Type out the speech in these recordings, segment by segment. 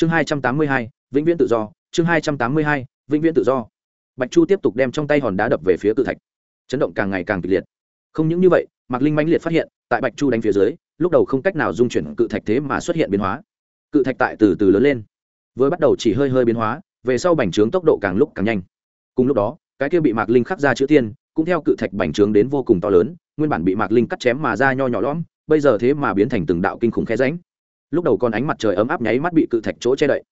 chương hai trăm tám mươi hai, vĩnh viễn tự do. Chương hai trăm tám mươi hai, vĩnh viễn tự do. Bạch chu tiếp tục đem trong tay hòn đá đập về phía cự thạch. Chấn động càng ngày càng kịch liệt. Không những như vậy, mạc linh mãnh liệt phát hiện, tại bạch chu đánh phía dưới, lúc đầu không cách nào dung chuyển cự thạch thế mà xuất hiện biến hóa. Cự thạch tại từ từ lớn lên. Vừa bắt đầu chỉ hơi hơi biến hóa, về sau bành trướng tốc độ càng lúc càng nhanh. Cùng lúc đó, cái kia bị mạc linh khắc ra chữ tiên, cũng theo cự thạch bành trướng đến vô cùng to lớn, nguyên bản bị mạc linh cắt chém mà ra nho nhỏ lõm, bây giờ thế mà biến thành từng đạo kinh khủng khe ránh lúc đầu còn ánh mặt trời ấm áp nháy mắt bị cự thạch chỗ che đậy.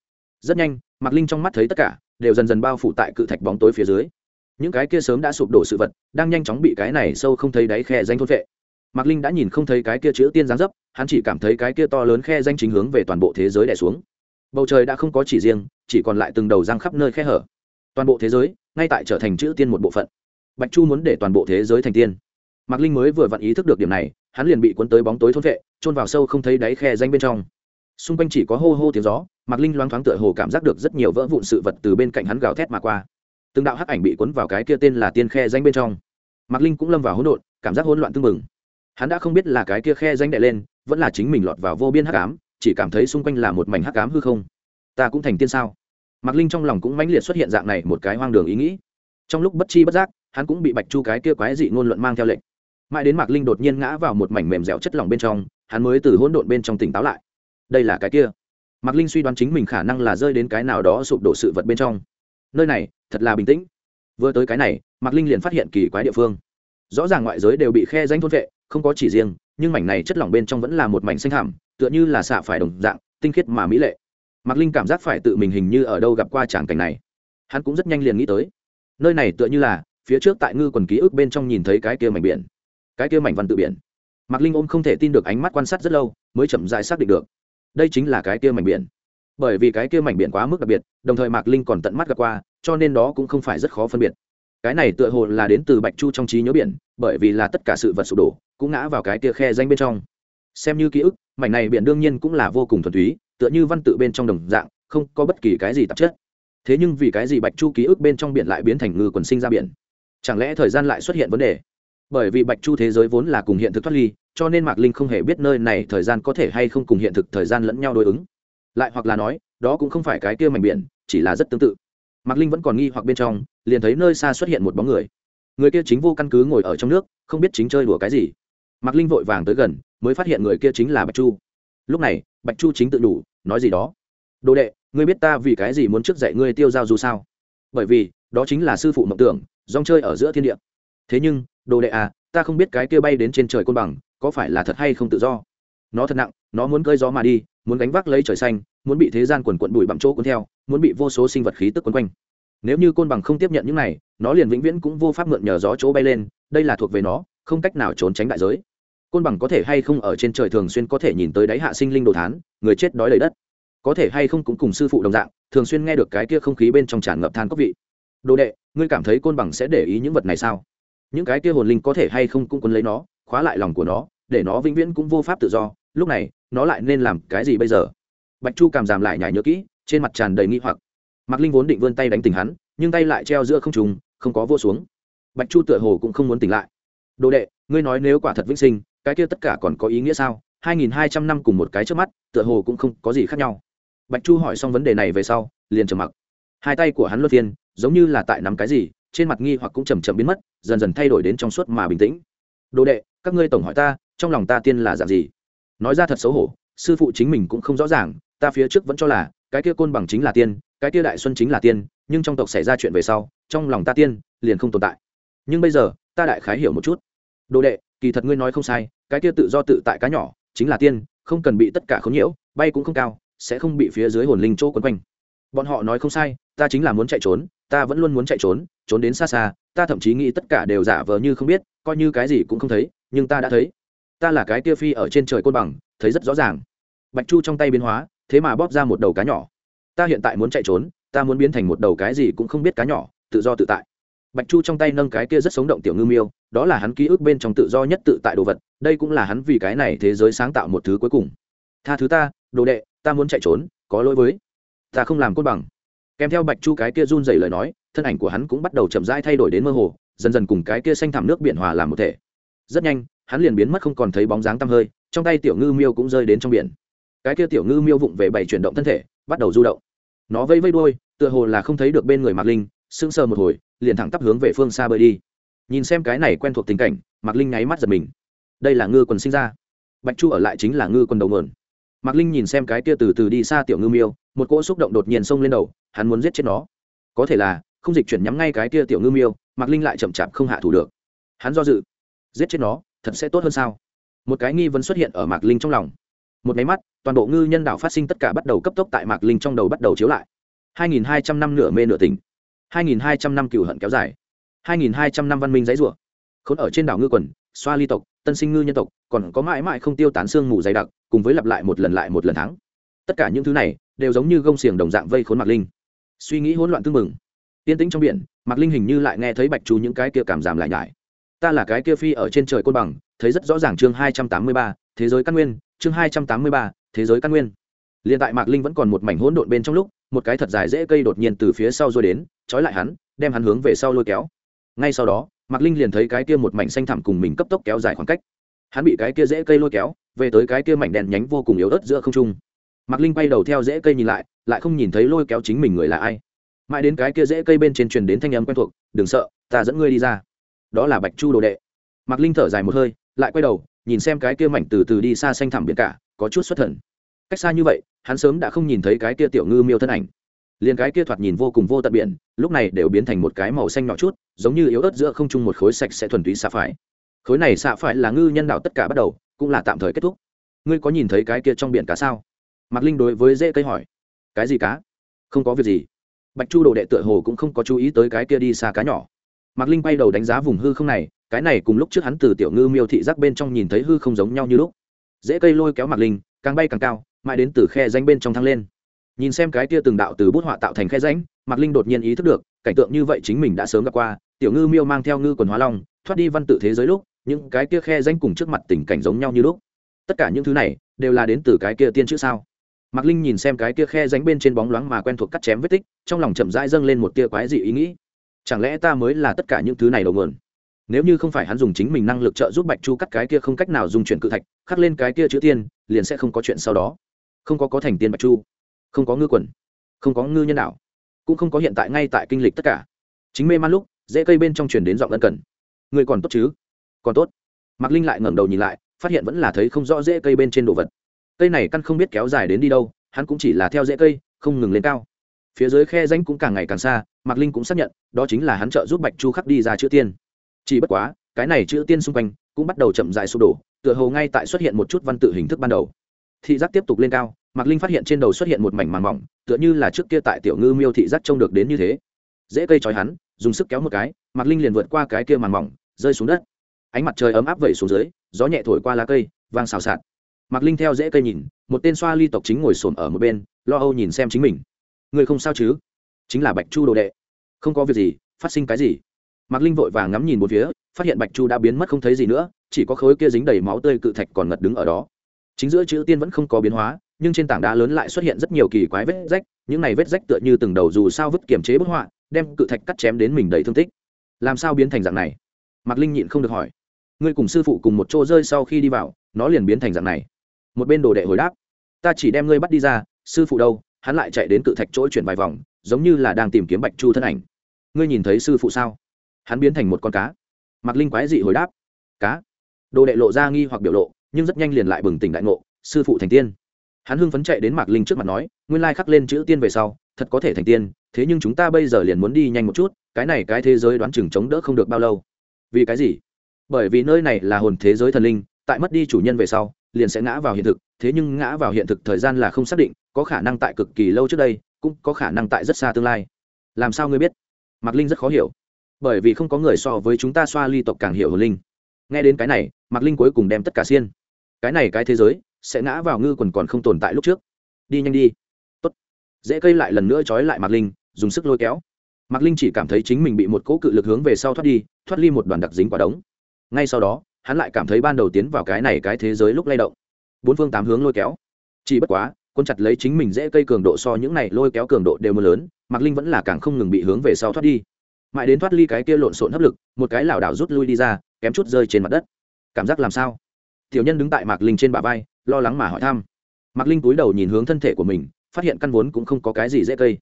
Rất nhanh, mạc linh trong mắt thấy tất cả đều dần dần bao phủ tại cự thạch bóng tối phía dưới. Những cái kia sớm đã sụp đổ sự vật đang nhanh chóng bị cái này sâu không thấy đáy khe danh thôn vệ. Mạc linh đã nhìn không thấy cái kia chữ tiên giáng dấp, hắn chỉ cảm thấy cái kia to lớn khe danh chính hướng về toàn bộ thế giới đẻ xuống. Bầu trời đã không có chỉ riêng, chỉ còn lại từng đầu răng khắp nơi khe hở. Toàn bộ thế giới, ngay tại trở thành chữ tiên một bộ phận. Bạch chu muốn để toàn bộ thế giới thành tiên. Mạc linh mới vừa vặn ý thức được điểm này hắn liền bị cuốn tới bóng tối thôn vệ trôn vào sâu không thấy đáy khe danh bên trong. Xung quanh chỉ có hô hô tiếng gió, mạc linh loáng thoáng tựa hồ cảm giác được rất nhiều vỡ vụn sự vật từ bên cạnh hắn gào thét mà qua. Từng đạo hắc ảnh bị cuốn vào cái kia tên là tiên khe danh bên trong. Mạc linh cũng lâm vào hỗn độn, cảm giác hỗn loạn tưng bừng. Hắn đã không biết là cái kia khe danh đệ lên, vẫn là chính mình lọt vào vô biên hắc ám, chỉ cảm thấy xung quanh là một mảnh hắc ám hư không. Ta cũng thành tiên sao? Mạc linh trong lòng cũng mãnh liệt xuất hiện dạng này một cái hoang đường ý nghĩ. Trong lúc bất chi bất giác, hắn cũng bị bạch chu cái kia quái dị ngôn luận mang theo lệnh mãi đến mạc linh đột nhiên ngã vào một mảnh mềm dẻo chất lỏng bên trong, hắn mới từ hỗn độn bên trong tỉnh táo lại. Đây là cái kia. Mạc linh suy đoán chính mình khả năng là rơi đến cái nào đó sụp đổ sự vật bên trong. Nơi này, thật là bình tĩnh. Vừa tới cái này, mạc linh liền phát hiện kỳ quái địa phương. Rõ ràng ngoại giới đều bị khe danh thôn vệ, không có chỉ riêng, nhưng mảnh này chất lỏng bên trong vẫn là một mảnh xanh thảm tựa như là xạ phải đồng dạng, tinh khiết mà mỹ lệ. Mạc linh cảm giác phải tự mình hình như ở đâu gặp qua tràng cảnh này. Hắn cũng rất nhanh liền nghĩ tới. Nơi này tựa như là, phía trước tại ngư quần ký ức bên trong nhìn thấy cái kia mảnh biển cái kia mảnh văn tự biển. Mạc linh ôm không thể tin được ánh mắt quan sát rất lâu, mới chậm dại xác định được. Đây chính là cái kia mảnh biển. Bởi vì cái kia mảnh biển quá mức đặc biệt, đồng thời mạc linh còn tận mắt gặp qua, cho nên đó cũng không phải rất khó phân biệt. Cái này tựa hồ là đến từ bạch chu trong trí nhớ biển, bởi vì là tất cả sự vật sụp đổ, cũng ngã vào cái kia khe danh bên trong. Xem như ký ức, mảnh này biển đương nhiên cũng là vô cùng thuần túy, tựa như văn tự bên trong đồng dạng, không có bất kỳ cái gì tạp chất. Thế nhưng vì cái gì bạch chu ký ức bên trong biển lại biến thành ngư quần sinh ra biển? Chẳng lẽ thời gian lại xuất hiện vấn đề? Bởi vì bạch chu thế giới vốn là cùng hiện thực thoát ly, cho nên mạc linh không hề biết nơi này thời gian có thể hay không cùng hiện thực thời gian lẫn nhau đối ứng. Lại hoặc là nói, đó cũng không phải cái kia mảnh biển, chỉ là rất tương tự. Mạc linh vẫn còn nghi hoặc bên trong, liền thấy nơi xa xuất hiện một bóng người. Người kia chính vô căn cứ ngồi ở trong nước, không biết chính chơi đùa cái gì. Mạc linh vội vàng tới gần, mới phát hiện người kia chính là bạch chu. Lúc này, bạch chu chính tự đủ, nói gì đó. Đồ đệ, ngươi biết ta vì cái gì muốn trước dạy ngươi tiêu giao dù sao? Bởi vì, đó chính là sư phụ mộng tưởng, dòng chơi ở giữa thiên địa. Thế nhưng đồ đệ à ta không biết cái kia bay đến trên trời côn bằng, có phải là thật hay không tự do? Nó thật nặng, nó muốn cơi gió mà đi, muốn gánh vác lấy trời xanh, muốn bị thế gian quần quận bụi bặm chỗ cuốn theo, muốn bị vô số sinh vật khí tức quấn quanh. Nếu như côn bằng không tiếp nhận những này, nó liền vĩnh viễn cũng vô pháp mượn nhờ gió chỗ bay lên, đây là thuộc về nó, không cách nào trốn tránh đại giới. Côn bằng có thể hay không ở trên trời thường xuyên có thể nhìn tới đáy hạ sinh linh đồ thán, người chết đói đầy đất. Có thể hay không cũng cùng sư phụ đồng dạng, thường xuyên nghe được cái kia không khí bên trong tràn ngập than cốc vị. Đồ đệ, ngươi cảm thấy côn bằng sẽ để ý những vật này sao? Những cái kia hồn linh có thể hay không cũng quấn lấy nó, khóa lại lòng của nó, để nó vĩnh viễn cũng vô pháp tự do, lúc này, nó lại nên làm cái gì bây giờ? Bạch chu cảm giảm lại nhảy nhớ kỹ, trên mặt tràn đầy nghi hoặc. Mạc linh vốn định vươn tay đánh tỉnh hắn, nhưng tay lại treo giữa không trùng không có vô xuống. Bạch chu tựa hồ cũng không muốn tỉnh lại. Đồ đệ, ngươi nói nếu quả thật vĩnh sinh, cái kia tất cả còn có ý nghĩa sao? Hai nghìn hai trăm năm cùng một cái trước mắt, tựa hồ cũng không có gì khác nhau. Bạch chu hỏi xong vấn đề này về sau, liền trầm mặc. Hai tay của hắn luân phiên, giống như là tại nắm cái gì trên mặt nghi hoặc cũng chầm chậm biến mất, dần dần thay đổi đến trong suốt mà bình tĩnh. Đồ đệ, các ngươi tổng hỏi ta, trong lòng ta tiên là dạng gì? Nói ra thật xấu hổ, sư phụ chính mình cũng không rõ ràng, ta phía trước vẫn cho là, cái kia côn bằng chính là tiên, cái kia đại xuân chính là tiên, nhưng trong tộc xảy ra chuyện về sau, trong lòng ta tiên liền không tồn tại. Nhưng bây giờ, ta đại khái hiểu một chút. Đồ đệ, kỳ thật ngươi nói không sai, cái kia tự do tự tại cá nhỏ, chính là tiên, không cần bị tất cả khống nhiễu, bay cũng không cao, sẽ không bị phía dưới hồn linh chỗ quấn quanh. Bọn họ nói không sai, ta chính là muốn chạy trốn ta vẫn luôn muốn chạy trốn trốn đến xa xa, ta thậm chí nghĩ tất cả đều giả vờ như không biết, coi như cái gì cũng không thấy, nhưng ta đã thấy. Ta là cái kia phi ở trên trời côn bằng, thấy rất rõ ràng. Bạch chu trong tay biến hóa, thế mà bóp ra một đầu cá nhỏ. Ta hiện tại muốn chạy trốn, ta muốn biến thành một đầu cái gì cũng không biết cá nhỏ, tự do tự tại. Bạch chu trong tay nâng cái kia rất sống động tiểu ngư miêu, đó là hắn ký ức bên trong tự do nhất tự tại đồ vật, đây cũng là hắn vì cái này thế giới sáng tạo một thứ cuối cùng. Tha thứ ta, đồ đệ, ta muốn chạy trốn, có lỗi với. Ta không làm côn bằng kèm theo bạch chu cái kia run dày lời nói, thân ảnh của hắn cũng bắt đầu chậm rãi thay đổi đến mơ hồ, dần dần cùng cái kia xanh thảm nước biển hòa làm một thể. Rất nhanh, hắn liền biến mất không còn thấy bóng dáng tăm hơi, trong tay tiểu ngư miêu cũng rơi đến trong biển. Cái kia tiểu ngư miêu vụng về bảy chuyển động thân thể, bắt đầu du động. Nó vây vây đuôi, tựa hồ là không thấy được bên người mạc linh, sững sờ một hồi, liền thẳng tắp hướng về phương xa bơi đi. Nhìn xem cái này quen thuộc tình cảnh, mạc linh nháy mắt giật mình. Đây là ngư quần sinh ra. Bạch chu ở lại chính là ngư quần đầu mượn mạc linh nhìn xem cái kia từ từ đi xa tiểu ngư miêu, một cỗ xúc động đột nhiên xông lên đầu, hắn muốn giết chết nó. Có thể là, không dịch chuyển nhắm ngay cái kia tiểu ngư miêu, mạc linh lại chậm chạp không hạ thủ được. Hắn do dự. Giết chết nó, thật sẽ tốt hơn sao? Một cái nghi vấn xuất hiện ở mạc linh trong lòng. Một máy mắt, toàn bộ ngư nhân đảo phát sinh tất cả bắt đầu cấp tốc tại mạc linh trong đầu bắt đầu chiếu lại. 2.200 năm nửa mê nửa tỉnh. 2.200 năm cừu hận kéo dài. 2.200 năm văn minh giấy rủa. Khốn ở trên đảo ngư quần, xoa ly tộc, tân sinh ngư nhân tộc, còn có mãi mãi không tiêu tán xương mù dày đặc cùng với lặp lại một lần lại một lần thắng. Tất cả những thứ này đều giống như gông xiềng đồng dạng vây khốn mạc linh. Suy nghĩ hỗn loạn tương mừng tiên tĩnh trong biển, mạc linh hình như lại nghe thấy bạch chú những cái kia cảm giảm lại nhải. Ta là cái kia phi ở trên trời côn bằng, thấy rất rõ ràng chương hai trăm tám mươi ba, thế giới căn nguyên, chương hai trăm tám mươi ba, thế giới căn nguyên. Liền tại mạc linh vẫn còn một mảnh hỗn độn bên trong lúc, một cái thật dài dễ cây đột nhiên từ phía sau rồi đến, trói lại hắn, đem hắn hướng về sau lôi kéo. Ngay sau đó, mạc linh liền thấy cái kia một mảnh xanh thẳm cùng mình cấp tốc kéo dài khoảng cách hắn bị cái kia dễ cây lôi kéo, về tới cái kia mảnh đèn nhánh vô cùng yếu ớt giữa không trung. Mạc linh bay đầu theo dễ cây nhìn lại lại không nhìn thấy lôi kéo chính mình người là ai. Mãi đến cái kia dễ cây bên trên truyền đến thanh âm quen thuộc, đừng sợ, ta dẫn ngươi đi ra. Đó là bạch chu đồ đệ. Mạc linh thở dài một hơi, lại quay đầu, nhìn xem cái kia mảnh từ từ đi xa xanh thẳm biển cả, có chút xuất thần. Cách xa như vậy, hắn sớm đã không nhìn thấy cái kia tiểu ngư miêu thân ảnh. Liền cái kia thoạt nhìn vô cùng vô tận biển, lúc này đều biến thành một cái màu xanh nhỏ chút, giống như yếu ớt giữa không trung một khối sạch sẽ thuần túy xa phải khối này xạ phải là ngư nhân đạo tất cả bắt đầu, cũng là tạm thời kết thúc. Ngươi có nhìn thấy cái kia trong biển cá sao? Mạc linh đối với dễ cây hỏi. Cái gì cá? Không có việc gì. Bạch chu đồ đệ tựa hồ cũng không có chú ý tới cái kia đi xa cá nhỏ. Mạc linh bay đầu đánh giá vùng hư không này, cái này cùng lúc trước hắn từ tiểu ngư miêu thị giác bên trong nhìn thấy hư không giống nhau như lúc. Dễ cây lôi kéo mạc linh, càng bay càng cao, mãi đến từ khe danh bên trong thăng lên. Nhìn xem cái kia từng đạo từ bút họa tạo thành khe ránh mạc linh đột nhiên ý thức được, cảnh tượng như vậy chính mình đã sớm gặp qua, tiểu ngư miêu mang theo ngư quần hóa long, thoát đi văn tự thế giới lúc những cái kia khe danh cùng trước mặt tình cảnh giống nhau như lúc. Tất cả những thứ này đều là đến từ cái kia tiên chữ sao? Mạc linh nhìn xem cái kia khe ránh bên trên bóng loáng mà quen thuộc cắt chém vết tích, trong lòng chậm rãi dâng lên một tia quái dị ý nghĩ. Chẳng lẽ ta mới là tất cả những thứ này đầu nguồn? Nếu như không phải hắn dùng chính mình năng lực trợ giúp bạch chu cắt cái kia không cách nào dùng chuyển cự thạch, khắc lên cái kia chữ tiên, liền sẽ không có chuyện sau đó. Không có có thành tiên bạch chu, không có ngư quần, không có ngư nhân nào cũng không có hiện tại ngay tại kinh lịch tất cả. Chính mê man lúc dễ cây bên trong truyền đến giọng ân cần. Người còn tốt chứ? Còn tốt. Mạc linh lại ngẩng đầu nhìn lại, phát hiện vẫn là thấy không rõ rễ cây bên trên đồ vật. Cây này căn không biết kéo dài đến đi đâu, hắn cũng chỉ là theo rễ cây, không ngừng lên cao. Phía dưới khe danh cũng càng ngày càng xa, mạc linh cũng xác nhận, đó chính là hắn trợ giúp bạch chu khắc đi ra chữ tiên. Chỉ bất quá, cái này chữ tiên xung quanh cũng bắt đầu chậm dài sụp đổ, tựa hồ ngay tại xuất hiện một chút văn tự hình thức ban đầu. Thị giác tiếp tục lên cao, mạc linh phát hiện trên đầu xuất hiện một mảnh màng mỏng, tựa như là trước kia tại tiểu ngư miêu thị giác trông được đến như thế. Dễ cây trói hắn, dùng sức kéo một cái, mạc linh liền vượt qua cái kia màng mỏng, rơi xuống đất ánh mặt trời ấm áp vẩy xuống dưới, gió nhẹ thổi qua lá cây, vang xào xạc. Mạc linh theo dễ cây nhìn, một tên xoa ly tộc chính ngồi xổm ở một bên, lo âu nhìn xem chính mình. Người không sao chứ? Chính là bạch chu đồ đệ. Không có việc gì, phát sinh cái gì? Mạc linh vội vàng ngắm nhìn một phía, phát hiện bạch chu đã biến mất không thấy gì nữa, chỉ có khối kia dính đầy máu tươi cự thạch còn ngật đứng ở đó. Chính giữa chữ tiên vẫn không có biến hóa, nhưng trên tảng đá lớn lại xuất hiện rất nhiều kỳ quái vết rách, những này vết rách tựa như từng đầu dù sao vứt kiềm chế bức họa, đem cự thạch cắt chém đến mình đầy thương tích. Làm sao biến thành dạng này? Mạc linh nhịn không được hỏi ngươi cùng sư phụ cùng một chỗ rơi sau khi đi vào, nó liền biến thành dạng này. Một bên đồ đệ hồi đáp, ta chỉ đem ngươi bắt đi ra, sư phụ đâu, hắn lại chạy đến cự thạch chỗ chuyển vài vòng, giống như là đang tìm kiếm bạch chu thân ảnh. Ngươi nhìn thấy sư phụ sao? Hắn biến thành một con cá. Mạc linh quái dị hồi đáp, cá. Đồ đệ lộ ra nghi hoặc biểu lộ, nhưng rất nhanh liền lại bừng tỉnh đại ngộ, sư phụ thành tiên. Hắn hưng phấn chạy đến mạc linh trước mặt nói, nguyên lai khắc lên chữ tiên về sau, thật có thể thành tiên, thế nhưng chúng ta bây giờ liền muốn đi nhanh một chút, cái này cái thế giới đoán chừng chống đỡ không được bao lâu. Vì cái gì? Bởi vì nơi này là hồn thế giới thần linh, tại mất đi chủ nhân về sau, liền sẽ ngã vào hiện thực, thế nhưng ngã vào hiện thực thời gian là không xác định, có khả năng tại cực kỳ lâu trước đây, cũng có khả năng tại rất xa tương lai. Làm sao ngươi biết? Mạc linh rất khó hiểu. Bởi vì không có người so với chúng ta xoa ly tộc càng hiểu hồn linh. Nghe đến cái này, mạc linh cuối cùng đem tất cả xiên. Cái này cái thế giới sẽ ngã vào ngư quần còn không tồn tại lúc trước. Đi nhanh đi. Tốt. Dễ cây lại lần nữa trói lại mạc linh, dùng sức lôi kéo. Mạc linh chỉ cảm thấy chính mình bị một cỗ cự lực hướng về sau thoát đi, thoát ly một đoàn đặc dính quả đống ngay sau đó, hắn lại cảm thấy ban đầu tiến vào cái này cái thế giới lúc lay động. Bốn phương tám hướng lôi kéo. Chỉ bất quá, quân chặt lấy chính mình dễ cây cường độ so những này lôi kéo cường độ đều mưa lớn, mạc linh vẫn là càng không ngừng bị hướng về sau thoát đi. Mãi đến thoát ly cái kia lộn xộn hấp lực, một cái lảo đảo rút lui đi ra, kém chút rơi trên mặt đất. Cảm giác làm sao? Tiểu nhân đứng tại mạc linh trên bả vai, lo lắng mà hỏi thăm. Mạc linh cúi đầu nhìn hướng thân thể của mình, phát hiện căn vốn cũng không có cái gì dễ cây.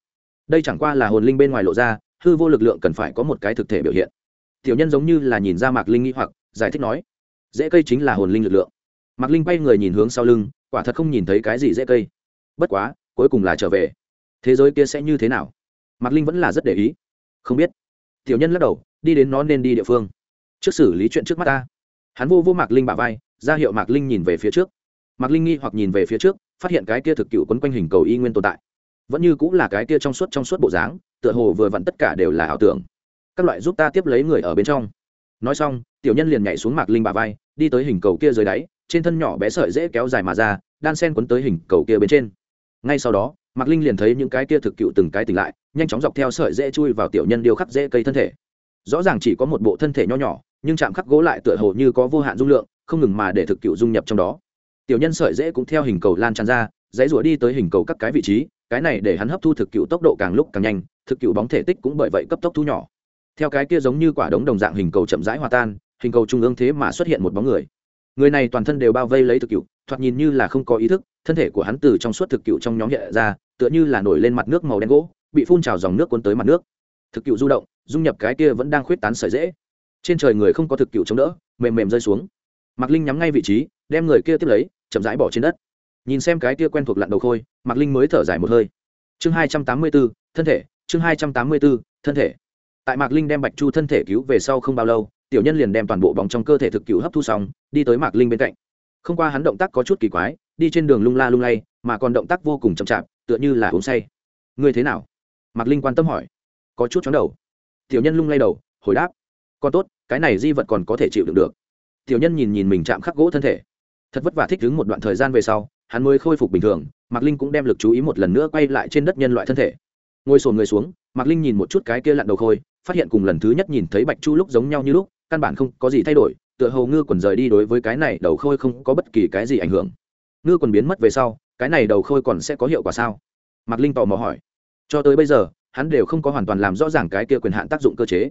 Đây chẳng qua là hồn linh bên ngoài lộ ra, hư vô lực lượng cần phải có một cái thực thể biểu hiện. Tiểu nhân giống như là nhìn ra mạc linh nghĩ hoặc giải thích nói, dễ cây chính là hồn linh lực lượng. Mạc linh bay người nhìn hướng sau lưng, quả thật không nhìn thấy cái gì dễ cây. Bất quá, cuối cùng là trở về. Thế giới kia sẽ như thế nào? Mạc linh vẫn là rất để ý. Không biết. Tiểu nhân lắc đầu, đi đến nó nên đi địa phương. Trước xử lý chuyện trước mắt ta. Hắn vô vô mạc linh bả vai, ra hiệu mạc linh nhìn về phía trước. Mạc linh nghi hoặc nhìn về phía trước, phát hiện cái kia thực cựu quấn quanh hình cầu y nguyên tồn tại. Vẫn như cũng là cái kia trong suốt trong suốt bộ dáng, tựa hồ vừa vặn tất cả đều là ảo tưởng. Các loại giúp ta tiếp lấy người ở bên trong nói xong, tiểu nhân liền nhảy xuống mạc linh bả vai, đi tới hình cầu kia dưới đáy, trên thân nhỏ bé sợi dễ kéo dài mà ra, đan sen quấn tới hình cầu kia bên trên. Ngay sau đó, mạc linh liền thấy những cái kia thực cựu từng cái tỉnh lại, nhanh chóng dọc theo sợi dễ chui vào tiểu nhân điêu khắc dễ cây thân thể. Rõ ràng chỉ có một bộ thân thể nho nhỏ, nhưng chạm khắc gỗ lại tựa hồ như có vô hạn dung lượng, không ngừng mà để thực cựu dung nhập trong đó. Tiểu nhân sợi dễ cũng theo hình cầu lan tràn ra, dãy rủa đi tới hình cầu các cái vị trí, cái này để hắn hấp thu thực cựu tốc độ càng lúc càng nhanh, thực cựu bóng thể tích cũng bởi vậy cấp tốc thu nhỏ theo cái kia giống như quả đống đồng dạng hình cầu chậm rãi hòa tan, hình cầu trung ương thế mà xuất hiện một bóng người. Người này toàn thân đều bao vây lấy thực cựu, thoạt nhìn như là không có ý thức, thân thể của hắn từ trong suốt thực cựu trong nhóm hiện ra, tựa như là nổi lên mặt nước màu đen gỗ, bị phun trào dòng nước cuốn tới mặt nước. Thực cựu du động, dung nhập cái kia vẫn đang khuyết tán sợi dễ. Trên trời người không có thực cựu chống đỡ, mềm mềm rơi xuống. Mạc linh nhắm ngay vị trí, đem người kia tiếp lấy, chậm rãi bỏ trên đất. Nhìn xem cái kia quen thuộc lặn đầu khôi, mạc linh mới thở dài một hơi. Chương hai trăm tám mươi b ố thân thể, chương hai trăm tám mươi b ố thân thể tại mạc linh đem bạch chu thân thể cứu về sau không bao lâu, tiểu nhân liền đem toàn bộ bóng trong cơ thể thực cứu hấp thu xong, đi tới mạc linh bên cạnh. Không qua hắn động tác có chút kỳ quái, đi trên đường lung la lung lay, mà còn động tác vô cùng chậm chạp, tựa như là uống say. Ngươi thế nào? Mạc linh quan tâm hỏi. Có chút chóng đầu. Tiểu nhân lung lay đầu, hồi đáp. Còn tốt, cái này di vật còn có thể chịu đựng được. Tiểu nhân nhìn nhìn mình chạm khắc gỗ thân thể. Thật vất vả thích ứng một đoạn thời gian về sau, hắn mới khôi phục bình thường, mạc linh cũng đem lực chú ý một lần nữa quay lại trên đất nhân loại thân thể ngồi sồn người xuống, mạc linh nhìn một chút cái kia lặn đầu khôi, phát hiện cùng lần thứ nhất nhìn thấy bạch chu lúc giống nhau như lúc, căn bản không có gì thay đổi, tựa hồ ngư quần rời đi đối với cái này đầu khôi không có bất kỳ cái gì ảnh hưởng. Ngư quần biến mất về sau, cái này đầu khôi còn sẽ có hiệu quả sao? Mạc linh tò mò hỏi. Cho tới bây giờ, hắn đều không có hoàn toàn làm rõ ràng cái kia quyền hạn tác dụng cơ chế.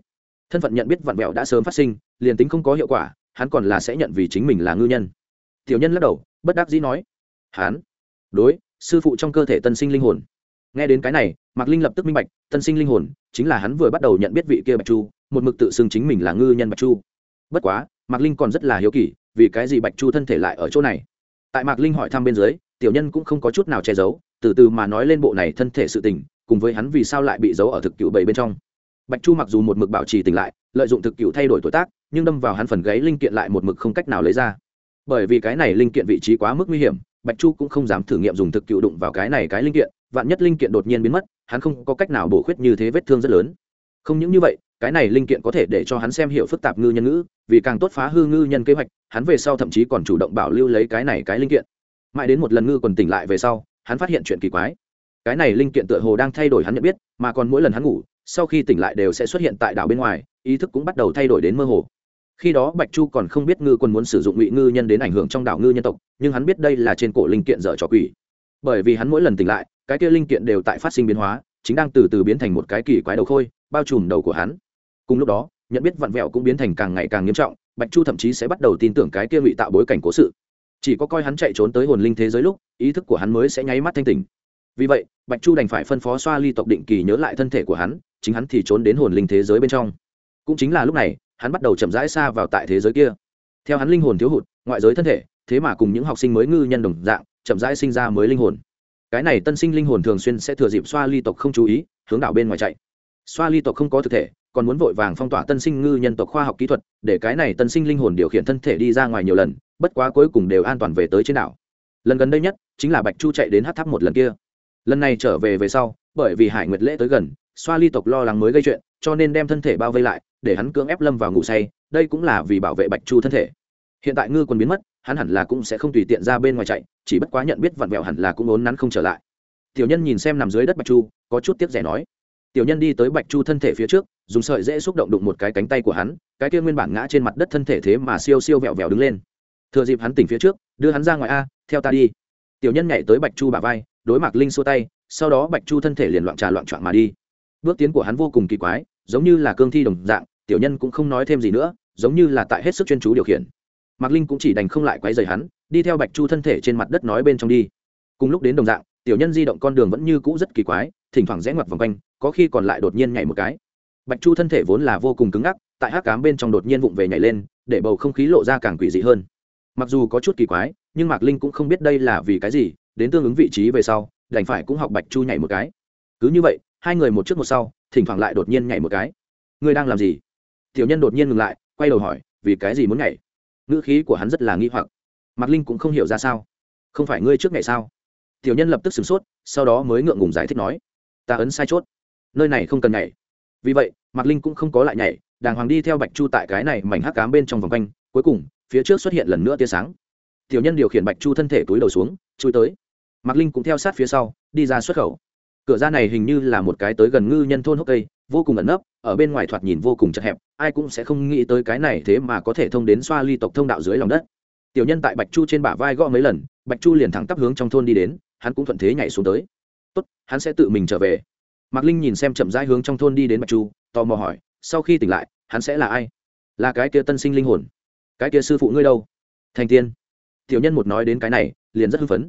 Thân phận nhận biết vặn vẹo đã sớm phát sinh, liền tính không có hiệu quả, hắn còn là sẽ nhận vì chính mình là ngư nhân. Tiểu nhân lắc đầu, bất đắc dĩ nói. Hắn? Đối, sư phụ trong cơ thể tân sinh linh hồn. Nghe đến cái này mạc linh lập tức minh bạch, tân sinh linh hồn, chính là hắn vừa bắt đầu nhận biết vị kia bạch chu, một mực tự xưng chính mình là ngư nhân bạch chu. Bất quá, mạc linh còn rất là hiếu kỳ, vì cái gì bạch chu thân thể lại ở chỗ này? Tại mạc linh hỏi thăm bên dưới, tiểu nhân cũng không có chút nào che giấu, từ từ mà nói lên bộ này thân thể sự tình, cùng với hắn vì sao lại bị giấu ở thực cựu bảy bên trong. Bạch chu mặc dù một mực bảo trì tỉnh lại, lợi dụng thực cựu thay đổi tuổi tác, nhưng đâm vào hắn phần gáy linh kiện lại một mực không cách nào lấy ra. Bởi vì cái này linh kiện vị trí quá mức nguy hiểm, bạch chu cũng không dám thử nghiệm dùng thực cựu đụng vào cái này cái linh kiện vạn nhất linh kiện đột nhiên biến mất, hắn không có cách nào bổ khuyết như thế vết thương rất lớn. Không những như vậy, cái này linh kiện có thể để cho hắn xem hiểu phức tạp ngư nhân ngữ, vì càng tốt phá hư ngư nhân kế hoạch, hắn về sau thậm chí còn chủ động bảo lưu lấy cái này cái linh kiện. Mãi đến một lần ngư còn tỉnh lại về sau, hắn phát hiện chuyện kỳ quái. Cái này linh kiện tựa hồ đang thay đổi hắn nhận biết, mà còn mỗi lần hắn ngủ, sau khi tỉnh lại đều sẽ xuất hiện tại đảo bên ngoài, ý thức cũng bắt đầu thay đổi đến mơ hồ. Khi đó bạch chu còn không biết ngư quân muốn sử dụng ngụy ngư nhân đến ảnh hưởng trong đảo ngư nhân tộc, nhưng hắn biết đây là trên cổ linh kiện dở trò quỷ. Bởi vì hắn mỗi lần tỉnh lại cái kia linh kiện đều tại phát sinh biến hóa, chính đang từ từ biến thành một cái kỳ quái đầu khôi, bao trùm đầu của hắn. Cùng lúc đó, nhận biết vặn vẹo cũng biến thành càng ngày càng nghiêm trọng, bạch chu thậm chí sẽ bắt đầu tin tưởng cái kia ngụy tạo bối cảnh cố sự. Chỉ có coi hắn chạy trốn tới hồn linh thế giới lúc, ý thức của hắn mới sẽ nháy mắt thanh tỉnh. Vì vậy, bạch chu đành phải phân phó xoa ly tộc định kỳ nhớ lại thân thể của hắn, chính hắn thì trốn đến hồn linh thế giới bên trong. Cũng chính là lúc này, hắn bắt đầu chậm rãi xa vào tại thế giới kia. Theo hắn linh hồn thiếu hụt, ngoại giới thân thể, thế mà cùng những học sinh mới ngư nhân đồng dạng, chậm rãi sinh ra mới linh hồn cái này tân sinh linh hồn thường xuyên sẽ thừa dịp xoa ly tộc không chú ý, hướng đảo bên ngoài chạy. Xoa ly tộc không có thực thể, còn muốn vội vàng phong tỏa tân sinh ngư nhân tộc khoa học kỹ thuật, để cái này tân sinh linh hồn điều khiển thân thể đi ra ngoài nhiều lần, bất quá cuối cùng đều an toàn về tới trên đảo. Lần gần đây nhất, chính là bạch chu chạy đến hát tháp một lần kia. Lần này trở về về sau, bởi vì hải nguyệt lễ tới gần, xoa ly tộc lo lắng mới gây chuyện, cho nên đem thân thể bao vây lại, để hắn cưỡng ép lâm vào ngủ say, đây cũng là vì bảo vệ bạch chu thân thể. Hiện tại ngư còn biến mất hắn hẳn là cũng sẽ không tùy tiện ra bên ngoài chạy, chỉ bất quá nhận biết vặn vẹo hẳn là cũng ốn nắn không trở lại. Tiểu nhân nhìn xem nằm dưới đất bạch chu, có chút tiếc rẻ nói. Tiểu nhân đi tới bạch chu thân thể phía trước, dùng sợi dễ xúc động đụng một cái cánh tay của hắn, cái kia nguyên bản ngã trên mặt đất thân thể thế mà siêu siêu vẹo vẹo đứng lên. Thừa dịp hắn tỉnh phía trước, đưa hắn ra ngoài a, theo ta đi. Tiểu nhân nhảy tới bạch chu bả vai, đối mặt linh xua tay, sau đó bạch chu thân thể liền loạn trà loạn trọn mà đi. Bước tiến của hắn vô cùng kỳ quái, giống như là cương thi đồng dạng, tiểu nhân cũng không nói thêm gì nữa, giống như là tại hết sức chuyên chú điều khiển mạc linh cũng chỉ đành không lại quay rời hắn, đi theo bạch chu thân thể trên mặt đất nói bên trong đi. Cùng lúc đến đồng dạng, tiểu nhân di động con đường vẫn như cũ rất kỳ quái, thỉnh thoảng rẽ ngoặt vòng quanh, có khi còn lại đột nhiên nhảy một cái. Bạch chu thân thể vốn là vô cùng cứng ngắc, tại hắc cám bên trong đột nhiên vụng về nhảy lên, để bầu không khí lộ ra càng quỷ dị hơn. Mặc dù có chút kỳ quái, nhưng mạc linh cũng không biết đây là vì cái gì, đến tương ứng vị trí về sau, đành phải cũng học bạch chu nhảy một cái. Cứ như vậy, hai người một trước một sau, thỉnh thoảng lại đột nhiên nhảy một cái. Ngươi đang làm gì? Tiểu nhân đột nhiên ngừng lại, quay đầu hỏi, vì cái gì muốn nhảy? Ngữ khí của hắn rất là nghi hoặc. Mạc linh cũng không hiểu ra sao. Không phải ngươi trước ngày sao? Tiểu nhân lập tức sửng sốt, sau đó mới ngượng ngùng giải thích nói, ta ấn sai chốt. Nơi này không cần nhảy. Vì vậy, mạc linh cũng không có lại nhảy, đàng hoàng đi theo bạch chu tại cái này mảnh hắc cám bên trong vòng quanh, cuối cùng, phía trước xuất hiện lần nữa tia sáng. Tiểu nhân điều khiển bạch chu thân thể túi đầu xuống, chui tới. Mạc linh cũng theo sát phía sau, đi ra xuất khẩu. Cửa ra này hình như là một cái tới gần ngư nhân thôn hốc cây vô cùng ẩn nấp, ở bên ngoài thoạt nhìn vô cùng chật hẹp, ai cũng sẽ không nghĩ tới cái này thế mà có thể thông đến xoa ly tộc thông đạo dưới lòng đất. Tiểu nhân tại bạch chu trên bả vai gõ mấy lần, bạch chu liền thẳng tắp hướng trong thôn đi đến, hắn cũng thuận thế nhảy xuống tới. Tốt, hắn sẽ tự mình trở về. Mạc linh nhìn xem chậm rãi hướng trong thôn đi đến bạch chu, tò mò hỏi, sau khi tỉnh lại, hắn sẽ là ai? Là cái kia tân sinh linh hồn. Cái kia sư phụ ngươi đâu? Thành tiên. Tiểu nhân một nói đến cái này, liền rất hưng phấn.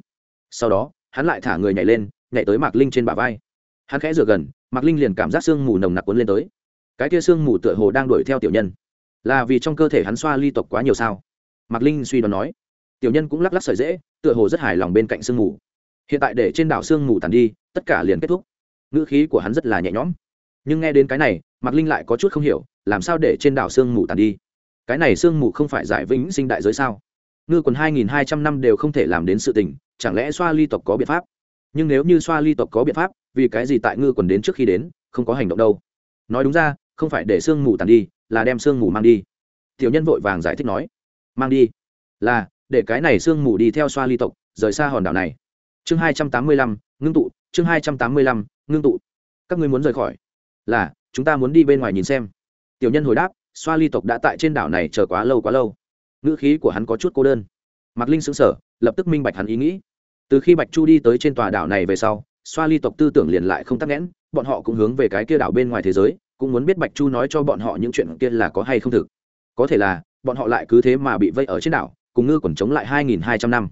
Sau đó, hắn lại thả người nhảy lên, nhảy tới mạc linh trên bả vai. Hắn khẽ rửa gần mạc linh liền cảm giác sương mù nồng nặc cuốn lên tới. Cái kia sương mù tựa hồ đang đuổi theo tiểu nhân. Là vì trong cơ thể hắn xoa ly tộc quá nhiều sao? Mạc linh suy đoán nói. Tiểu nhân cũng lắc lắc sợi dễ, tựa hồ rất hài lòng bên cạnh sương mù. Hiện tại để trên đảo sương mù tàn đi, tất cả liền kết thúc. Ngữ khí của hắn rất là nhẹ nhõm. Nhưng nghe đến cái này, mạc linh lại có chút không hiểu, làm sao để trên đảo sương mù tàn đi? Cái này sương mù không phải giải vĩnh sinh đại giới sao? Ngư quần hai nghìn hai trăm năm đều không thể làm đến sự tình, chẳng lẽ xoa ly tộc có biện pháp? Nhưng nếu như xoa ly tộc có biện pháp vì cái gì tại ngư quần đến trước khi đến, không có hành động đâu. Nói đúng ra, không phải để sương mù tàn đi, là đem sương mù mang đi. Tiểu nhân vội vàng giải thích nói, mang đi? Là, để cái này sương mù đi theo xoa ly tộc, rời xa hòn đảo này. Chương hai trăm tám mươi lăm, ngưng tụ, chương hai trăm tám mươi lăm, ngưng tụ. Các ngươi muốn rời khỏi? Là, chúng ta muốn đi bên ngoài nhìn xem. Tiểu nhân hồi đáp, xoa ly tộc đã tại trên đảo này chờ quá lâu quá lâu. Ngữ khí của hắn có chút cô đơn. Mạc linh xứng sở lập tức minh bạch hắn ý nghĩ. Từ khi bạch chu đi tới trên tòa đảo này về sau xoa ly tộc tư tưởng liền lại không tắc nghẽn, bọn họ cũng hướng về cái kia đảo bên ngoài thế giới, cũng muốn biết bạch chu nói cho bọn họ những chuyện kia là có hay không thực. Có thể là, bọn họ lại cứ thế mà bị vây ở trên đảo, cùng ngư quần chống lại hai nghìn hai trăm năm.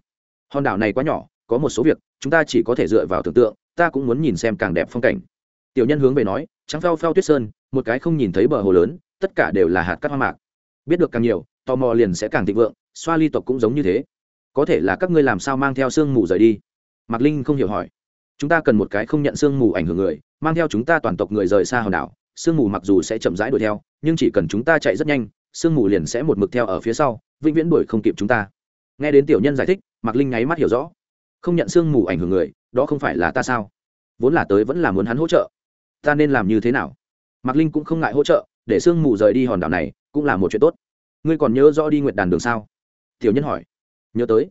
Hòn đảo này quá nhỏ, có một số việc, chúng ta chỉ có thể dựa vào tưởng tượng, ta cũng muốn nhìn xem càng đẹp phong cảnh. Tiểu nhân hướng về nói, trắng phao phao tuyết sơn, một cái không nhìn thấy bờ hồ lớn, tất cả đều là hạt cát hoa mạc. Biết được càng nhiều, tò mò liền sẽ càng thịnh vượng, xoa ly tộc cũng giống như thế. Có thể là các ngươi làm sao mang theo sương mù rời đi? Mạc linh không hiểu hỏi chúng ta cần một cái không nhận sương mù ảnh hưởng người, mang theo chúng ta toàn tộc người rời xa hòn đảo, sương mù mặc dù sẽ chậm rãi đuổi theo, nhưng chỉ cần chúng ta chạy rất nhanh, sương mù liền sẽ một mực theo ở phía sau, vĩnh viễn đuổi không kịp chúng ta. Nghe đến tiểu nhân giải thích, mạc linh nháy mắt hiểu rõ. Không nhận sương mù ảnh hưởng người, đó không phải là ta sao? Vốn là tới vẫn là muốn hắn hỗ trợ. Ta nên làm như thế nào? Mạc linh cũng không ngại hỗ trợ, để sương mù rời đi hòn đảo này cũng là một chuyện tốt. Ngươi còn nhớ rõ đi nguyệt đàn đường sao? Tiểu nhân hỏi. Nhớ tới.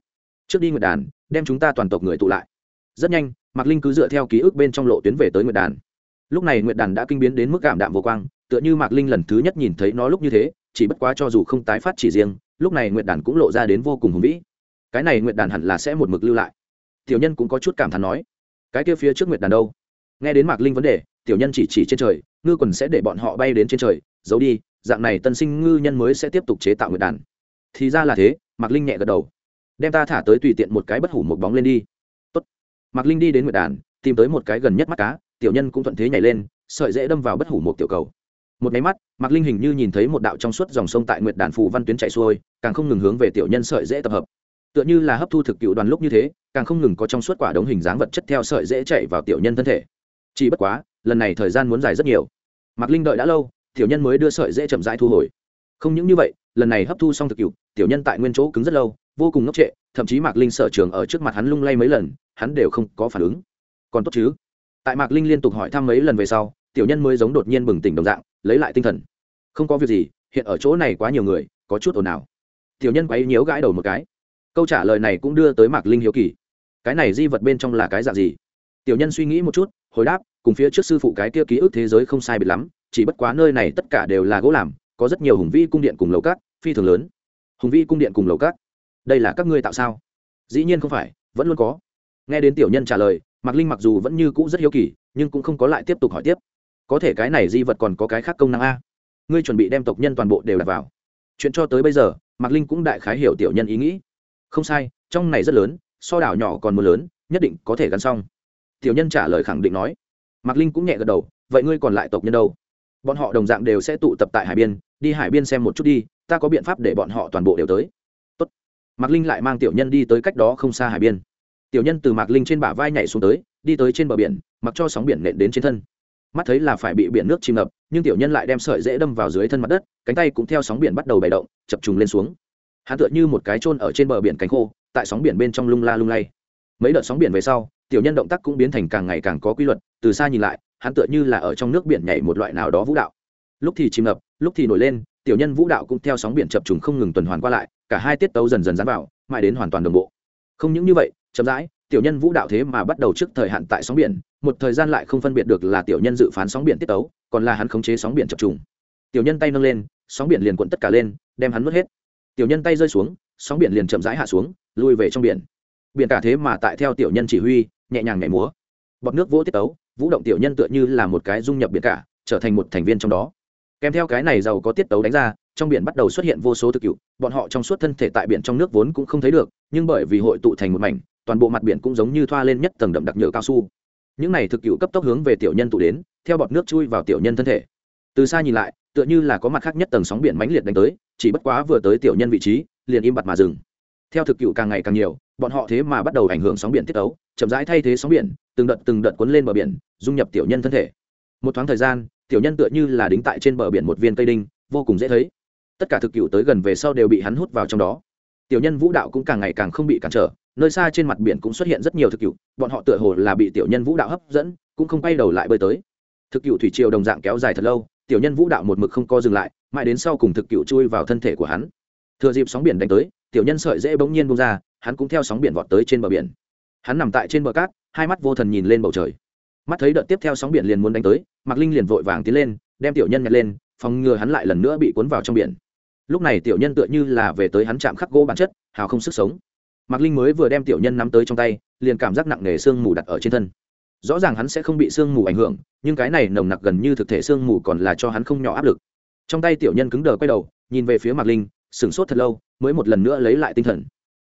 Trước đi nguyệt đàn, đem chúng ta toàn tộc người tụ lại rất nhanh, mạc linh cứ dựa theo ký ức bên trong lộ tuyến về tới nguyệt đàn. Lúc này nguyệt đàn đã kinh biến đến mức cảm đạm vô quang, tựa như mạc linh lần thứ nhất nhìn thấy nó lúc như thế, chỉ bất quá cho dù không tái phát chỉ riêng, lúc này nguyệt đàn cũng lộ ra đến vô cùng hùng vĩ. Cái này nguyệt đàn hẳn là sẽ một mực lưu lại. Tiểu nhân cũng có chút cảm thán nói, cái kia phía trước nguyệt đàn đâu? Nghe đến mạc linh vấn đề, tiểu nhân chỉ chỉ trên trời, ngư quần sẽ để bọn họ bay đến trên trời, giấu đi, dạng này tân sinh ngư nhân mới sẽ tiếp tục chế tạo nguyệt đàn. Thì ra là thế, mạc linh nhẹ gật đầu, đem ta thả tới tùy tiện một cái bất hủ một bóng lên đi mạc linh đi đến nguyệt đàn, tìm tới một cái gần nhất mắt cá, tiểu nhân cũng thuận thế nhảy lên, sợi dễ đâm vào bất hủ một tiểu cầu. Một máy mắt, mạc linh hình như nhìn thấy một đạo trong suốt dòng sông tại nguyệt đàn phù văn tuyến chạy xuôi, càng không ngừng hướng về tiểu nhân sợi dễ tập hợp. Tựa như là hấp thu thực cựu đoàn lúc như thế, càng không ngừng có trong suốt quả đống hình dáng vật chất theo sợi dễ chạy vào tiểu nhân thân thể. Chỉ bất quá, lần này thời gian muốn dài rất nhiều. Mạc linh đợi đã lâu, tiểu nhân mới đưa sợi dễ chậm rãi thu hồi. Không những như vậy, lần này hấp thu xong thực cựu, tiểu nhân tại nguyên chỗ cứng rất lâu vô cùng ngốc trệ, thậm chí mạc linh sở trường ở trước mặt hắn lung lay mấy lần, hắn đều không có phản ứng. Còn tốt chứ? Tại mạc linh liên tục hỏi thăm mấy lần về sau, tiểu nhân mới giống đột nhiên bừng tỉnh đồng dạng, lấy lại tinh thần. Không có việc gì, hiện ở chỗ này quá nhiều người, có chút ồn ào. Tiểu nhân quấy nhiễu gãi đầu một cái. Câu trả lời này cũng đưa tới mạc linh hiếu kỳ. Cái này di vật bên trong là cái dạng gì? Tiểu nhân suy nghĩ một chút, hồi đáp, cùng phía trước sư phụ cái kia ký ức thế giới không sai biệt lắm, chỉ bất quá nơi này tất cả đều là gỗ làm, có rất nhiều hùng vi cung điện cùng lầu cát, phi thường lớn. Hùng vi cung điện cùng lầu cát đây là các ngươi tạo sao? Dĩ nhiên không phải, vẫn luôn có. Nghe đến tiểu nhân trả lời, mạc linh mặc dù vẫn như cũ rất hiếu kỳ, nhưng cũng không có lại tiếp tục hỏi tiếp. Có thể cái này di vật còn có cái khác công năng a? Ngươi chuẩn bị đem tộc nhân toàn bộ đều đặt vào. Chuyện cho tới bây giờ, mạc linh cũng đại khái hiểu tiểu nhân ý nghĩ. Không sai, trong này rất lớn, so đảo nhỏ còn mưa lớn, nhất định có thể gắn xong. Tiểu nhân trả lời khẳng định nói. Mạc linh cũng nhẹ gật đầu, vậy ngươi còn lại tộc nhân đâu? Bọn họ đồng dạng đều sẽ tụ tập tại hải biên, đi hải biên xem một chút đi, ta có biện pháp để bọn họ toàn bộ đều tới mạc linh lại mang tiểu nhân đi tới cách đó không xa hải biên. Tiểu nhân từ mạc linh trên bả vai nhảy xuống tới, đi tới trên bờ biển, mặc cho sóng biển nện đến trên thân. Mắt thấy là phải bị biển nước chìm ngập, nhưng tiểu nhân lại đem sợi dễ đâm vào dưới thân mặt đất, cánh tay cũng theo sóng biển bắt đầu bày động, chập trùng lên xuống. Hắn tựa như một cái trôn ở trên bờ biển cánh khô, tại sóng biển bên trong lung la lung lay. Mấy đợt sóng biển về sau, tiểu nhân động tác cũng biến thành càng ngày càng có quy luật, từ xa nhìn lại, hắn tựa như là ở trong nước biển nhảy một loại nào đó vũ đạo. Lúc thì chìm ngập, lúc thì nổi lên, tiểu nhân vũ đạo cũng theo sóng biển chập trùng không ngừng tuần hoàn qua lại cả hai tiết tấu dần dần dán vào, mãi đến hoàn toàn đồng bộ. Không những như vậy, chậm rãi, tiểu nhân vũ đạo thế mà bắt đầu trước thời hạn tại sóng biển, một thời gian lại không phân biệt được là tiểu nhân dự phán sóng biển tiết tấu, còn là hắn khống chế sóng biển chập trùng. Tiểu nhân tay nâng lên, sóng biển liền cuộn tất cả lên, đem hắn mất hết. Tiểu nhân tay rơi xuống, sóng biển liền chậm rãi hạ xuống, lui về trong biển. Biển cả thế mà tại theo tiểu nhân chỉ huy, nhẹ nhàng nhảy múa. Bọt nước vỗ tiết tấu, vũ động tiểu nhân tựa như là một cái dung nhập biển cả, trở thành một thành viên trong đó. Kèm theo cái này giàu có tiết tấu đánh ra trong biển bắt đầu xuất hiện vô số thực cựu, bọn họ trong suốt thân thể tại biển trong nước vốn cũng không thấy được, nhưng bởi vì hội tụ thành một mảnh, toàn bộ mặt biển cũng giống như thoa lên nhất tầng đậm đặc nhựa cao su. Những này thực cựu cấp tốc hướng về tiểu nhân tụ đến, theo bọt nước chui vào tiểu nhân thân thể. Từ xa nhìn lại, tựa như là có mặt khác nhất tầng sóng biển mãnh liệt đánh tới, chỉ bất quá vừa tới tiểu nhân vị trí, liền im bặt mà dừng. Theo thực cựu càng ngày càng nhiều, bọn họ thế mà bắt đầu ảnh hưởng sóng biển tiết ấu chậm rãi thay thế sóng biển, từng đợt từng đợt cuốn lên bờ biển, dung nhập tiểu nhân thân thể. Một thoáng thời gian, tiểu nhân tựa như là đính tại trên bờ biển một viên cây đinh, vô cùng dễ thấy tất cả thực cựu tới gần về sau đều bị hắn hút vào trong đó. Tiểu nhân vũ đạo cũng càng ngày càng không bị cản trở, nơi xa trên mặt biển cũng xuất hiện rất nhiều thực cựu, bọn họ tựa hồ là bị tiểu nhân vũ đạo hấp dẫn, cũng không quay đầu lại bơi tới. Thực cựu thủy triều đồng dạng kéo dài thật lâu, tiểu nhân vũ đạo một mực không co dừng lại, mãi đến sau cùng thực cựu chui vào thân thể của hắn. Thừa dịp sóng biển đánh tới, tiểu nhân sợi dễ bỗng nhiên bông ra, hắn cũng theo sóng biển vọt tới trên bờ biển. Hắn nằm tại trên bờ cát, hai mắt vô thần nhìn lên bầu trời. Mắt thấy đợt tiếp theo sóng biển liền muốn đánh tới, mạc linh liền vội vàng tiến lên, đem tiểu nhân nhặt lên, phòng ngừa hắn lại lần nữa bị cuốn vào trong biển lúc này tiểu nhân tựa như là về tới hắn chạm khắc gỗ bản chất, hào không sức sống. Mạc linh mới vừa đem tiểu nhân nắm tới trong tay, liền cảm giác nặng nề sương mù đặt ở trên thân. Rõ ràng hắn sẽ không bị sương mù ảnh hưởng, nhưng cái này nồng nặc gần như thực thể sương mù còn là cho hắn không nhỏ áp lực. Trong tay tiểu nhân cứng đờ quay đầu, nhìn về phía mạc linh, sửng sốt thật lâu, mới một lần nữa lấy lại tinh thần.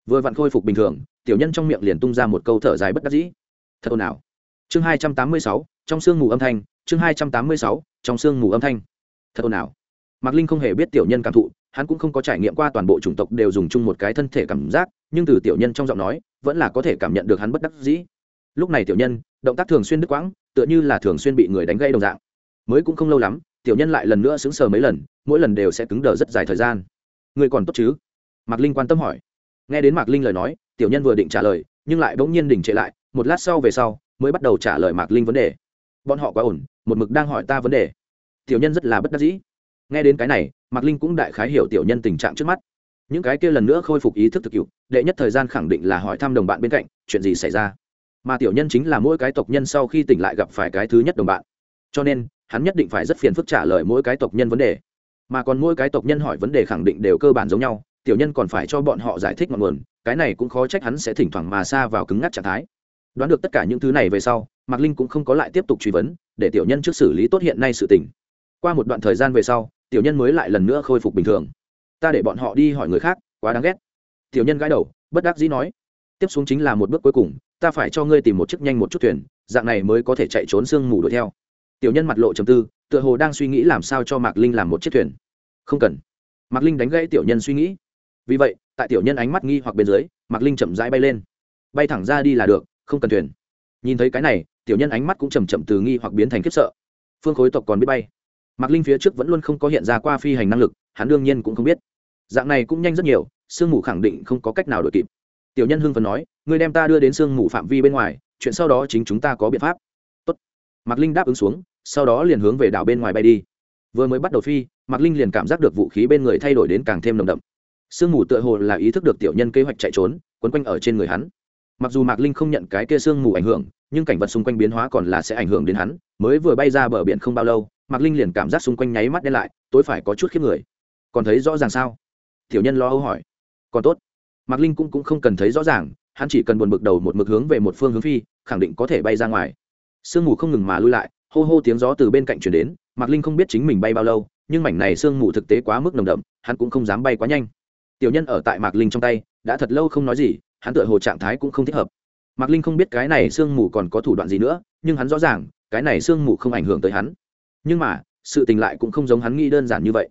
Vừa vặn khôi phục bình thường, tiểu nhân trong miệng liền tung ra một câu thở dài bất đắc dĩ. Thật ồn ào. Chương hai trăm tám mươi sáu, trong sương mù âm thanh, chương hai trăm tám mươi sáu, trong sương mù âm thanh. Thật ồn ào mạc linh không hề biết tiểu nhân cảm thụ, hắn cũng không có trải nghiệm qua toàn bộ chủng tộc đều dùng chung một cái thân thể cảm giác, nhưng từ tiểu nhân trong giọng nói, vẫn là có thể cảm nhận được hắn bất đắc dĩ. Lúc này tiểu nhân, động tác thường xuyên đứt quãng, tựa như là thường xuyên bị người đánh gây đồng dạng. Mới cũng không lâu lắm, tiểu nhân lại lần nữa sững sờ mấy lần, mỗi lần đều sẽ cứng đờ rất dài thời gian. Người còn tốt chứ? Mạc linh quan tâm hỏi. Nghe đến mạc linh lời nói, tiểu nhân vừa định trả lời, nhưng lại bỗng nhiên đình trệ lại, một lát sau về sau, mới bắt đầu trả lời mạc linh vấn đề. Bọn họ quá ổn, một mực đang hỏi ta vấn đề. Tiểu nhân rất là bất đắc dĩ nghe đến cái này, mạc linh cũng đại khái hiểu tiểu nhân tình trạng trước mắt. Những cái kia lần nữa khôi phục ý thức thực cựu, đệ nhất thời gian khẳng định là hỏi thăm đồng bạn bên cạnh, chuyện gì xảy ra? Mà tiểu nhân chính là mỗi cái tộc nhân sau khi tỉnh lại gặp phải cái thứ nhất đồng bạn. Cho nên, hắn nhất định phải rất phiền phức trả lời mỗi cái tộc nhân vấn đề. Mà còn mỗi cái tộc nhân hỏi vấn đề khẳng định đều cơ bản giống nhau, tiểu nhân còn phải cho bọn họ giải thích ngọn nguồn, cái này cũng khó trách hắn sẽ thỉnh thoảng mà xa vào cứng ngắc trạng thái. Đoán được tất cả những thứ này về sau, mạc linh cũng không có lại tiếp tục truy vấn, để tiểu nhân trước xử lý tốt hiện nay sự tình. Qua một đoạn thời gian về sau tiểu nhân mới lại lần nữa khôi phục bình thường. Ta để bọn họ đi hỏi người khác, quá đáng ghét. Tiểu nhân gãi đầu, bất đắc dĩ nói. Tiếp xuống chính là một bước cuối cùng, ta phải cho ngươi tìm một chiếc nhanh một chút thuyền, dạng này mới có thể chạy trốn sương mù đuổi theo. Tiểu nhân mặt lộ trầm tư, tựa hồ đang suy nghĩ làm sao cho mạc linh làm một chiếc thuyền. Không cần. Mạc linh đánh gãy tiểu nhân suy nghĩ. Vì vậy, tại tiểu nhân ánh mắt nghi hoặc bên dưới, mạc linh chậm rãi bay lên. Bay thẳng ra đi là được, không cần thuyền. Nhìn thấy cái này, tiểu nhân ánh mắt cũng chầm chậm từ nghi hoặc biến thành khiếp sợ. Phương khối tộc còn biết bay mạc linh phía trước vẫn luôn không có hiện ra qua phi hành năng lực, hắn đương nhiên cũng không biết. Dạng này cũng nhanh rất nhiều, sương mù khẳng định không có cách nào đổi kịp. Tiểu nhân hưng phần nói người đem ta đưa đến sương mù phạm vi bên ngoài, chuyện sau đó chính chúng ta có biện pháp. Tốt. mạc linh đáp ứng xuống, sau đó liền hướng về đảo bên ngoài bay đi. Vừa mới bắt đầu phi, mạc linh liền cảm giác được vũ khí bên người thay đổi đến càng thêm nồng đậm. Sương mù tựa hồ là ý thức được tiểu nhân kế hoạch chạy trốn, quấn quanh ở trên người hắn. Mặc dù mạc linh không nhận cái kia sương mù ảnh hưởng nhưng cảnh vật xung quanh biến hóa còn là sẽ ảnh hưởng đến hắn mới vừa bay ra bờ biển không bao lâu mạc linh liền cảm giác xung quanh nháy mắt đen lại tối phải có chút khiếp người. Còn thấy rõ ràng sao? Tiểu nhân lo âu hỏi. Còn tốt. Mạc linh cũng, cũng không cần thấy rõ ràng hắn chỉ cần buồn bực đầu một mực hướng về một phương hướng phi khẳng định có thể bay ra ngoài. Sương mù không ngừng mà lui lại hô hô tiếng gió từ bên cạnh chuyển đến mạc linh không biết chính mình bay bao lâu nhưng mảnh này sương mù thực tế quá mức nồng đậm hắn cũng không dám bay quá nhanh. Tiểu nhân ở tại mạc linh trong tay đã thật lâu không nói gì hắn tựa hồ trạng thái cũng không thích hợp mạc linh không biết cái này sương mù còn có thủ đoạn gì nữa, nhưng hắn rõ ràng, cái này sương mù không ảnh hưởng tới hắn. Nhưng mà, sự tình lại cũng không giống hắn nghĩ đơn giản như vậy.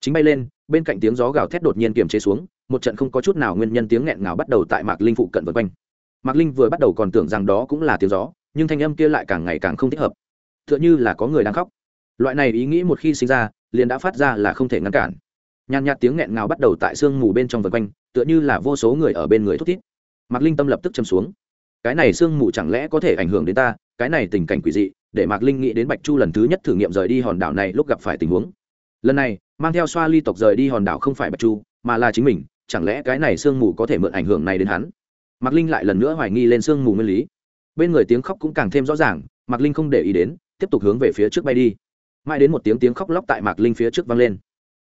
Chính bay lên, bên cạnh tiếng gió gào thét đột nhiên kiềm chế xuống, một trận không có chút nào nguyên nhân tiếng nghẹn ngào bắt đầu tại mạc linh phụ cận vân quanh. Mạc linh vừa bắt đầu còn tưởng rằng đó cũng là tiếng gió, nhưng thanh âm kia lại càng ngày càng không thích hợp. T h ư ợ n h ư là có người đang khóc. Loại này ý nghĩ một khi sinh ra, liền đã phát ra là không thể ngăn cản. Nhàn nhạt tiếng nghẹn ngào bắt đầu tại sương mù bên trong vân quanh, tựa như là vô số người ở bên người thút thít. Mạc linh tâm lập tức châm xuống cái này sương mù chẳng lẽ có thể ảnh hưởng đến ta, cái này tình cảnh quỷ dị, để mạc linh nghĩ đến bạch chu lần thứ nhất thử nghiệm rời đi hòn đảo này lúc gặp phải tình huống. Lần này, mang theo xoa ly tộc rời đi hòn đảo không phải bạch chu, mà là chính mình, chẳng lẽ cái này sương mù có thể mượn ảnh hưởng này đến hắn? Mạc linh lại lần nữa hoài nghi lên sương mù nguyên lý. Bên người tiếng khóc cũng càng thêm rõ ràng, mạc linh không để ý đến, tiếp tục hướng về phía trước bay đi. Mãi đến một tiếng tiếng khóc lóc tại mạc linh phía trước vang lên.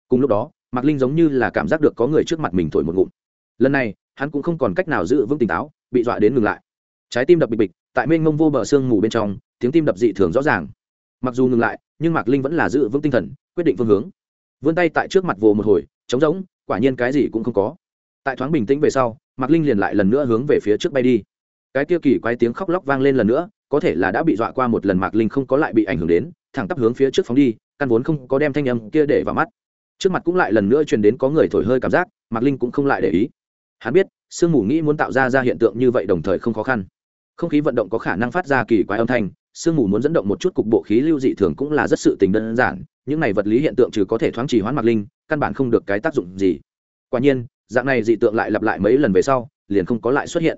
Cùng lúc đó, mạc linh giống như là cảm giác được có người trước mặt mình thổi một ngụm. Lần này, hắn cũng không còn cách nào giữ vững tỉnh táo, bị dọa đến ngừng lại trái tim đập bịch bịch, tại mênh mông vô bờ sương mù bên trong, tiếng tim đập dị thường rõ ràng. Mặc dù ngừng lại, nhưng mạc linh vẫn là giữ vững tinh thần, quyết định phương hướng. Vươn tay tại trước mặt vồ một hồi, trống rỗng, quả nhiên cái gì cũng không có. Tại thoáng bình tĩnh về sau, mạc linh liền lại lần nữa hướng về phía trước bay đi. Cái kia kỳ quái tiếng khóc lóc vang lên lần nữa, có thể là đã bị dọa qua một lần mạc linh không có lại bị ảnh hưởng đến, thẳng tắp hướng phía trước phóng đi, căn vốn không có đem thanh âm kia để vào mắt. Trước mặt cũng lại lần nữa truyền đến có người thổi hơi cảm giác, mạc linh cũng không lại để ý. Hắn biết, sương mù nghĩ muốn tạo ra ra hiện tượng như vậy đồng thời không khó khăn không khí vận động có khả năng phát ra kỳ quái âm thanh, sương mù muốn dẫn động một chút cục bộ khí lưu dị thường cũng là rất sự tình đơn giản, những này vật lý hiện tượng trừ có thể thoáng trì hoãn mạc linh, căn bản không được cái tác dụng gì. Quả nhiên, dạng này dị tượng lại lặp lại mấy lần về sau, liền không có lại xuất hiện.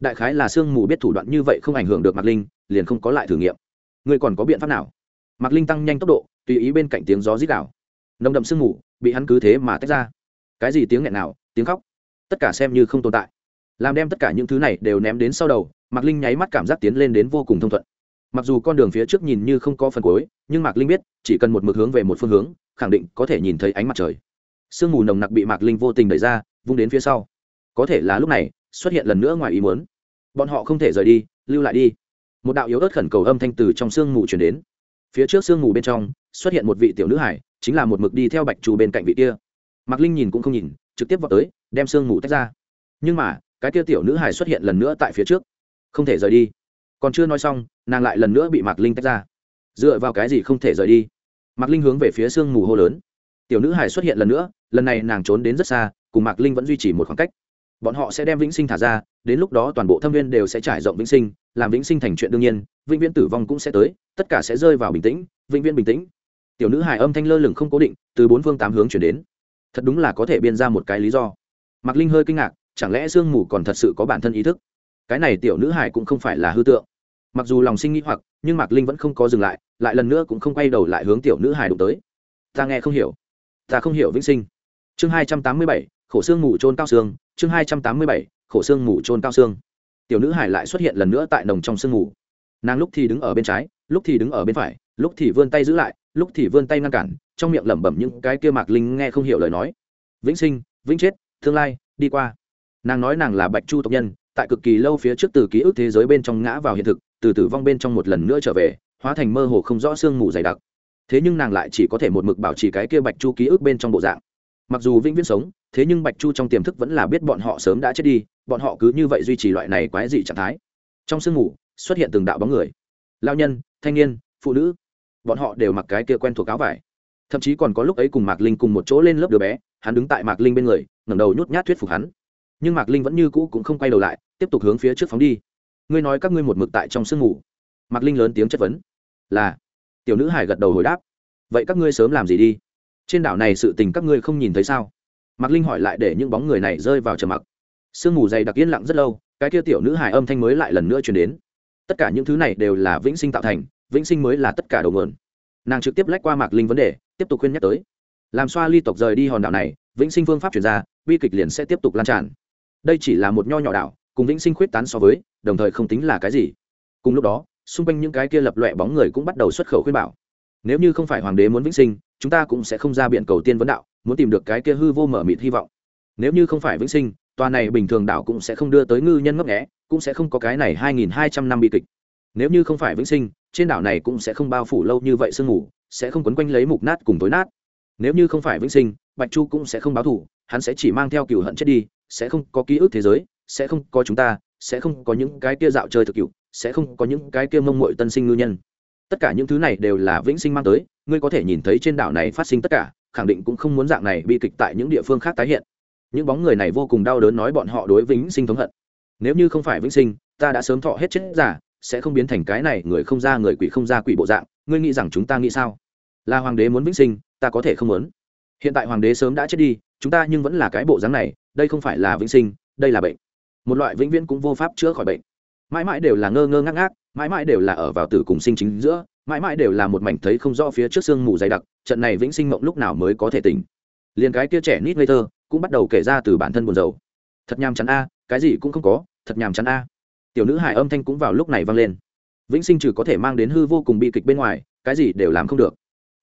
Đại khái là sương mù biết thủ đoạn như vậy không ảnh hưởng được mạc linh, liền không có lại thử nghiệm. Người còn có biện pháp nào? Mạc linh tăng nhanh tốc độ, tùy ý bên cạnh tiếng gió rít đảo nồng đậm sương mù, bị hắn cứ thế mà tách ra. Cái gì tiếng nghẹn nào, tiếng khóc? Tất cả xem như không tồn tại làm đem tất cả những thứ này đều ném đến sau đầu, mạc linh nháy mắt cảm giác tiến lên đến vô cùng thông thuận. Mặc dù con đường phía trước nhìn như không có phần cuối, nhưng mạc linh biết, chỉ cần một mực hướng về một phương hướng, khẳng định có thể nhìn thấy ánh mặt trời. Sương mù nồng nặc bị mạc linh vô tình đẩy ra, vung đến phía sau. Có thể là lúc này, xuất hiện lần nữa ngoài ý muốn. Bọn họ không thể rời đi, lưu lại đi. Một đạo yếu ớt khẩn cầu âm thanh từ trong sương mù chuyển đến. Phía trước sương mù bên trong, xuất hiện một vị tiểu nữ hải, chính là một mực đi theo bạch trù bên cạnh vị kia. Mạc linh nhìn cũng không nhìn, trực tiếp vào tới, đem sương mù tách ra. Nhưng mà cái kia tiểu nữ hải xuất hiện lần nữa tại phía trước. Không thể rời đi. Còn chưa nói xong, nàng lại lần nữa bị mạc linh tách ra. Dựa vào cái gì không thể rời đi? Mạc linh hướng về phía sương mù hô lớn. Tiểu nữ hải xuất hiện lần nữa, lần này nàng trốn đến rất xa, cùng mạc linh vẫn duy trì một khoảng cách. Bọn họ sẽ đem vĩnh sinh thả ra, đến lúc đó toàn bộ thâm viên đều sẽ trải rộng vĩnh sinh, làm vĩnh sinh thành chuyện đương nhiên, vĩnh viễn tử vong cũng sẽ tới, tất cả sẽ rơi vào bình tĩnh, vĩnh viễn bình tĩnh. Tiểu nữ hải âm thanh lơ lửng không cố định, từ bốn phương tám hướng chuyển đến. Thật đúng là có thể biên ra một cái lý do. Mạc linh hơi kinh ngạc chẳng lẽ sương mù còn thật sự có bản thân ý thức? Cái này tiểu nữ hải cũng không phải là hư tượng. Mặc dù lòng sinh nghĩ hoặc, nhưng mạc linh vẫn không có dừng lại lại lần nữa cũng không quay đầu lại hướng tiểu nữ hải đụng tới. Ta nghe không hiểu. Ta không hiểu vĩnh sinh. Chương hai trăm tám mươi bảy, khổ xương mù trôn cao xương. Chương hai trăm tám mươi bảy, khổ xương mù trôn cao xương. Tiểu nữ hải lại xuất hiện lần nữa tại nồng trong sương mù. Nàng lúc thì đứng ở bên trái, lúc thì đứng ở bên phải, lúc thì vươn tay giữ lại, lúc thì vươn tay ngăn cản, trong miệng lẩm bẩm những cái kia mạc linh nghe không hiểu lời nói. Vĩnh sinh, vĩnh chết, tương lai, đi qua nàng nói nàng là bạch chu tộc nhân, tại cực kỳ lâu phía trước từ ký ức thế giới bên trong ngã vào hiện thực, từ tử vong bên trong một lần nữa trở về, hóa thành mơ hồ không rõ sương mù dày đặc. Thế nhưng nàng lại chỉ có thể một mực bảo trì cái kia bạch chu ký ức bên trong bộ dạng. Mặc dù vĩnh viễn sống, thế nhưng bạch chu trong tiềm thức vẫn là biết bọn họ sớm đã chết đi, bọn họ cứ như vậy duy trì loại này quái dị trạng thái. Trong sương mù, xuất hiện từng đạo bóng người. Lao nhân, thanh niên, phụ nữ, bọn họ đều mặc cái kia quen thuộc áo vải. Thậm chí còn có lúc ấy cùng mạc linh cùng một chỗ lên lớp đứa bé, hắn đứng tại mạc linh bên người, ngẩng đầu nhút nhát thuyết phục hắn nhưng mạc linh vẫn như cũ cũng không quay đầu lại, tiếp tục hướng phía trước phóng đi. Ngươi nói các ngươi một mực tại trong sương mù mạc linh lớn tiếng chất vấn. Là. Tiểu nữ hải gật đầu hồi đáp. Vậy các ngươi sớm làm gì đi? Trên đảo này sự tình các ngươi không nhìn thấy sao? Mạc linh hỏi lại để những bóng người này rơi vào trầm mặc. Sương mù dày đặc yên lặng rất lâu, cái kia tiểu nữ hải âm thanh mới lại lần nữa chuyển đến. Tất cả những thứ này đều là vĩnh sinh tạo thành, vĩnh sinh mới là tất cả đầu nguồn. Nàng trực tiếp lách qua mạc linh vấn đề, tiếp tục khuyên nhắc tới. Làm xoa ly tộc rời đi hòn đảo này, vĩnh sinh phương pháp chuyển ra, bi kịch liền sẽ tiếp tục lan tràn đây chỉ là một nho nhỏ đảo, cùng vĩnh sinh khuyết tán so với, đồng thời không tính là cái gì. Cùng lúc đó, xung quanh những cái kia lập loẹ bóng người cũng bắt đầu xuất khẩu khuyên bảo. Nếu như không phải hoàng đế muốn vĩnh sinh, chúng ta cũng sẽ không ra biện cầu tiên vấn đạo, muốn tìm được cái kia hư vô mở mịt hy vọng. Nếu như không phải vĩnh sinh, tòa này bình thường đảo cũng sẽ không đưa tới ngư nhân ngấp nghẽ cũng sẽ không có cái này hai nghìn hai trăm năm bi kịch. Nếu như không phải vĩnh sinh, trên đảo này cũng sẽ không bao phủ lâu như vậy sương ngủ sẽ không quấn quanh lấy mục nát cùng tối nát. Nếu như không phải vĩnh sinh, bạch chu cũng sẽ không báo thủ hắn sẽ chỉ mang theo cựu hận chết đi sẽ không có ký ức thế giới, sẽ không có chúng ta, sẽ không có những cái kia dạo chơi thực cựu, sẽ không có những cái kia mông mội tân sinh ngư nhân. Tất cả những thứ này đều là vĩnh sinh mang tới, ngươi có thể nhìn thấy trên đảo này phát sinh tất cả, khẳng định cũng không muốn dạng này bi kịch tại những địa phương khác tái hiện. Những bóng người này vô cùng đau đớn nói bọn họ đối vĩnh sinh thống hận. Nếu như không phải vĩnh sinh, ta đã sớm thọ hết chết giả, sẽ không biến thành cái này người không ra người quỷ không ra quỷ bộ dạng, ngươi nghĩ rằng chúng ta nghĩ sao? Là hoàng đế muốn vĩnh sinh, ta có thể không muốn. Hiện tại hoàng đế sớm đã chết đi, chúng ta nhưng vẫn là cái bộ dáng này đây không phải là vĩnh sinh, đây là bệnh. Một loại vĩnh viễn cũng vô pháp chữa khỏi bệnh. Mãi mãi đều là ngơ ngơ ngác ngác, mãi mãi đều là ở vào tử cùng sinh chính giữa, mãi mãi đều là một mảnh thấy không rõ phía trước sương mù dày đặc, trận này vĩnh sinh mộng lúc nào mới có thể tỉnh. Liền cái kia trẻ nít ngây thơ cũng bắt đầu kể ra từ bản thân buồn rầu. Thật nhàm chán a, cái gì cũng không có, thật nhàm chán a. Tiểu nữ hải âm thanh cũng vào lúc này vang lên. Vĩnh sinh trừ có thể mang đến hư vô cùng bi kịch bên ngoài, cái gì đều làm không được.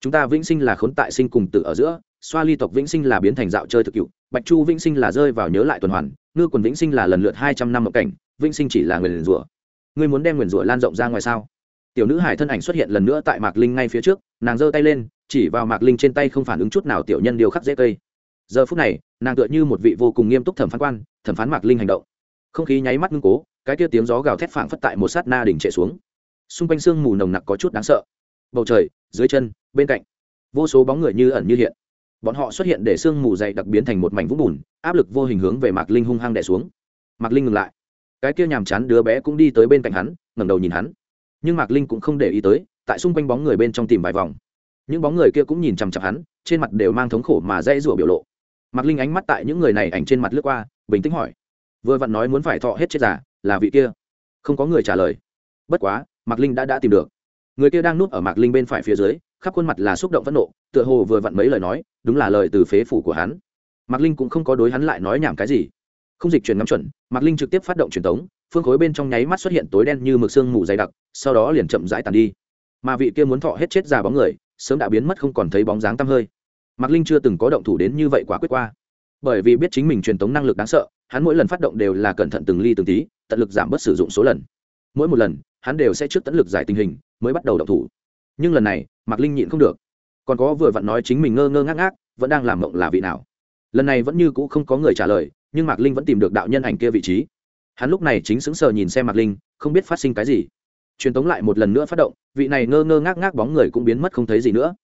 Chúng ta vĩnh sinh là khốn tại sinh cùng tử ở giữa, xoa ly tộc vĩnh sinh là biến thành dạo chơi thực cựu bạch chu vĩnh sinh là rơi vào nhớ lại tuần hoàn, ngư quần vĩnh sinh là lần lượt hai trăm năm mộng cảnh, vĩnh sinh chỉ là người nguyền rủa. Ngươi muốn đem nguyền rủa lan rộng ra ngoài sao? Tiểu nữ hải thân ảnh xuất hiện lần nữa tại mạc linh ngay phía trước, nàng giơ tay lên, chỉ vào mạc linh trên tay không phản ứng chút nào tiểu nhân điều khắc dễ cây. Giờ phút này, nàng tựa như một vị vô cùng nghiêm túc thẩm phán quan, thẩm phán mạc linh hành động. Không khí nháy mắt ngưng cố, cái kia tiếng gió gào thét phảng phất tại một sát na đỉnh trệ xuống. Xung quanh sương mù nồng nặc có chút đáng sợ. Bầu trời, dưới chân, bên cạnh, vô số bóng người như ẩn như hiện bọn họ xuất hiện để sương mù dày đặc biến thành một mảnh vũng bùn, áp lực vô hình hướng về mạc linh hung hăng đẻ xuống. Mạc linh ngừng lại. Cái kia nhàm chán đứa bé cũng đi tới bên cạnh hắn, ngẩng đầu nhìn hắn. Nhưng mạc linh cũng không để ý tới, tại xung quanh bóng người bên trong tìm vài vòng. Những bóng người kia cũng nhìn chằm chặp hắn, trên mặt đều mang thống khổ mà dây rủa biểu lộ. Mạc linh ánh mắt tại những người này ảnh trên mặt lướt qua, bình tĩnh hỏi. Vừa vặn nói muốn phải thọ hết chết giả là vị kia. Không có người trả lời. Bất quá, mạc linh đã đã tìm được người kia đang núp ở mạc linh bên phải phía dưới, khắp khuôn mặt là xúc động phẫn nộ, tựa hồ vừa vặn mấy lời nói, đúng là lời từ phế phủ của hắn. Mạc linh cũng không có đối hắn lại nói nhảm cái gì. Không dịch chuyển ngắm chuẩn, mạc linh trực tiếp phát động truyền tống, phương khối bên trong nháy mắt xuất hiện tối đen như mực sương mù dày đặc, sau đó liền chậm rãi tàn đi. Mà vị kia muốn thọ hết chết già bóng người, sớm đã biến mất không còn thấy bóng dáng tăm hơi. Mạc linh chưa từng có động thủ đến như vậy quá quyết qua. Bởi vì biết chính mình truyền tống năng lực đáng sợ, hắn mỗi lần phát động đều là cẩn thận từng ly từng tí, tận lực giảm bớt sử dụng số lần. Mỗi một lần, hắn đều sẽ trước tận lực giải tình hình mới bắt đầu động thủ. Nhưng lần này, mạc linh nhịn không được. Còn có vừa vặn nói chính mình ngơ ngơ ngác ngác, vẫn đang làm mộng là vị nào. Lần này vẫn như cũ không có người trả lời, nhưng mạc linh vẫn tìm được đạo nhân ảnh kia vị trí. Hắn lúc này chính sững sờ nhìn xem mạc linh, không biết phát sinh cái gì. Truyền tống lại một lần nữa phát động, vị này ngơ ngơ ngác ngác bóng người cũng biến mất không thấy gì nữa.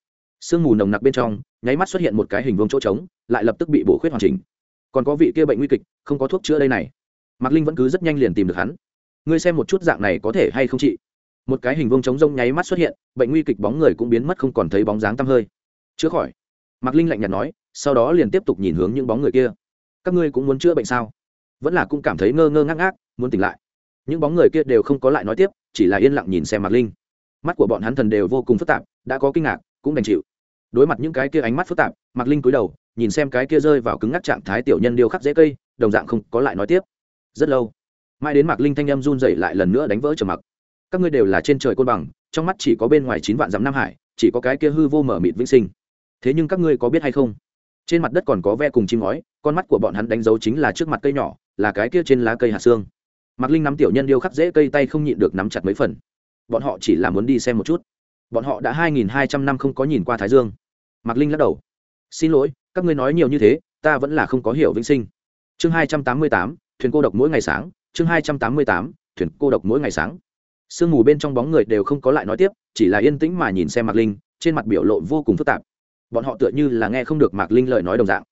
Sương mù nồng nặc bên trong, nháy mắt xuất hiện một cái hình vuông chỗ trống, lại lập tức bị bổ khuyết hoàn chỉnh. Còn có vị kia bệnh nguy kịch, không có thuốc chữa đây này. Mạc linh vẫn cứ rất nhanh liền tìm được hắn. Ngươi xem một chút dạng này có thể hay không chị? Một cái hình vuông trống rông nháy mắt xuất hiện, bệnh nguy kịch bóng người cũng biến mất không còn thấy bóng dáng tăm hơi. Chữa khỏi. Mạc linh lạnh nhạt nói, sau đó liền tiếp tục nhìn hướng những bóng người kia. Các ngươi cũng muốn chữa bệnh sao? Vẫn là cũng cảm thấy ngơ ngơ ngác ngác, muốn tỉnh lại. Những bóng người kia đều không có lại nói tiếp, chỉ là yên lặng nhìn xem mạc linh. Mắt của bọn hắn thần đều vô cùng phức tạp, đã có kinh ngạc, cũng đành chịu. Đối mặt những cái kia ánh mắt phức tạp, mạc linh cúi đầu, nhìn xem cái kia rơi vào cứng ngắc trạng thái tiểu nhân điêu khắc dễ cây, đồng dạng không có lại nói tiếp. Rất lâu mai đến mạc linh thanh em run dậy lại lần nữa đánh vỡ trở mặc các ngươi đều là trên trời côn bằng, trong mắt chỉ có bên ngoài chín vạn dặm nam hải, chỉ có cái kia hư vô mở mịt vĩnh sinh. Thế nhưng các ngươi có biết hay không? Trên mặt đất còn có ve cùng chim ngói, con mắt của bọn hắn đánh dấu chính là trước mặt cây nhỏ, là cái kia trên lá cây hạt xương. Mạc linh nắm tiểu nhân điêu khắc dễ cây tay không nhịn được nắm chặt mấy phần. Bọn họ chỉ là muốn đi xem một chút. Bọn họ đã hai nghìn hai trăm năm không có nhìn qua thái dương. Mạc linh lắc đầu. Xin lỗi, các ngươi nói nhiều như thế, ta vẫn là không có hiểu vĩnh sinh. Chương hai trăm tám mươi tám, thuyền cô độc mỗi ngày sáng, chương hai trăm tám mươi tám, thuyền cô độc mỗi ngày sáng sương mù bên trong bóng người đều không có lại nói tiếp, chỉ là yên tĩnh mà nhìn xem mạc linh, trên mặt biểu lộ vô cùng phức tạp. Bọn họ tựa như là nghe không được mạc linh lời nói đồng dạng.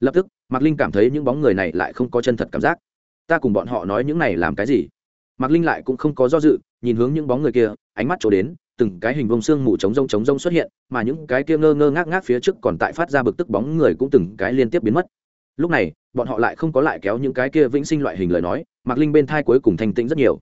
Lập tức, mạc linh cảm thấy những bóng người này lại không có chân thật cảm giác. Ta cùng bọn họ nói những này làm cái gì? Mạc linh lại cũng không có do dự, nhìn hướng những bóng người kia, ánh mắt trổ đến, từng cái hình vông xương mù trống rông trống rông xuất hiện, mà những cái kia ngơ ngơ ngác ngác phía trước còn tại phát ra bực tức bóng người cũng từng cái liên tiếp biến mất. Lúc này, bọn họ lại không có lại kéo những cái kia vĩnh sinh loại hình lời nói, mạc linh bên thai cuối cùng thanh tĩnh rất nhiều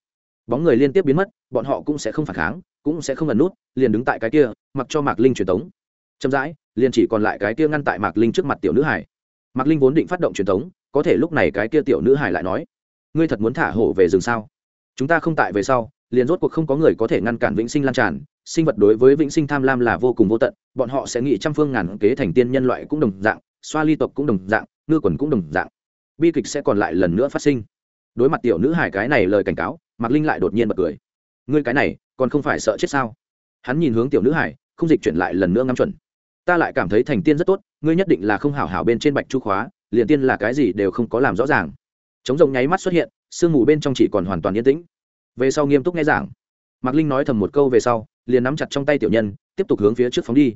bóng người liên tiếp biến mất, bọn họ cũng sẽ không phản kháng, cũng sẽ không ẩn nút, liền đứng tại cái kia, mặc cho mạc linh truyền tống. Chậm rãi, liền chỉ còn lại cái kia ngăn tại mạc linh trước mặt tiểu nữ hải mạc linh vốn định phát động truyền tống, có thể lúc này cái kia tiểu nữ hải lại nói, ngươi thật muốn thả hổ về rừng sao? Chúng ta không tại về sau, liền rốt cuộc không có người có thể ngăn cản vĩnh sinh lan tràn, sinh vật đối với vĩnh sinh tham lam là vô cùng vô tận, bọn họ sẽ nghĩ trăm phương ngàn kế thành tiên nhân loại cũng đồng dạng, xoa ly tộc cũng đồng dạng, ngư quần cũng đồng dạng. Bi kịch sẽ còn lại lần nữa phát sinh. Đối mặt tiểu nữ hải cái này lời cảnh cáo mạc linh lại đột nhiên bật cười. Ngươi cái này, còn không phải sợ chết sao? Hắn nhìn hướng tiểu nữ hải, không dịch chuyển lại lần nữa ngắm chuẩn. Ta lại cảm thấy thành tiên rất tốt, ngươi nhất định là không hảo hảo bên trên bạch chu khóa, liền tiên là cái gì đều không có làm rõ ràng. Chống rồng nháy mắt xuất hiện, sương mù bên trong chỉ còn hoàn toàn yên tĩnh. Về sau nghiêm túc nghe giảng. Mạc linh nói thầm một câu về sau, liền nắm chặt trong tay tiểu nhân, tiếp tục hướng phía trước phóng đi.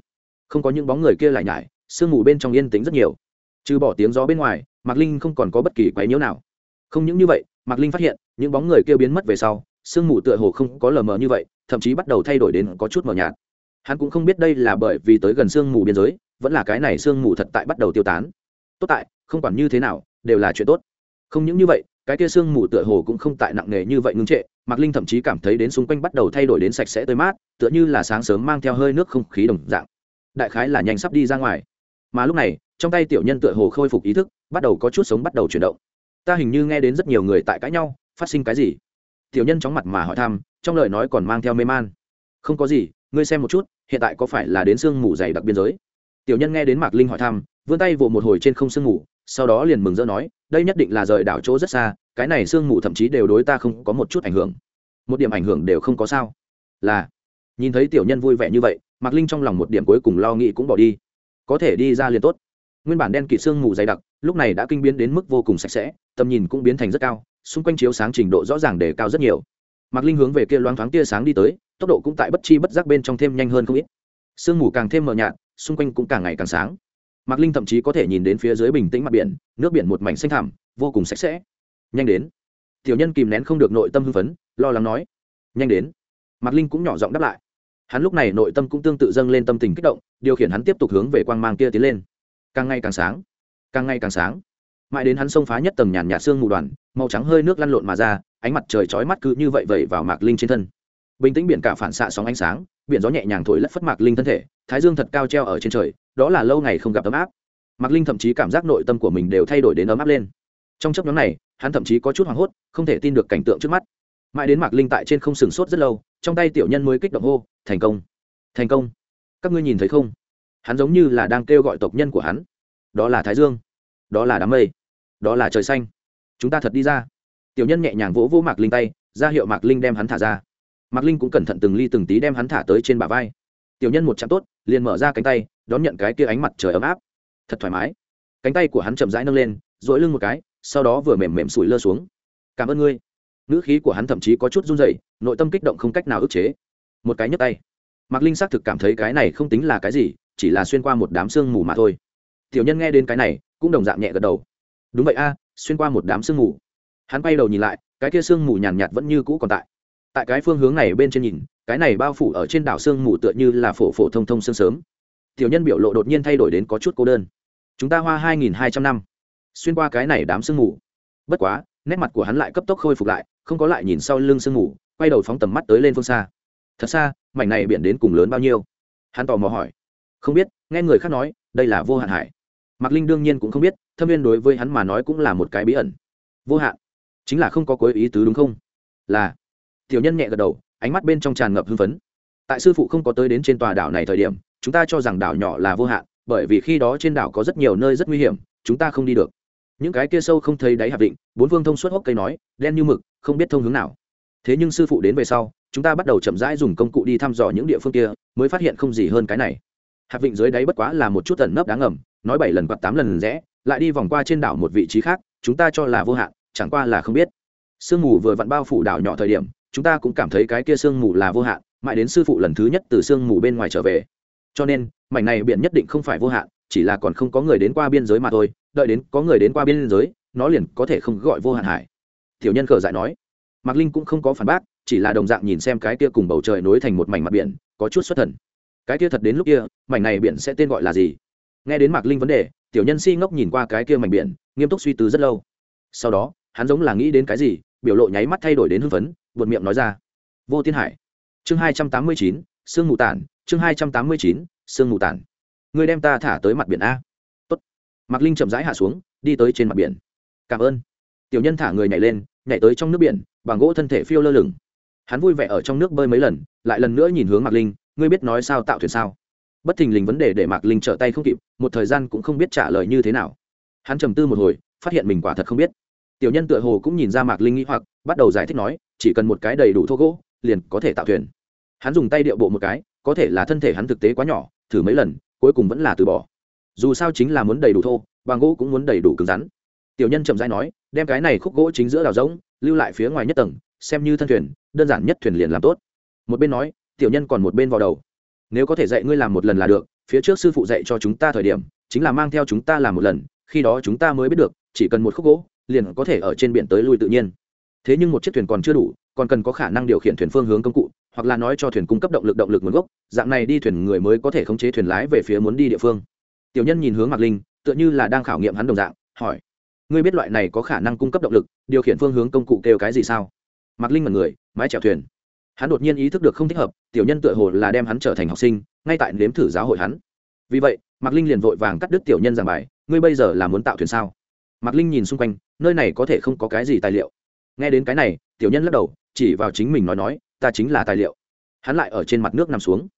Không có những bóng người kia lại nhải, sương mù bên trong yên tĩnh rất nhiều. Trừ bỏ tiếng gió bên ngoài, mạc linh không còn có bất kỳ quái nhiễu nào. Không những như vậy mạc linh phát hiện, những bóng người kia biến mất về sau, sương mù tựa hồ không có lờ mờ như vậy, thậm chí bắt đầu thay đổi đến có chút mờ nhạt. Hắn cũng không biết đây là bởi vì tới gần sương mù biên giới, vẫn là cái này sương mù thật tại bắt đầu tiêu tán. Tốt tại, không quản như thế nào, đều là chuyện tốt. Không những như vậy, cái kia sương mù tựa hồ cũng không tại nặng nề như vậy ngưng trệ, mạc linh thậm chí cảm thấy đến xung quanh bắt đầu thay đổi đến sạch sẽ tươi mát, tựa như là sáng sớm mang theo hơi nước không khí đồng dạng. Đại khái là nhanh sắp đi ra ngoài. Mà lúc này, trong tay tiểu nhân tựa hồ khôi phục ý thức, bắt đầu có chút sống bắt đầu chuyển động ta hình như nghe đến rất nhiều người tại cãi nhau, phát sinh cái gì? Tiểu nhân chóng mặt mà hỏi thăm, trong lời nói còn mang theo mê man. Không có gì, ngươi xem một chút, hiện tại có phải là đến sương mù dày đặc biên giới? Tiểu nhân nghe đến mạc linh hỏi thăm, vươn tay vỗ một hồi trên không sương mù, sau đó liền mừng rỡ nói, đây nhất định là rời đảo chỗ rất xa, cái này sương mù thậm chí đều đối ta không có một chút ảnh hưởng. Một điểm ảnh hưởng đều không có sao. Là. Nhìn thấy tiểu nhân vui vẻ như vậy, mạc linh trong lòng một điểm cuối cùng lo nghĩ cũng bỏ đi. Có thể đi ra liền tốt nguyên bản đen kịt sương mù dày đặc, lúc này đã kinh biến đến mức vô cùng sạch sẽ, tầm nhìn cũng biến thành rất cao, xung quanh chiếu sáng trình độ rõ ràng đề cao rất nhiều. Mạc linh hướng về kia loáng thoáng tia sáng đi tới, tốc độ cũng tại bất chi bất giác bên trong thêm nhanh hơn không ít. Sương mù càng thêm mờ nhạt, xung quanh cũng càng ngày càng sáng. Mạc linh thậm chí có thể nhìn đến phía dưới bình tĩnh mặt biển, nước biển một mảnh xanh thẳm, vô cùng sạch sẽ. Nhanh đến. Tiểu nhân kìm nén không được nội tâm hưng phấn, lo lắng nói. Nhanh đến. Mạc linh cũng nhỏ giọng đáp lại. Hắn lúc này nội tâm cũng tương tự dâng lên tâm tình kích động, điều khiển hắn tiếp tục hướng về quang mang kia tiến lên càng ngày càng sáng, càng ngày càng sáng. Mãi đến hắn xông phá nhất tầng nhàn nhạt xương mù đoàn, màu trắng hơi nước lăn lộn mà ra, ánh mặt trời chói mắt cứ như vậy vẩy vào mạc linh trên thân. Bình tĩnh biển cả phản xạ sóng ánh sáng, biển gió nhẹ nhàng thổi lất phất mạc linh thân thể, thái dương thật cao treo ở trên trời, đó là lâu ngày không gặp ấm áp. Mạc linh thậm chí cảm giác nội tâm của mình đều thay đổi đến ấm áp lên. Trong chấp nhóm này, hắn thậm chí có chút hoảng hốt, không thể tin được cảnh tượng trước mắt. Mãi đến mạc linh tại trên không sừng sốt rất lâu, trong tay tiểu nhân mới kích động hô, thành công! Thành công! Các ngươi nhìn thấy không? Hắn giống như là đang kêu gọi tộc nhân của hắn. Đó là thái dương. Đó là đám mây. Đó là trời xanh. Chúng ta thật đi ra. Tiểu nhân nhẹ nhàng vỗ vỗ mạc linh tay, ra hiệu mạc linh đem hắn thả ra. Mạc linh cũng cẩn thận từng ly từng tí đem hắn thả tới trên bả vai. Tiểu nhân một chạm tốt, liền mở ra cánh tay, đón nhận cái kia ánh mặt trời ấm áp. Thật thoải mái. Cánh tay của hắn chậm rãi nâng lên dỗi lưng một cái, sau đó vừa mềm mềm sủi lơ xuống. Cảm ơn ngươi. Ngữ khí của hắn thậm chí có chút run dậy nội tâm kích động không cách nào ức chế. Một cái nhấp tay. Mạc linh xác thực cảm thấy cái này không tính là cái gì chỉ là xuyên qua một đám sương mù mà thôi. Tiểu nhân nghe đến cái này, cũng đồng dạng nhẹ gật đầu. Đúng vậy a, xuyên qua một đám sương mù. Hắn quay đầu nhìn lại, cái kia sương mù nhàn nhạt vẫn như cũ còn tại. Tại cái phương hướng này bên trên nhìn, cái này bao phủ ở trên đảo sương mù tựa như là phổ phổ thông thông sương sớm. Tiểu nhân biểu lộ đột nhiên thay đổi đến có chút cô đơn. Chúng ta hoa hai nghìn hai trăm năm, xuyên qua cái này đám sương mù. Bất quá, nét mặt của hắn lại cấp tốc khôi phục lại, không có lại nhìn sau lưng sương mù, quay đầu phóng tầm mắt tới lên phương xa. Thật xa, mảnh này biển đến cùng lớn bao nhiêu? Hắn tò mò hỏi không biết, nghe người khác nói, đây là vô hạn hải. Mạc linh đương nhiên cũng không biết, thâm viên đối với hắn mà nói cũng là một cái bí ẩn. Vô hạn? Chính là không có cuối ý tứ đúng không? Là. Tiểu nhân nhẹ gật đầu, ánh mắt bên trong tràn ngập hưng phấn. Tại sư phụ không có tới đến trên tòa đảo này thời điểm, chúng ta cho rằng đảo nhỏ là vô hạn, bởi vì khi đó trên đảo có rất nhiều nơi rất nguy hiểm, chúng ta không đi được. Những cái kia sâu không thấy đáy hạp định, bốn phương thông suốt hốc cây nói, đen như mực, không biết thông hướng nào. Thế nhưng sư phụ đến về sau, chúng ta bắt đầu chậm rãi dùng công cụ đi thăm dò những địa phương kia, mới phát hiện không gì hơn cái này hạt vịnh dưới đáy bất quá là một chút tẩn nấp đáng ngầm, nói bảy lần quạt tám lần rẽ, lại đi vòng qua trên đảo một vị trí khác, chúng ta cho là vô hạn, chẳng qua là không biết. Sương mù vừa vặn bao phủ đảo nhỏ thời điểm, chúng ta cũng cảm thấy cái kia sương mù là vô hạn, mãi đến sư phụ lần thứ nhất từ sương mù bên ngoài trở về. Cho nên, mảnh này biển nhất định không phải vô hạn, chỉ là còn không có người đến qua biên giới mà thôi, đợi đến có người đến qua biên giới, nó liền có thể không gọi vô hạn hải. Tiểu nhân cờ dại nói. Mạc linh cũng không có phản bác, chỉ là đồng dạng nhìn xem cái kia cùng bầu trời nối thành một mảnh mặt biển, có chút xuất thần cái kia thật đến lúc kia, mảnh này biển sẽ tên gọi là gì? Nghe đến mạc linh vấn đề, tiểu nhân si ngốc nhìn qua cái kia mảnh biển, nghiêm túc suy tư rất lâu. Sau đó, hắn giống là nghĩ đến cái gì, biểu lộ nháy mắt thay đổi đến hưng phấn, buột miệng nói ra. Vô tiên hải. Chương hai trăm tám mươi chín, sương mù tản, chương hai trăm tám mươi chín, sương mù tản. Người đem ta thả tới mặt biển a. Tốt. mạc linh chậm rãi hạ xuống, đi tới trên mặt biển. Cảm ơn. Tiểu nhân thả người nhảy lên, nhảy tới trong nước biển, bằng gỗ thân thể phiêu lơ lửng. Hắn vui vẻ ở trong nước bơi mấy lần, lại lần nữa nhìn hướng mạc linh ngươi biết nói sao tạo thuyền sao? Bất thình lình vấn đề để mạc linh trở tay không kịp, một thời gian cũng không biết trả lời như thế nào. Hắn trầm tư một hồi, phát hiện mình quả thật không biết. Tiểu nhân tựa hồ cũng nhìn ra mạc linh nghĩ hoặc, bắt đầu giải thích nói, chỉ cần một cái đầy đủ thô gỗ, liền có thể tạo thuyền. Hắn dùng tay điệu bộ một cái, có thể là thân thể hắn thực tế quá nhỏ, thử mấy lần, cuối cùng vẫn là từ bỏ. Dù sao chính là muốn đầy đủ thô, bằng gỗ cũng muốn đầy đủ cứng rắn. Tiểu nhân chậm dãi nói, đem cái này khúc gỗ chính giữa đào rỗng, lưu lại phía ngoài nhất tầng, xem như thân thuyền, đơn giản nhất thuyền liền làm tốt. Một bên nói tiểu nhân còn một bên vào đầu. Nếu có thể dạy ngươi làm một lần là được, phía trước sư phụ dạy cho chúng ta thời điểm, chính là mang theo chúng ta làm một lần, khi đó chúng ta mới biết được, chỉ cần một khúc gỗ, liền có thể ở trên biển tới lui tự nhiên. Thế nhưng một chiếc thuyền còn chưa đủ, còn cần có khả năng điều khiển thuyền phương hướng công cụ, hoặc là nói cho thuyền cung cấp động lực động lực nguồn gốc, dạng này đi thuyền người mới có thể khống chế thuyền lái về phía muốn đi địa phương. Tiểu nhân nhìn hướng mạc linh, tựa như là đang khảo nghiệm hắn đồng dạng, hỏi, ngươi biết loại này có khả năng cung cấp động lực, điều khiển phương hướng công cụ kêu cái gì sao? Mạc linh mật người, mái chèo thuyền hắn đột nhiên ý thức được không thích hợp, tiểu nhân tựa hồ là đem hắn trở thành học sinh, ngay tại nếm thử giáo hội hắn. Vì vậy, mạc linh liền vội vàng cắt đứt tiểu nhân giảng bài, ngươi bây giờ là muốn tạo thuyền sao? Mạc linh nhìn xung quanh, nơi này có thể không có cái gì tài liệu. Nghe đến cái này, tiểu nhân lắc đầu, chỉ vào chính mình nói nói, ta chính là tài liệu. Hắn lại ở trên mặt nước nằm xuống.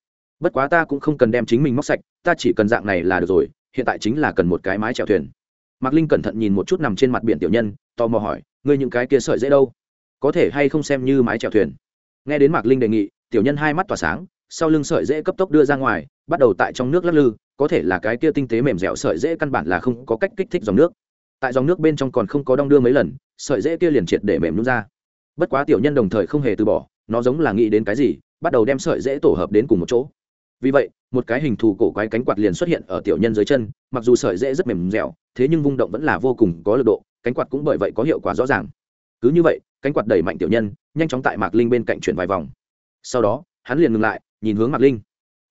Bất quá ta cũng không cần đem chính mình móc sạch, ta chỉ cần dạng này là được rồi, hiện tại chính là cần một cái mái chèo thuyền. Mạc linh cẩn thận nhìn một chút nằm trên mặt biển tiểu nhân, tò mò hỏi, ngươi những cái kia sợi dễ đâu? Có thể hay không xem như mái chèo thuyền? Nghe đến mạc linh đề nghị, tiểu nhân hai mắt tỏa sáng, sau lưng sợi dễ cấp tốc đưa ra ngoài, bắt đầu tại trong nước lắc lư, có thể là cái kia tinh tế mềm dẻo sợi dễ căn bản là không có cách kích thích dòng nước. Tại dòng nước bên trong còn không có đong đưa mấy lần, sợi dễ kia liền triệt để mềm nút ra. Bất quá tiểu nhân đồng thời không hề từ bỏ, nó giống là nghĩ đến cái gì, bắt đầu đem sợi dễ tổ hợp đến cùng một chỗ. Vì vậy, một cái hình thù cổ quái cánh quạt liền xuất hiện ở tiểu nhân dưới chân, mặc dù sợi dễ rất mềm dẻo, thế nhưng vung động vẫn là vô cùng có lực độ, cánh quạt cũng bởi vậy có hiệu quả rõ ràng. Cứ như vậy cánh quạt đẩy mạnh tiểu nhân, nhanh chóng tại mạc linh bên cạnh chuyển vài vòng. Sau đó, hắn liền ngừng lại, nhìn hướng mạc linh.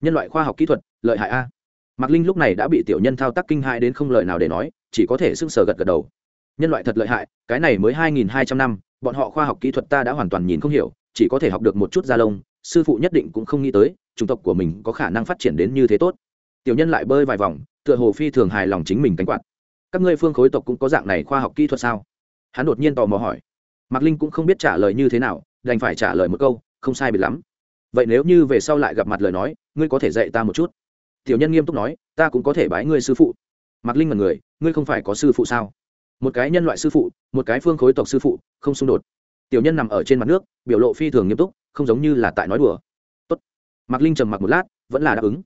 Nhân loại khoa học kỹ thuật, lợi hại a. Mạc linh lúc này đã bị tiểu nhân thao tác kinh hại đến không lời nào để nói, chỉ có thể sưng sờ gật gật đầu. Nhân loại thật lợi hại, cái này mới hai nghìn hai trăm năm, bọn họ khoa học kỹ thuật ta đã hoàn toàn nhìn không hiểu, chỉ có thể học được một chút da lông, sư phụ nhất định cũng không nghĩ tới, chủng tộc của mình có khả năng phát triển đến như thế tốt. Tiểu nhân lại bơi vài vòng, tựa hồ phi thường hài lòng chính mình cánh quạt. Các ngươi phương khối tộc cũng có dạng này khoa học kỹ thuật sao? Hắn đột nhiên tò mò hỏi mạc linh cũng không biết trả lời như thế nào, đành phải trả lời một câu, không sai biệt lắm. Vậy nếu như về sau lại gặp mặt lời nói, ngươi có thể dạy ta một chút? Tiểu nhân nghiêm túc nói, ta cũng có thể bái ngươi sư phụ. Mạc linh là người, ngươi không phải có sư phụ sao? Một cái nhân loại sư phụ, một cái phương khối tộc sư phụ, không xung đột. Tiểu nhân nằm ở trên mặt nước, biểu lộ phi thường nghiêm túc, không giống như là tại nói đùa. Tốt. mạc linh trầm mặc một lát, vẫn là đáp ứng.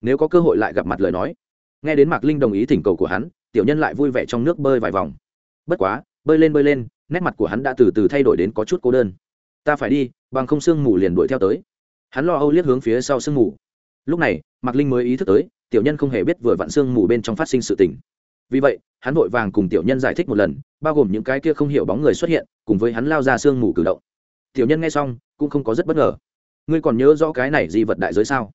Nếu có cơ hội lại gặp mặt lời nói. Nghe đến mạc linh đồng ý thỉnh cầu của hắn, tiểu nhân lại vui vẻ trong nước bơi vài vòng. Bất quá, bơi lên bơi lên nét mặt của hắn đã từ từ thay đổi đến có chút cô đơn. Ta phải đi, bằng không sương mù liền đuổi theo tới. Hắn lo âu liếc hướng phía sau sương mù. Lúc này, mạc linh mới ý thức tới, tiểu nhân không hề biết vừa vặn sương mù bên trong phát sinh sự tình. Vì vậy, hắn vội vàng cùng tiểu nhân giải thích một lần, bao gồm những cái kia không hiểu bóng người xuất hiện, cùng với hắn lao ra sương mù cử động. Tiểu nhân nghe xong, cũng không có rất bất ngờ. Ngươi còn nhớ rõ cái này di vật đại giới sao?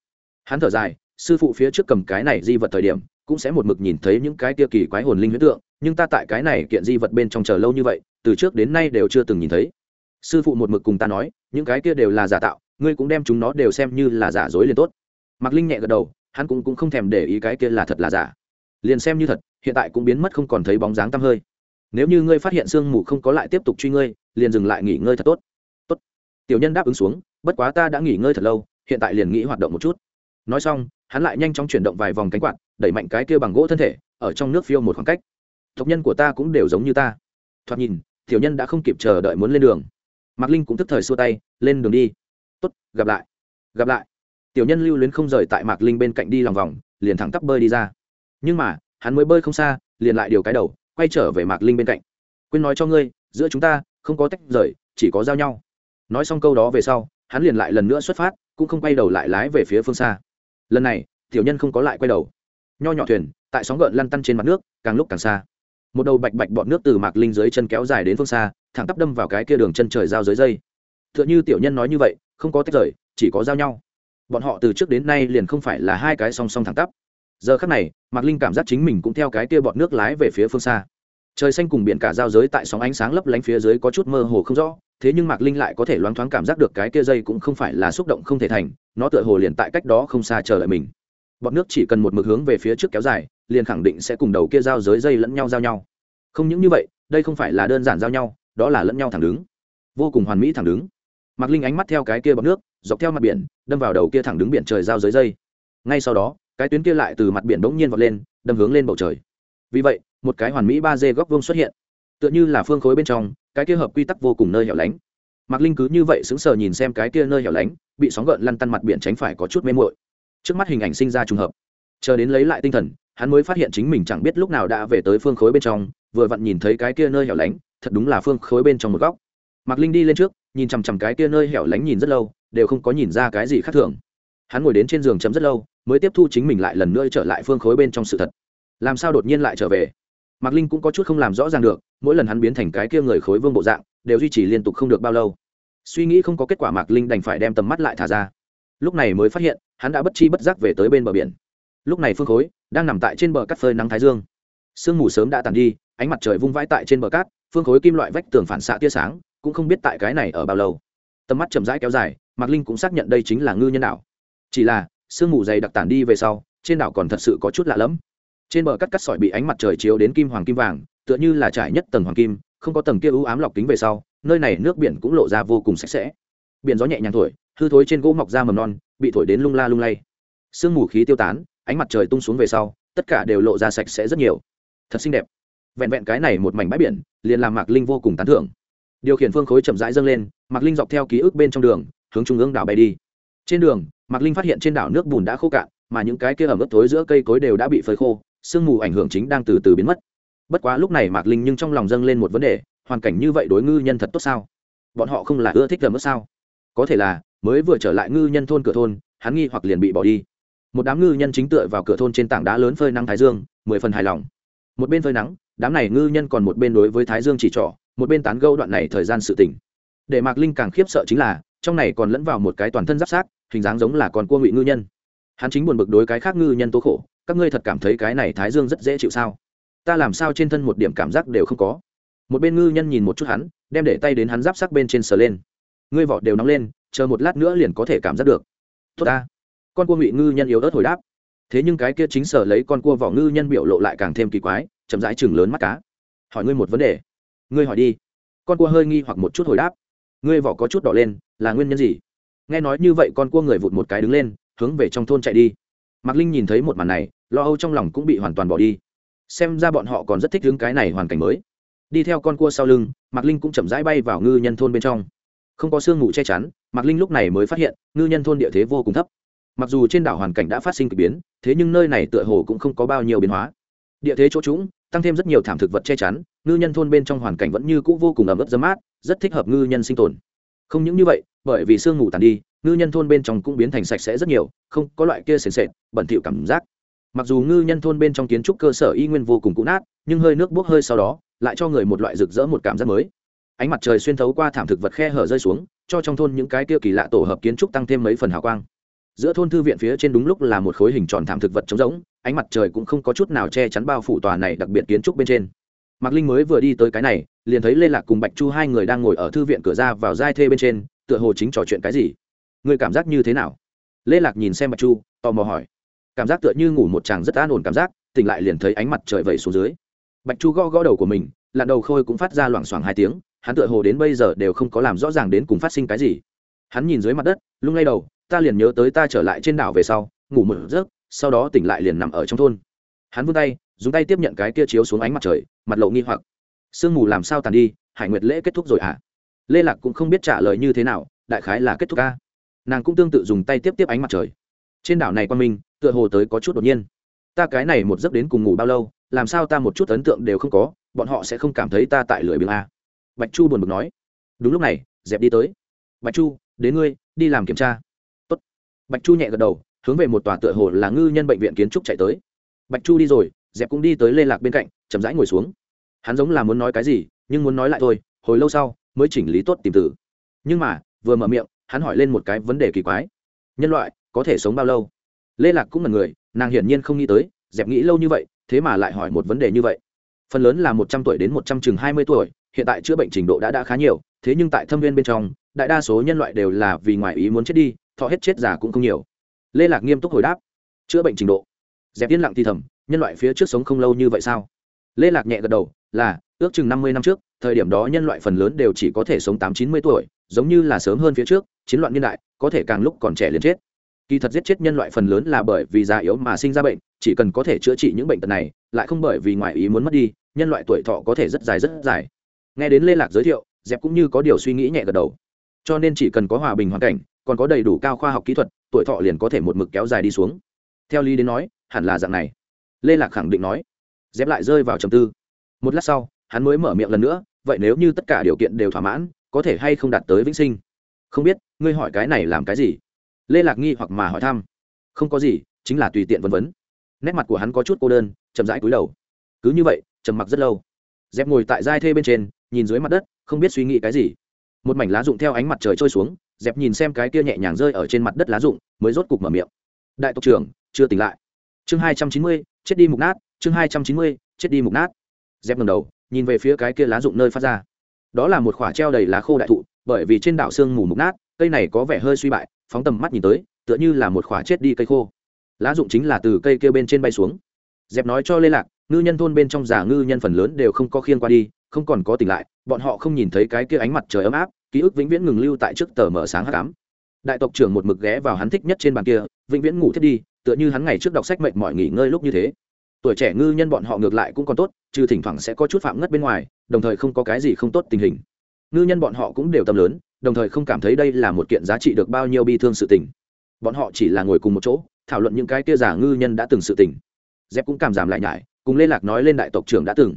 Hắn thở dài, sư phụ phía trước cầm cái này di vật thời điểm, cũng sẽ một mực nhìn thấy những cái kia kỳ quái hồn linh huyết tượng, nhưng ta tại cái này kiện di vật bên trong chờ lâu như vậy từ trước đến nay đều chưa từng nhìn thấy. Sư phụ một mực cùng ta nói những cái kia đều là giả tạo ngươi cũng đem chúng nó đều xem như là giả dối liền tốt. Mạc linh nhẹ gật đầu hắn cũng, cũng không thèm để ý cái kia là thật là giả. Liền xem như thật hiện tại cũng biến mất không còn thấy bóng dáng tăm hơi. Nếu như ngươi phát hiện sương mù không có lại tiếp tục truy ngươi liền dừng lại nghỉ ngơi thật tốt. Tốt. Tiểu nhân đáp ứng xuống bất quá ta đã nghỉ ngơi thật lâu hiện tại liền nghĩ hoạt động một chút. Nói xong hắn lại nhanh chóng chuyển động vài vòng cánh quạt đẩy mạnh cái kia bằng gỗ thân thể ở trong nước phiêu một khoảng cách. Tộc nhân của ta cũng đều giống như ta. Thoạt nhìn tiểu nhân đã không kịp chờ đợi muốn lên đường. Mạc linh cũng tức thời xua tay, lên đường đi. Tốt, gặp lại. Gặp lại. Tiểu nhân lưu luyến không rời tại mạc linh bên cạnh đi lòng vòng, liền thẳng tắp bơi đi ra. Nhưng mà, hắn mới bơi không xa, liền lại điều cái đầu, quay trở về mạc linh bên cạnh. Quên nói cho ngươi, giữa chúng ta không có tách rời, chỉ có giao nhau. Nói xong câu đó về sau, hắn liền lại lần nữa xuất phát, cũng không quay đầu lại lái về phía phương xa. Lần này, tiểu nhân không có lại quay đầu. Nho nhỏ thuyền, tại sóng gợn lăn tăn trên mặt nước, càng lúc càng xa một đầu bạch bạch bọn nước từ mạc linh dưới chân kéo dài đến phương xa, thẳng tắp đâm vào cái kia đường chân trời giao dưới dây. T h ư ợ n h ư tiểu nhân nói như vậy, không có tách rời, chỉ có giao nhau. Bọn họ từ trước đến nay liền không phải là hai cái song song thẳng tắp. Giờ khắc này, mạc linh cảm giác chính mình cũng theo cái kia bọn nước lái về phía phương xa. Trời xanh cùng biển cả giao giới tại sóng ánh sáng lấp lánh phía dưới có chút mơ hồ không rõ, thế nhưng mạc linh lại có thể loáng thoáng cảm giác được cái kia dây cũng không phải là xúc động không thể thành, nó tựa hồ liền tại cách đó không xa chờ lại mình. Bọn nước chỉ cần một mực hướng về phía trước kéo dài liền khẳng định sẽ cùng đầu kia giao giới dây lẫn nhau giao nhau. Không những như vậy, đây không phải là đơn giản giao nhau, đó là lẫn nhau thẳng đứng. Vô cùng hoàn mỹ thẳng đứng. Mạc linh ánh mắt theo cái kia bọc nước, dọc theo mặt biển, đâm vào đầu kia thẳng đứng biển trời giao giới dây. Ngay sau đó, cái tuyến kia lại từ mặt biển bỗng nhiên vọt lên, đâm hướng lên bầu trời. Vì vậy, một cái hoàn mỹ ba d góc vuông xuất hiện. Tựa như là phương khối bên trong, cái kia hợp quy tắc vô cùng nơi hẻo lánh. Mạc linh cứ như vậy sững sờ nhìn xem cái kia nơi hẻo lánh, bị sóng gợn lăn tăn mặt biển tránh phải có chút mê muội. Trước mắt hình ảnh sinh ra trùng hợp. Chờ đến lấy lại tinh thần hắn mới phát hiện chính mình chẳng biết lúc nào đã về tới phương khối bên trong, vừa vặn nhìn thấy cái kia nơi hẻo lánh, thật đúng là phương khối bên trong một góc. Mạc linh đi lên trước, nhìn chằm chằm cái kia nơi hẻo lánh nhìn rất lâu, đều không có nhìn ra cái gì khác thường. Hắn ngồi đến trên giường chấm rất lâu, mới tiếp thu chính mình lại lần nữa trở lại phương khối bên trong sự thật. Làm sao đột nhiên lại trở về? Mạc linh cũng có chút không làm rõ ràng được, mỗi lần hắn biến thành cái kia người khối vương bộ dạng, đều duy trì liên tục không được bao lâu. Suy nghĩ không có kết quả mạc linh đành phải đem tầm mắt lại thả ra. Lúc này mới phát hiện, hắn đã bất chi bất giác về tới bên bờ biển. Lúc này phương khối đang nằm tại trên bờ cát phơi nắng thái dương. Sương mù sớm đã tàn đi, ánh mặt trời vung vãi tại trên bờ cát, phương khối kim loại vách tường phản xạ tia sáng, cũng không biết tại cái này ở bao lâu. Tầm mắt chậm rãi kéo dài, mạc linh cũng xác nhận đây chính là ngư nhân đảo. Chỉ là, sương mù dày đặc tản đi về sau, trên đảo còn thật sự có chút lạ lẫm. Trên bờ cắt cắt sỏi bị ánh mặt trời chiếu đến kim hoàng kim vàng, tựa như là trải nhất tầng hoàng kim, không có tầng kia ưu ám lọc kính về sau, nơi này nước biển cũng lộ ra vô cùng sạch sẽ. Biển gió nhẹ nhàng thổi, hư thối trên gỗ mọc ra mầm non, bị thổi đến lung la lung lay. Sương mù khí tiêu tán ánh mặt trời tung xuống về sau, tất cả đều lộ ra sạch sẽ rất nhiều. Thật xinh đẹp. Vẹn vẹn cái này một mảnh bãi biển, liền làm mạc linh vô cùng tán thưởng. Điều khiển phương khối chậm rãi dâng lên, mạc linh dọc theo ký ức bên trong đường, hướng trung ương đảo bay đi. Trên đường, mạc linh phát hiện trên đảo nước bùn đã khô cạn, mà những cái kia ẩm ướt thối giữa cây cối đều đã bị phơi khô, sương mù ảnh hưởng chính đang từ từ biến mất. Bất quá lúc này mạc linh nhưng trong lòng dâng lên một vấn đề, hoàn cảnh như vậy đối ngư nhân thật tốt sao? Bọn họ không là ưa thích ẩm ướt sao? Có thể là, mới vừa trở lại ngư nhân thôn cửa thôn, hắn nghi hoặc liền bị bỏ đi một đám ngư nhân chính tựa vào cửa thôn trên tảng đá lớn phơi nắng thái dương, mười phần hài lòng. Một bên phơi nắng, đám này ngư nhân còn một bên đối với thái dương chỉ trỏ, một bên tán gâu đoạn này thời gian sự tỉnh để mạc linh càng khiếp sợ chính là, trong này còn lẫn vào một cái toàn thân giáp sát, hình dáng giống là con cua ngụy ngư nhân. Hắn chính buồn bực đối cái khác ngư nhân tố khổ, các ngươi thật cảm thấy cái này thái dương rất dễ chịu sao? Ta làm sao trên thân một điểm cảm giác đều không có? Một bên ngư nhân nhìn một chút hắn, đem để tay đến hắn giáp sắc bên trên sờ lên. Ngươi vỏ đều nóng lên, chờ một lát nữa liền có thể cảm giác được. Tốt ta con cua ngụy ngư nhân yếu ớt hồi đáp. Thế nhưng cái kia chính sở lấy con cua vỏ ngư nhân biểu lộ lại càng thêm kỳ quái, chậm rãi chừng lớn mắt cá. Hỏi ngươi một vấn đề. Ngươi hỏi đi. Con cua hơi nghi hoặc một chút hồi đáp. Ngươi vỏ có chút đỏ lên, là nguyên nhân gì? Nghe nói như vậy con cua người vụt một cái đứng lên, hướng về trong thôn chạy đi. Mạc linh nhìn thấy một màn này, lo âu trong lòng cũng bị hoàn toàn bỏ đi. Xem ra bọn họ còn rất thích hướng cái này hoàn cảnh mới. Đi theo con cua sau lưng, mạc linh cũng chậm rãi bay vào ngư nhân thôn bên trong. Không có sương mù che chắn, mạc linh lúc này mới phát hiện, ngư nhân thôn địa thế vô cùng thấp mặc dù trên đảo hoàn cảnh đã phát sinh k ỳ biến, thế nhưng nơi này tựa hồ cũng không có bao nhiêu biến hóa. Địa thế chỗ trũng, tăng thêm rất nhiều thảm thực vật che chắn, ngư nhân thôn bên trong hoàn cảnh vẫn như cũ vô cùng ẩm ướt dấm mát, rất thích hợp ngư nhân sinh tồn. Không những như vậy, bởi vì sương ngủ tàn đi, ngư nhân thôn bên trong cũng biến thành sạch sẽ rất nhiều, không có loại kia sền sệt, bẩn thỉu cảm giác. Mặc dù ngư nhân thôn bên trong kiến trúc cơ sở y nguyên vô cùng cũ nát, nhưng hơi nước bốc hơi sau đó, lại cho người một loại rực rỡ một cảm giác mới. Ánh mặt trời xuyên thấu qua thảm thực vật khe hở rơi xuống, cho trong thôn những cái kia kỳ lạ tổ hợp kiến trúc tăng thêm mấy phần hào quang giữa thôn thư viện phía trên đúng lúc là một khối hình tròn thảm thực vật trống rỗng, ánh mặt trời cũng không có chút nào che chắn bao phủ tòa này đặc biệt kiến trúc bên trên. Mạc linh mới vừa đi tới cái này, liền thấy lê lạc cùng bạch chu hai người đang ngồi ở thư viện cửa ra vào giai thê bên trên, tựa hồ chính trò chuyện cái gì. Người cảm giác như thế nào? Lê lạc nhìn xem bạch chu, tò mò hỏi. Cảm giác tựa như ngủ một chàng rất an ổn cảm giác, tỉnh lại liền thấy ánh mặt trời vẩy xuống dưới. Bạch chu gõ gõ đầu của mình lặn đầu khôi cũng phát ra loảng xoảng hai tiếng, hắn tựa hồ đến bây giờ đều không có làm rõ ràng đến cùng phát sinh cái gì. Hắn nhìn dưới mặt đất, lung lay đầu ta liền nhớ tới ta trở lại trên đảo về sau, ngủ một giấc, sau đó tỉnh lại liền nằm ở trong thôn. Hắn vươn tay, dùng tay tiếp nhận cái kia chiếu xuống ánh mặt trời, mặt lộ nghi hoặc. Sương mù làm sao tàn đi, hải nguyệt lễ kết thúc rồi à lê lạc cũng không biết trả lời như thế nào, đại khái là kết thúc ca. Nàng cũng tương tự dùng tay tiếp tiếp ánh mặt trời. Trên đảo này quan minh, tựa hồ tới có chút đột nhiên. Ta cái này một giấc đến cùng ngủ bao lâu, làm sao ta một chút ấn tượng đều không có, bọn họ sẽ không cảm thấy ta tại lưỡi biếng a bạch chu buồn bực nói. Đúng lúc này, dẹp đi tới. Bạch chu, đến ngươi, đi làm kiểm tra bạch chu nhẹ gật đầu, hướng về một tòa tựa hồ là ngư nhân bệnh viện kiến trúc chạy tới. Bạch chu đi rồi dẹp cũng đi tới lê lạc bên cạnh, chậm rãi ngồi xuống. Hắn giống là muốn nói cái gì, nhưng muốn nói lại thôi, hồi lâu sau, mới chỉnh lý tốt tìm tử nhưng mà, vừa mở miệng, hắn hỏi lên một cái vấn đề kỳ quái. Nhân loại, có thể sống bao lâu? Lê lạc cũng là người, nàng hiển nhiên không nghĩ tới dẹp nghĩ lâu như vậy, thế mà lại hỏi một vấn đề như vậy. Phần lớn là một trăm tuổi đến một trăm chừng hai mươi tuổi, hiện tại chữa bệnh trình độ đã đã khá nhiều, thế nhưng tại thâm viên bên trong, đại đa số nhân loại đều là vì ngoài ý muốn chết đi thọ hết chết già cũng không nhiều. Lê lạc nghiêm túc hồi đáp, chữa bệnh trình độ. Dẹp yên lặng thì thầm, nhân loại phía trước sống không lâu như vậy sao? Lê lạc nhẹ gật đầu, là, ước chừng năm mươi năm trước, thời điểm đó nhân loại phần lớn đều chỉ có thể sống tám chín mươi tuổi, giống như là sớm hơn phía trước, chiến loạn niên đại, có thể càng lúc còn trẻ liền chết. Kỳ thật giết chết nhân loại phần lớn là bởi vì già yếu mà sinh ra bệnh, chỉ cần có thể chữa trị những bệnh tật này, lại không bởi vì ngoại ý muốn mất đi, nhân loại tuổi thọ có thể rất dài rất dài. Nghe đến lê lạc giới thiệu, dẹp cũng như có điều suy nghĩ nhẹ gật đầu. Cho nên chỉ cần có hòa bình hoàn cảnh còn có đầy đủ cao khoa học kỹ thuật, tuổi thọ liền có thể một mực kéo dài đi xuống. Theo lý đến nói, hẳn là dạng này. Lê lạc khẳng định nói. Dép lại rơi vào trầm tư. Một lát sau, hắn mới mở miệng lần nữa, vậy nếu như tất cả điều kiện đều thỏa mãn, có thể hay không đạt tới vĩnh sinh? Không biết, ngươi hỏi cái này làm cái gì? Lê lạc nghi hoặc mà hỏi thăm. Không có gì, chính là tùy tiện vân vấn nét mặt của hắn có chút cô đơn, chậm rãi cúi đầu. Cứ như vậy, trầm mặc rất lâu. Dép ngồi tại giai thê bên trên, nhìn dưới mặt đất, không biết suy nghĩ cái gì. Một mảnh lá rụng theo ánh mặt trời trôi xuống dẹp nhìn xem cái kia nhẹ nhàng rơi ở trên mặt đất lá rụng, mới rốt cục mở miệng. Đại tộc trưởng, chưa tỉnh lại. Chương hai trăm chín mươi, chết đi mục nát, chương hai trăm chín mươi, chết đi mục nát. Dẹp ngầm đầu, nhìn về phía cái kia lá rụng nơi phát ra. Đó là một khoả treo đầy lá khô đại thụ, bởi vì trên đảo xương mù mục nát, cây này có vẻ hơi suy bại, phóng tầm mắt nhìn tới, tựa như là một khoả chết đi cây khô. Lá rụng chính là từ cây kia bên trên bay xuống. Dẹp nói cho lê lạc, ngư nhân thôn bên trong giả ngư nhân phần lớn đều không có khiên qua đi, không còn có tỉnh lại, bọn họ không nhìn thấy cái kia ánh mặt trời ấm áp ký ức vĩnh viễn ngừng lưu tại trước tờ mở sáng h tám đại tộc trưởng một mực ghé vào hắn thích nhất trên bàn kia, vĩnh viễn ngủ thiết đi, tựa như hắn ngày trước đọc sách mệnh mọi nghỉ ngơi lúc như thế. Tuổi trẻ ngư nhân bọn họ ngược lại cũng còn tốt, trừ thỉnh thoảng sẽ có chút phạm ngất bên ngoài, đồng thời không có cái gì không tốt tình hình. Ngư nhân bọn họ cũng đều tâm lớn, đồng thời không cảm thấy đây là một kiện giá trị được bao nhiêu bi thương sự tình. Bọn họ chỉ là ngồi cùng một chỗ, thảo luận những cái kia giả ngư nhân đã từng sự tình. Dép cũng cảm giảm lại nhải, cùng lê lạc nói lên đại tộc trưởng đã từng.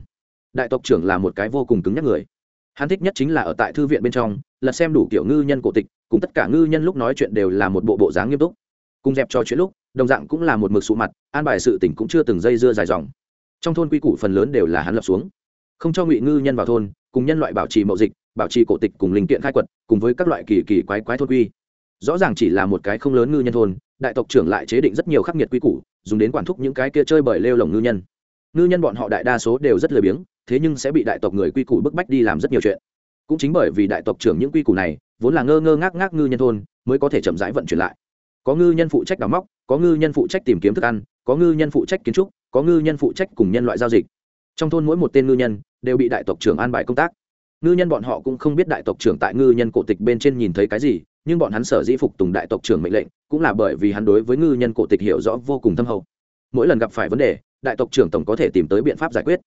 Đại tộc trưởng là một cái vô cùng cứng nhắc người hắn thích nhất chính là ở tại thư viện bên trong là xem đủ kiểu ngư nhân cổ tịch, cùng tất cả ngư nhân lúc nói chuyện đều là một bộ bộ dáng nghiêm túc. Cùng dẹp cho chuyện lúc, đồng dạng cũng là một mực sụ mặt, an bài sự tỉnh cũng chưa từng dây dưa dài dòng. Trong thôn quy củ phần lớn đều là hắn lập xuống. Không cho ngụy ngư nhân vào thôn, cùng nhân loại bảo trì mậu dịch, bảo trì cổ tịch cùng linh kiện khai quật, cùng với các loại kỳ kỳ quái quái thôn quy. Rõ ràng chỉ là một cái không lớn ngư nhân thôn, đại tộc trưởng lại chế định rất nhiều khắc nghiệt quy củ, dùng đến quản thúc những cái kia chơi bởi lêu lồng ngư nhân ngư nhân bọn họ đại đa số đều rất lười biếng, thế nhưng sẽ bị đại tộc người quy củ bức bách đi làm rất nhiều chuyện. Cũng chính bởi vì đại tộc trưởng những quy củ này, vốn là ngơ ngơ ngác ngác ngư nhân thôn, mới có thể chậm rãi vận chuyển lại. Có ngư nhân phụ trách đào móc, có ngư nhân phụ trách tìm kiếm thức ăn, có ngư nhân phụ trách kiến trúc, có ngư nhân phụ trách cùng nhân loại giao dịch. Trong thôn mỗi một tên ngư nhân đều bị đại tộc trưởng an bài công tác. Ngư nhân bọn họ cũng không biết đại tộc trưởng tại ngư nhân cổ tịch bên trên nhìn thấy cái gì, nhưng bọn hắn sở dĩ phục tùng đại tộc trưởng mệnh lệnh, cũng là bởi vì hắn đối với ngư nhân cổ tịch hiểu rõ vô cùng thâm hậu. Mỗi lần gặp phải vấn đề đại tộc trưởng tổng có thể tìm tới biện pháp giải quyết.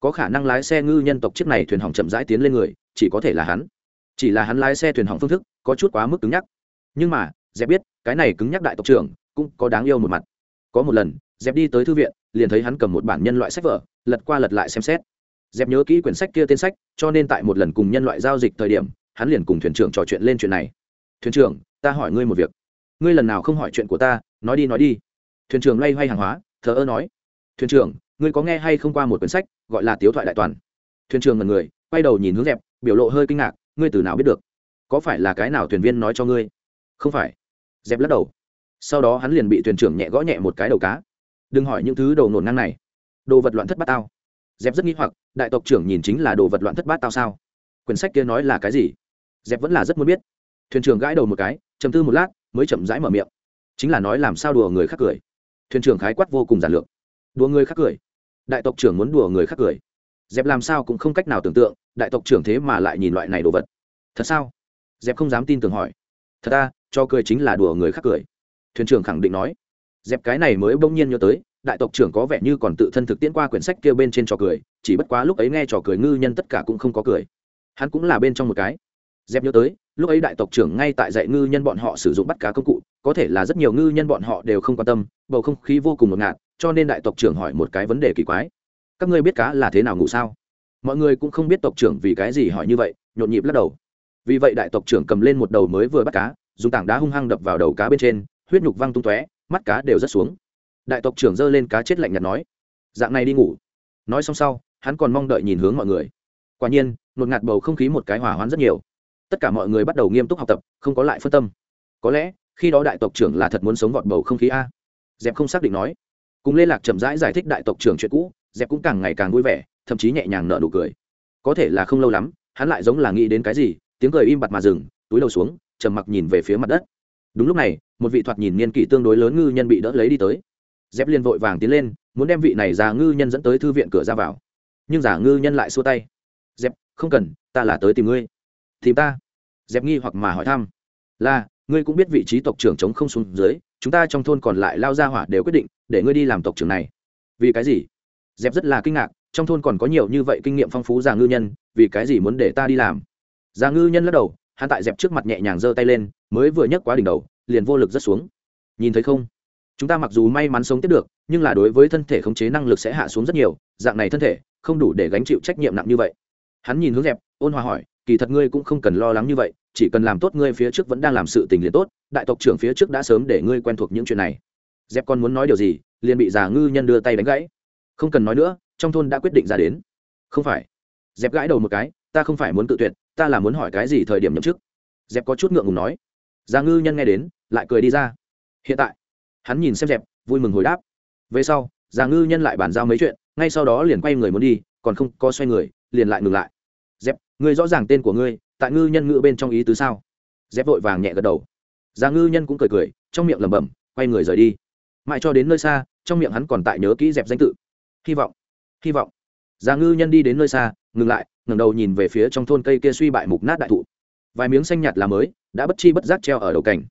Có khả năng lái xe ngư nhân tộc chiếc này thuyền hỏng chậm rãi tiến lên người, chỉ có thể là hắn. Chỉ là hắn lái xe thuyền hỏng phương thức, có chút quá mức cứng nhắc. Nhưng mà, dẹp biết, cái này cứng nhắc đại tộc trưởng, cũng có đáng yêu một mặt. Có một lần, dẹp đi tới thư viện, liền thấy hắn cầm một bản nhân loại sách vở, lật qua lật lại xem xét. Dẹp nhớ kỹ quyển sách kia tên sách, cho nên tại một lần cùng nhân loại giao dịch thời điểm, hắn liền cùng thuyền trưởng trò chuyện lên chuyện này. Thuyền trưởng, ta hỏi ngươi một việc. Ngươi lần nào không hỏi chuyện của ta, nói đi nói đi. Thuyền trưởng loay hoay hàng hóa, thờ ơ nói thuyền trưởng, ngươi có nghe hay không qua một quyển sách gọi là tiếu thoại đại toàn? Thuyền trưởng ngần người, quay đầu nhìn hướng dẹp, biểu lộ hơi kinh ngạc, ngươi từ nào biết được? Có phải là cái nào thuyền viên nói cho ngươi? Không phải. Dẹp lắc đầu. Sau đó hắn liền bị thuyền trưởng nhẹ gõ nhẹ một cái đầu cá. Đừng hỏi những thứ đồ nổn ngang này. Đồ vật loạn thất bát tao. Dẹp rất nghĩ hoặc, đại tộc trưởng nhìn chính là đồ vật loạn thất bát tao sao? Quyển sách kia nói là cái gì? Dẹp vẫn là rất muốn biết. Thuyền trưởng gãi đầu một cái chầm tư một lát, mới chậm rãi mở miệng. Chính là nói làm sao đùa người khác cười. Thuyền trưởng khái quát vô cùng giản lược đùa người khác cười. Đại tộc trưởng muốn đùa người khác cười. Dẹp làm sao cũng không cách nào tưởng tượng, đại tộc trưởng thế mà lại nhìn loại này đồ vật. Thật sao? Dẹp không dám tin tưởng hỏi. Thật ta, cho cười chính là đùa người khác cười. Thuyền trưởng khẳng định nói. Dẹp cái này mới bỗng nhiên nhớ tới, đại tộc trưởng có vẻ như còn tự thân thực tiễn qua quyển sách kia bên trên trò cười, chỉ bất quá lúc ấy nghe trò cười ngư nhân tất cả cũng không có cười. Hắn cũng là bên trong một cái. Dẹp nhớ tới, lúc ấy đại tộc trưởng ngay tại dạy ngư nhân bọn họ sử dụng bắt cá công cụ, có thể là rất nhiều ngư nhân bọn họ đều không quan tâm, bầu không khí vô cùng ngột ngạt cho nên đại tộc trưởng hỏi một cái vấn đề kỳ quái. Các ngươi biết cá là thế nào ngủ sao? Mọi người cũng không biết tộc trưởng vì cái gì hỏi như vậy, nhộn nhịp lắc đầu. Vì vậy đại tộc trưởng cầm lên một đầu mới vừa bắt cá, dùng tảng đá hung hăng đập vào đầu cá bên trên, huyết nhục văng tung tóe, mắt cá đều rất xuống. Đại tộc trưởng giơ lên cá chết lạnh nhạt nói, dạng này đi ngủ. Nói xong sau, hắn còn mong đợi nhìn hướng mọi người. Quả nhiên nột ngạt bầu không khí một cái hỏa hoán rất nhiều. Tất cả mọi người bắt đầu nghiêm túc học tập, không có lại phân tâm. Có lẽ, khi đó đại tộc trưởng là thật muốn sống vọt bầu không khí a. Dẹp không xác định nói cùng lê lạc chậm rãi giải, giải thích đại tộc trưởng chuyện cũ dẹp cũng càng ngày càng vui vẻ thậm chí nhẹ nhàng nở nụ cười. Có thể là không lâu lắm hắn lại giống là nghĩ đến cái gì tiếng cười im bặt mà dừng túi đầu xuống trầm mặc nhìn về phía mặt đất. Đúng lúc này một vị thoạt nhìn niên kỷ tương đối lớn ngư nhân bị đỡ lấy đi tới. Dép liền vội vàng tiến lên muốn đem vị này già ngư nhân dẫn tới thư viện cửa ra vào. Nhưng giả ngư nhân lại xua tay. Dép không cần ta là tới tìm ngươi. Tìm ta? Dép nghi hoặc mà hỏi thăm. Là ngươi cũng biết vị trí tộc trưởng chống không xuống dưới chúng ta trong thôn còn lại lao ra hỏa đều quyết định để ngươi đi làm tộc trưởng này. Vì cái gì? Dẹp rất là kinh ngạc, trong thôn còn có nhiều như vậy kinh nghiệm phong phú già ngư nhân, vì cái gì muốn để ta đi làm? Già ngư nhân lắc đầu, hắn tại dẹp trước mặt nhẹ nhàng giơ tay lên, mới vừa nhấc quá đỉnh đầu, liền vô lực rất xuống. Nhìn thấy không? Chúng ta mặc dù may mắn sống tiếp được, nhưng là đối với thân thể khống chế năng lực sẽ hạ xuống rất nhiều, dạng này thân thể, không đủ để gánh chịu trách nhiệm nặng như vậy. Hắn nhìn hướng dẹp, ôn hòa hỏi, kỳ thật ngươi cũng không cần lo lắng như vậy, chỉ cần làm tốt ngươi phía trước vẫn đang làm sự tình liền tốt, đại tộc trưởng phía trước đã sớm để ngươi quen thuộc những chuyện này dẹp còn muốn nói điều gì, liền bị già ngư nhân đưa tay đánh gãy. Không cần nói nữa, trong thôn đã quyết định ra đến. Không phải. Dẹp gãi đầu một cái, ta không phải muốn tự tuyệt, ta là muốn hỏi cái gì thời điểm nhậm chức. Dẹp có chút ngượng ngùng nói. Già ngư nhân nghe đến, lại cười đi ra. Hiện tại, hắn nhìn xem dẹp, vui mừng hồi đáp. Về sau, già ngư nhân lại bàn giao mấy chuyện, ngay sau đó liền quay người muốn đi, còn không có xoay người, liền lại ngừng lại. Dẹp, ngươi rõ ràng tên của ngươi, tại ngư nhân ngữ bên trong ý tứ sao? Dép vội vàng nhẹ gật đầu. Già ngư nhân cũng cười cười, trong miệng lẩm bẩm, quay người rời đi mãi cho đến nơi xa, trong miệng hắn còn tại nhớ kỹ dẹp danh tự. Hy vọng hy vọng. Già ngư nhân đi đến nơi xa, ngừng lại, ngẩng đầu nhìn về phía trong thôn cây kia suy bại mục nát đại thụ. Vài miếng xanh nhạt là mới đã bất chi bất giác treo ở đầu cảnh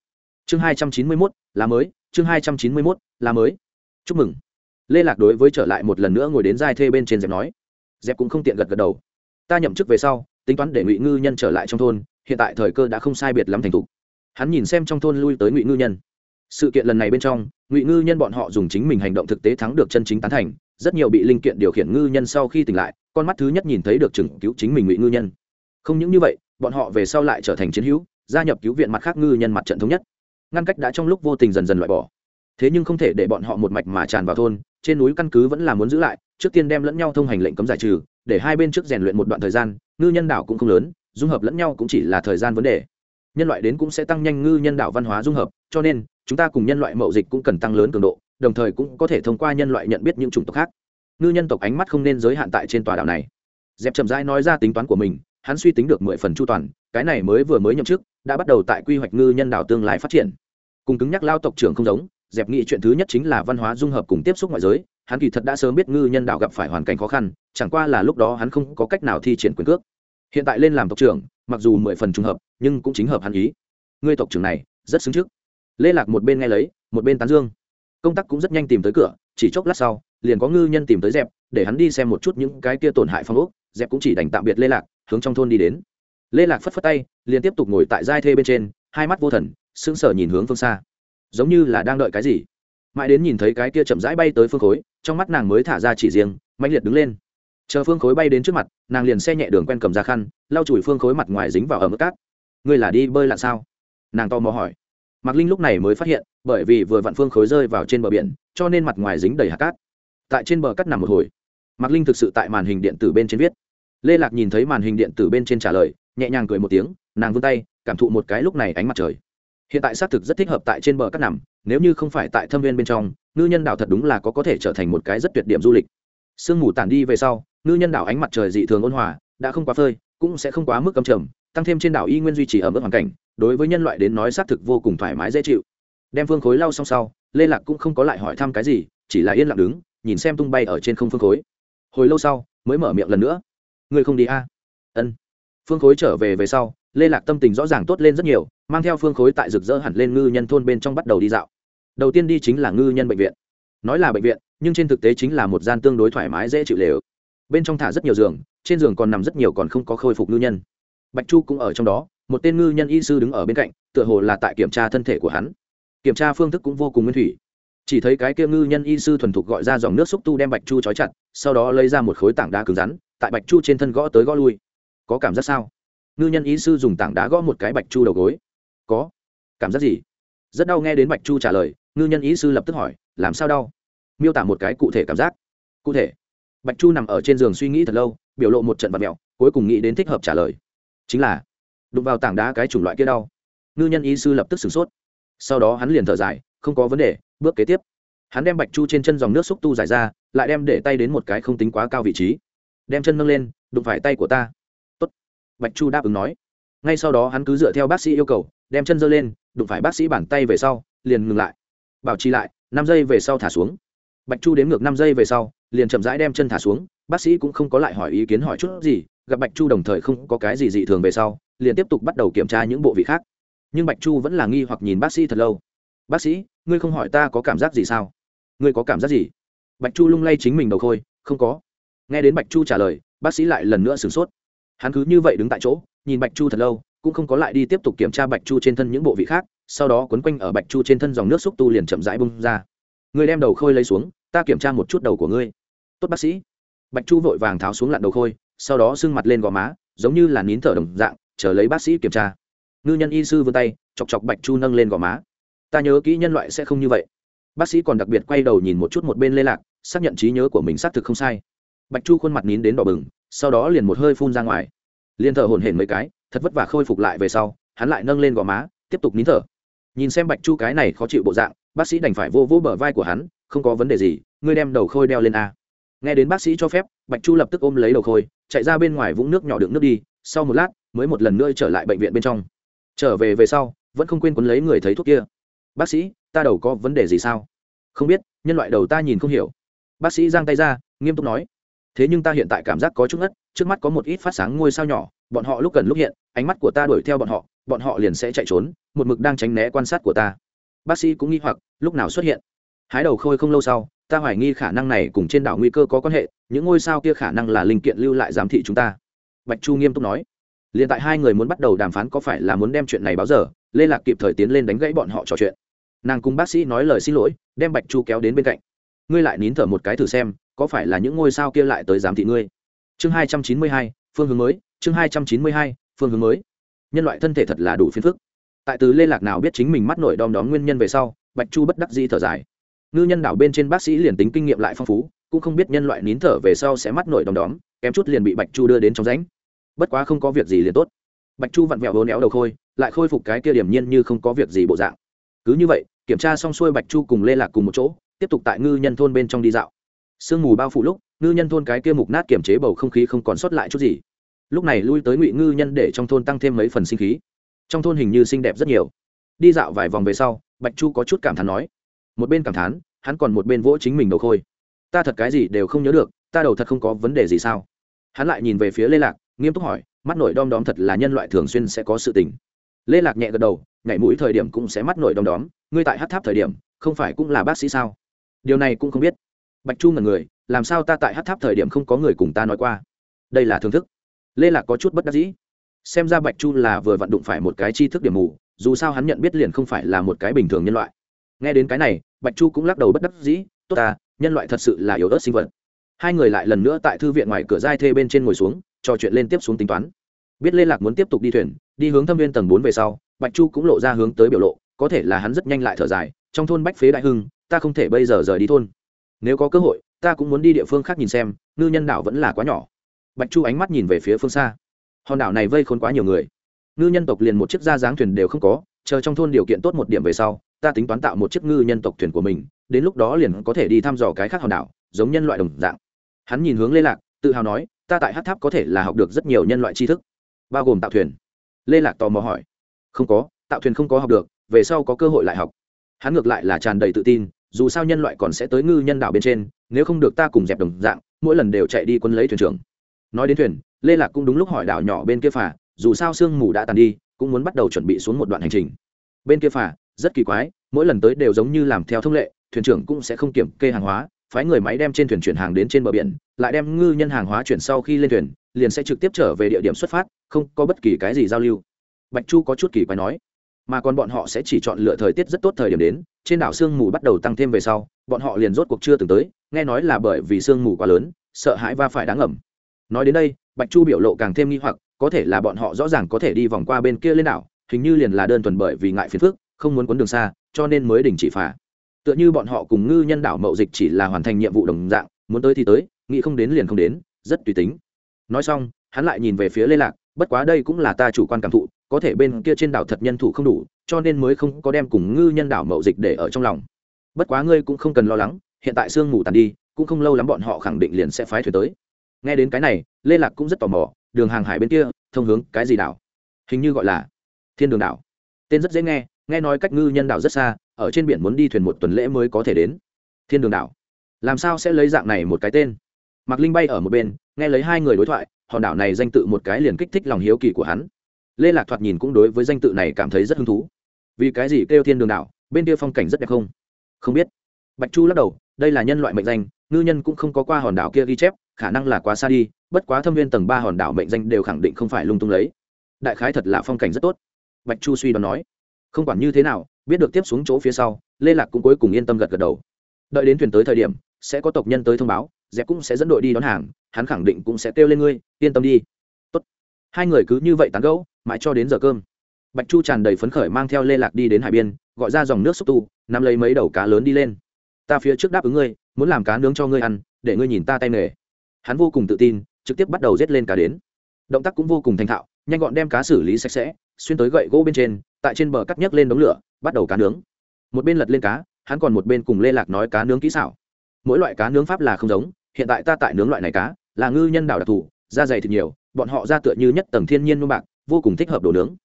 chương hai trăm chín mươi mốt là mới, chương hai trăm chín mươi mốt là mới. Chúc mừng. Lê lạc đối với trở lại một lần nữa ngồi đến giai thê bên trên dẹp nói. Dẹp cũng không tiện gật gật đầu. Ta nhậm chức về sau, tính toán để ngụy ngư nhân trở lại trong thôn, hiện tại thời cơ đã không sai biệt lắm thành thục. Hắn nhìn xem trong thôn lui tới ngụy ngư nhân sự kiện lần này bên trong, ngụy ngư nhân bọn họ dùng chính mình hành động thực tế thắng được chân chính tán thành, rất nhiều bị linh kiện điều khiển ngư nhân sau khi tỉnh lại, con mắt thứ nhất nhìn thấy được chừng cứu chính mình ngụy ngư nhân. Không những như vậy, bọn họ về sau lại trở thành chiến hữu, gia nhập cứu viện mặt khác ngư nhân mặt trận thống nhất. Ngăn cách đã trong lúc vô tình dần dần loại bỏ. Thế nhưng không thể để bọn họ một mạch mà tràn vào thôn, trên núi căn cứ vẫn là muốn giữ lại, trước tiên đem lẫn nhau thông hành lệnh cấm giải trừ, để hai bên trước rèn luyện một đoạn thời gian, ngư nhân đảo cũng không lớn, dung hợp lẫn nhau cũng chỉ là thời gian vấn đề nhân loại đến cũng sẽ tăng nhanh ngư nhân đạo văn hóa dung hợp, cho nên, chúng ta cùng nhân loại mậu dịch cũng cần tăng lớn cường độ, đồng thời cũng có thể thông qua nhân loại nhận biết những chủng tộc khác. Ngư nhân tộc ánh mắt không nên giới hạn tại trên tòa đảo này. Dẹp chậm rãi nói ra tính toán của mình, hắn suy tính được mười phần chu toàn, cái này mới vừa mới nhậm chức, đã bắt đầu tại quy hoạch ngư nhân đảo tương lai phát triển. Cùng cứng nhắc lao tộc trưởng không giống, dẹp nghị chuyện thứ nhất chính là văn hóa dung hợp cùng tiếp xúc ngoại giới, hắn kỳ thật đã sớm biết ngư nhân đạo gặp phải hoàn cảnh khó khăn, chẳng qua là lúc đó hắn không có cách nào thi triển quyền cước. Hiện tại lên làm tộc trưởng mặc dù mười phần trùng hợp, nhưng cũng chính hợp hắn ý. Ngươi tộc trưởng này, rất xứng trước. Lê lạc một bên nghe lấy, một bên tán dương. Công tác cũng rất nhanh tìm tới cửa, chỉ chốc lát sau, liền có ngư nhân tìm tới dẹp, để hắn đi xem một chút những cái kia tổn hại phong ốc. Dẹp cũng chỉ đành tạm biệt lê lạc, hướng trong thôn đi đến. Lê lạc phất phất tay, liền tiếp tục ngồi tại giai thê bên trên, hai mắt vô thần, sững sờ nhìn hướng phương xa. Giống như là đang đợi cái gì. Mãi đến nhìn thấy cái kia chậm rãi bay tới phương khối, trong mắt nàng mới thả ra chỉ riêng mạnh liệt đứng lên chờ phương khối bay đến trước mặt, nàng liền xe nhẹ đường quen cầm ra khăn, lau chùi phương khối mặt ngoài dính vào ở mức cát. Ngươi là đi bơi lặn sao? Nàng to mò hỏi. Mạc linh lúc này mới phát hiện, bởi vì vừa vặn phương khối rơi vào trên bờ biển, cho nên mặt ngoài dính đầy hạt cát. Tại trên bờ cát nằm một hồi, mạc linh thực sự tại màn hình điện tử bên trên viết. Lê lạc nhìn thấy màn hình điện tử bên trên trả lời, nhẹ nhàng cười một tiếng, nàng vươn tay, cảm thụ một cái lúc này ánh mặt trời. Hiện tại xác thực rất thích hợp tại trên bờ cát nằm, nếu như không phải tại thâm viên bên trong, ngư nhân đảo thật đúng là có có thể trở thành một cái rất tuyệt điểm du lịch. Sương mù tản đi về sau ngư nhân đảo ánh mặt trời dị thường ôn hòa, đã không quá phơi, cũng sẽ không quá mức cầm trầm, tăng thêm trên đảo y nguyên duy trì ở mức hoàn cảnh, đối với nhân loại đến nói xác thực vô cùng thoải mái dễ chịu. Đem phương khối lau xong sau, lê lạc cũng không có lại hỏi thăm cái gì, chỉ là yên lặng đứng, nhìn xem tung bay ở trên không phương khối. Hồi lâu sau, mới mở miệng lần nữa. Ngươi không đi a à? ân. Phương khối trở về về sau, lê lạc tâm tình rõ ràng tốt lên rất nhiều, mang theo phương khối tại rực rỡ hẳn lên ngư nhân thôn bên trong bắt đầu đi dạo. Đầu tiên đi chính là ngư nhân bệnh viện. Nói là bệnh viện, nhưng trên thực tế chính là một gian tương đối thoải mái dễ chịu lều bên trong thả rất nhiều giường, trên giường còn nằm rất nhiều còn không có khôi phục ngư nhân. Bạch chu cũng ở trong đó, một tên ngư nhân y sư đứng ở bên cạnh, tựa hồ là tại kiểm tra thân thể của hắn. Kiểm tra phương thức cũng vô cùng nguyên thủy. Chỉ thấy cái kia ngư nhân y sư thuần thục gọi ra dòng nước xúc tu đem bạch chu trói chặt, sau đó lấy ra một khối tảng đá cứng rắn, tại bạch chu trên thân gõ tới gõ lui. Có cảm giác sao? Ngư nhân y sư dùng tảng đá gõ một cái bạch chu đầu gối. Có. Cảm giác gì? Rất đau nghe đến bạch chu trả lời, ngư nhân y sư lập tức hỏi, làm sao đau? Miêu tả một cái cụ thể cảm giác. Cụ thể bạch chu nằm ở trên giường suy nghĩ thật lâu, biểu lộ một trận vật mẹo, cuối cùng nghĩ đến thích hợp trả lời. Chính là, đụng vào tảng đá cái chủng loại kia đau. Ngư nhân y sư lập tức sửng sốt. Sau đó hắn liền thở dài, không có vấn đề, bước kế tiếp. Hắn đem bạch chu trên chân dòng nước xúc tu dài ra, lại đem để tay đến một cái không tính quá cao vị trí. Đem chân nâng lên, đụng phải tay của ta. Tốt. bạch chu đáp ứng nói. Ngay sau đó hắn cứ dựa theo bác sĩ yêu cầu, đem chân giơ lên, đụng phải bác sĩ bàn tay về sau, liền ngừng lại. Bảo trì lại, năm giây về sau thả xuống bạch chu đếm ngược năm giây về sau, liền chậm rãi đem chân thả xuống, bác sĩ cũng không có lại hỏi ý kiến hỏi chút gì, gặp bạch chu đồng thời không có cái gì dị thường về sau, liền tiếp tục bắt đầu kiểm tra những bộ vị khác. Nhưng bạch chu vẫn là nghi hoặc nhìn bác sĩ thật lâu. Bác sĩ, ngươi không hỏi ta có cảm giác gì sao? Ngươi có cảm giác gì? Bạch chu lung lay chính mình đầu khôi, không có. Nghe đến bạch chu trả lời, bác sĩ lại lần nữa sửng sốt. Hắn cứ như vậy đứng tại chỗ, nhìn bạch chu thật lâu, cũng không có lại đi tiếp tục kiểm tra bạch chu trên thân những bộ vị khác, sau đó quấn quanh ở bạch chu trên thân dòng nước xúc tu liền chậm rãi bung ra người đem đầu khôi lấy xuống, ta kiểm tra một chút đầu của ngươi. Tốt bác sĩ. Bạch chu vội vàng tháo xuống lặn đầu khôi, sau đó sưng mặt lên gò má, giống như là nín thở đồng dạng, chờ lấy bác sĩ kiểm tra. Ngư nhân y sư vươn tay, chọc chọc bạch chu nâng lên gò má. Ta nhớ kỹ nhân loại sẽ không như vậy. Bác sĩ còn đặc biệt quay đầu nhìn một chút một bên lê lạc, xác nhận trí nhớ của mình xác thực không sai. Bạch chu khuôn mặt nín đến đỏ bừng, sau đó liền một hơi phun ra ngoài. Liền thở hổn hển mấy cái, thật vất vả khôi phục lại về sau, hắn lại nâng lên gò má, tiếp tục nín thở nhìn xem bạch chu cái này khó chịu bộ dạng, bác sĩ đành phải vô vô bờ vai của hắn, không có vấn đề gì, ngươi đem đầu khôi đeo lên a. Nghe đến bác sĩ cho phép, bạch chu lập tức ôm lấy đầu khôi, chạy ra bên ngoài vũng nước nhỏ đựng nước đi, sau một lát, mới một lần nữa trở lại bệnh viện bên trong. Trở về về sau, vẫn không quên quấn lấy người thấy thuốc kia. Bác sĩ, ta đầu có vấn đề gì sao? Không biết, nhân loại đầu ta nhìn không hiểu. Bác sĩ giang tay ra, nghiêm túc nói. Thế nhưng ta hiện tại cảm giác có chút ngất, trước mắt có một ít phát sáng ngôi sao nhỏ, bọn họ lúc cần lúc hiện, ánh mắt của ta đuổi theo bọn họ bọn họ liền sẽ chạy trốn, một mực đang tránh né quan sát của ta. Bác sĩ cũng nghi hoặc, lúc nào xuất hiện? Hái đầu khôi không lâu sau, ta hoài nghi khả năng này cùng trên đảo nguy cơ có quan hệ, những ngôi sao kia khả năng là linh kiện lưu lại giám thị chúng ta. Bạch chu nghiêm túc nói. Liền tại hai người muốn bắt đầu đàm phán có phải là muốn đem chuyện này báo giờ, lê lạc kịp thời tiến lên đánh gãy bọn họ trò chuyện. Nàng cùng bác sĩ nói lời xin lỗi, đem bạch chu kéo đến bên cạnh. Ngươi lại nín thở một cái thử xem, có phải là những ngôi sao kia lại tới giám thị ngươi? Chương hai trăm chín mươi hai, phương hướng mới, chương hai trăm chín mươi hai, phương hướng mới nhân loại thân thể thật là đủ phiền phức. Tại từ lê lạc nào biết chính mình mắt nổi đom đóm nguyên nhân về sau, bạch chu bất đắc di thở dài. Ngư nhân đảo bên trên bác sĩ liền tính kinh nghiệm lại phong phú, cũng không biết nhân loại nín thở về sau sẽ mắt nổi đom đóm, kém chút liền bị bạch chu đưa đến trong ránh bất quá không có việc gì liền tốt. Bạch chu vặn vẹo hố néo đầu khôi, lại khôi phục cái kia điểm nhiên như không có việc gì bộ dạng. Cứ như vậy, kiểm tra xong xuôi bạch chu cùng lê lạc cùng một chỗ, tiếp tục tại ngư nhân thôn bên trong đi dạo. Sương mù bao phủ lúc, ngư nhân thôn cái kia mục nát kiểm chế bầu không khí không còn sót lại chút gì lúc này lui tới ngụy ngư nhân để trong thôn tăng thêm mấy phần sinh khí. Trong thôn hình như xinh đẹp rất nhiều. Đi dạo vài vòng về sau, bạch chu có chút cảm thán nói, một bên cảm thán, hắn còn một bên vỗ chính mình đầu khôi. Ta thật cái gì đều không nhớ được, ta đầu thật không có vấn đề gì sao? Hắn lại nhìn về phía lê lạc, nghiêm túc hỏi, mắt nổi đom đóm thật là nhân loại thường xuyên sẽ có sự tình. Lê lạc nhẹ gật đầu, nhảy mũi thời điểm cũng sẽ mắt nổi đom đóm, ngươi tại hát tháp thời điểm, không phải cũng là bác sĩ sao? Điều này cũng không biết. Bạch chu ngần người, làm sao ta tại hát tháp thời điểm không có người cùng ta nói qua? Đây là thưởng thức lê lạc có chút bất đắc dĩ. Xem ra bạch chu là vừa vận đụng phải một cái tri thức điểm mù, dù sao hắn nhận biết liền không phải là một cái bình thường nhân loại. Nghe đến cái này, bạch chu cũng lắc đầu bất đắc dĩ, tốt ta, nhân loại thật sự là yếu ớt sinh vật. Hai người lại lần nữa tại thư viện ngoài cửa giai thê bên trên ngồi xuống, trò chuyện lên tiếp xuống tính toán. Biết lê lạc muốn tiếp tục đi thuyền, đi hướng thâm viên tầng bốn về sau, bạch chu cũng lộ ra hướng tới biểu lộ, có thể là hắn rất nhanh lại thở dài, trong thôn bách phế đại hưng, ta không thể bây giờ rời đi thôn. Nếu có cơ hội, ta cũng muốn đi địa phương khác nhìn xem, ngư nhân đảo vẫn là quá nhỏ bạch chu ánh mắt nhìn về phía phương xa. Hòn đảo này vây khốn quá nhiều người. Ngư nhân tộc liền một chiếc da dáng thuyền đều không có, chờ trong thôn điều kiện tốt một điểm về sau, ta tính toán tạo một chiếc ngư nhân tộc thuyền của mình, đến lúc đó liền có thể đi thăm dò cái khác hòn đảo, giống nhân loại đồng dạng. Hắn nhìn hướng lê lạc, tự hào nói, ta tại hát tháp có thể là học được rất nhiều nhân loại tri thức, bao gồm tạo thuyền. Lê lạc tò mò hỏi, không có, tạo thuyền không có học được, về sau có cơ hội lại học. Hắn ngược lại là tràn đầy tự tin, dù sao nhân loại còn sẽ tới ngư nhân đảo bên trên, nếu không được ta cùng dẹp đồng dạng, mỗi lần đều chạy đi quân lấy thuyền trưởng nói đến thuyền, lê lạc cũng đúng lúc hỏi đảo nhỏ bên kia phà, dù sao sương mù đã tàn đi, cũng muốn bắt đầu chuẩn bị xuống một đoạn hành trình. Bên kia phà, rất kỳ quái, mỗi lần tới đều giống như làm theo thông lệ, thuyền trưởng cũng sẽ không kiểm kê hàng hóa, phái người máy đem trên thuyền chuyển hàng đến trên bờ biển, lại đem ngư nhân hàng hóa chuyển sau khi lên thuyền, liền sẽ trực tiếp trở về địa điểm xuất phát, không có bất kỳ cái gì giao lưu. Bạch chu có chút kỳ quái nói, mà còn bọn họ sẽ chỉ chọn lựa thời tiết rất tốt thời điểm đến, trên đảo sương mù bắt đầu tăng thêm về sau, bọn họ liền rốt cuộc chưa từng tới, nghe nói là bởi vì sương mù quá lớn, sợ hãi va phải đáng ẩm nói đến đây, bạch chu biểu lộ càng thêm nghi hoặc, có thể là bọn họ rõ ràng có thể đi vòng qua bên kia lên đảo, hình như liền là đơn thuần bởi vì ngại phiền phức, không muốn cuốn đường xa, cho nên mới đình chỉ phá. Tựa như bọn họ cùng ngư nhân đảo mậu dịch chỉ là hoàn thành nhiệm vụ đồng dạng, muốn tới thì tới, nghĩ không đến liền không đến, rất tùy tính. Nói xong, hắn lại nhìn về phía lê lạc, bất quá đây cũng là ta chủ quan cảm thụ, có thể bên kia trên đảo thật nhân thủ không đủ, cho nên mới không có đem cùng ngư nhân đảo mậu dịch để ở trong lòng. Bất quá ngươi cũng không cần lo lắng, hiện tại sương mù tàn đi, cũng không lâu lắm bọn họ khẳng định liền sẽ phái thuyền tới nghe đến cái này, lê lạc cũng rất tò mò, đường hàng hải bên kia, thông hướng cái gì đảo? Hình như gọi là thiên đường đảo. Tên rất dễ nghe nghe nói cách ngư nhân đảo rất xa, ở trên biển muốn đi thuyền một tuần lễ mới có thể đến. Thiên đường đảo. Làm sao sẽ lấy dạng này một cái tên? Mạc linh bay ở một bên, nghe lấy hai người đối thoại, hòn đảo này danh tự một cái liền kích thích lòng hiếu kỳ của hắn. Lê lạc thoạt nhìn cũng đối với danh tự này cảm thấy rất hứng thú. Vì cái gì kêu thiên đường đảo, bên kia phong cảnh rất đẹp không? Không biết. Bạch chu lắc đầu, đây là nhân loại mệnh danh, ngư nhân cũng không có qua hòn đảo kia ghi chép khả năng là quá xa đi, bất quá thâm viên tầng ba hòn đảo mệnh danh đều khẳng định không phải lung tung lấy. Đại khái thật là phong cảnh rất tốt. Bạch chu suy đoán nói. Không quản như thế nào, biết được tiếp xuống chỗ phía sau, lê lạc cũng cuối cùng yên tâm gật gật đầu. Đợi đến thuyền tới thời điểm, sẽ có tộc nhân tới thông báo, dẹp cũng sẽ dẫn đội đi đón hàng, hắn khẳng định cũng sẽ kêu lên ngươi, yên tâm đi. Tốt. hai người cứ như vậy tán gẫu, mãi cho đến giờ cơm. Bạch chu tràn đầy phấn khởi mang theo lê lạc đi đến hải biên, gọi ra dòng nước xúc tu, nắm lấy mấy đầu cá lớn đi lên. Ta phía trước đáp ứng ngươi, muốn làm cá nướng cho ngươi ăn, để ngươi nhìn ta tay nghề hắn vô cùng tự tin, trực tiếp bắt đầu rết lên cá đến. Động tác cũng vô cùng thành thạo, nhanh gọn đem cá xử lý sạch sẽ, xuyên tới gậy gỗ bên trên, tại trên bờ cắt nhấc lên đống lửa, bắt đầu cá nướng. Một bên lật lên cá, hắn còn một bên cùng lê lạc nói cá nướng kỹ xảo. Mỗi loại cá nướng pháp là không giống, hiện tại ta tại nướng loại này cá, là ngư nhân đảo đặc thù, da dày thịt nhiều, bọn họ ra tựa như nhất tầng thiên nhiên nung bạc, vô cùng thích hợp đồ nướng.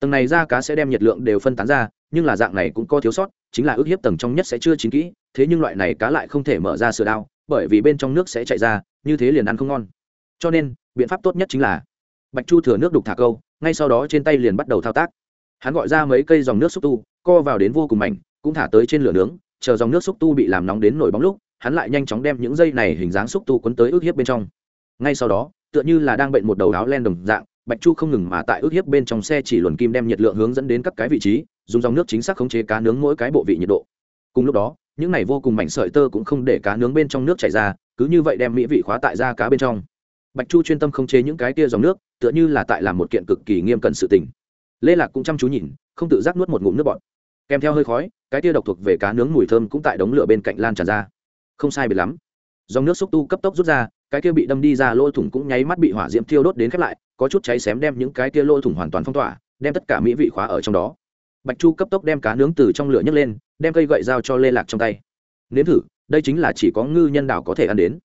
Tầng này da cá sẽ đem nhiệt lượng đều phân tán ra, nhưng là dạng này cũng có thiếu sót, chính là ước hiếp tầng trong nhất sẽ chưa chín kỹ, thế nhưng loại này cá lại không thể mở ra sửa đao, bởi vì bên trong nước sẽ chạy ra như thế liền ăn không ngon. Cho nên, biện pháp tốt nhất chính là, bạch chu thừa nước đục thả câu, ngay sau đó trên tay liền bắt đầu thao tác. Hắn gọi ra mấy cây dòng nước xúc tu, co vào đến vô cùng mảnh, cũng thả tới trên lửa nướng, chờ dòng nước xúc tu bị làm nóng đến nổi bóng lúc, hắn lại nhanh chóng đem những dây này hình dáng xúc tu quấn tới ước hiếp bên trong. Ngay sau đó, tựa như là đang bệnh một đầu áo len đồng dạng, bạch chu không ngừng mà tại ước hiếp bên trong xe chỉ luồn kim đem nhiệt lượng hướng dẫn đến các cái vị trí, dùng dòng nước chính xác khống chế cá nướng mỗi cái bộ vị nhiệt độ. Cùng lúc đó những này vô cùng mảnh sợi tơ cũng không để cá nướng bên trong nước chảy ra, cứ như vậy đem mỹ vị khóa tại ra cá bên trong. Bạch chu chuyên tâm không chế những cái tia dòng nước, tựa như là tại làm một kiện cực kỳ nghiêm cẩn sự tình. Lê lạc cũng chăm chú nhìn, không tự giác nuốt một ngụm nước bọt. Kèm theo hơi khói, cái tia độc thuộc về cá nướng mùi thơm cũng tại đống lửa bên cạnh lan tràn ra. Không sai biệt lắm. Dòng nước xúc tu cấp tốc rút ra, cái kia bị đâm đi ra lỗ thủng cũng nháy mắt bị hỏa diễm thiêu đốt đến khép lại, có chút cháy xém đem những cái kia lỗ thủng hoàn toàn phong tỏa, đem tất cả mỹ vị khóa ở trong đó. Bạch chu cấp tốc đem cá nướng từ trong lửa nhấc lên đem cây gậy dao cho lê lạc trong tay. Nếm thử, đây chính là chỉ có ngư nhân đảo có thể ăn đến.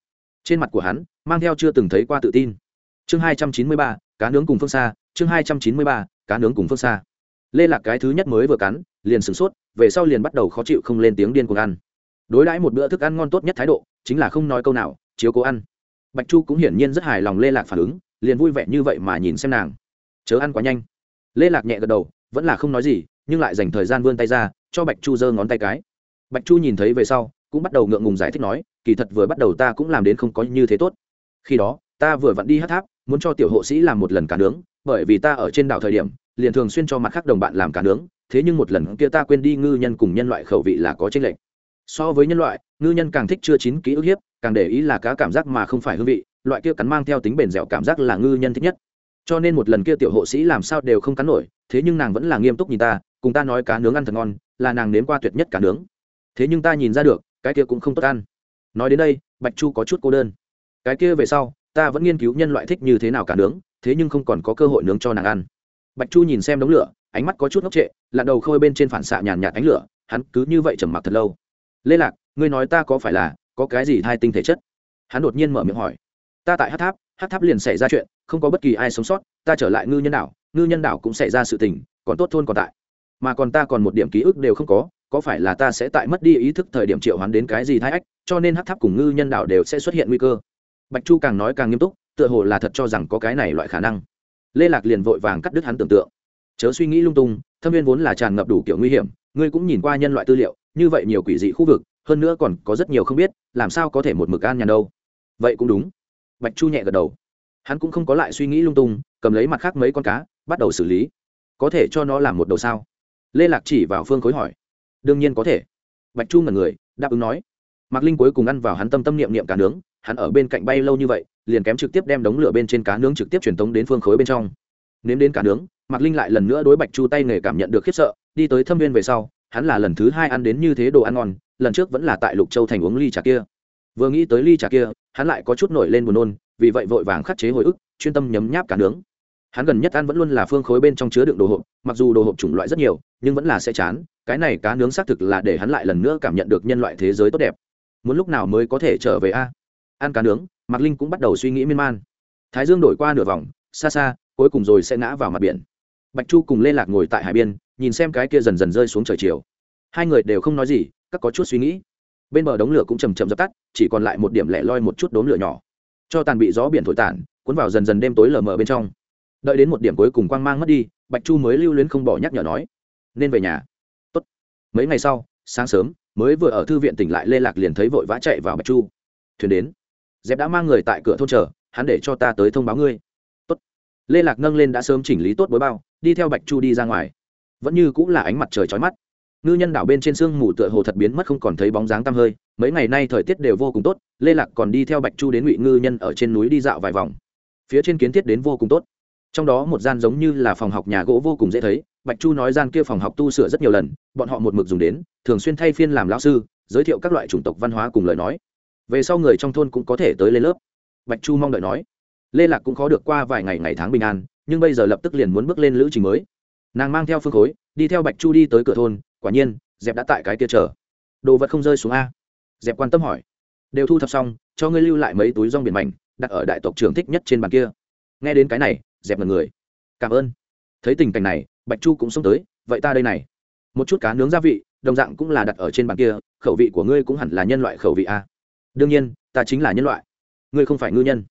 Trên mặt của hắn, mang theo chưa từng thấy qua tự tin. Chương hai trăm chín mươi ba, cá nướng cùng phương xa, chương hai trăm chín mươi ba, cá nướng cùng phương xa. Lê lạc cái thứ nhất mới vừa cắn, liền sửng sốt, về sau liền bắt đầu khó chịu không lên tiếng điên cuồng ăn. Đối đãi một bữa thức ăn ngon tốt nhất thái độ, chính là không nói câu nào, chiếu cố ăn. Bạch chu cũng hiển nhiên rất hài lòng lê lạc phản ứng, liền vui vẻ như vậy mà nhìn xem nàng. Chớ ăn quá nhanh. Lê lạc nhẹ gật đầu, vẫn là không nói gì, nhưng lại dành thời gian vươn tay ra cho bạch chu giơ ngón tay cái. Bạch chu nhìn thấy về sau, cũng bắt đầu ngượng ngùng giải thích nói, kỳ thật vừa bắt đầu ta cũng làm đến không có như thế tốt. Khi đó, ta vừa vặn đi hát tháp, muốn cho tiểu hộ sĩ làm một lần cá nướng, bởi vì ta ở trên đảo thời điểm, liền thường xuyên cho mặt khác đồng bạn làm cá nướng, thế nhưng một lần kia ta quên đi ngư nhân cùng nhân loại khẩu vị là có tranh lệch. So với nhân loại, ngư nhân càng thích chưa chín kỹ ức hiếp, càng để ý là cá cảm giác mà không phải hương vị, loại kia cắn mang theo tính bền dẻo cảm giác là ngư nhân thích nhất. Cho nên một lần kia tiểu hộ sĩ làm sao đều không cắn nổi, thế nhưng nàng vẫn là nghiêm túc nhìn ta, cùng ta nói cá nướng ăn thật ngon là nàng nếm qua tuyệt nhất cả nướng. Thế nhưng ta nhìn ra được, cái kia cũng không tốt ăn. Nói đến đây, bạch chu có chút cô đơn. Cái kia về sau, ta vẫn nghiên cứu nhân loại thích như thế nào cả nướng, thế nhưng không còn có cơ hội nướng cho nàng ăn. Bạch chu nhìn xem đống lửa, ánh mắt có chút ngốc trệ, lặn đầu khôi bên trên phản xạ nhàn nhạt ánh lửa, hắn cứ như vậy trầm mặc thật lâu. Lê lạc, ngươi nói ta có phải là, có cái gì thai tinh thể chất? Hắn đột nhiên mở miệng hỏi. Ta tại hát tháp hát tháp liền xảy ra chuyện, không có bất kỳ ai sống sót, ta trở lại ngư nhân đảo, ngư nhân đảo cũng xảy ra sự tình, còn tốt thôn còn tại mà còn ta còn một điểm ký ức đều không có có phải là ta sẽ tại mất đi ý thức thời điểm triệu hoán đến cái gì thái ách, cho nên hát tháp cùng ngư nhân đạo đều sẽ xuất hiện nguy cơ. Bạch chu càng nói càng nghiêm túc, tựa hồ là thật cho rằng có cái này loại khả năng. Lê lạc liền vội vàng cắt đứt hắn tưởng tượng. Chớ suy nghĩ lung tung, thâm viên vốn là tràn ngập đủ kiểu nguy hiểm, ngươi cũng nhìn qua nhân loại tư liệu, như vậy nhiều quỷ dị khu vực, hơn nữa còn có rất nhiều không biết, làm sao có thể một mực an nhàn đâu. Vậy cũng đúng. Bạch chu nhẹ gật đầu. Hắn cũng không có lại suy nghĩ lung tung, cầm lấy mặt khác mấy con cá, bắt đầu xử lý. Có thể cho nó làm một đầu sao? Lê lạc chỉ vào phương khối hỏi. Đương nhiên có thể. Bạch chu ngần người, đáp ứng nói. Mạc linh cuối cùng ăn vào hắn tâm tâm niệm niệm cá nướng, hắn ở bên cạnh bay lâu như vậy, liền kém trực tiếp đem đống lửa bên trên cá nướng trực tiếp truyền tống đến phương khối bên trong. Nếm đến cá nướng, mạc linh lại lần nữa đối bạch chu tay nghề cảm nhận được khiếp sợ, đi tới thâm viên về sau, hắn là lần thứ hai ăn đến như thế đồ ăn ngon, lần trước vẫn là tại lục châu thành uống ly trà kia. Vừa nghĩ tới ly trà kia, hắn lại có chút nổi lên buồn nôn, vì vậy vội vàng khắc chế hồi ức, chuyên tâm nhấm nháp cá nướng hắn gần nhất ăn vẫn luôn là phương khối bên trong chứa đựng đồ hộp, mặc dù đồ hộp chủng loại rất nhiều, nhưng vẫn là sẽ chán. Cái này cá nướng xác thực là để hắn lại lần nữa cảm nhận được nhân loại thế giới tốt đẹp. Muốn lúc nào mới có thể trở về a? À? Ăn cá nướng, mạc linh cũng bắt đầu suy nghĩ miên man. Thái dương đổi qua nửa vòng, xa xa, cuối cùng rồi sẽ ngã vào mặt biển. Bạch chu cùng lê lạc ngồi tại hải biên, nhìn xem cái kia dần dần rơi xuống trời chiều. Hai người đều không nói gì, các có chút suy nghĩ. Bên bờ đống lửa cũng chầm chậm dập tắt, chỉ còn lại một điểm lẻ loi một chút đốm lửa nhỏ. Cho tàn bị gió biển thổi tản, cuốn vào dần dần đêm tối lờ mờ bên trong đợi đến một điểm cuối cùng quang mang mất đi, bạch chu mới lưu luyến không bỏ nhắc nhở nói, nên về nhà. Tốt. mấy ngày sau, sáng sớm, mới vừa ở thư viện tỉnh lại, lê lạc liền thấy vội vã chạy vào bạch chu. Thuyền đến. Dẹp đã mang người tại cửa thôn chờ, hắn để cho ta tới thông báo ngươi. Tốt. lê lạc nâng lên đã sớm chỉnh lý tốt bối bao, đi theo bạch chu đi ra ngoài. Vẫn như cũng là ánh mặt trời trói mắt. Ngư nhân đảo bên trên sương mù tựa hồ thật biến mất không còn thấy bóng dáng tăm hơi. Mấy ngày nay thời tiết đều vô cùng tốt, lê lạc còn đi theo bạch chu đến ngụy ngư nhân ở trên núi đi dạo vài vòng. Phía trên kiến thiết đến vô cùng tốt trong đó một gian giống như là phòng học nhà gỗ vô cùng dễ thấy, bạch chu nói gian kia phòng học tu sửa rất nhiều lần, bọn họ một mực dùng đến, thường xuyên thay phiên làm lão sư, giới thiệu các loại chủng tộc văn hóa cùng lời nói. Về sau người trong thôn cũng có thể tới lên lớp. Bạch chu mong đợi nói, lê lạc cũng khó được qua vài ngày ngày tháng bình an, nhưng bây giờ lập tức liền muốn bước lên lữ trình mới. Nàng mang theo phương khối, đi theo bạch chu đi tới cửa thôn, quả nhiên, dẹp đã tại cái kia chờ. Đồ vật không rơi xuống a? Dẹp quan tâm hỏi. Đều thu thập xong, cho ngươi lưu lại mấy túi rong biển mảnh, đặt ở đại tộc trưởng thích nhất trên bàn kia. Nghe đến cái này dẹp mật người. Cảm ơn. Thấy tình cảnh này, bạch chu cũng xông tới, vậy ta đây này. Một chút cá nướng gia vị, đồng dạng cũng là đặt ở trên bàn kia, khẩu vị của ngươi cũng hẳn là nhân loại khẩu vị a. Đương nhiên, ta chính là nhân loại. Ngươi không phải ngư nhân.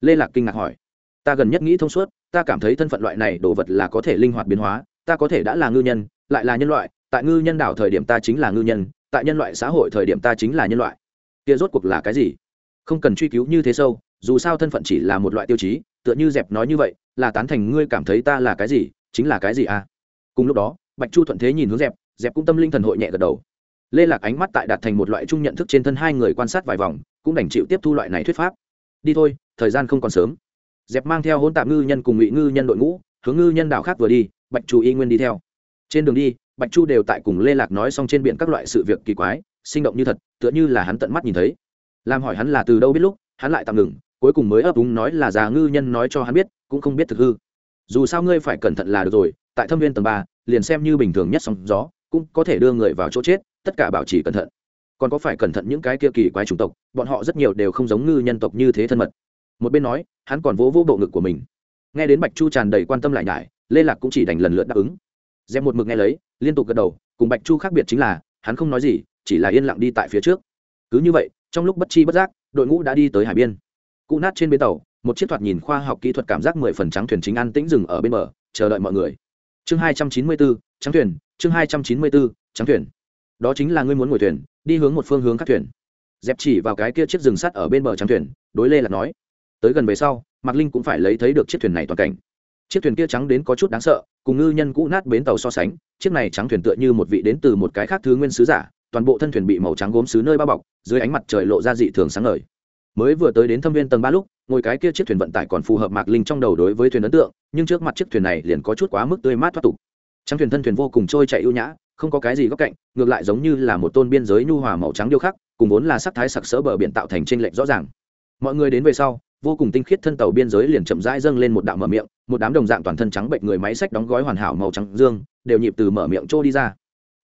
Lê lạc kinh ngạc hỏi. Ta gần nhất nghĩ thông suốt, ta cảm thấy thân phận loại này đồ vật là có thể linh hoạt biến hóa, ta có thể đã là ngư nhân, lại là nhân loại, tại ngư nhân đảo thời điểm ta chính là ngư nhân, tại nhân loại xã hội thời điểm ta chính là nhân loại. Kia rốt cuộc là cái gì? Không cần truy cứu như thế sâu, dù sao thân phận chỉ là một loại tiêu chí tựa như dẹp nói như vậy, là tán thành ngươi cảm thấy ta là cái gì, chính là cái gì à? Cùng lúc đó, bạch chu thuận thế nhìn hướng dẹp dẹp cũng tâm linh thần hội nhẹ gật đầu. Lê lạc ánh mắt tại đạt thành một loại chung nhận thức trên thân hai người quan sát vài vòng, cũng đành chịu tiếp thu loại này thuyết pháp. Đi thôi, thời gian không còn sớm. Dẹp mang theo hôn tạm ngư nhân cùng ngụy ngư nhân đội ngũ, hướng ngư nhân đảo khác vừa đi, bạch chu y nguyên đi theo. Trên đường đi, bạch chu đều tại cùng lê lạc nói xong trên biển các loại sự việc kỳ quái, sinh động như thật, tựa như là hắn tận mắt nhìn thấy. Làm hỏi hắn là từ đâu biết lúc, hắn lại tạm ngừng cuối cùng mới ấp úng nói là già ngư nhân nói cho hắn biết, cũng không biết thực hư. Dù sao ngươi phải cẩn thận là được rồi, tại thâm viên tầng ba, liền xem như bình thường nhất sóng gió, cũng có thể đưa người vào chỗ chết, tất cả bảo trì cẩn thận. Còn có phải cẩn thận những cái kia kỳ quái chủng tộc, bọn họ rất nhiều đều không giống ngư nhân tộc như thế thân mật. Một bên nói, hắn còn vỗ vỗ bộ ngực của mình. Nghe đến bạch chu tràn đầy quan tâm lại nhải, lê lạc cũng chỉ đành lần lượt đáp ứng. Dèm một mực nghe lấy, liên tục gật đầu, cùng bạch chu khác biệt chính là, hắn không nói gì, chỉ là yên lặng đi tại phía trước. Cứ như vậy, trong lúc bất chi bất giác, đội ngũ đã đi tới hải biên cụ nát trên bến tàu, một chiếc thoạt nhìn khoa học kỹ thuật cảm giác mười phần trắng thuyền chính an tĩnh dừng ở bên bờ, chờ đợi mọi người. Chương hai trăm chín mươi bốn, trắng thuyền, chương hai trăm chín mươi bốn, trắng thuyền. Đó chính là ngươi muốn ngồi thuyền, đi hướng một phương hướng các thuyền. Dẹp chỉ vào cái kia chiếc rừng sắt ở bên bờ trắng thuyền, đối lê là nói. Tới gần về sau, mạc linh cũng phải lấy thấy được chiếc thuyền này toàn cảnh. Chiếc thuyền kia trắng đến có chút đáng sợ, cùng ngư nhân cũ nát bến tàu so sánh, chiếc này trắng thuyền tựa như một vị đến từ một cái khác thứ nguyên sứ giả, toàn bộ thân thuyền bị màu trắng gốm xứ nơi bao bọc, dưới ánh mặt trời lộ ra dị thường sáng ngời mới vừa tới đến thâm viên tầng ba lúc, ngồi cái kia chiếc thuyền vận tải còn phù hợp mạc linh trong đầu đối với thuyền ấn tượng, nhưng trước mặt chiếc thuyền này liền có chút quá mức tươi mát thoát tục. Trắng thuyền thân thuyền vô cùng trôi chạy ưu nhã, không có cái gì góc cạnh, ngược lại giống như là một tôn biên giới nhu hòa màu trắng điêu khắc, cùng vốn là sắc thái sặc sỡ bờ biển tạo thành trên lệch rõ ràng. Mọi người đến về sau, vô cùng tinh khiết thân tàu biên giới liền chậm rãi dâng lên một đạo mở miệng, một đám đồng dạng toàn thân trắng bệnh người máy sách đóng gói hoàn hảo màu trắng dương, đều nhịp từ mở miệng trô đi ra.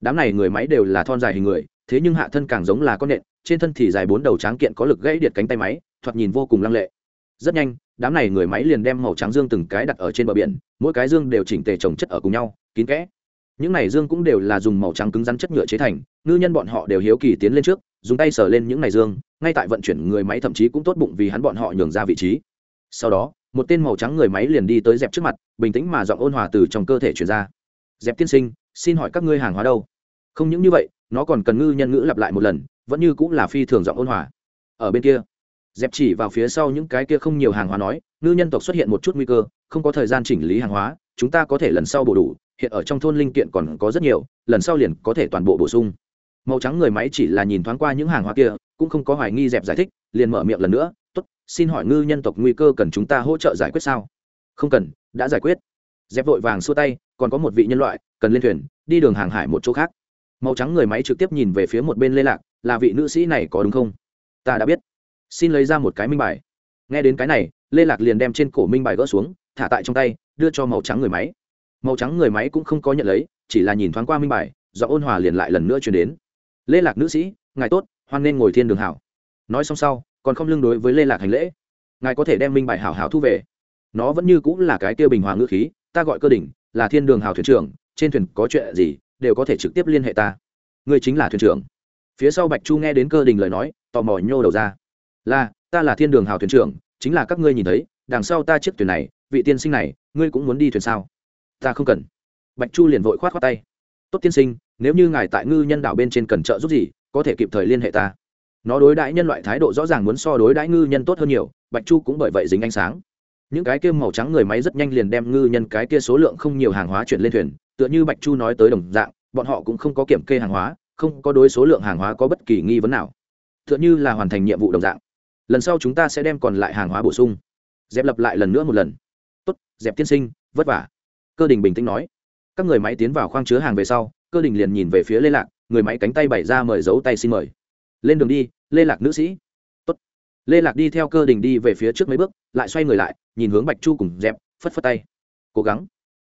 Đám này người máy đều là thon dài hình người, thế nhưng hạ thân càng giống là con nện trên thân thì dài bốn đầu tráng kiện có lực gãy điệt cánh tay máy, thoạt nhìn vô cùng lăng lệ. Rất nhanh, đám này người máy liền đem màu trắng dương từng cái đặt ở trên bờ biển, mỗi cái dương đều chỉnh tề trồng chất ở cùng nhau, kín kẽ. Những này dương cũng đều là dùng màu trắng cứng rắn chất nhựa chế thành, ngư nhân bọn họ đều hiếu kỳ tiến lên trước, dùng tay sờ lên những này dương, ngay tại vận chuyển người máy thậm chí cũng tốt bụng vì hắn bọn họ nhường ra vị trí. Sau đó, một tên màu trắng người máy liền đi tới dẹp trước mặt, bình tĩnh mà giọng ôn hòa từ trong cơ thể chuyển ra. Dẹp tiên sinh, xin hỏi các ngươi hàng hóa đâu? Không những như vậy nó còn cần ngư nhân ngữ lặp lại một lần, vẫn như cũng là phi thường giọng ôn hòa. Ở bên kia, dẹp chỉ vào phía sau những cái kia không nhiều hàng hóa nói, ngư nhân tộc xuất hiện một chút nguy cơ, không có thời gian chỉnh lý hàng hóa, chúng ta có thể lần sau bổ đủ, hiện ở trong thôn linh kiện còn có rất nhiều, lần sau liền có thể toàn bộ bổ sung. Màu trắng người máy chỉ là nhìn thoáng qua những hàng hóa kia, cũng không có hoài nghi dẹp giải thích, liền mở miệng lần nữa, tốt, xin hỏi ngư nhân tộc nguy cơ cần chúng ta hỗ trợ giải quyết sao? Không cần, đã giải quyết. Dẹp vội vàng xua tay, còn có một vị nhân loại, cần lên thuyền, đi đường hàng hải một chỗ khác màu trắng người máy trực tiếp nhìn về phía một bên lê lạc, là vị nữ sĩ này có đúng không? Ta đã biết. Xin lấy ra một cái minh bài. Nghe đến cái này, lê lạc liền đem trên cổ minh bài gỡ xuống, thả tại trong tay, đưa cho màu trắng người máy. Màu trắng người máy cũng không có nhận lấy, chỉ là nhìn thoáng qua minh bài do ôn hòa liền lại lần nữa chuyển đến. Lê lạc nữ sĩ, ngài tốt, hoan nên ngồi thiên đường hảo. Nói xong sau, còn không lương đối với lê lạc hành lễ. Ngài có thể đem minh bài hảo hảo thu về. Nó vẫn như cũng là cái tiêu bình hòa ngữ khí, ta gọi cơ đỉnh, là thiên đường hào thuyền trưởng, trên thuyền có chuyện gì đều có thể trực tiếp liên hệ ta. Ngươi chính là thuyền trưởng. Phía sau bạch chu nghe đến cơ đình lời nói, tò mò nhô đầu ra. Là, ta là thiên đường hào thuyền trưởng, chính là các ngươi nhìn thấy, đằng sau ta chiếc thuyền này, vị tiên sinh này, ngươi cũng muốn đi thuyền sao? Ta không cần. Bạch chu liền vội khoát khoát tay. Tốt tiên sinh, nếu như ngài tại ngư nhân đảo bên trên cần trợ giúp gì, có thể kịp thời liên hệ ta. Nó đối đãi nhân loại thái độ rõ ràng muốn so đối đãi ngư nhân tốt hơn nhiều, bạch chu cũng bởi vậy dính ánh sáng. Những cái kia màu trắng người máy rất nhanh liền đem ngư nhân cái kia số lượng không nhiều hàng hóa chuyển lên thuyền tựa như bạch chu nói tới đồng dạng, bọn họ cũng không có kiểm kê hàng hóa, không có đối số lượng hàng hóa có bất kỳ nghi vấn nào. Tựa như là hoàn thành nhiệm vụ đồng dạng. Lần sau chúng ta sẽ đem còn lại hàng hóa bổ sung. Dẹp lập lại lần nữa một lần. Tốt, dẹp tiên sinh, vất vả. Cơ đình bình tĩnh nói. Các người máy tiến vào khoang chứa hàng về sau, cơ đình liền nhìn về phía lê lạc, người máy cánh tay bày ra mời giấu tay xin mời. Lên đường đi, lê lạc nữ sĩ. Tốt. lê lạc đi theo cơ đình đi về phía trước mấy bước, lại xoay người lại, nhìn hướng bạch chu cùng dẹp, phất phất tay. Cố gắng.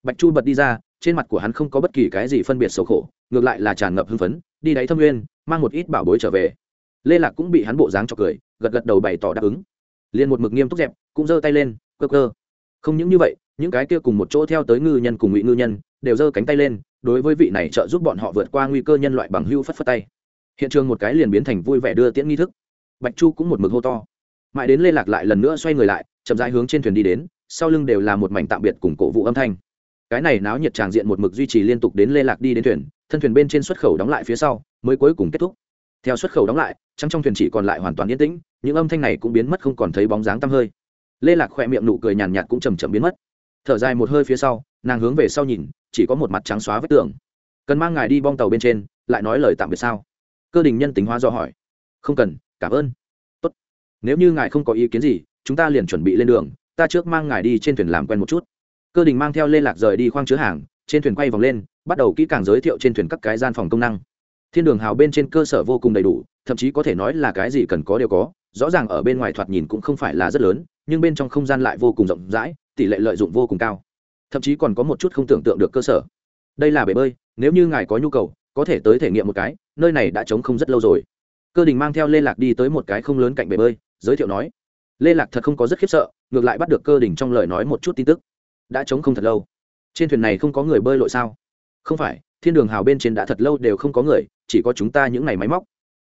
Bạch chu bật đi ra trên mặt của hắn không có bất kỳ cái gì phân biệt xấu khổ, ngược lại là tràn ngập hưng phấn, đi đáy thâm nguyên, mang một ít bảo bối trở về. Lê lạc cũng bị hắn bộ dáng cho cười, gật gật đầu bày tỏ đáp ứng. Liền một mực nghiêm túc dẹp, cũng giơ tay lên, cơ cơ. Không những như vậy, những cái kia cùng một chỗ theo tới ngư nhân cùng ngụy ngư nhân, đều giơ cánh tay lên, đối với vị này trợ giúp bọn họ vượt qua nguy cơ nhân loại bằng hưu phất phất tay. Hiện trường một cái liền biến thành vui vẻ đưa tiễn nghi thức. Bạch chu cũng một mực hô to. Mãi đến lê lạc lại lần nữa xoay người lại, chậm rãi hướng trên thuyền đi đến, sau lưng đều là một mảnh tạm biệt cùng cổ vũ âm thanh cái này náo nhiệt tràng diện một mực duy trì liên tục đến lê lạc đi đến thuyền, thân thuyền bên trên xuất khẩu đóng lại phía sau, mới cuối cùng kết thúc. Theo xuất khẩu đóng lại, trăng trong thuyền chỉ còn lại hoàn toàn yên tĩnh, những âm thanh này cũng biến mất không còn thấy bóng dáng tăm hơi. Lê lạc khỏe miệng nụ cười nhàn nhạt cũng chầm chậm biến mất. Thở dài một hơi phía sau, nàng hướng về sau nhìn, chỉ có một mặt trắng xóa vết tường. Cần mang ngài đi bong tàu bên trên, lại nói lời tạm biệt sao? Cơ đình nhân tính hóa do hỏi. Không cần, cảm ơn. Tốt. nếu như ngài không có ý kiến gì, chúng ta liền chuẩn bị lên đường, ta trước mang ngài đi trên thuyền làm quen một chút cơ đình mang theo lê lạc rời đi khoang chứa hàng, trên thuyền quay vòng lên, bắt đầu kỹ càng giới thiệu trên thuyền các cái gian phòng công năng. Thiên đường hào bên trên cơ sở vô cùng đầy đủ, thậm chí có thể nói là cái gì cần có đều có, rõ ràng ở bên ngoài thoạt nhìn cũng không phải là rất lớn, nhưng bên trong không gian lại vô cùng rộng rãi, tỷ lệ lợi dụng vô cùng cao. Thậm chí còn có một chút không tưởng tượng được cơ sở. Đây là bể bơi, nếu như ngài có nhu cầu, có thể tới thể nghiệm một cái, nơi này đã trống không rất lâu rồi. Cơ đình mang theo lê lạc đi tới một cái không lớn cạnh bể bơi, giới thiệu nói. Lê lạc thật không có rất khiếp sợ, ngược lại bắt được cơ đình trong lời nói một chút tin tức đã trống không thật lâu. Trên thuyền này không có người bơi lội sao? Không phải, thiên đường hào bên trên đã thật lâu đều không có người, chỉ có chúng ta những ngày máy móc.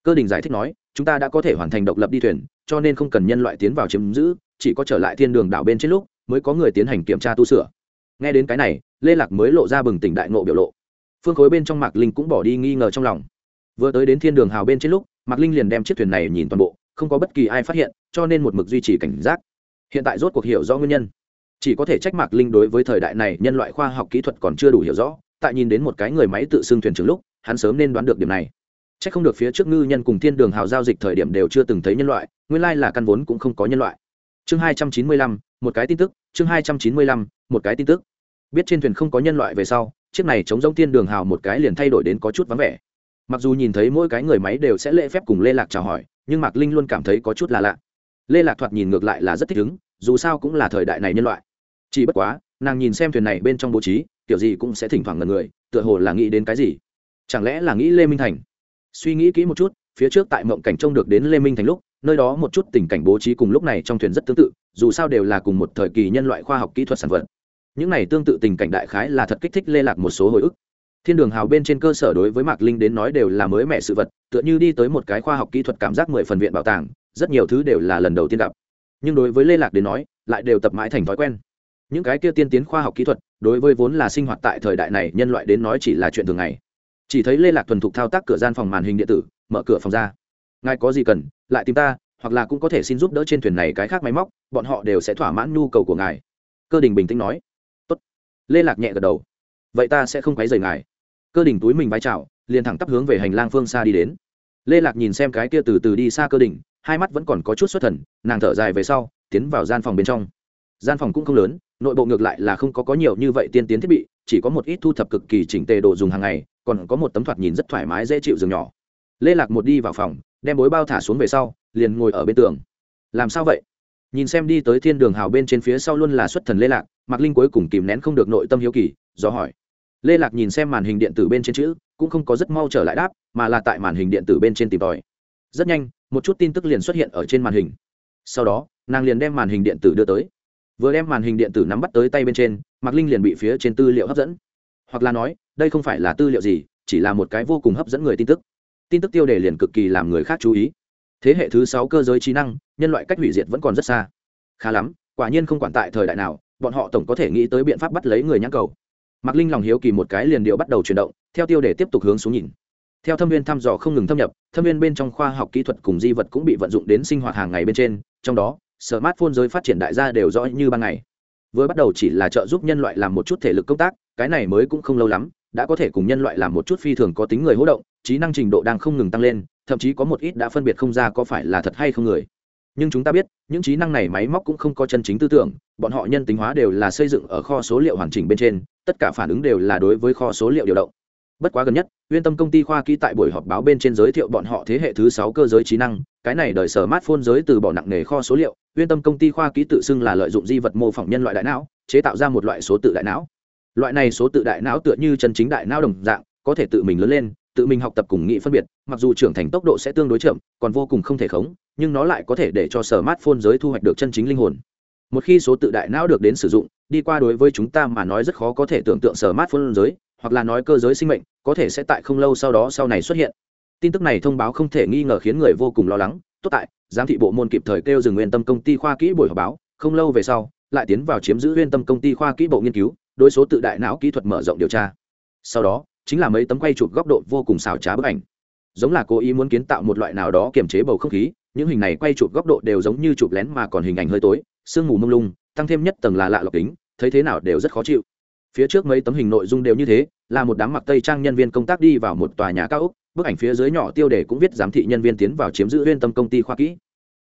Cơ đình giải thích nói, chúng ta đã có thể hoàn thành độc lập đi thuyền, cho nên không cần nhân loại tiến vào chiếm giữ, chỉ có trở lại thiên đường đảo bên trên lúc, mới có người tiến hành kiểm tra tu sửa. Nghe đến cái này, lê lạc mới lộ ra bừng tỉnh đại ngộ biểu lộ. Phương khối bên trong mạc linh cũng bỏ đi nghi ngờ trong lòng. Vừa tới đến thiên đường hào bên trên lúc, mạc linh liền đem chiếc thuyền này nhìn toàn bộ, không có bất kỳ ai phát hiện, cho nên một mực duy trì cảnh giác. Hiện tại rốt cuộc hiểu rõ nguyên nhân chỉ có thể trách mạc linh đối với thời đại này nhân loại khoa học kỹ thuật còn chưa đủ hiểu rõ, tại nhìn đến một cái người máy tự xưng thuyền trưởng lúc, hắn sớm nên đoán được điểm này. Trách không được phía trước ngư nhân cùng thiên đường hào giao dịch thời điểm đều chưa từng thấy nhân loại, nguyên lai là căn vốn cũng không có nhân loại. Chương hai trăm chín mươi lăm, một cái tin tức, chương hai trăm chín mươi lăm, một cái tin tức. Biết trên thuyền không có nhân loại về sau, chiếc này chống giống thiên đường hào một cái liền thay đổi đến có chút vắng vẻ. Mặc dù nhìn thấy mỗi cái người máy đều sẽ lễ phép cùng lê lạc chào hỏi, nhưng mạc linh luôn cảm thấy có chút là lạ. Lê lạc thoạt nhìn ngược lại là rất thích ứng, dù sao cũng là thời đại này nhân loại chỉ bất quá, nàng nhìn xem thuyền này bên trong bố trí, kiểu gì cũng sẽ thỉnh thoảng ngần người, tựa hồ là nghĩ đến cái gì. Chẳng lẽ là nghĩ lê minh thành? Suy nghĩ kỹ một chút, phía trước tại mộng cảnh trông được đến lê minh thành lúc, nơi đó một chút tình cảnh bố trí cùng lúc này trong thuyền rất tương tự, dù sao đều là cùng một thời kỳ nhân loại khoa học kỹ thuật sản vật. Những này tương tự tình cảnh đại khái là thật kích thích lê lạc một số hồi ức. Thiên đường hào bên trên cơ sở đối với mạc linh đến nói đều là mới mẻ sự vật, tựa như đi tới một cái khoa học kỹ thuật cảm giác mười phần viện bảo tàng, rất nhiều thứ đều là lần đầu tiên gặp. Nhưng đối với lê lạc đến nói, lại đều tập mãi thành thói quen những cái kia tiên tiến khoa học kỹ thuật, đối với vốn là sinh hoạt tại thời đại này nhân loại đến nói chỉ là chuyện thường ngày. Chỉ thấy lê lạc thuần thục thao tác cửa gian phòng màn hình điện tử, mở cửa phòng ra. Ngài có gì cần, lại tìm ta, hoặc là cũng có thể xin giúp đỡ trên thuyền này cái khác máy móc, bọn họ đều sẽ thỏa mãn nhu cầu của ngài. Cơ đình bình tĩnh nói. Tốt. lê lạc nhẹ gật đầu. Vậy ta sẽ không quấy rầy ngài. Cơ đình túi mình vai trào liền thẳng tắp hướng về hành lang phương xa đi đến. Lê lạc nhìn xem cái kia từ từ đi xa cơ đình, hai mắt vẫn còn có chút xuất thần, nàng thở dài về sau, tiến vào gian phòng bên trong. Gian phòng cũng không lớn nội bộ ngược lại là không có có nhiều như vậy tiên tiến thiết bị, chỉ có một ít thu thập cực kỳ chỉnh tề đồ dùng hàng ngày, còn có một tấm thoạt nhìn rất thoải mái dễ chịu giường nhỏ. Lê lạc một đi vào phòng, đem bối bao thả xuống về sau, liền ngồi ở bên tường. Làm sao vậy? Nhìn xem đi tới thiên đường hào bên trên phía sau luôn là xuất thần lê lạc, mạc linh cuối cùng kìm nén không được nội tâm hiếu kỳ, do hỏi. Lê lạc nhìn xem màn hình điện tử bên trên chữ, cũng không có rất mau trở lại đáp, mà là tại màn hình điện tử bên trên tìm tòi. Rất nhanh, một chút tin tức liền xuất hiện ở trên màn hình. Sau đó, nàng liền đem màn hình điện tử đưa tới vừa đem màn hình điện tử nắm bắt tới tay bên trên, mạc linh liền bị phía trên tư liệu hấp dẫn. Hoặc là nói, đây không phải là tư liệu gì, chỉ là một cái vô cùng hấp dẫn người tin tức. Tin tức tiêu đề liền cực kỳ làm người khác chú ý. Thế hệ thứ sáu cơ giới trí năng, nhân loại cách hủy diệt vẫn còn rất xa. Khá lắm, quả nhiên không quản tại thời đại nào, bọn họ tổng có thể nghĩ tới biện pháp bắt lấy người nhãn cầu. Mạc linh lòng hiếu kỳ một cái liền điệu bắt đầu chuyển động, theo tiêu đề tiếp tục hướng xuống nhìn. Theo thâm viên thăm dò không ngừng thâm nhập, thâm viên bên trong khoa học kỹ thuật cùng di vật cũng bị vận dụng đến sinh hoạt hàng ngày bên trên, trong đó smartphone giới phát triển đại gia đều rõ như ban ngày. Vừa bắt đầu chỉ là trợ giúp nhân loại làm một chút thể lực công tác, cái này mới cũng không lâu lắm, đã có thể cùng nhân loại làm một chút phi thường có tính người hỗ động, trí năng trình độ đang không ngừng tăng lên, thậm chí có một ít đã phân biệt không ra có phải là thật hay không người. Nhưng chúng ta biết, những trí năng này máy móc cũng không có chân chính tư tưởng, bọn họ nhân tính hóa đều là xây dựng ở kho số liệu hoàn chỉnh bên trên, tất cả phản ứng đều là đối với kho số liệu điều động bất quá gần nhất, uyên tâm công ty khoa kỹ tại buổi họp báo bên trên giới thiệu bọn họ thế hệ thứ sáu cơ giới trí năng, cái này đời sở mát phôn giới từ bỏ nặng nề kho số liệu, uyên tâm công ty khoa kỹ tự xưng là lợi dụng di vật mô phỏng nhân loại đại não, chế tạo ra một loại số tự đại não. Loại này số tự đại não tựa như chân chính đại não đồng dạng, có thể tự mình lớn lên, tự mình học tập cùng nghị phân biệt, mặc dù trưởng thành tốc độ sẽ tương đối chậm, còn vô cùng không thể khống, nhưng nó lại có thể để cho sở mát phôn giới thu hoạch được chân chính linh hồn. Một khi số tự đại não được đến sử dụng, đi qua đối với chúng ta mà nói rất khó có thể tưởng tượng sở mát phôn giới hoặc là nói cơ giới sinh mệnh, có thể sẽ tại không lâu sau đó sau này xuất hiện. Tin tức này thông báo không thể nghi ngờ khiến người vô cùng lo lắng. Tốt tại, giám thị bộ môn kịp thời kêu dừng nguyên tâm công ty khoa kỹ buổi họp báo, không lâu về sau, lại tiến vào chiếm giữ nguyên tâm công ty khoa kỹ bộ nghiên cứu, đối số tự đại não kỹ thuật mở rộng điều tra. Sau đó, chính là mấy tấm quay chụp góc độ vô cùng xảo trá bức ảnh. Giống là cố ý muốn kiến tạo một loại nào đó kiềm chế bầu không khí, những hình này quay chụp góc độ đều giống như chụp lén mà còn hình ảnh hơi tối, sương mù mông lung, tăng thêm nhất tầng là lạ lọc kính, thấy thế nào đều rất khó chịu phía trước mấy tấm hình nội dung đều như thế, là một đám mặc tây trang nhân viên công tác đi vào một tòa nhà cao ốc, bức ảnh phía dưới nhỏ tiêu đề cũng viết giám thị nhân viên tiến vào chiếm giữ huyên tâm công ty khoa kỹ.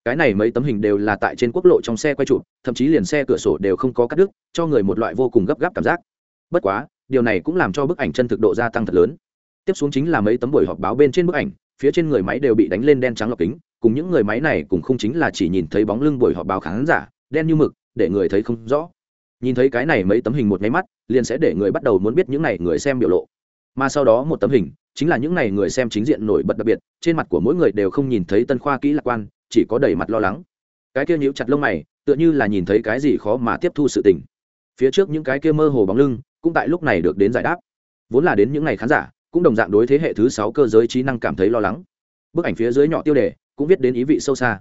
Cái này mấy tấm hình đều là tại trên quốc lộ trong xe quay chụp, thậm chí liền xe cửa sổ đều không có cắt đứt, cho người một loại vô cùng gấp gáp cảm giác. Bất quá, điều này cũng làm cho bức ảnh chân thực độ gia tăng thật lớn. Tiếp xuống chính là mấy tấm buổi họp báo bên trên bức ảnh, phía trên người máy đều bị đánh lên đen trắng lọc kính, cùng những người máy này cũng không chính là chỉ nhìn thấy bóng lưng buổi họp báo khán giả, đen như mực, để người thấy không rõ nhìn thấy cái này mấy tấm hình một nháy mắt, liền sẽ để người bắt đầu muốn biết những này người xem biểu lộ. Mà sau đó một tấm hình, chính là những này người xem chính diện nổi bật đặc biệt, trên mặt của mỗi người đều không nhìn thấy tân khoa kỹ lạc quan, chỉ có đầy mặt lo lắng. Cái kia nhíu chặt lông mày, tựa như là nhìn thấy cái gì khó mà tiếp thu sự tình. Phía trước những cái kia mơ hồ bóng lưng, cũng tại lúc này được đến giải đáp. Vốn là đến những ngày khán giả, cũng đồng dạng đối thế hệ thứ sáu cơ giới trí năng cảm thấy lo lắng. Bức ảnh phía dưới nhỏ tiêu đề, cũng viết đến ý vị sâu xa.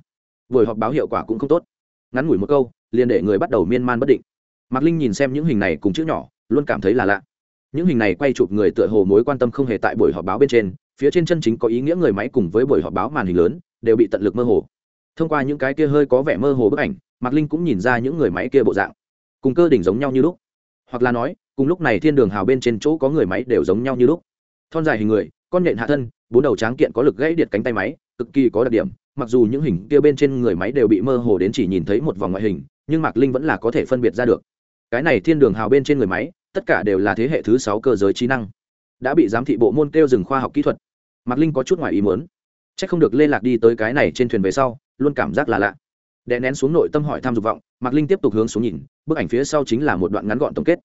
Buổi họp báo hiệu quả cũng không tốt. Ngắn ngủi một câu, liền để người bắt đầu miên man bất định mạc linh nhìn xem những hình này cùng chữ nhỏ, luôn cảm thấy là lạ. Những hình này quay chụp người tựa hồ mối quan tâm không hề tại buổi họp báo bên trên, phía trên chân chính có ý nghĩa người máy cùng với buổi họp báo màn hình lớn, đều bị tận lực mơ hồ. Thông qua những cái kia hơi có vẻ mơ hồ bức ảnh, mạc linh cũng nhìn ra những người máy kia bộ dạng. Cùng cơ đỉnh giống nhau như lúc. Hoặc là nói, cùng lúc này thiên đường hào bên trên chỗ có người máy đều giống nhau như lúc. Thon dài hình người, con nhện hạ thân, bốn đầu tráng kiện có lực gãy điện cánh tay máy, cực kỳ có đặc điểm, mặc dù những hình kia bên trên người máy đều bị mơ hồ đến chỉ nhìn thấy một vòng ngoại hình, nhưng mạc linh vẫn là có thể phân biệt ra được cái này thiên đường hào bên trên người máy, tất cả đều là thế hệ thứ sáu cơ giới trí năng. Đã bị giám thị bộ môn kêu dừng khoa học kỹ thuật. Mạc linh có chút ngoài ý muốn. C h ắ c không được liên lạc đi tới cái này trên thuyền về sau, luôn cảm giác là lạ. Đè nén xuống nội tâm hỏi tham dục vọng, mạc linh tiếp tục hướng xuống nhìn, bức ảnh phía sau chính là một đoạn ngắn gọn tổng kết.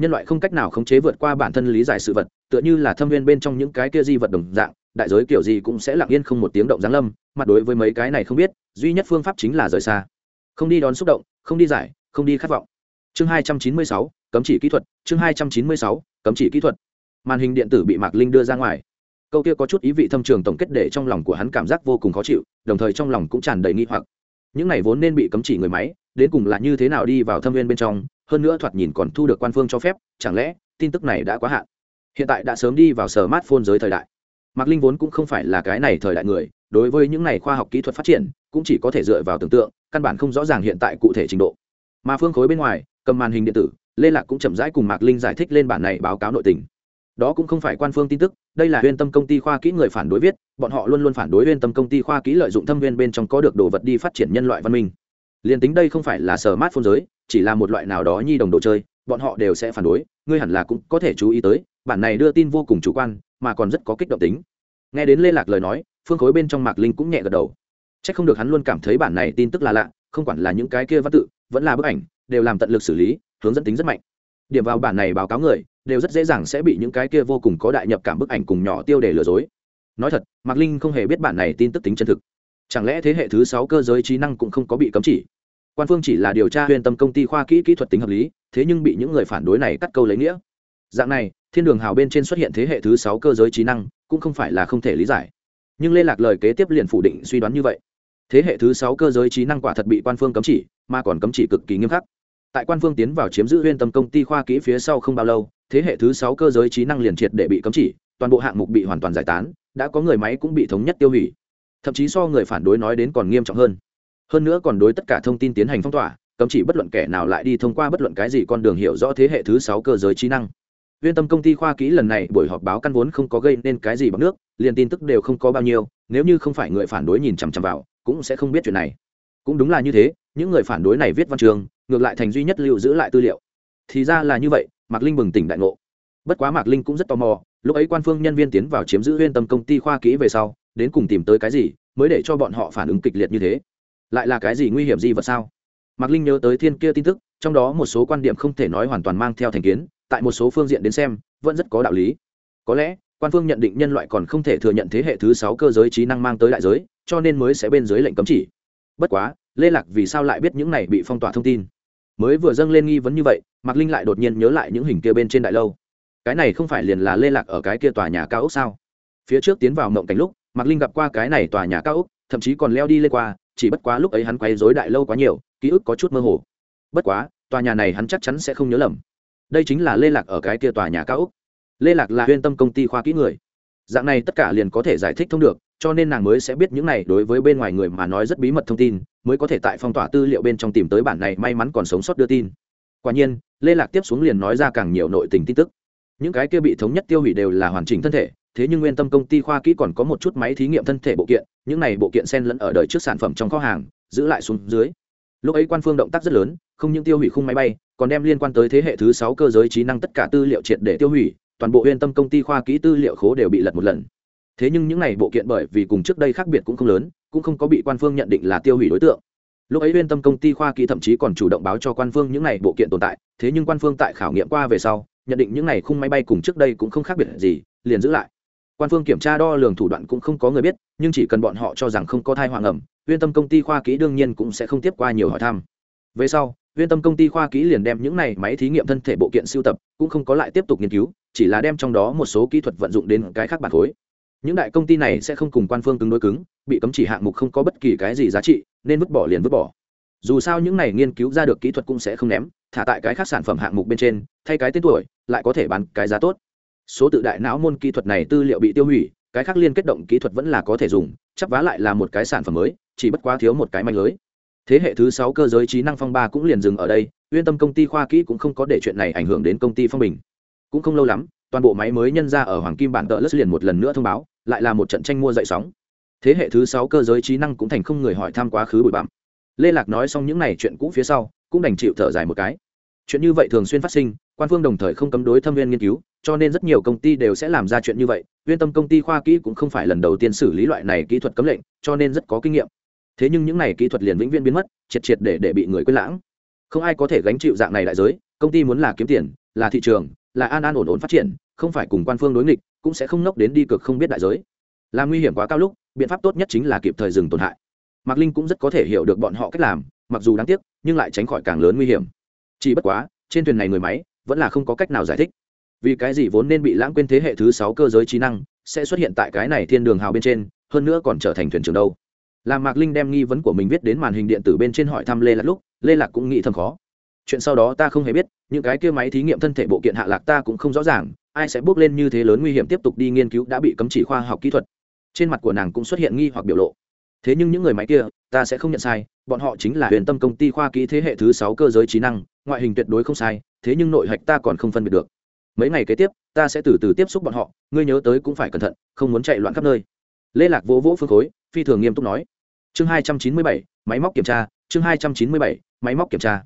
Nhân loại không cách nào khống chế vượt qua bản thân lý giải sự vật, tựa như là thâm viên bên trong những cái kia di vật đồng dạng, đại giới kiểu gì cũng sẽ lặng yên không một tiếng động giáng lâm mặt đối với mấy cái này không biết, duy nhất phương pháp chính là rời xa. Không đi đón xúc động, không đi giải, không đi khát vọng chương hai trăm chín mươi sáu, cấm chỉ kỹ thuật. Chương hai trăm chín mươi sáu, cấm chỉ kỹ thuật. Màn hình điện tử bị mạc linh đưa ra ngoài. Câu kia có chút ý vị thâm trường tổng kết để trong lòng của hắn cảm giác vô cùng khó chịu, đồng thời trong lòng cũng tràn đầy nghi hoặc. Những này vốn nên bị cấm chỉ người máy, đến cùng là như thế nào đi vào thâm viên bên trong, hơn nữa thoạt nhìn còn thu được quan phương cho phép, chẳng lẽ tin tức này đã quá hạn? Hiện tại đã sớm đi vào sở mát phôn giới thời đại. Mạc linh vốn cũng không phải là cái này thời đại người, đối với những này khoa học kỹ thuật phát triển, cũng chỉ có thể dựa vào tưởng tượng, căn bản không rõ ràng hiện tại cụ thể trình độ. Mà phương khối bên ngoài cầm màn hình điện tử, lê lạc cũng chậm rãi cùng mạc linh giải thích lên bản này báo cáo nội tình. Đó cũng không phải quan phương tin tức, đây là huyên tâm công ty khoa kỹ người phản đối viết, bọn họ luôn luôn phản đối huyên tâm công ty khoa kỹ lợi dụng thâm viên bên trong có được đồ vật đi phát triển nhân loại văn minh. Liền tính đây không phải là sở mát phôn giới, chỉ là một loại nào đó nhi đồng đồ chơi, bọn họ đều sẽ phản đối, ngươi hẳn là cũng có thể chú ý tới, bản này đưa tin vô cùng chủ quan, mà còn rất có kích động tính. Nghe đến lê lạc lời nói, phương khối bên trong mạc linh cũng nhẹ gật đầu. C h ắ c không được hắn luôn cảm thấy bản này tin tức là lạ, không quản là những cái kia văn tự, vẫn là bức ảnh đều làm tận lực xử lý, hướng dẫn tính rất mạnh. Điểm vào bản này báo cáo người, đều rất dễ dàng sẽ bị những cái kia vô cùng có đại nhập cảm bức ảnh cùng nhỏ tiêu để lừa dối. Nói thật, mạc linh không hề biết bản này tin tức tính chân thực. Chẳng lẽ thế hệ thứ sáu cơ giới trí năng cũng không có bị cấm chỉ? Quan phương chỉ là điều tra huyền tâm công ty khoa kỹ kỹ thuật tính hợp lý, thế nhưng bị những người phản đối này cắt câu lấy nghĩa. Dạng này, thiên đường hào bên trên xuất hiện thế hệ thứ sáu cơ giới trí năng, cũng không phải là không thể lý giải. Nhưng lê lạc lời kế tiếp liền phủ định suy đoán như vậy. Thế hệ thứ sáu cơ giới trí năng quả thật bị quan phương cấm chỉ, mà còn cấm chỉ cực kỳ nghiêm khắc tại quan phương tiến vào chiếm giữ huyên tâm công ty khoa kỹ phía sau không bao lâu, thế hệ thứ sáu cơ giới trí năng liền triệt để bị cấm chỉ, toàn bộ hạng mục bị hoàn toàn giải tán, đã có người máy cũng bị thống nhất tiêu hủy. Thậm chí so người phản đối nói đến còn nghiêm trọng hơn. Hơn nữa còn đối tất cả thông tin tiến hành phong tỏa, cấm chỉ bất luận kẻ nào lại đi thông qua bất luận cái gì con đường hiểu rõ thế hệ thứ sáu cơ giới trí năng. Uyên tâm công ty khoa kỹ lần này buổi họp báo căn vốn không có gây nên cái gì bằng nước, liền tin tức đều không có bao nhiêu, nếu như không phải người phản đối nhìn chằm chằm vào, cũng sẽ không biết chuyện này. Cũng đúng là như thế những người phản đối này viết văn trường ngược lại thành duy nhất lưu giữ lại tư liệu. Thì ra là như vậy, mạc linh bừng tỉnh đại ngộ. Bất quá mạc linh cũng rất tò mò, lúc ấy quan phương nhân viên tiến vào chiếm giữ huyên tâm công ty khoa kỹ về sau, đến cùng tìm tới cái gì mới để cho bọn họ phản ứng kịch liệt như thế? Lại là cái gì nguy hiểm gì vật sao? Mạc linh nhớ tới thiên kia tin tức, trong đó một số quan điểm không thể nói hoàn toàn mang theo thành kiến, tại một số phương diện đến xem, vẫn rất có đạo lý. Có lẽ, quan phương nhận định nhân loại còn không thể thừa nhận thế hệ thứ sáu cơ giới trí năng mang tới đại giới, cho nên mới sẽ bên dưới lệnh cấm chỉ. Bất quá lê lạc vì sao lại biết những này bị phong tỏa thông tin? Mới vừa dâng lên nghi vấn như vậy, mạc linh lại đột nhiên nhớ lại những hình kia bên trên đại lâu. Cái này không phải liền là lê lạc ở cái kia tòa nhà cao ốc sao? Phía trước tiến vào mộng cảnh lúc, mạc linh gặp qua cái này tòa nhà cao ốc, thậm chí còn leo đi lên qua, chỉ bất quá lúc ấy hắn quay dối đại lâu quá nhiều, ký ức có chút mơ hồ. Bất quá, tòa nhà này hắn chắc chắn sẽ không nhớ lầm. Đây chính là lê lạc ở cái kia tòa nhà cao ốc. Lê lạc là huyên tâm công ty khoa kỹ người. Dạng này tất cả liền có thể giải thích thông được, cho nên nàng mới sẽ biết những này đối với bên ngoài người mà nói rất bí mật thông tin mới có thể tại phong tỏa tư liệu bên trong tìm tới bản này may mắn còn sống sót đưa tin. Quả nhiên, lê lạc tiếp xuống liền nói ra càng nhiều nội tình tin tức. Những cái kia bị thống nhất tiêu hủy đều là hoàn chỉnh thân thể, thế nhưng nguyên tâm công ty khoa kỹ còn có một chút máy thí nghiệm thân thể bộ kiện, những này bộ kiện sen lẫn ở đời trước sản phẩm trong kho hàng, giữ lại xuống dưới. Lúc ấy quan phương động tác rất lớn, không những tiêu hủy khung máy bay, còn đem liên quan tới thế hệ thứ sáu cơ giới trí năng tất cả tư liệu triệt để tiêu hủy, toàn bộ nguyên tâm công ty khoa kỹ tư liệu khố đều bị lật một lần thế nhưng những này bộ kiện bởi vì cùng trước đây khác biệt cũng không lớn, cũng không có bị quan phương nhận định là tiêu hủy đối tượng. Lúc ấy nguyên tâm công ty khoa kỹ thậm chí còn chủ động báo cho quan phương những này bộ kiện tồn tại, thế nhưng quan phương tại khảo nghiệm qua về sau, nhận định những này khung máy bay cùng trước đây cũng không khác biệt gì, liền giữ lại. Quan phương kiểm tra đo lường thủ đoạn cũng không có người biết, nhưng chỉ cần bọn họ cho rằng không có thai hoàng ẩm uyên tâm công ty khoa kỹ đương nhiên cũng sẽ không tiếp qua nhiều hỏi thăm. Về sau uyên tâm công ty khoa kỹ liền đem những này máy thí nghiệm thân thể bộ kiện siêu tập, cũng không có lại tiếp tục nghiên cứu, chỉ là đem trong đó một số kỹ thuật vận dụng đến cái khác bản khối những đại công ty này sẽ không cùng quan phương cứng đối cứng, bị cấm chỉ hạng mục không có bất kỳ cái gì giá trị, nên vứt bỏ liền vứt bỏ. Dù sao những này nghiên cứu ra được kỹ thuật cũng sẽ không ném, thả tại cái khác sản phẩm hạng mục bên trên, thay cái tên tuổi, lại có thể bán cái giá tốt. Số tự đại não môn kỹ thuật này tư liệu bị tiêu hủy, cái khác liên kết động kỹ thuật vẫn là có thể dùng, chắc vá lại là một cái sản phẩm mới, chỉ bất quá thiếu một cái manh lưới. Thế hệ thứ sáu cơ giới trí năng phong ba cũng liền dừng ở đây, uyên tâm công ty khoa kỹ cũng không có để chuyện này ảnh hưởng đến công ty phong bình. Cũng không lâu lắm, toàn bộ máy mới nhân ra ở hoàng kim bản tợ lất liền một lần nữa thông báo lại là một trận tranh mua dậy sóng. Thế hệ thứ sáu cơ giới trí năng cũng thành không người hỏi thăm quá khứ bụi bặm. Lê lạc nói xong những n à y chuyện cũ phía sau, cũng đành chịu thở dài một cái. Chuyện như vậy thường xuyên phát sinh, quan phương đồng thời không cấm đối thâm viên nghiên cứu, cho nên rất nhiều công ty đều sẽ làm ra chuyện như vậy. Uyên tâm công ty khoa kỹ cũng không phải lần đầu tiên xử lý loại này kỹ thuật cấm lệnh, cho nên rất có kinh nghiệm. Thế nhưng những này kỹ thuật liền vĩnh viễn biến mất, triệt triệt để để bị người quên lãng. Không ai có thể gánh chịu dạng này đại giới, công ty muốn là kiếm tiền, là thị trường, là an an ổn ổn phát triển, không phải cùng quan phương đối nghịch cũng sẽ không nốc đến đi cực không biết đại giới. Là nguy hiểm quá cao lúc, biện pháp tốt nhất chính là kịp thời dừng tổn hại. Mạc linh cũng rất có thể hiểu được bọn họ cách làm, mặc dù đáng tiếc, nhưng lại tránh khỏi càng lớn nguy hiểm. Chỉ bất quá, trên thuyền này người máy, vẫn là không có cách nào giải thích. Vì cái gì vốn nên bị lãng quên thế hệ thứ sáu cơ giới trí năng, sẽ xuất hiện tại cái này thiên đường hào bên trên, hơn nữa còn trở thành thuyền trưởng đâu. Làm mạc linh đem nghi vấn của mình viết đến màn hình điện tử bên trên hỏi thăm lê lạc lúc, lê lạc cũng nghĩ thầm khó. Chuyện sau đó ta không hề biết, những cái kia máy thí nghiệm thân thể bộ kiện hạ lạc ta cũng không rõ ràng ai sẽ bước lên như thế lớn nguy hiểm tiếp tục đi nghiên cứu đã bị cấm chỉ khoa học kỹ thuật. Trên mặt của nàng cũng xuất hiện nghi hoặc biểu lộ. Thế nhưng những người máy kia, ta sẽ không nhận sai, bọn họ chính là huyền tâm công ty khoa kỹ thế hệ thứ sáu cơ giới trí năng, ngoại hình tuyệt đối không sai, thế nhưng nội hạch ta còn không phân biệt được. Mấy ngày kế tiếp, ta sẽ từ từ tiếp xúc bọn họ, ngươi nhớ tới cũng phải cẩn thận, không muốn chạy loạn khắp nơi. Lê lạc vỗ vỗ phương khối, phi thường nghiêm túc nói. Chương hai trăm chín mươi bảy, máy móc kiểm tra, chương hai trăm chín mươi bảy, máy móc kiểm tra.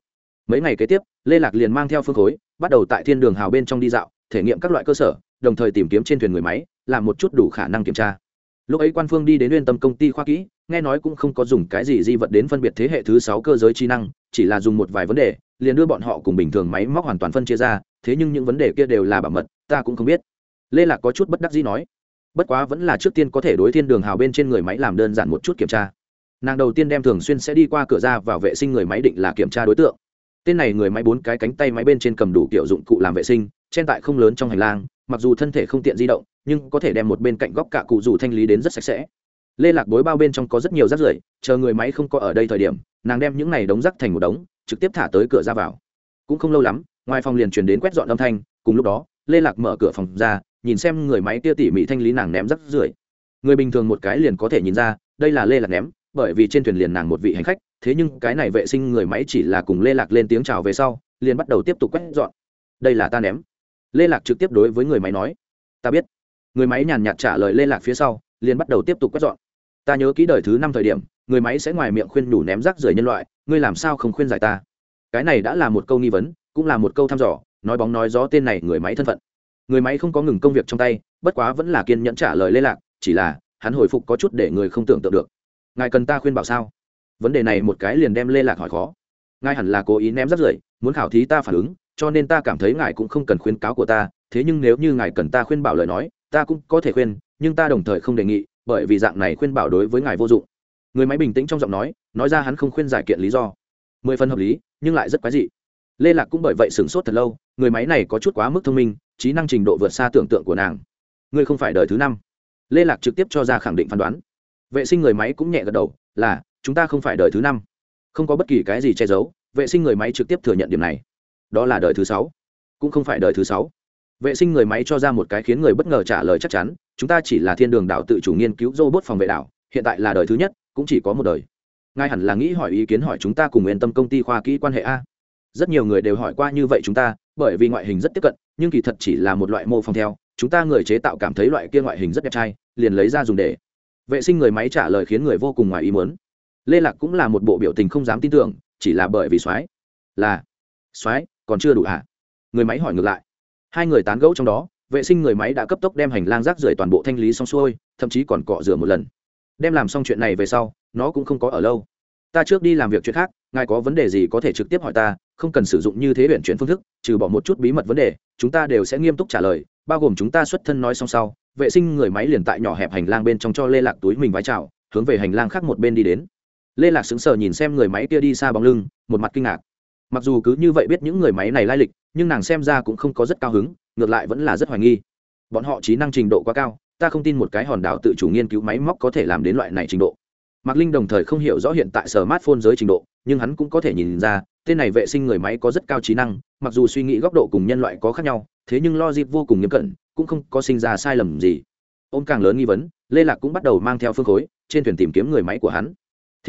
Mấy ngày kế tiếp, lê lạc liền mang theo phương khối, bắt đầu tại thiên đường hào bên trong đi dạo thể nghiệm các loại cơ sở, đồng thời tìm kiếm trên thuyền người máy, làm một chút đủ khả năng kiểm tra. Lúc ấy quan phương đi đến uyên tâm công ty khoa kỹ, nghe nói cũng không có dùng cái gì di vật đến phân biệt thế hệ thứ sáu cơ giới trí năng, chỉ là dùng một vài vấn đề, liền đưa bọn họ cùng bình thường máy móc hoàn toàn phân chia ra, thế nhưng những vấn đề kia đều là bảo mật, ta cũng không biết. Lê lạc có chút bất đắc dĩ nói, bất quá vẫn là trước tiên có thể đối thiên đường hào bên trên người máy làm đơn giản một chút kiểm tra. Nàng đầu tiên đem thường xuyên sẽ đi qua cửa ra vào vệ sinh người máy định là kiểm tra đối tượng. Tên này người máy bốn cái cánh tay máy bên trên cầm đủ kiểu dụng cụ làm vệ sinh chen tại không lớn trong hành lang, mặc dù thân thể không tiện di động, nhưng có thể đem một bên cạnh góc cạ cụ dù thanh lý đến rất sạch sẽ. Lê lạc bối bao bên trong có rất nhiều rác rưởi, chờ người máy không có ở đây thời điểm, nàng đem những này đống rác thành một đống, trực tiếp thả tới cửa ra vào. Cũng không lâu lắm, ngoài phòng liền chuyển đến quét dọn âm thanh, cùng lúc đó, lê lạc mở cửa phòng ra, nhìn xem người máy kia tỉ mỉ thanh lý nàng ném rác rưởi. Người bình thường một cái liền có thể nhìn ra, đây là lê lạc ném, bởi vì trên thuyền liền nàng một vị hành khách, thế nhưng cái này vệ sinh người máy chỉ là cùng lê lạc lên tiếng chào về sau, liền bắt đầu tiếp tục quét dọn. Đây là ta ném lê lạc trực tiếp đối với người máy nói, ta biết. Người máy nhàn nhạt trả lời lê lạc phía sau, liền bắt đầu tiếp tục quét dọn. Ta nhớ kỹ đời thứ năm thời điểm, người máy sẽ ngoài miệng khuyên nhủ ném rác rưởi nhân loại, ngươi làm sao không khuyên giải ta? Cái này đã là một câu nghi vấn, cũng là một câu thăm dò, nói bóng nói gió tên này người máy thân phận. Người máy không có ngừng công việc trong tay, bất quá vẫn là kiên nhẫn trả lời lê lạc, chỉ là, hắn hồi phục có chút để người không tưởng tượng được. Ngài cần ta khuyên bảo sao? Vấn đề này một cái liền đem lê lạc hỏi khó. Ngài hẳn là cố ý ném rác rưởi, muốn khảo thí ta phản ứng cho nên ta cảm thấy ngài cũng không cần khuyên cáo của ta, thế nhưng nếu như ngài cần ta khuyên bảo lời nói, ta cũng có thể khuyên, nhưng ta đồng thời không đề nghị, bởi vì dạng này khuyên bảo đối với ngài vô dụng. Người máy bình tĩnh trong giọng nói nói ra hắn không khuyên giải kiện lý do. Mười phần hợp lý, nhưng lại rất quái dị. Lê lạc cũng bởi vậy sửng sốt thật lâu, người máy này có chút quá mức thông minh, trí năng trình độ vượt xa tưởng tượng của nàng. Ngươi không phải đời thứ năm. Lê lạc trực tiếp cho ra khẳng định phán đoán. Vệ sinh người máy cũng nhẹ gật đầu, là, chúng ta không phải đời thứ năm. Không có bất kỳ cái gì che giấu, vệ sinh người máy trực tiếp thừa nhận điểm này đó là đời thứ sáu. Cũng không phải đời thứ sáu. Vệ sinh người máy cho ra một cái khiến người bất ngờ trả lời chắc chắn, chúng ta chỉ là thiên đường đảo tự chủ nghiên cứu robot phòng vệ đảo, hiện tại là đời thứ nhất, cũng chỉ có một đời. Ngay hẳn là nghĩ hỏi ý kiến hỏi chúng ta cùng yên tâm công ty khoa kỹ quan hệ a. Rất nhiều người đều hỏi qua như vậy chúng ta, bởi vì ngoại hình rất tiếp cận, nhưng kỳ thật chỉ là một loại mô phỏng theo, chúng ta người chế tạo cảm thấy loại kia ngoại hình rất đẹp trai, liền lấy ra dùng để. Vệ sinh người máy trả lời khiến người vô cùng ngoài ý muốn. Lê lạc cũng là một bộ biểu tình không dám tin tưởng, chỉ là bởi vì soái. Là. Soái còn chưa đủ hả? Người máy hỏi ngược lại. Hai người tán gẫu trong đó, vệ sinh người máy đã cấp tốc đem hành lang rác rưởi toàn bộ thanh lý xong xuôi, thậm chí còn cọ rửa một lần. Đem làm xong chuyện này về sau, nó cũng không có ở lâu. Ta trước đi làm việc chuyện khác, ngài có vấn đề gì có thể trực tiếp hỏi ta, không cần sử dụng như thế huyện chuyển phương thức, trừ bỏ một chút bí mật vấn đề, chúng ta đều sẽ nghiêm túc trả lời, bao gồm chúng ta xuất thân nói xong sau, vệ sinh người máy liền tại nhỏ hẹp hành lang bên trong cho lê lạc túi mình vái chào, hướng về hành lang khác một bên đi đến. Lê lạc sững sờ nhìn xem người máy kia đi xa bóng lưng, một mặt kinh ngạc mặc dù cứ như vậy biết những người máy này lai lịch, nhưng nàng xem ra cũng không có rất cao hứng, ngược lại vẫn là rất hoài nghi. Bọn họ trí năng trình độ quá cao, ta không tin một cái hòn đảo tự chủ nghiên cứu máy móc có thể làm đến loại này trình độ. Mạc linh đồng thời không hiểu rõ hiện tại sở mát phôn giới trình độ, nhưng hắn cũng có thể nhìn ra, tên này vệ sinh người máy có rất cao trí năng, mặc dù suy nghĩ góc độ cùng nhân loại có khác nhau, thế nhưng lo dịp vô cùng nghiêm cẩn, cũng không có sinh ra sai lầm gì. Ôm càng lớn nghi vấn, lê lạc cũng bắt đầu mang theo phương khối, trên thuyền tìm kiếm người máy của hắn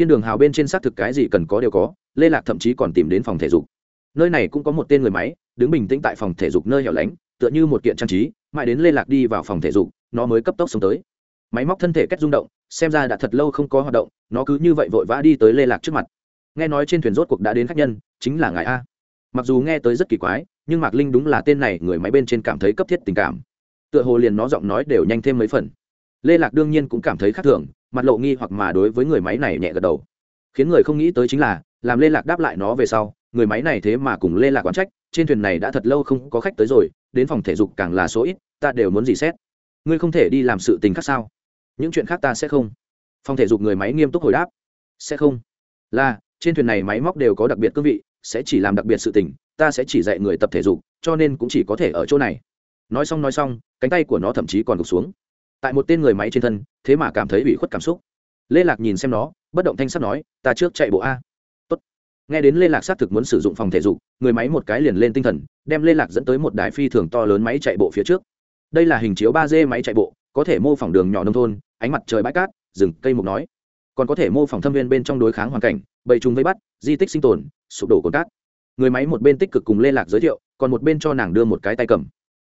thiên đường hào bên trên xác thực cái gì cần có đều có, lê lạc thậm chí còn tìm đến phòng thể dục. Nơi này cũng có một tên người máy, đứng bình tĩnh tại phòng thể dục nơi hẻo lánh, tựa như một kiện trang trí, mãi đến lê lạc đi vào phòng thể dục, nó mới cấp tốc xuống tới. Máy móc thân thể cách rung động, xem ra đã thật lâu không có hoạt động, nó cứ như vậy vội vã đi tới lê lạc trước mặt. Nghe nói trên thuyền rốt cuộc đã đến khách nhân, chính là ngài a. Mặc dù nghe tới rất kỳ quái, nhưng mạc linh đúng là tên này, người máy bên trên cảm thấy cấp thiết tình cảm. Tựa hồ liền nó giọng nói đều nhanh thêm mấy phần. Lê lạc đương nhiên cũng cảm thấy khác thường mặt lộ nghi hoặc mà đối với người máy này nhẹ gật đầu. Khiến người không nghĩ tới chính là, làm lê lạc đáp lại nó về sau, người máy này thế mà cùng lê lạc quán trách, trên thuyền này đã thật lâu không có khách tới rồi, đến phòng thể dục càng là số ít, ta đều muốn gì xét. Ngươi không thể đi làm sự tình khác sao? Những chuyện khác ta sẽ không. Phòng thể dục người máy nghiêm túc hồi đáp. Sẽ không. Là, trên thuyền này máy móc đều có đặc biệt cương vị, sẽ chỉ làm đặc biệt sự tình, ta sẽ chỉ dạy người tập thể dục, cho nên cũng chỉ có thể ở chỗ này. Nói xong nói xong, cánh tay của nó thậm chí còn gục xuống tại một tên người máy trên thân, thế mà cảm thấy bị khuất cảm xúc. Lê lạc nhìn xem nó, bất động thanh sắt nói, ta trước chạy bộ a. Tốt. nghe đến lê lạc xác thực muốn sử dụng phòng thể dục, người máy một cái liền lên tinh thần, đem lê lạc dẫn tới một đài phi thường to lớn máy chạy bộ phía trước. Đây là hình chiếu ba d máy chạy bộ, có thể mô phỏng đường nhỏ nông thôn, ánh mặt trời bãi cát, rừng, cây mục nói. Còn có thể mô phỏng thâm viên bên trong đối kháng hoàn cảnh, bầy trùng vây bắt, di tích sinh tồn, sụp đổ cồn cát. Người máy một bên tích cực cùng lê lạc giới thiệu, còn một bên cho nàng đưa một cái tay cầm.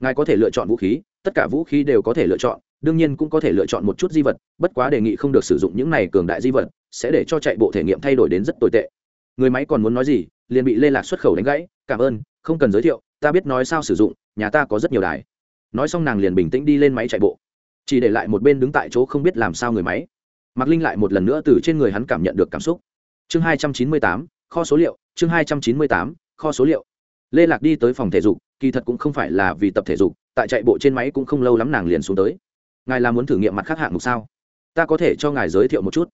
Ngài có thể lựa chọn vũ khí, tất cả vũ khí đều có thể lựa chọn đương nhiên cũng có thể lựa chọn một chút di vật, bất quá đề nghị không được sử dụng những này cường đại di vật, sẽ để cho chạy bộ thể nghiệm thay đổi đến rất tồi tệ. Người máy còn muốn nói gì, liền bị lê lạc xuất khẩu đánh gãy, cảm ơn, không cần giới thiệu, ta biết nói sao sử dụng, nhà ta có rất nhiều đài. Nói xong nàng liền bình tĩnh đi lên máy chạy bộ. Chỉ để lại một bên đứng tại chỗ không biết làm sao người máy. Mạc linh lại một lần nữa từ trên người hắn cảm nhận được cảm xúc. Chương hai trăm chín mươi tám, kho số liệu, chương hai trăm chín mươi tám, kho số liệu. Lê lạc đi tới phòng thể dục, kỳ thật cũng không phải là vì tập thể dục, tại chạy bộ trên máy cũng không lâu lắm nàng liền xuống tới ngài là muốn thử nghiệm mặt khác hạng mục sao? Ta có thể cho ngài giới thiệu một chút.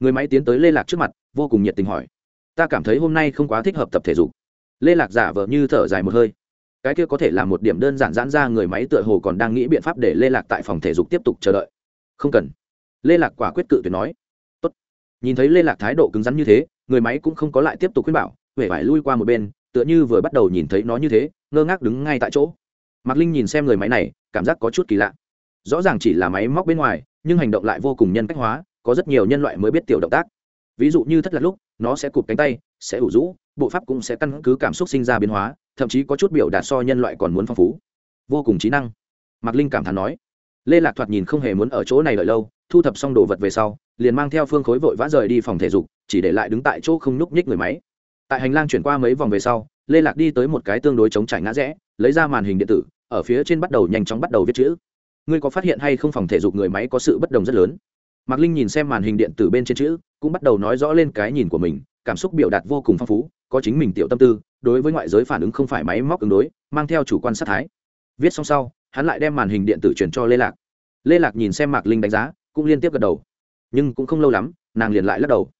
Người máy tiến tới lê lạc trước mặt, vô cùng nhiệt tình hỏi. Ta cảm thấy hôm nay không quá thích hợp tập thể dục. Lê lạc giả vờ như thở dài một hơi. Cái kia có thể là một điểm đơn giản giãn ra, người máy tựa hồ còn đang nghĩ biện pháp để lê lạc tại phòng thể dục tiếp tục chờ đợi. Không cần. Lê lạc quả quyết cự tuyệt nói. Tốt. nhìn thấy lê lạc thái độ cứng rắn như thế, người máy cũng không có lại tiếp tục khuyên bảo huệ vải lui qua một bên, tựa như vừa bắt đầu nhìn thấy nó như thế, ngơ ngác đứng ngay tại chỗ. Mạc linh nhìn xem người máy này, cảm giác có chút kỳ lạ rõ ràng chỉ là máy móc bên ngoài, nhưng hành động lại vô cùng nhân cách hóa, có rất nhiều nhân loại mới biết tiểu động tác. Ví dụ như thất lạc lúc, nó sẽ cụp cánh tay, sẽ ủ rũ, bộ pháp cũng sẽ căn cứ cảm xúc sinh ra biến hóa, thậm chí có chút biểu đạt so nhân loại còn muốn phong phú. Vô cùng trí năng. Mạc linh cảm thán nói. Lê lạc thoạt nhìn không hề muốn ở chỗ này đợi lâu, thu thập xong đồ vật về sau, liền mang theo phương khối vội vã rời đi phòng thể dục, chỉ để lại đứng tại chỗ không nhúc nhích người máy. Tại hành lang chuyển qua mấy vòng về sau, lê lạc đi tới một cái tương đối chống trải ngã rẽ, lấy ra màn hình điện tử, ở phía trên bắt đầu nhanh chóng bắt đầu viết chữ ngươi có phát hiện hay không phòng thể dục người máy có sự bất đồng rất lớn? Mạc linh nhìn xem màn hình điện tử bên trên chữ, cũng bắt đầu nói rõ lên cái nhìn của mình, cảm xúc biểu đạt vô cùng phong phú, có chính mình tiểu tâm tư, đối với ngoại giới phản ứng không phải máy móc ứng đối, mang theo chủ quan sát thái. Viết xong sau, hắn lại đem màn hình điện tử chuyển cho lê lạc. Lê lạc nhìn xem mạc linh đánh giá, cũng liên tiếp gật đầu. Nhưng cũng không lâu lắm, nàng liền lại lắc đầu.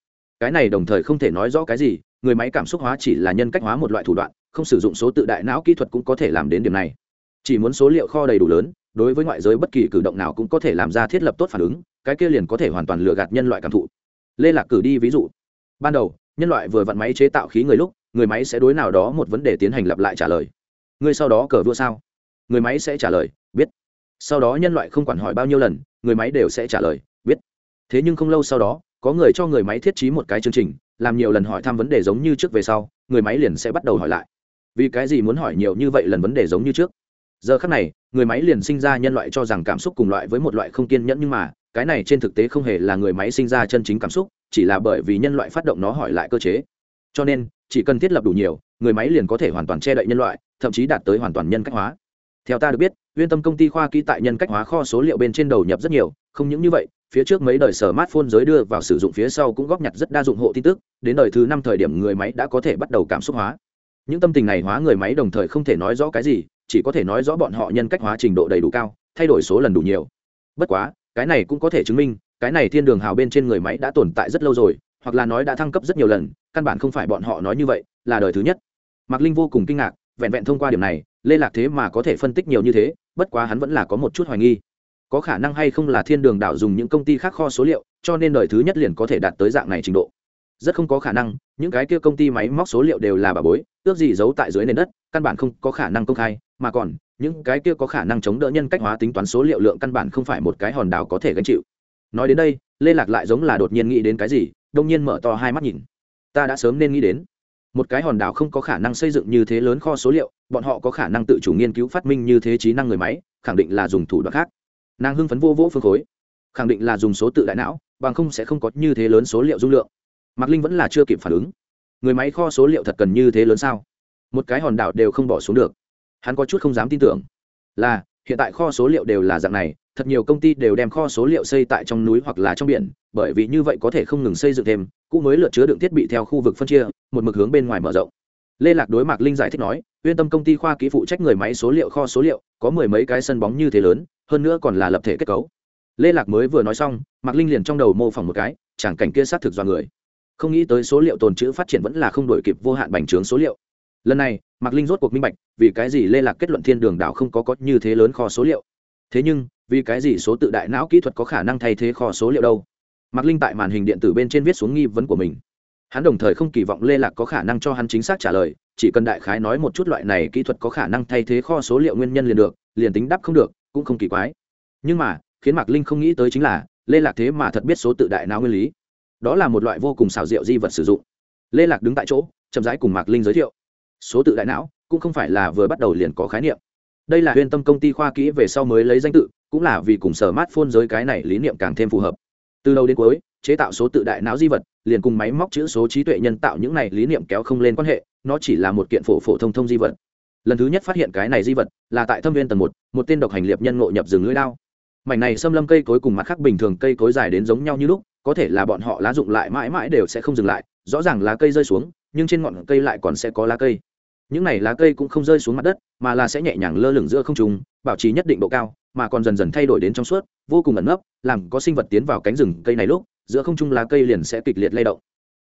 Cái này đồng thời không thể nói rõ cái gì, người máy cảm xúc hóa chỉ là nhân cách hóa một loại thủ đoạn, không sử dụng số tự đại não kỹ thuật cũng có thể làm đến điểm này. Chỉ muốn số liệu kho đầy đủ lớn đối với ngoại giới bất kỳ cử động nào cũng có thể làm ra thiết lập tốt phản ứng, cái kia liền có thể hoàn toàn lừa gạt nhân loại cảm thụ. Lê lạc cử đi ví dụ. Ban đầu, nhân loại vừa vặn máy chế tạo khí người lúc, người máy sẽ đối nào đó một vấn đề tiến hành lặp lại trả lời. Ngươi sau đó cờ vua sao? Người máy sẽ trả lời, biết. Sau đó nhân loại không quản hỏi bao nhiêu lần, người máy đều sẽ trả lời, biết. Thế nhưng không lâu sau đó, có người cho người máy thiết trí một cái chương trình, làm nhiều lần hỏi thăm vấn đề giống như trước về sau, người máy liền sẽ bắt đầu hỏi lại. Vì cái gì muốn hỏi nhiều như vậy lần vấn đề giống như trước? Giờ khác này, người máy liền sinh ra nhân loại cho rằng cảm xúc cùng loại với một loại không kiên nhẫn nhưng mà, cái này trên thực tế không hề là người máy sinh ra chân chính cảm xúc, chỉ là bởi vì nhân loại phát động nó hỏi lại cơ chế. Cho nên, chỉ cần thiết lập đủ nhiều, người máy liền có thể hoàn toàn che đậy nhân loại, thậm chí đạt tới hoàn toàn nhân cách hóa. Theo ta được biết, uyên tâm công ty khoa kỹ tại nhân cách hóa kho số liệu bên trên đầu nhập rất nhiều, không những như vậy, phía trước mấy đời sở mát smartphone giới đưa vào sử dụng phía sau cũng góp nhặt rất đa dụng hộ tin tức, đến đời thứ năm thời điểm người máy đã có thể bắt đầu cảm xúc hóa. Những tâm tình này hóa người máy đồng thời không thể nói rõ cái gì chỉ có thể nói rõ bọn họ nhân cách hóa trình độ đầy đủ cao, thay đổi số lần đủ nhiều. Bất quá, cái này cũng có thể chứng minh, cái này thiên đường hào bên trên người máy đã tồn tại rất lâu rồi, hoặc là nói đã thăng cấp rất nhiều lần, căn bản không phải bọn họ nói như vậy, là đời thứ nhất. Mạc linh vô cùng kinh ngạc, vẹn vẹn thông qua điểm này, lê lạc thế mà có thể phân tích nhiều như thế, bất quá hắn vẫn là có một chút hoài nghi. Có khả năng hay không là thiên đường đảo dùng những công ty khác kho số liệu, cho nên đời thứ nhất liền có thể đạt tới dạng này trình độ. Rất không có khả năng, những cái kia công ty máy móc số liệu đều là bà bối, ước gì giấu tại dưới nền đất, căn bản không có khả năng công khai mà còn, những cái kia có khả năng chống đỡ nhân cách hóa tính toán số liệu lượng căn bản không phải một cái hòn đảo có thể gánh chịu. Nói đến đây, lê lạc lại giống là đột nhiên nghĩ đến cái gì, đông nhiên mở to hai mắt nhìn. Ta đã sớm nên nghĩ đến, một cái hòn đảo không có khả năng xây dựng như thế lớn kho số liệu, bọn họ có khả năng tự chủ nghiên cứu phát minh như thế trí năng người máy, khẳng định là dùng thủ đoạn khác. Nàng hưng phấn vô vỗ phương khối, khẳng định là dùng số tự đại não, bằng không sẽ không có như thế lớn số liệu dung lượng. Mạc linh vẫn là chưa kịp phản ứng. Người máy kho số liệu thật cần như thế lớn sao? Một cái hòn đảo đều không bỏ xuống được hắn có chút không dám tin tưởng. Là, hiện tại kho số liệu đều là dạng này, thật nhiều công ty đều đem kho số liệu xây tại trong núi hoặc là trong biển, bởi vì như vậy có thể không ngừng xây dựng thêm, cũng mới lượt chứa đựng thiết bị theo khu vực phân chia, một mực hướng bên ngoài mở rộng. Lê lạc đối mạc linh giải thích nói, uyên tâm công ty khoa kỹ phụ trách người máy số liệu kho số liệu, có mười mấy cái sân bóng như thế lớn, hơn nữa còn là lập thể kết cấu. Lê lạc mới vừa nói xong, mạc linh liền trong đầu mô phỏng một cái, chẳng cảnh kia xác thực do người. Không nghĩ tới số liệu tồn chữ phát triển vẫn là không đổi kịp vô hạn bành trướng số liệu. Lần này mạc linh rốt cuộc minh bạch, vì cái gì lê lạc kết luận thiên đường đảo không có có như thế lớn kho số liệu? Thế nhưng, vì cái gì số tự đại não kỹ thuật có khả năng thay thế kho số liệu đâu? Mạc linh tại màn hình điện tử bên trên viết xuống nghi vấn của mình. Hắn đồng thời không kỳ vọng lê lạc có khả năng cho hắn chính xác trả lời, chỉ cần đại khái nói một chút loại này kỹ thuật có khả năng thay thế kho số liệu nguyên nhân liền được, liền tính đáp không được, cũng không kỳ quái. Nhưng mà, khiến mạc linh không nghĩ tới chính là, lê lạc thế mà thật biết số tự đại não nguyên lý. Đó là một loại vô cùng xảo diệu di vật sử dụng. Lê lạc đứng tại chỗ, chậm rãi cùng mạc linh giới thiệu số tự đại não, cũng không phải là vừa bắt đầu liền có khái niệm. Đây là huyền tâm công ty khoa kỹ về sau mới lấy danh tự, cũng là vì cùng sở mát phôn giới cái này lý niệm càng thêm phù hợp. Từ đầu đến cuối, chế tạo số tự đại não di vật, liền cùng máy móc chữ số trí tuệ nhân tạo những này lý niệm kéo không lên quan hệ, nó chỉ là một kiện phổ phổ thông thông di vật. Lần thứ nhất phát hiện cái này di vật là tại thâm viên tầng một một tên độc hành liệp nhân ngộ nhập rừng lưỡi lao mảnh này xâm lâm cây cối cùng mặt khác bình thường cây cối dài đến giống nhau như lúc, có thể là bọn họ lá dụng lại mãi mãi đều sẽ không dừng lại, rõ ràng lá cây rơi xuống, nhưng trên ngọn cây lại còn sẽ có lá cây những này lá cây cũng không rơi xuống mặt đất mà là sẽ nhẹ nhàng lơ lửng giữa không trung, bảo trì nhất định độ cao mà còn dần dần thay đổi đến trong suốt vô cùng ẩn nấp làm có sinh vật tiến vào cánh rừng cây này lúc giữa không trung lá cây liền sẽ kịch liệt lay động.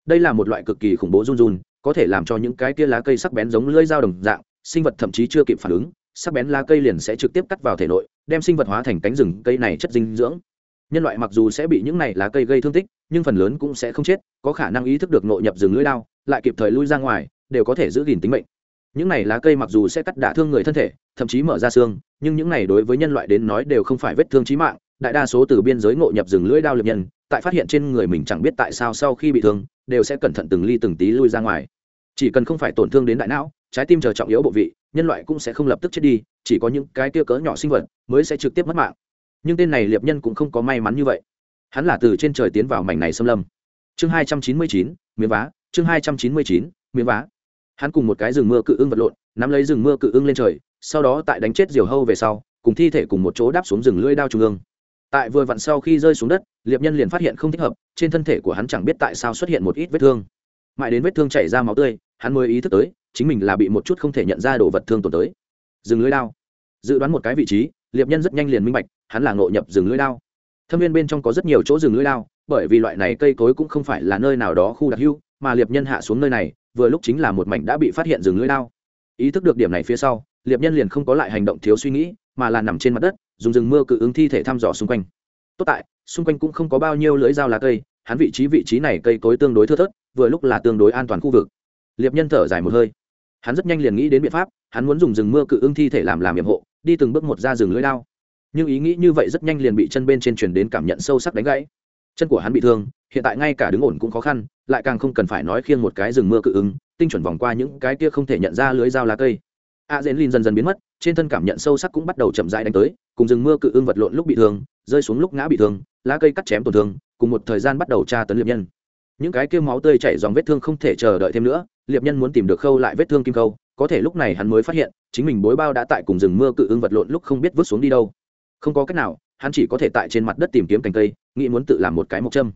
Đây là một loại cực kỳ khủng bố run run có thể làm cho những cái kia lá cây sắc bén giống lưỡi dao đồng dạng sinh vật thậm chí chưa kịp phản ứng sắc bén lá cây liền sẽ trực tiếp cắt vào thể nội đem sinh vật hóa thành cánh rừng cây này chất dinh dưỡng. Nhân loại mặc dù sẽ bị những này lá cây gây thương tích nhưng phần lớn cũng sẽ không chết có khả năng ý thức được nội nhập rừng lưỡi đao lại kịp thời lui ra ngoài đều có thể giữ gìn tính mệnh những này lá cây mặc dù sẽ cắt đả thương người thân thể, thậm chí mở ra xương, nhưng những này đối với nhân loại đến nói đều không phải vết thương chí mạng. Đại đa số từ biên giới ngộ nhập rừng lưỡi đao liệp nhân, tại phát hiện trên người mình chẳng biết tại sao sau khi bị thương, đều sẽ cẩn thận từng ly từng tí lui ra ngoài. Chỉ cần không phải tổn thương đến đại não, trái tim chờ trọng yếu bộ vị, nhân loại cũng sẽ không lập tức chết đi, chỉ có những cái tia cỡ nhỏ sinh vật mới sẽ trực tiếp mất mạng. Nhưng tên này liệp nhân cũng không có may mắn như vậy. Hắn là từ trên trời tiến vào mảnh này xâm lâm. Chương hai trăm chín mươi chín, miếng vá. Chương hai trăm chín mươi chín, miếng vá hắn cùng một cái rừng mưa cự ưng vật lộn, nắm lấy rừng mưa cự ưng lên trời, sau đó tại đánh chết diều hâu về sau, cùng thi thể cùng một chỗ đáp xuống rừng lưỡi đao trung ương. Tại vừa vặn sau khi rơi xuống đất, liệp nhân liền phát hiện không thích hợp, trên thân thể của hắn chẳng biết tại sao xuất hiện một ít vết thương. Mãi đến vết thương chảy ra máu tươi, hắn mới ý thức tới, chính mình là bị một chút không thể nhận ra đồ vật thương tổn tới. Rừng lưỡi đao. Dự đoán một cái vị trí, liệp nhân rất nhanh liền minh bạch, hắn là ngộ nhập rừng lưỡi đao. Thâm viên bên trong có rất nhiều chỗ rừng lưỡi đao, bởi vì loại này cây cối cũng không phải là nơi nào đó khu đặc hưu mà liệp nhân hạ xuống nơi này vừa lúc chính là một mảnh đã bị phát hiện rừng lưỡi đao. Ý thức được điểm này phía sau, liệp nhân liền không có lại hành động thiếu suy nghĩ, mà là nằm trên mặt đất, dùng rừng mưa cự ứng thi thể thăm dò xung quanh. Tốt tại, xung quanh cũng không có bao nhiêu lưỡi dao lá cây, hắn vị trí vị trí này cây cối tương đối thưa thớt, vừa lúc là tương đối an toàn khu vực. Liệp nhân thở dài một hơi. Hắn rất nhanh liền nghĩ đến biện pháp, hắn muốn dùng rừng mưa cự ưng thi thể làm làm nhiệm hộ, đi từng bước một ra rừng lưỡi đao. Nhưng ý nghĩ như vậy rất nhanh liền bị chân bên trên truyền đến cảm nhận sâu sắc đánh gãy chân của hắn bị thương, hiện tại ngay cả đứng ổn cũng khó khăn, lại càng không cần phải nói khiêng một cái rừng mưa cự ứng, tinh chuẩn vòng qua những cái kia không thể nhận ra lưới dao lá cây. A dễn lin dần dần biến mất, trên thân cảm nhận sâu sắc cũng bắt đầu chậm rãi đánh tới, cùng rừng mưa cự ưng vật lộn lúc bị thương, rơi xuống lúc ngã bị thương, lá cây cắt chém tổn thương, cùng một thời gian bắt đầu tra tấn liệp nhân. Những cái kia máu tươi chảy dòng vết thương không thể chờ đợi thêm nữa, liệp nhân muốn tìm được khâu lại vết thương kim khâu, có thể lúc này hắn mới phát hiện, chính mình bối bao đã tại cùng rừng mưa cự ưng vật lộn lúc không biết vứt xuống đi đâu. Không có cách nào hắn chỉ có thể tại trên mặt đất tìm kiếm cành cây, nghĩ muốn tự làm một cái mộc châm.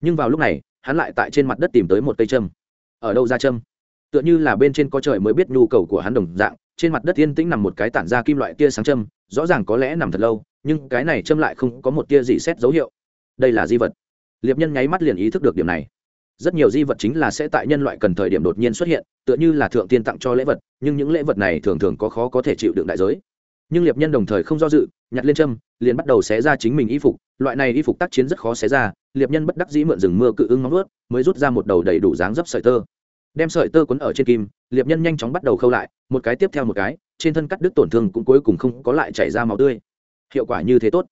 Nhưng vào lúc này, hắn lại tại trên mặt đất tìm tới một cây châm. Ở đâu ra châm? Tựa như là bên trên có trời mới biết nhu cầu của hắn đồng dạng, trên mặt đất yên tĩnh nằm một cái tản ra kim loại tia sáng châm, rõ ràng có lẽ nằm thật lâu, nhưng cái này châm lại không có một tia gì xét dấu hiệu. Đây là di vật. Liệp nhân nháy mắt liền ý thức được điểm này. Rất nhiều di vật chính là sẽ tại nhân loại cần thời điểm đột nhiên xuất hiện, tựa như là thượng tiên tặng cho lễ vật, nhưng những lễ vật này thường thường có khó có thể chịu đựng đại giới nhưng liệp nhân đồng thời không do dự, nhặt lên châm, liền bắt đầu xé ra chính mình y phục. Loại này y phục tác chiến rất khó xé ra, liệp nhân bất đắc dĩ mượn rừng mưa cự ưng móng ướt mới rút ra một đầu đầy đủ dáng dấp sợi tơ. Đem sợi tơ quấn ở trên kim, liệp nhân nhanh chóng bắt đầu khâu lại, một cái tiếp theo một cái, trên thân cắt đứt tổn thương cũng cuối cùng không có lại chảy ra máu tươi. Hiệu quả như thế tốt.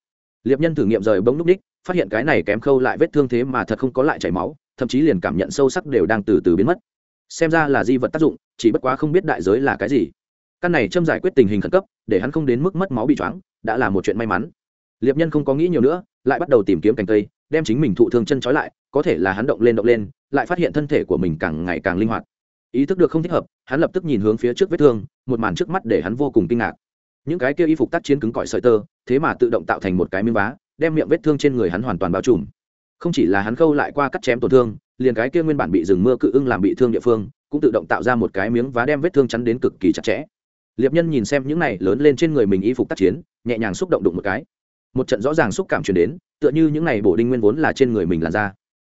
Liệp nhân thử nghiệm rời bông núp ních, phát hiện cái này kém khâu lại vết thương thế mà thật không có lại chảy máu, thậm chí liền cảm nhận sâu sắc đều đang từ từ biến mất. Xem ra là di vật tác dụng, chỉ bất quá không biết đại giới là cái gì căn này châm giải quyết tình hình khẩn cấp, để hắn không đến mức mất máu bị choáng, đã là một chuyện may mắn. Liệp nhân không có nghĩ nhiều nữa, lại bắt đầu tìm kiếm cành cây, đem chính mình thụ thương chân trói lại, có thể là hắn động lên động lên, lại phát hiện thân thể của mình càng ngày càng linh hoạt. Ý thức được không thích hợp, hắn lập tức nhìn hướng phía trước vết thương, một màn trước mắt để hắn vô cùng kinh ngạc. Những cái kia y phục tác chiến cứng cỏi sợi tơ, thế mà tự động tạo thành một cái miếng vá, đem miệng vết thương trên người hắn hoàn toàn bao trùm. Không chỉ là hắn khâu lại qua cắt chém tổn thương, liền cái kia nguyên bản bị rừng mưa cự ưng làm bị thương địa phương, cũng tự động tạo ra một cái miếng vá đem vết thương chắn đến cực kỳ chặt chẽ liệp nhân nhìn xem những này lớn lên trên người mình y phục tác chiến, nhẹ nhàng xúc động đụng một cái. Một trận rõ ràng xúc cảm truyền đến, tựa như những này bổ đinh nguyên vốn là trên người mình làn da.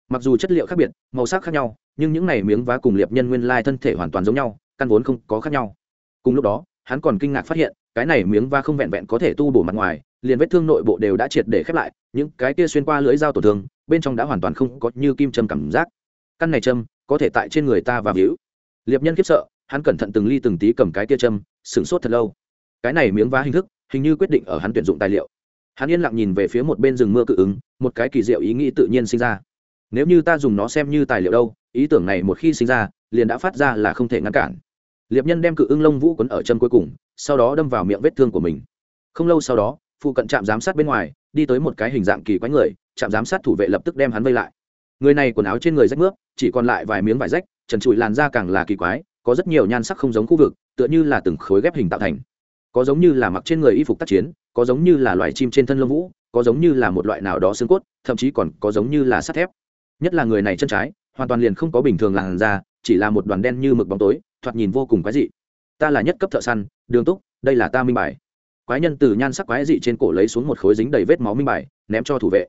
Mặc dù chất liệu khác biệt, màu sắc khác nhau, nhưng những này miếng vá cùng liệp nhân nguyên lai thân thể hoàn toàn giống nhau, căn vốn không có khác nhau. Cùng lúc đó, hắn còn kinh ngạc phát hiện, cái này miếng vá không vẹn vẹn có thể tu bổ mặt ngoài, liền vết thương nội bộ đều đã triệt để khép lại, những cái kia xuyên qua lưỡi dao tổn thương, bên trong đã hoàn toàn không có như kim châm cảm giác. Căn này châm, có thể tại trên người ta và víu. Liệp nhân khiếp sợ hắn cẩn thận từng ly từng tí cầm cái kia châm, sửng sốt thật lâu. Cái này miếng vá hình thức, hình như quyết định ở hắn tuyển dụng tài liệu. Hắn yên lặng nhìn về phía một bên rừng mưa cự ứng, một cái kỳ diệu ý nghĩ tự nhiên sinh ra. Nếu như ta dùng nó xem như tài liệu đâu, ý tưởng này một khi sinh ra, liền đã phát ra là không thể ngăn cản. Liệp nhân đem cự ưng lông vũ quấn ở chân cuối cùng, sau đó đâm vào miệng vết thương của mình. Không lâu sau đó, phụ cận trạm giám sát bên ngoài, đi tới một cái hình dạng kỳ quái người, trạm giám sát thủ vệ lập tức đem hắn vây lại. Người này quần áo trên người rách nước, chỉ còn lại vài miếng vải rách, trần trụi làn da càng là kỳ quái có rất nhiều nhan sắc không giống khu vực, tựa như là từng khối ghép hình tạo thành. Có giống như là mặc trên người y phục tác chiến, có giống như là loài chim trên thân lông vũ, có giống như là một loại nào đó xương cốt, thậm chí còn có giống như là sắt thép. Nhất là người này chân trái, hoàn toàn liền không có bình thường làn da, chỉ là một đoàn đen như mực bóng tối, thoạt nhìn vô cùng quái dị. Ta là nhất cấp thợ săn, đường túc, đây là ta minh bài. Quái nhân từ nhan sắc quái dị trên cổ lấy xuống một khối dính đầy vết máu minh bài, ném cho thủ vệ.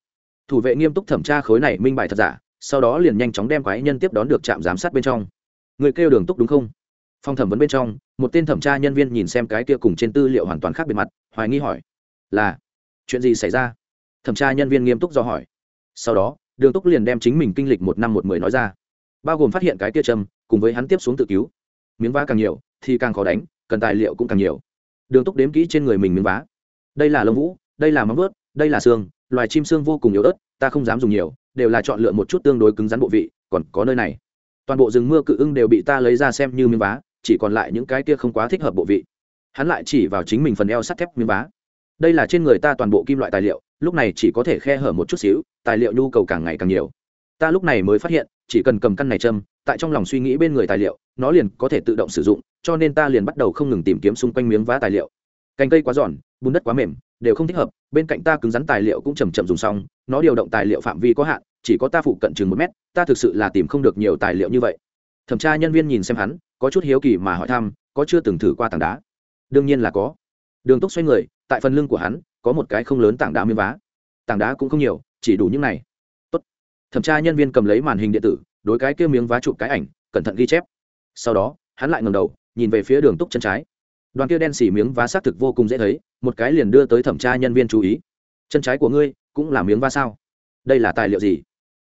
Thủ vệ nghiêm túc thẩm tra khối này minh bài thật giả, sau đó liền nhanh chóng đem quái nhân tiếp đón được trạm giám sát bên trong người kêu đường túc đúng không? Phòng thẩm vấn bên trong, một tên thẩm tra nhân viên nhìn xem cái kia cùng trên tư liệu hoàn toàn khác biệt mặt, hoài nghi hỏi, là, chuyện gì xảy ra? Thẩm tra nhân viên nghiêm túc do hỏi. Sau đó, đường túc liền đem chính mình kinh lịch một năm một mười nói ra. Bao gồm phát hiện cái kia châm cùng với hắn tiếp xuống tự cứu. Miếng vá càng nhiều, thì càng khó đánh, cần tài liệu cũng càng nhiều. Đường túc đếm kỹ trên người mình miếng vá. Đây là lông vũ, đây là móng vớt đây là xương, loài chim xương vô cùng yếu ớt, ta không dám dùng nhiều, đều là chọn lựa một chút tương đối cứng rắn bộ vị, còn có nơi này toàn bộ rừng mưa cự ưng đều bị ta lấy ra xem như miếng vá, chỉ còn lại những cái kia không quá thích hợp bộ vị. Hắn lại chỉ vào chính mình phần eo sắt thép miếng vá. Đây là trên người ta toàn bộ kim loại tài liệu, lúc này chỉ có thể khe hở một chút xíu, tài liệu nhu cầu càng ngày càng nhiều. Ta lúc này mới phát hiện, chỉ cần cầm căn này châm, tại trong lòng suy nghĩ bên người tài liệu, nó liền có thể tự động sử dụng, cho nên ta liền bắt đầu không ngừng tìm kiếm xung quanh miếng vá tài liệu. Cành cây quá giòn, bùn đất quá mềm, đều không thích hợp, bên cạnh ta cứng rắn tài liệu cũng chầm chậm dùng xong, nó điều động tài liệu phạm vi có hạn chỉ có ta phụ cận chừng một mét, ta thực sự là tìm không được nhiều tài liệu như vậy. Thẩm tra nhân viên nhìn xem hắn, có chút hiếu kỳ mà hỏi thăm, có chưa từng thử qua tảng đá? Đương nhiên là có. Đường túc xoay người, tại phần lưng của hắn, có một cái không lớn tảng đá miếng vá. Tảng đá cũng không nhiều, chỉ đủ những này. Tốt. thẩm tra nhân viên cầm lấy màn hình điện tử, đối cái kia miếng vá chụp cái ảnh, cẩn thận ghi chép. Sau đó, hắn lại ngầm đầu, nhìn về phía đường túc chân trái. Đoàn kia đen xỉ miếng vá xác thực vô cùng dễ thấy, một cái liền đưa tới thẩm tra nhân viên chú ý. Chân trái của ngươi cũng là miếng vá sao? Đây là tài liệu gì?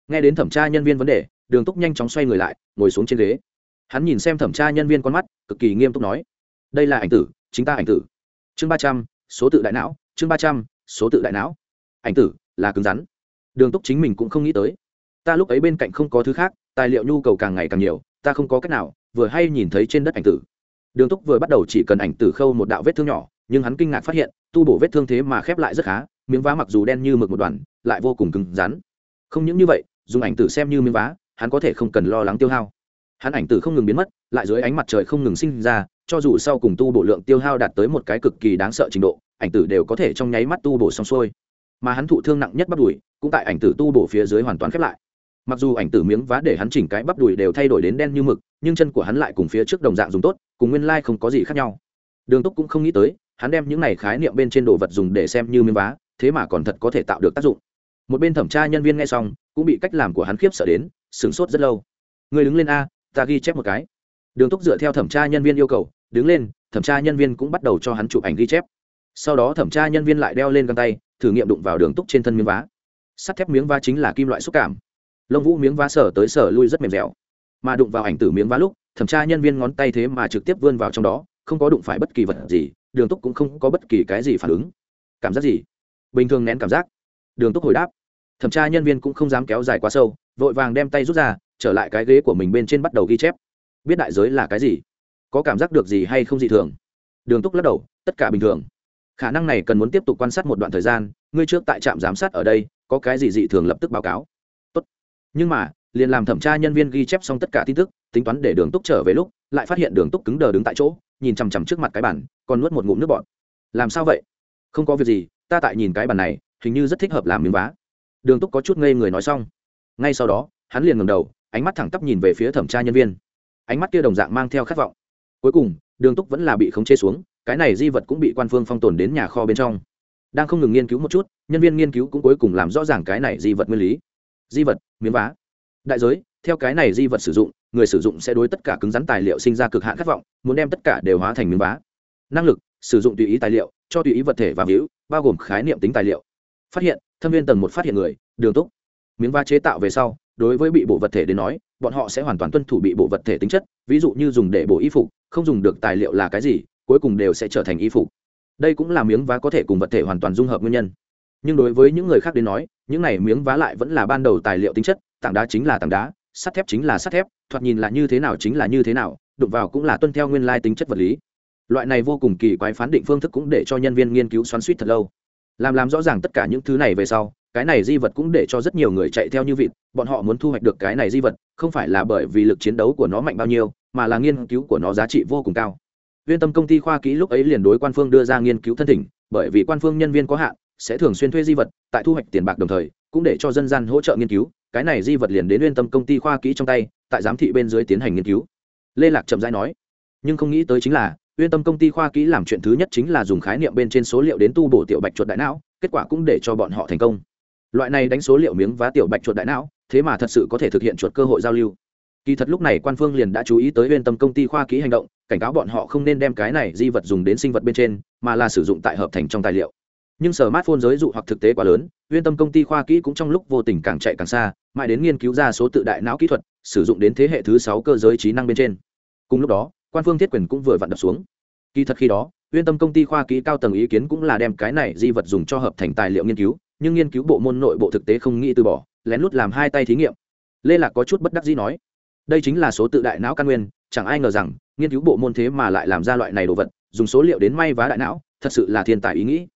Nghe đến thẩm tra nhân viên vấn đề, đường túc nhanh chóng xoay người lại, ngồi xuống trên ghế. Hắn nhìn xem thẩm tra nhân viên con mắt, cực kỳ nghiêm túc nói, đây là ảnh tử, chính ta ảnh tử. Chương ba trăm, số tự đại não, chương ba trăm, số tự đại não. Ảnh tử, là cứng rắn. Đường túc chính mình cũng không nghĩ tới. Ta lúc ấy bên cạnh không có thứ khác, tài liệu nhu cầu càng ngày càng nhiều, ta không có cách nào, vừa hay nhìn thấy trên đất ảnh tử. Đường túc vừa bắt đầu chỉ cần ảnh tử khâu một đạo vết thương nhỏ, nhưng hắn kinh ngạc phát hiện, tu bổ vết thương thế mà khép lại rất khá, miếng vá mặc dù đen như mực một đoàn, lại vô cùng cứng rắn. Không những như vậy dùng ảnh tử xem như miếng vá, hắn có thể không cần lo lắng tiêu hao. Hắn ảnh tử không ngừng biến mất, lại dưới ánh mặt trời không ngừng sinh ra, cho dù sau cùng tu bổ lượng tiêu hao đạt tới một cái cực kỳ đáng sợ trình độ, ảnh tử đều có thể trong nháy mắt tu bổ xong xuôi. Mà hắn thụ thương nặng nhất bắt đùi, cũng tại ảnh tử tu bổ phía dưới hoàn toàn khép lại. Mặc dù ảnh tử miếng vá để hắn chỉnh cái bắp đùi đều thay đổi đến đen như mực, nhưng chân của hắn lại cùng phía trước đồng dạng dùng tốt, cùng nguyên lai không có gì khác nhau. Đường túc cũng không nghĩ tới, hắn đem những này khái niệm bên trên đồ vật dùng để xem như miếng vá, thế mà còn thật có thể tạo được tác dụng một bên thẩm tra nhân viên nghe xong, cũng bị cách làm của hắn khiếp sợ đến, sửng sốt rất lâu. Người đứng lên a, ta ghi chép một cái. Đường túc dựa theo thẩm tra nhân viên yêu cầu, đứng lên, thẩm tra nhân viên cũng bắt đầu cho hắn chụp ảnh ghi chép. Sau đó thẩm tra nhân viên lại đeo lên găng tay, thử nghiệm đụng vào đường túc trên thân miếng vá. Sắt thép miếng vá chính là kim loại xúc cảm. Lông vũ miếng vá sở tới sở lui rất mềm dẻo. Mà đụng vào ảnh tử miếng vá lúc, thẩm tra nhân viên ngón tay thế mà trực tiếp vươn vào trong đó, không có đụng phải bất kỳ vật gì, đường túc cũng không có bất kỳ cái gì phản ứng. Cảm giác gì? Bình thường nén cảm giác đường túc hồi đáp. Thẩm tra nhân viên cũng không dám kéo dài quá sâu, vội vàng đem tay rút ra, trở lại cái ghế của mình bên trên bắt đầu ghi chép. Biết đại giới là cái gì? Có cảm giác được gì hay không dị thường? Đường túc lắc đầu, tất cả bình thường. Khả năng này cần muốn tiếp tục quan sát một đoạn thời gian, ngươi trước tại trạm giám sát ở đây, có cái gì dị thường lập tức báo cáo. Tốt. nhưng mà, liền làm thẩm tra nhân viên ghi chép xong tất cả tin tức, tính toán để đường túc trở về lúc, lại phát hiện đường túc cứng đờ đứng tại chỗ, nhìn chằm chằm trước mặt cái bản còn nuốt một ngụm nước bọt. Làm sao vậy? Không có việc gì, ta tại nhìn cái bản này hình như rất thích hợp làm miếng vá. Đường túc có chút ngây người nói xong. Ngay sau đó, hắn liền ngầm đầu, ánh mắt thẳng tắp nhìn về phía thẩm tra nhân viên. Ánh mắt kia đồng dạng mang theo khát vọng. Cuối cùng, đường túc vẫn là bị khống chế xuống, cái này di vật cũng bị quan phương phong tồn đến nhà kho bên trong. Đang không ngừng nghiên cứu một chút, nhân viên nghiên cứu cũng cuối cùng làm rõ ràng cái này di vật nguyên lý. Di vật, miếng vá. Đại giới, theo cái này di vật sử dụng, người sử dụng sẽ đối tất cả cứng rắn tài liệu sinh ra cực hạn khát vọng, muốn đem tất cả đều hóa thành miếng vá. Năng lực, sử dụng tùy ý tài liệu, cho tùy ý vật thể và víu, bao gồm khái niệm tính tài liệu phát hiện, thâm viên tầng một phát hiện người, đường túc. Miếng vá chế tạo về sau, đối với bị bộ vật thể đến nói, bọn họ sẽ hoàn toàn tuân thủ bị bộ vật thể tính chất, ví dụ như dùng để bổ y phục, không dùng được tài liệu là cái gì, cuối cùng đều sẽ trở thành y phục. Đây cũng là miếng vá có thể cùng vật thể hoàn toàn dung hợp nguyên nhân. Nhưng đối với những người khác đến nói, những này miếng vá lại vẫn là ban đầu tài liệu tính chất, tảng đá chính là tảng đá, sắt thép chính là sắt thép, thoạt nhìn là như thế nào chính là như thế nào, đụng vào cũng là tuân theo nguyên lai tính chất vật lý. Loại này vô cùng kỳ quái phán định phương thức cũng để cho nhân viên nghiên cứu xoắn suýt thật lâu làm làm rõ ràng tất cả những thứ này về sau, cái này di vật cũng để cho rất nhiều người chạy theo như vịt, bọn họ muốn thu hoạch được cái này di vật, không phải là bởi vì lực chiến đấu của nó mạnh bao nhiêu, mà là nghiên cứu của nó giá trị vô cùng cao. Viên tâm công ty khoa kỹ lúc ấy liền đối quan phương đưa ra nghiên cứu thân thỉnh, bởi vì quan phương nhân viên có hạn, sẽ thường xuyên thuê di vật, tại thu hoạch tiền bạc đồng thời, cũng để cho dân gian hỗ trợ nghiên cứu, cái này di vật liền đến viên tâm công ty khoa kỹ trong tay, tại giám thị bên dưới tiến hành nghiên cứu. Lê lạc chậm rãi nói, nhưng không nghĩ tới chính là uyên tâm công ty khoa kỹ làm chuyện thứ nhất chính là dùng khái niệm bên trên số liệu đến tu bổ tiểu bạch chuột đại não, kết quả cũng để cho bọn họ thành công. Loại này đánh số liệu miếng vá tiểu bạch chuột đại não, thế mà thật sự có thể thực hiện chuột cơ hội giao lưu. Kỳ thật lúc này quan phương liền đã chú ý tới uyên tâm công ty khoa kỹ hành động, cảnh cáo bọn họ không nên đem cái này di vật dùng đến sinh vật bên trên, mà là sử dụng tại hợp thành trong tài liệu. Nhưng sở mát phôn giới dụ hoặc thực tế quá lớn, uyên tâm công ty khoa kỹ cũng trong lúc vô tình càng chạy càng xa, mãi đến nghiên cứu ra số tự đại não kỹ thuật, sử dụng đến thế hệ thứ sáu cơ giới trí năng bên trên. Cùng lúc đó quan phương thiết quyền cũng vừa vặn đập xuống. Kỳ thật khi đó, uyên tâm công ty khoa kỹ cao tầng ý kiến cũng là đem cái này di vật dùng cho hợp thành tài liệu nghiên cứu, nhưng nghiên cứu bộ môn nội bộ thực tế không nghĩ từ bỏ, lén lút làm hai tay thí nghiệm. Lê lạc có chút bất đắc dĩ nói, đây chính là số tự đại não căn nguyên, chẳng ai ngờ rằng, nghiên cứu bộ môn thế mà lại làm ra loại này đồ vật, dùng số liệu đến may vá đại não, thật sự là thiên tài ý nghĩ.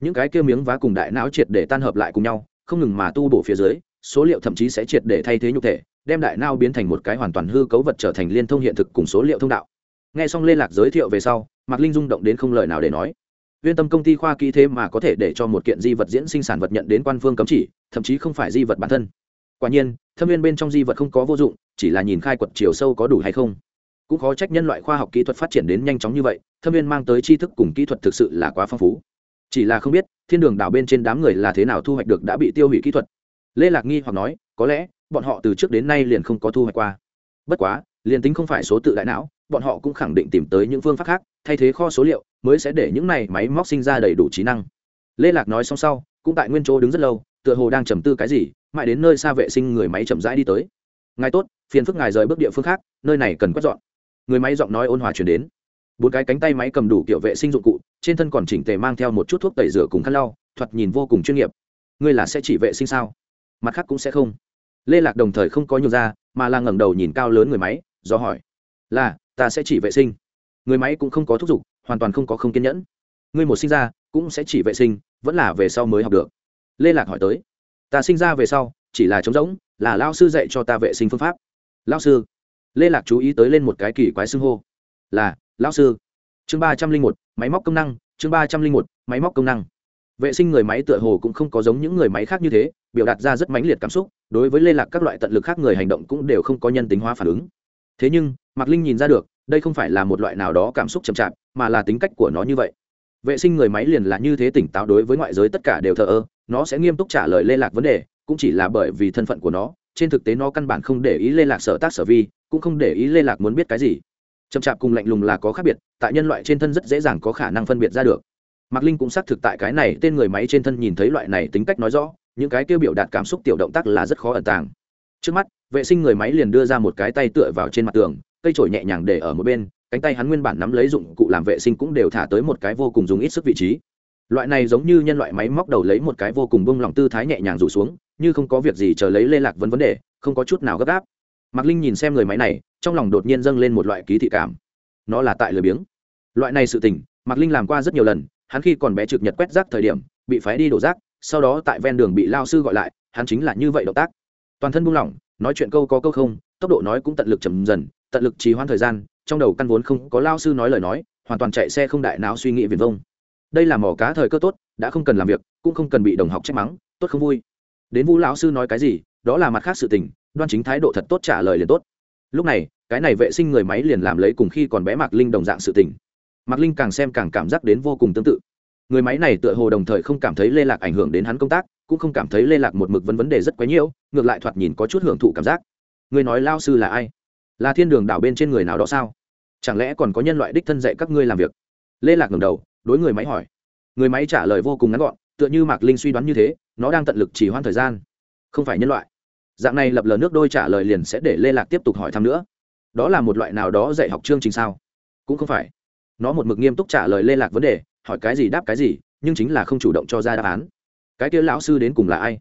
Những cái kia miếng vá cùng đại não triệt để tan hợp lại cùng nhau, không ngừng mà tu bổ phía dưới, số liệu thậm chí sẽ triệt để thay thế nhục thể, đem đại não biến thành một cái hoàn toàn hư cấu vật trở thành liên thông hiện thực cùng số liệu thông đạo nghe xong liên lạc giới thiệu về sau, mạc linh rung động đến không lời nào để nói. Viên tâm công ty khoa kỹ thế mà có thể để cho một kiện di vật diễn sinh sản vật nhận đến quan phương cấm chỉ, thậm chí không phải di vật bản thân. Quả nhiên, thâm viên bên trong di vật không có vô dụng, chỉ là nhìn khai quật chiều sâu có đủ hay không. Cũng khó trách nhân loại khoa học kỹ thuật phát triển đến nhanh chóng như vậy, thâm viên mang tới tri thức cùng kỹ thuật thực sự là quá phong phú. Chỉ là không biết, thiên đường đảo bên trên đám người là thế nào thu hoạch được đã bị tiêu hủy kỹ thuật. Lê lạc nghi hoặc nói, có lẽ, bọn họ từ trước đến nay liền không có thu hoạch qua. Bất quá liền tính không phải số tự đại não, bọn họ cũng khẳng định tìm tới những phương pháp khác, thay thế kho số liệu, mới sẽ để những này máy móc sinh ra đầy đủ trí năng. Lê lạc nói xong sau, cũng tại nguyên chỗ đứng rất lâu, tựa hồ đang trầm tư cái gì, mãi đến nơi xa vệ sinh người máy chậm rãi đi tới. Ngài tốt, phiền phức ngài rời bước địa phương khác, nơi này cần quét dọn. Người máy giọng nói ôn hòa chuyển đến. Bốn cái cánh tay máy cầm đủ kiểu vệ sinh dụng cụ, trên thân còn chỉnh tề mang theo một chút thuốc tẩy rửa cùng khăn lau, thoạt nhìn vô cùng chuyên nghiệp. Ngươi là sẽ chỉ vệ sinh sao? Mặt khác cũng sẽ không. Lê lạc đồng thời không có nhiều ra, mà là ngẩng đầu nhìn cao lớn người máy do hỏi. Là, ta sẽ chỉ vệ sinh. Người máy cũng không có thúc giục, hoàn toàn không có không kiên nhẫn. Ngươi một sinh ra, cũng sẽ chỉ vệ sinh, vẫn là về sau mới học được. Lê lạc hỏi tới. Ta sinh ra về sau, chỉ là trống rỗng, là lao sư dạy cho ta vệ sinh phương pháp. Lao sư. Lê lạc chú ý tới lên một cái kỳ quái xưng hô. Là lao sư. Chương ba trăm linh một, máy móc công năng, chương ba trăm linh một, máy móc công năng. Vệ sinh người máy tựa hồ cũng không có giống những người máy khác như thế, biểu đạt ra rất mãnh liệt cảm xúc, đối với lê lạc các loại tận lực khác người hành động cũng đều không có nhân tính hóa phản ứng thế nhưng, mạc linh nhìn ra được, đây không phải là một loại nào đó cảm xúc chậm chạp, mà là tính cách của nó như vậy. Vệ sinh người máy liền là như thế tỉnh táo đối với ngoại giới tất cả đều thờ ơ, nó sẽ nghiêm túc trả lời lê lạc vấn đề, cũng chỉ là bởi vì thân phận của nó, trên thực tế nó căn bản không để ý lê lạc sở tác sở vi, cũng không để ý lê lạc muốn biết cái gì. Chậm chạp cùng lạnh lùng là có khác biệt, tại nhân loại trên thân rất dễ dàng có khả năng phân biệt ra được. Mạc linh cũng xác thực tại cái này, tên người máy trên thân nhìn thấy loại này tính cách nói rõ, những cái tiêu biểu đạt cảm xúc tiểu động tác là rất khó ẩn tàng. Trước mắt vệ sinh người máy liền đưa ra một cái tay tựa vào trên mặt tường, cây trổi nhẹ nhàng để ở một bên, cánh tay hắn nguyên bản nắm lấy dụng cụ làm vệ sinh cũng đều thả tới một cái vô cùng dùng ít sức vị trí. Loại này giống như nhân loại máy móc đầu lấy một cái vô cùng bông lòng tư thái nhẹ nhàng rủ xuống, như không có việc gì chờ lấy lê lạc vấn vấn đề, không có chút nào gấp gáp. Mạc linh nhìn xem người máy này, trong lòng đột nhiên dâng lên một loại ký thị cảm. Nó là tại lười biếng. Loại này sự tình, mạc linh làm qua rất nhiều lần, hắn khi còn bé trực nhật quét rác thời điểm, bị phái đi đổ rác, sau đó tại ven đường bị lao sư gọi lại, hắn chính là như vậy động tác. Toàn thân buông lỏng nói chuyện câu có câu không, tốc độ nói cũng tận lực chậm dần, tận lực trì hoãn thời gian, trong đầu căn vốn không có lao sư nói lời nói, hoàn toàn chạy xe không đại não suy nghĩ viền vông. Đây là mỏ cá thời cơ tốt, đã không cần làm việc, cũng không cần bị đồng học trách mắng, tốt không vui. Đến vũ lão sư nói cái gì, đó là mặt khác sự tình, đoan chính thái độ thật tốt trả lời liền tốt. Lúc này, cái này vệ sinh người máy liền làm lấy cùng khi còn bé mạc linh đồng dạng sự tình. Mạc linh càng xem càng cảm giác đến vô cùng tương tự người máy này tựa hồ đồng thời không cảm thấy lê lạc ảnh hưởng đến hắn công tác, cũng không cảm thấy lê lạc một mực vấn vấn đề rất quấy nhiễu, ngược lại thoạt nhìn có chút hưởng thụ cảm giác. Người nói lao sư là ai? Là thiên đường đảo bên trên người nào đó sao? Chẳng lẽ còn có nhân loại đích thân dạy các ngươi làm việc? Lê lạc ngầm đầu, đối người máy hỏi. Người máy trả lời vô cùng ngắn gọn, tựa như mạc linh suy đoán như thế, nó đang tận lực chỉ hoãn thời gian. Không phải nhân loại. Dạng này lập lờ nước đôi trả lời liền sẽ để lê lạc tiếp tục hỏi thăm nữa. Đó là một loại nào đó dạy học chương trình sao? Cũng không phải. Nó một mực nghiêm túc trả lời lê lạc vấn đề hỏi cái gì đáp cái gì, nhưng chính là không chủ động cho ra đáp án. Cái kia lão sư đến cùng là ai?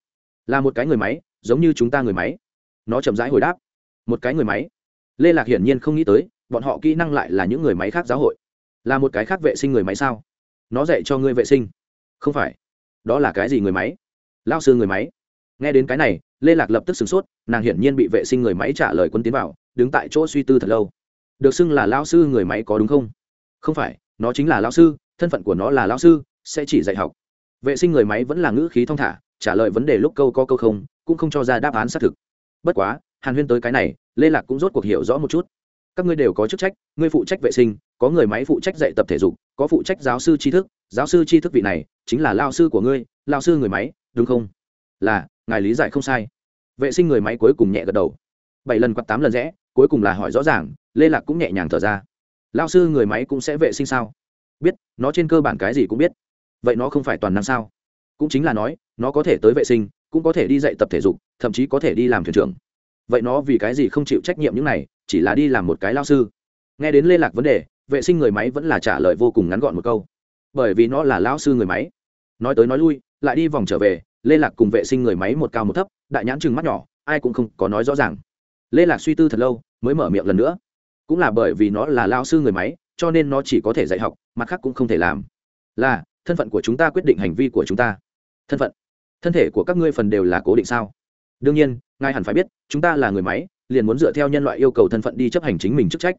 Là một cái người máy, giống như chúng ta người máy. Nó chậm rãi hồi đáp. Một cái người máy. Lê lạc hiển nhiên không nghĩ tới, bọn họ kỹ năng lại là những người máy khác giáo hội. Là một cái khác vệ sinh người máy sao? Nó dạy cho ngươi vệ sinh. Không phải. Đó là cái gì người máy? Lao sư người máy. Nghe đến cái này, lê lạc lập tức sửng sốt, nàng hiển nhiên bị vệ sinh người máy trả lời quân tiến vào, đứng tại chỗ suy tư thật lâu. Được xưng là lao sư người máy có đúng không? Không phải, nó chính là lao sư thân phận của nó là lão sư, sẽ chỉ dạy học. Vệ sinh người máy vẫn là ngữ khí thong thả, trả lời vấn đề lúc câu có câu không, cũng không cho ra đáp án xác thực. Bất quá, hàn huyên tới cái này, lê lạc cũng rốt cuộc hiểu rõ một chút. Các ngươi đều có chức trách, ngươi phụ trách vệ sinh, có người máy phụ trách dạy tập thể dục, có phụ trách giáo sư tri thức, giáo sư tri thức vị này, chính là lao sư của ngươi lao sư người máy, đúng không? Là, ngài lý giải không sai. Vệ sinh người máy cuối cùng nhẹ gật đầu. Bảy lần quặt tám lần rẽ, cuối cùng là hỏi rõ ràng, lê lạc cũng nhẹ nhàng thở ra. Lao sư người máy cũng sẽ vệ sinh sao? Biết, nó trên cơ bản cái gì cũng biết. Vậy nó không phải toàn năng sao? Cũng chính là nói, nó có thể tới vệ sinh, cũng có thể đi dạy tập thể dục, thậm chí có thể đi làm thuyền trưởng. Vậy nó vì cái gì không chịu trách nhiệm những này, chỉ là đi làm một cái lao sư? Nghe đến lê lạc vấn đề, vệ sinh người máy vẫn là trả lời vô cùng ngắn gọn một câu. Bởi vì nó là lao sư người máy. Nói tới nói lui, lại đi vòng trở về, lê lạc cùng vệ sinh người máy một cao một thấp, đại nhãn chừng mắt nhỏ, ai cũng không có nói rõ ràng. Lê lạc suy tư thật lâu, mới mở miệng lần nữa. Cũng là bởi vì nó là lao sư người máy cho nên nó chỉ có thể dạy học, mặt khác cũng không thể làm. Là, thân phận của chúng ta quyết định hành vi của chúng ta. Thân phận. Thân thể của các ngươi phần đều là cố định sao? Đương nhiên, ngài hẳn phải biết, chúng ta là người máy, liền muốn dựa theo nhân loại yêu cầu thân phận đi chấp hành chính mình chức trách.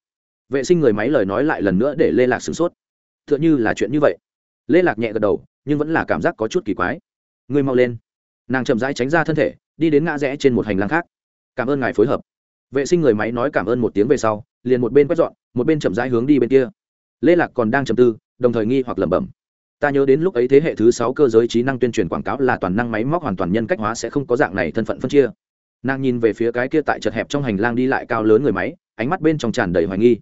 Vệ sinh người máy lời nói lại lần nữa để lê lạc sửng sốt. T h ư ợ n h ư là chuyện như vậy. Lê lạc nhẹ gật đầu, nhưng vẫn là cảm giác có chút kỳ quái. Ngươi mau lên. Nàng chậm rãi tránh ra thân thể, đi đến ngã rẽ trên một hành lang khác. Cảm ơn ngài phối hợp vệ sinh người máy nói cảm ơn một tiếng về sau, liền một bên quét dọn, một bên chậm rãi hướng đi bên kia. Lê lạc còn đang chầm tư, đồng thời nghi hoặc lẩm bẩm. Ta nhớ đến lúc ấy thế hệ thứ sáu cơ giới trí năng tuyên truyền quảng cáo là toàn năng máy móc hoàn toàn nhân cách hóa sẽ không có dạng này thân phận phân chia. Nàng nhìn về phía cái kia tại chật hẹp trong hành lang đi lại cao lớn người máy, ánh mắt bên trong tràn đầy hoài nghi.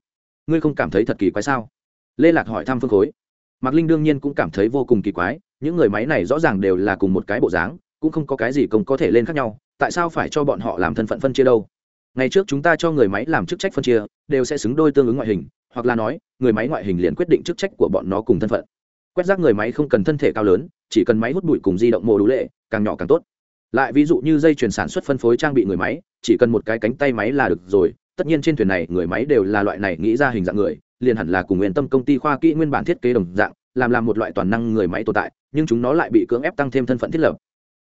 Ngươi không cảm thấy thật kỳ quái sao? Lê lạc hỏi thăm phương khối. Mạc linh đương nhiên cũng cảm thấy vô cùng kỳ quái, những người máy này rõ ràng đều là cùng một cái bộ dáng, cũng không có cái gì công có thể lên khác nhau, tại sao phải cho bọn họ làm thân phận phân chia đâu? Ngày trước chúng ta cho người máy làm chức trách phân chia, đều sẽ xứng đôi tương ứng ngoại hình, hoặc là nói, người máy ngoại hình liền quyết định chức trách của bọn nó cùng thân phận. Quét rác người máy không cần thân thể cao lớn, chỉ cần máy hút bụi cùng di động mô đủ lệ, càng nhỏ càng tốt. Lại ví dụ như dây chuyển sản xuất phân phối trang bị người máy, chỉ cần một cái cánh tay máy là được rồi, tất nhiên trên thuyền này người máy đều là loại này nghĩ ra hình dạng người, liền hẳn là cùng nguyên tâm công ty khoa kỹ nguyên bản thiết kế đồng dạng, làm làm một loại toàn năng người máy tồn tại, nhưng chúng nó lại bị cưỡng ép tăng thêm thân phận thiết lập.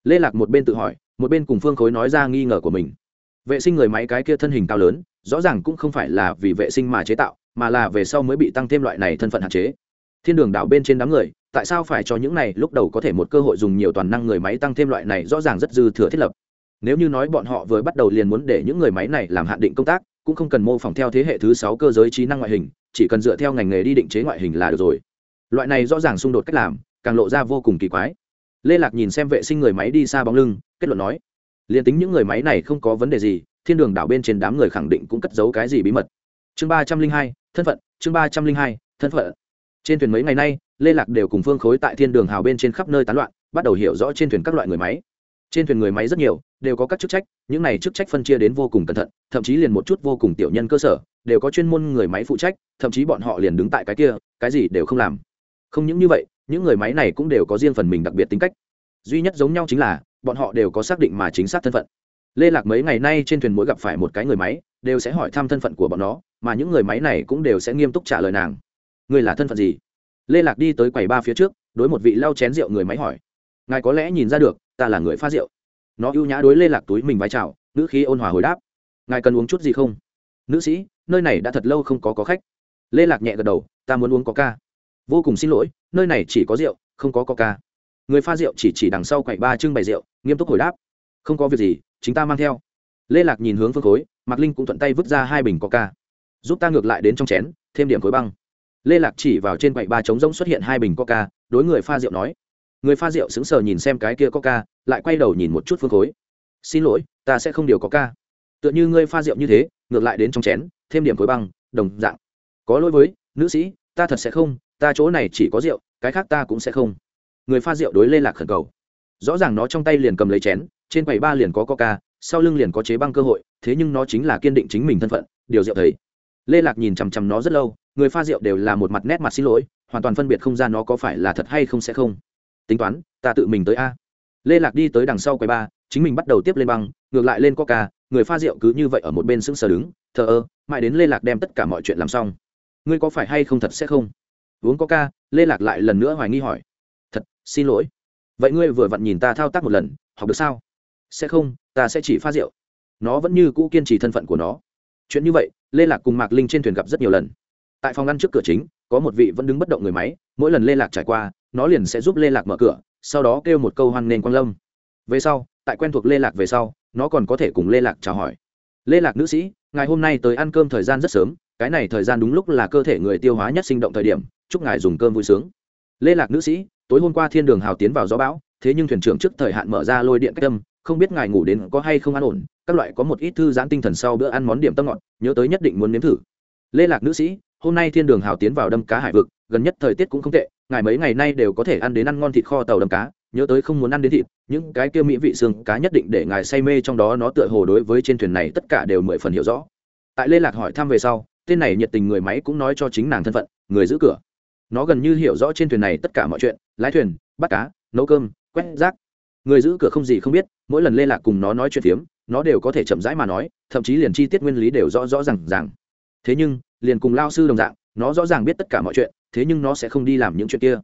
Lê lạc một bên tự hỏi, một bên cùng phương khối nói ra nghi ngờ của mình vệ sinh người máy cái kia thân hình cao lớn, rõ ràng cũng không phải là vì vệ sinh mà chế tạo, mà là về sau mới bị tăng thêm loại này thân phận hạn chế. Thiên đường đảo bên trên đám người, tại sao phải cho những này lúc đầu có thể một cơ hội dùng nhiều toàn năng người máy tăng thêm loại này rõ ràng rất dư thừa thiết lập? Nếu như nói bọn họ vừa bắt đầu liền muốn để những người máy này làm hạn định công tác, cũng không cần mô phỏng theo thế hệ thứ sáu cơ giới trí năng ngoại hình, chỉ cần dựa theo ngành nghề đi định chế ngoại hình là được rồi. Loại này rõ ràng xung đột cách làm, càng lộ ra vô cùng kỳ quái. Lê lạc nhìn xem vệ sinh người máy đi xa bóng lưng, kết luận nói liền tính những người máy này không có vấn đề gì, thiên đường đảo bên trên đám người khẳng định cũng cất giấu cái gì bí mật. Chương ba trăm linh hai, thân phận, chương ba trăm linh hai, thân phận. Trên thuyền mấy ngày nay, lê lạc đều cùng phương khối tại thiên đường hào bên trên khắp nơi tán loạn, bắt đầu hiểu rõ trên thuyền các loại người máy. Trên thuyền người máy rất nhiều, đều có các chức trách, những này chức trách phân chia đến vô cùng cẩn thận, thậm chí liền một chút vô cùng tiểu nhân cơ sở, đều có chuyên môn người máy phụ trách, thậm chí bọn họ liền đứng tại cái kia, cái gì đều không làm. Không những như vậy, những người máy này cũng đều có riêng phần mình đặc biệt tính cách. Duy nhất giống nhau chính là bọn họ đều có xác định mà chính xác thân phận. Lê lạc mấy ngày nay trên thuyền mỗi gặp phải một cái người máy, đều sẽ hỏi thăm thân phận của bọn nó, mà những người máy này cũng đều sẽ nghiêm túc trả lời nàng. Người là thân phận gì? Lê lạc đi tới quầy ba phía trước, đối một vị lau chén rượu người máy hỏi. Ngài có lẽ nhìn ra được, ta là người pha rượu. Nó ưu nhã đối lê lạc túi mình vai trào nữ khí ôn hòa hồi đáp. Ngài cần uống chút gì không? Nữ sĩ, nơi này đã thật lâu không có có khách. Lê lạc nhẹ gật đầu, ta muốn uống có ca. Vô cùng xin lỗi, nơi này chỉ có rượu, không có có ca người pha rượu chỉ chỉ đằng sau quầy ba trưng bày rượu, nghiêm túc hồi đáp. Không có việc gì, chính ta mang theo. Lê lạc nhìn hướng phương khối, mạc linh cũng thuận tay vứt ra hai bình có ca giúp ta ngược lại đến trong chén, thêm điểm khối băng. Lê lạc chỉ vào trên quầy ba trống rỗng xuất hiện hai bình coca, đối người pha rượu nói. Người pha rượu sững sờ nhìn xem cái kia coca, lại quay đầu nhìn một chút phương khối. Xin lỗi, ta sẽ không điều coca. Tựa như ngươi pha rượu như thế, ngược lại đến trong chén, thêm điểm khối băng, đồng dạng. Có lỗi với, nữ sĩ, ta thật sẽ không, ta chỗ này chỉ có rượu, cái khác ta cũng sẽ không người pha rượu đối lê lạc khẩn cầu. Rõ ràng nó trong tay liền cầm lấy chén, trên quầy ba liền có coca, sau lưng liền có chế băng cơ hội, thế nhưng nó chính là kiên định chính mình thân phận, điều rượu thấy lê lạc nhìn chằm chằm nó rất lâu, người pha rượu đều là một mặt nét mặt xin lỗi, hoàn toàn phân biệt không ra nó có phải là thật hay không sẽ không. Tính toán, ta tự mình tới a. Lê lạc đi tới đằng sau quầy ba, chính mình bắt đầu tiếp lên băng, ngược lại lên coca, người pha rượu cứ như vậy ở một bên sững sờ đứng, thờ ơ, mãi đến lê lạc đem tất cả mọi chuyện làm xong. Ngươi có phải hay không thật sẽ không? Uống coca, lê lạc lại lần nữa hoài nghi hỏi xin lỗi. Vậy ngươi vừa vặn nhìn ta thao tác một lần, học được sao? Sẽ không, ta sẽ chỉ pha rượu. Nó vẫn như cũ kiên trì thân phận của nó. Chuyện như vậy, lê lạc cùng mạc linh trên thuyền gặp rất nhiều lần. Tại phòng ngăn trước cửa chính, có một vị vẫn đứng bất động người máy, mỗi lần lê lạc trải qua, nó liền sẽ giúp lê lạc mở cửa, sau đó kêu một câu hoan nghênh quang lâm. Về sau, tại quen thuộc lê lạc về sau, nó còn có thể cùng lê lạc chào hỏi. Lê lạc nữ sĩ ngài hôm nay tới ăn cơm thời gian rất sớm, cái này thời gian đúng lúc là cơ thể người tiêu hóa nhất sinh động thời điểm, chúc ngài dùng cơm vui sướng. Lê lạc nữ sĩ tối hôm qua thiên đường hào tiến vào gió bão, thế nhưng thuyền trưởng trước thời hạn mở ra lôi điện cách tâm không biết ngài ngủ đến có hay không ăn ổn, các loại có một ít thư giãn tinh thần sau bữa ăn món điểm tâm ngọt, nhớ tới nhất định muốn nếm thử. Lê lạc nữ sĩ, hôm nay thiên đường hào tiến vào đâm cá hải vực, gần nhất thời tiết cũng không tệ, ngài mấy ngày nay đều có thể ăn đến ăn ngon thịt kho tàu đâm cá, nhớ tới không muốn ăn đến thịt, những cái kia mỹ vị xương cá nhất định để ngài say mê trong đó nó tựa hồ đối với trên thuyền này tất cả đều mười phần hiểu rõ. Tại lê lạc hỏi thăm về sau, tên này nhiệt tình người máy cũng nói cho chính nàng thân phận, người giữ cửa. Nó gần như hiểu rõ trên thuyền này tất cả mọi chuyện lái thuyền, bắt cá, nấu cơm, quét rác. Người giữ cửa không gì không biết, mỗi lần lê lạc cùng nó nói chuyện phiếm, nó đều có thể chậm rãi mà nói, thậm chí liền chi tiết nguyên lý đều rõ rõ r à n g r thế nhưng, liền cùng lao sư đồng dạng, nó rõ ràng biết tất cả mọi chuyện, thế nhưng nó sẽ không đi làm những chuyện kia.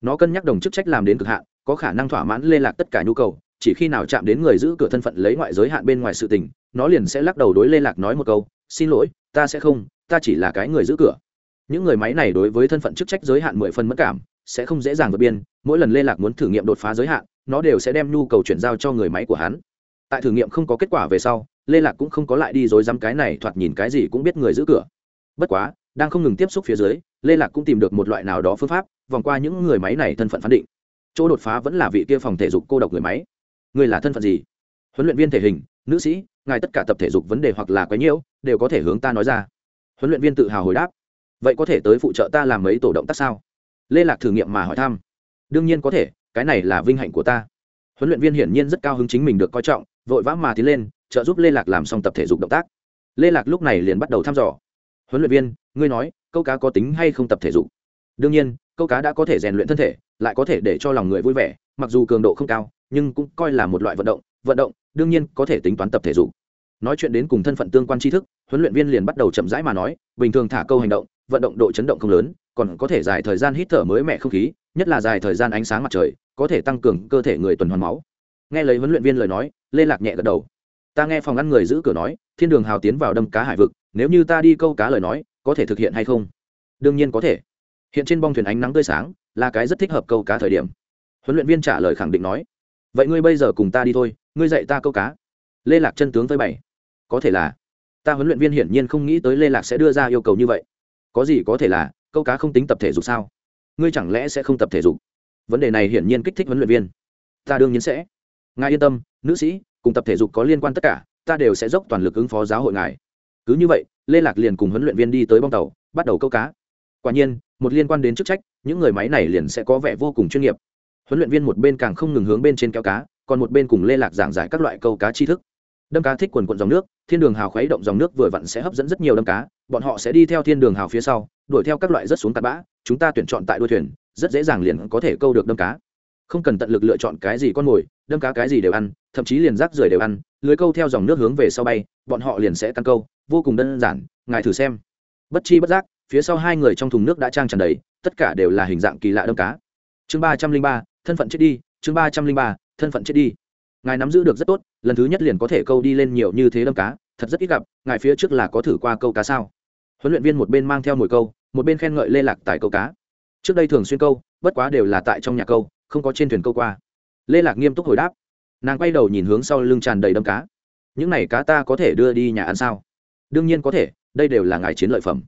Nó cân nhắc đồng chức trách làm đến cực hạn, có khả năng thỏa mãn lê lạc tất cả nhu cầu, chỉ khi nào chạm đến người giữ cửa thân phận lấy ngoại giới hạn bên ngoài sự tình, nó liền sẽ lắc đầu đối lê lạc nói một câu, xin lỗi, ta sẽ không, ta chỉ là cái người giữ cửa. Những người máy này đối với thân phận chức trách giới hạn mười phân mất cảm sẽ không dễ dàng vượt biên, mỗi lần lê lạc muốn thử nghiệm đột phá giới hạn, nó đều sẽ đem nhu cầu chuyển giao cho người máy của hắn. Tại thử nghiệm không có kết quả về sau, lê lạc cũng không có lại đi dối dám cái này thoạt nhìn cái gì cũng biết người giữ cửa. Bất quá, đang không ngừng tiếp xúc phía dưới, lê lạc cũng tìm được một loại nào đó phương pháp, vòng qua những người máy này thân phận phán định. Chỗ đột phá vẫn là vị kia phòng thể dục cô độc người máy. Người là thân phận gì? Huấn luyện viên thể hình, nữ sĩ, ngài tất cả tập thể dục vấn đề hoặc là quấy nhiễu, đều có thể hướng ta nói ra. Huấn luyện viên tự hào hồi đáp. Vậy có thể tới phụ trợ ta làm mấy tổ động tác sao? Lê lạc thử nghiệm mà hỏi thăm. Đương nhiên có thể, cái này là vinh hạnh của ta. Huấn luyện viên hiển nhiên rất cao hứng chính mình được coi trọng, vội vã mà tiến lên, trợ giúp lê lạc làm xong tập thể dục động tác. Lê lạc lúc này liền bắt đầu thăm dò. Huấn luyện viên, ngươi nói, câu cá có tính hay không tập thể dục? Đương nhiên, câu cá đã có thể rèn luyện thân thể, lại có thể để cho lòng người vui vẻ, mặc dù cường độ không cao, nhưng cũng coi là một loại vận động. Vận động, đương nhiên, có thể tính toán tập thể dục. Nói chuyện đến cùng thân phận tương quan tri thức, huấn luyện viên liền bắt đầu chậm rãi mà nói, bình thường thả câu hành động vận động độ chấn động không lớn, còn có thể dài thời gian hít thở mới mẻ không khí, nhất là dài thời gian ánh sáng mặt trời, có thể tăng cường cơ thể người tuần hoàn máu. Nghe lấy huấn luyện viên lời nói, lê lạc nhẹ gật đầu. Ta nghe phòng ngăn người giữ cửa nói, thiên đường hào tiến vào đâm cá hải vực, nếu như ta đi câu cá lời nói, có thể thực hiện hay không? Đương nhiên có thể. Hiện trên bong thuyền ánh nắng tươi sáng, là cái rất thích hợp câu cá thời điểm. Huấn luyện viên trả lời khẳng định nói. Vậy ngươi bây giờ cùng ta đi thôi, ngươi dạy ta câu cá. Lê lạc chân tướng với bảy. Có thể là. Ta huấn luyện viên hiển nhiên không nghĩ tới lê lạc sẽ đưa ra yêu cầu như vậy có gì có thể là, câu cá không tính tập thể dục sao? Ngươi chẳng lẽ sẽ không tập thể dục? Vấn đề này hiển nhiên kích thích huấn luyện viên. Ta đương nhiên sẽ. Ngài yên tâm, nữ sĩ, cùng tập thể dục có liên quan tất cả, ta đều sẽ dốc toàn lực ứng phó giáo hội ngài. Cứ như vậy, lê lạc liền cùng huấn luyện viên đi tới bong tàu, bắt đầu câu cá. Quả nhiên, một liên quan đến chức trách, những người máy này liền sẽ có vẻ vô cùng chuyên nghiệp. Huấn luyện viên một bên càng không ngừng hướng bên trên kéo cá, còn một bên cùng lê lạc giảng giải các loại câu cá tri thức đâm cá thích quần quận dòng nước, thiên đường hào khuấy động dòng nước vừa vặn sẽ hấp dẫn rất nhiều đâm cá, bọn họ sẽ đi theo thiên đường hào phía sau, đuổi theo các loại rất xuống tạt bã, chúng ta tuyển chọn tại đuôi thuyền, rất dễ dàng liền có thể câu được đâm cá. Không cần tận lực lựa chọn cái gì con mồi, đâm cá cái gì đều ăn, thậm chí liền rác rưởi đều ăn, lưới câu theo dòng nước hướng về sau bay, bọn họ liền sẽ căn câu, vô cùng đơn giản, ngài thử xem. Bất chi bất giác, phía sau hai người trong thùng nước đã trang tràn đầy, tất cả đều là hình dạng kỳ lạ đâm cá. Chương ba trăm linh ba, thân phận chết đi, chương ba trăm linh ba, thân phận chết đi ngài nắm giữ được rất tốt, lần thứ nhất liền có thể câu đi lên nhiều như thế đâm cá, thật rất ít gặp, ngài phía trước là có thử qua câu cá sao? Huấn luyện viên một bên mang theo mồi câu, một bên khen ngợi lê lạc tại câu cá. Trước đây thường xuyên câu, bất quá đều là tại trong nhà câu, không có trên thuyền câu qua. Lê lạc nghiêm túc hồi đáp. Nàng quay đầu nhìn hướng sau lưng tràn đầy đâm cá. Những này cá ta có thể đưa đi nhà ăn sao? Đương nhiên có thể, đây đều là ngài chiến lợi phẩm.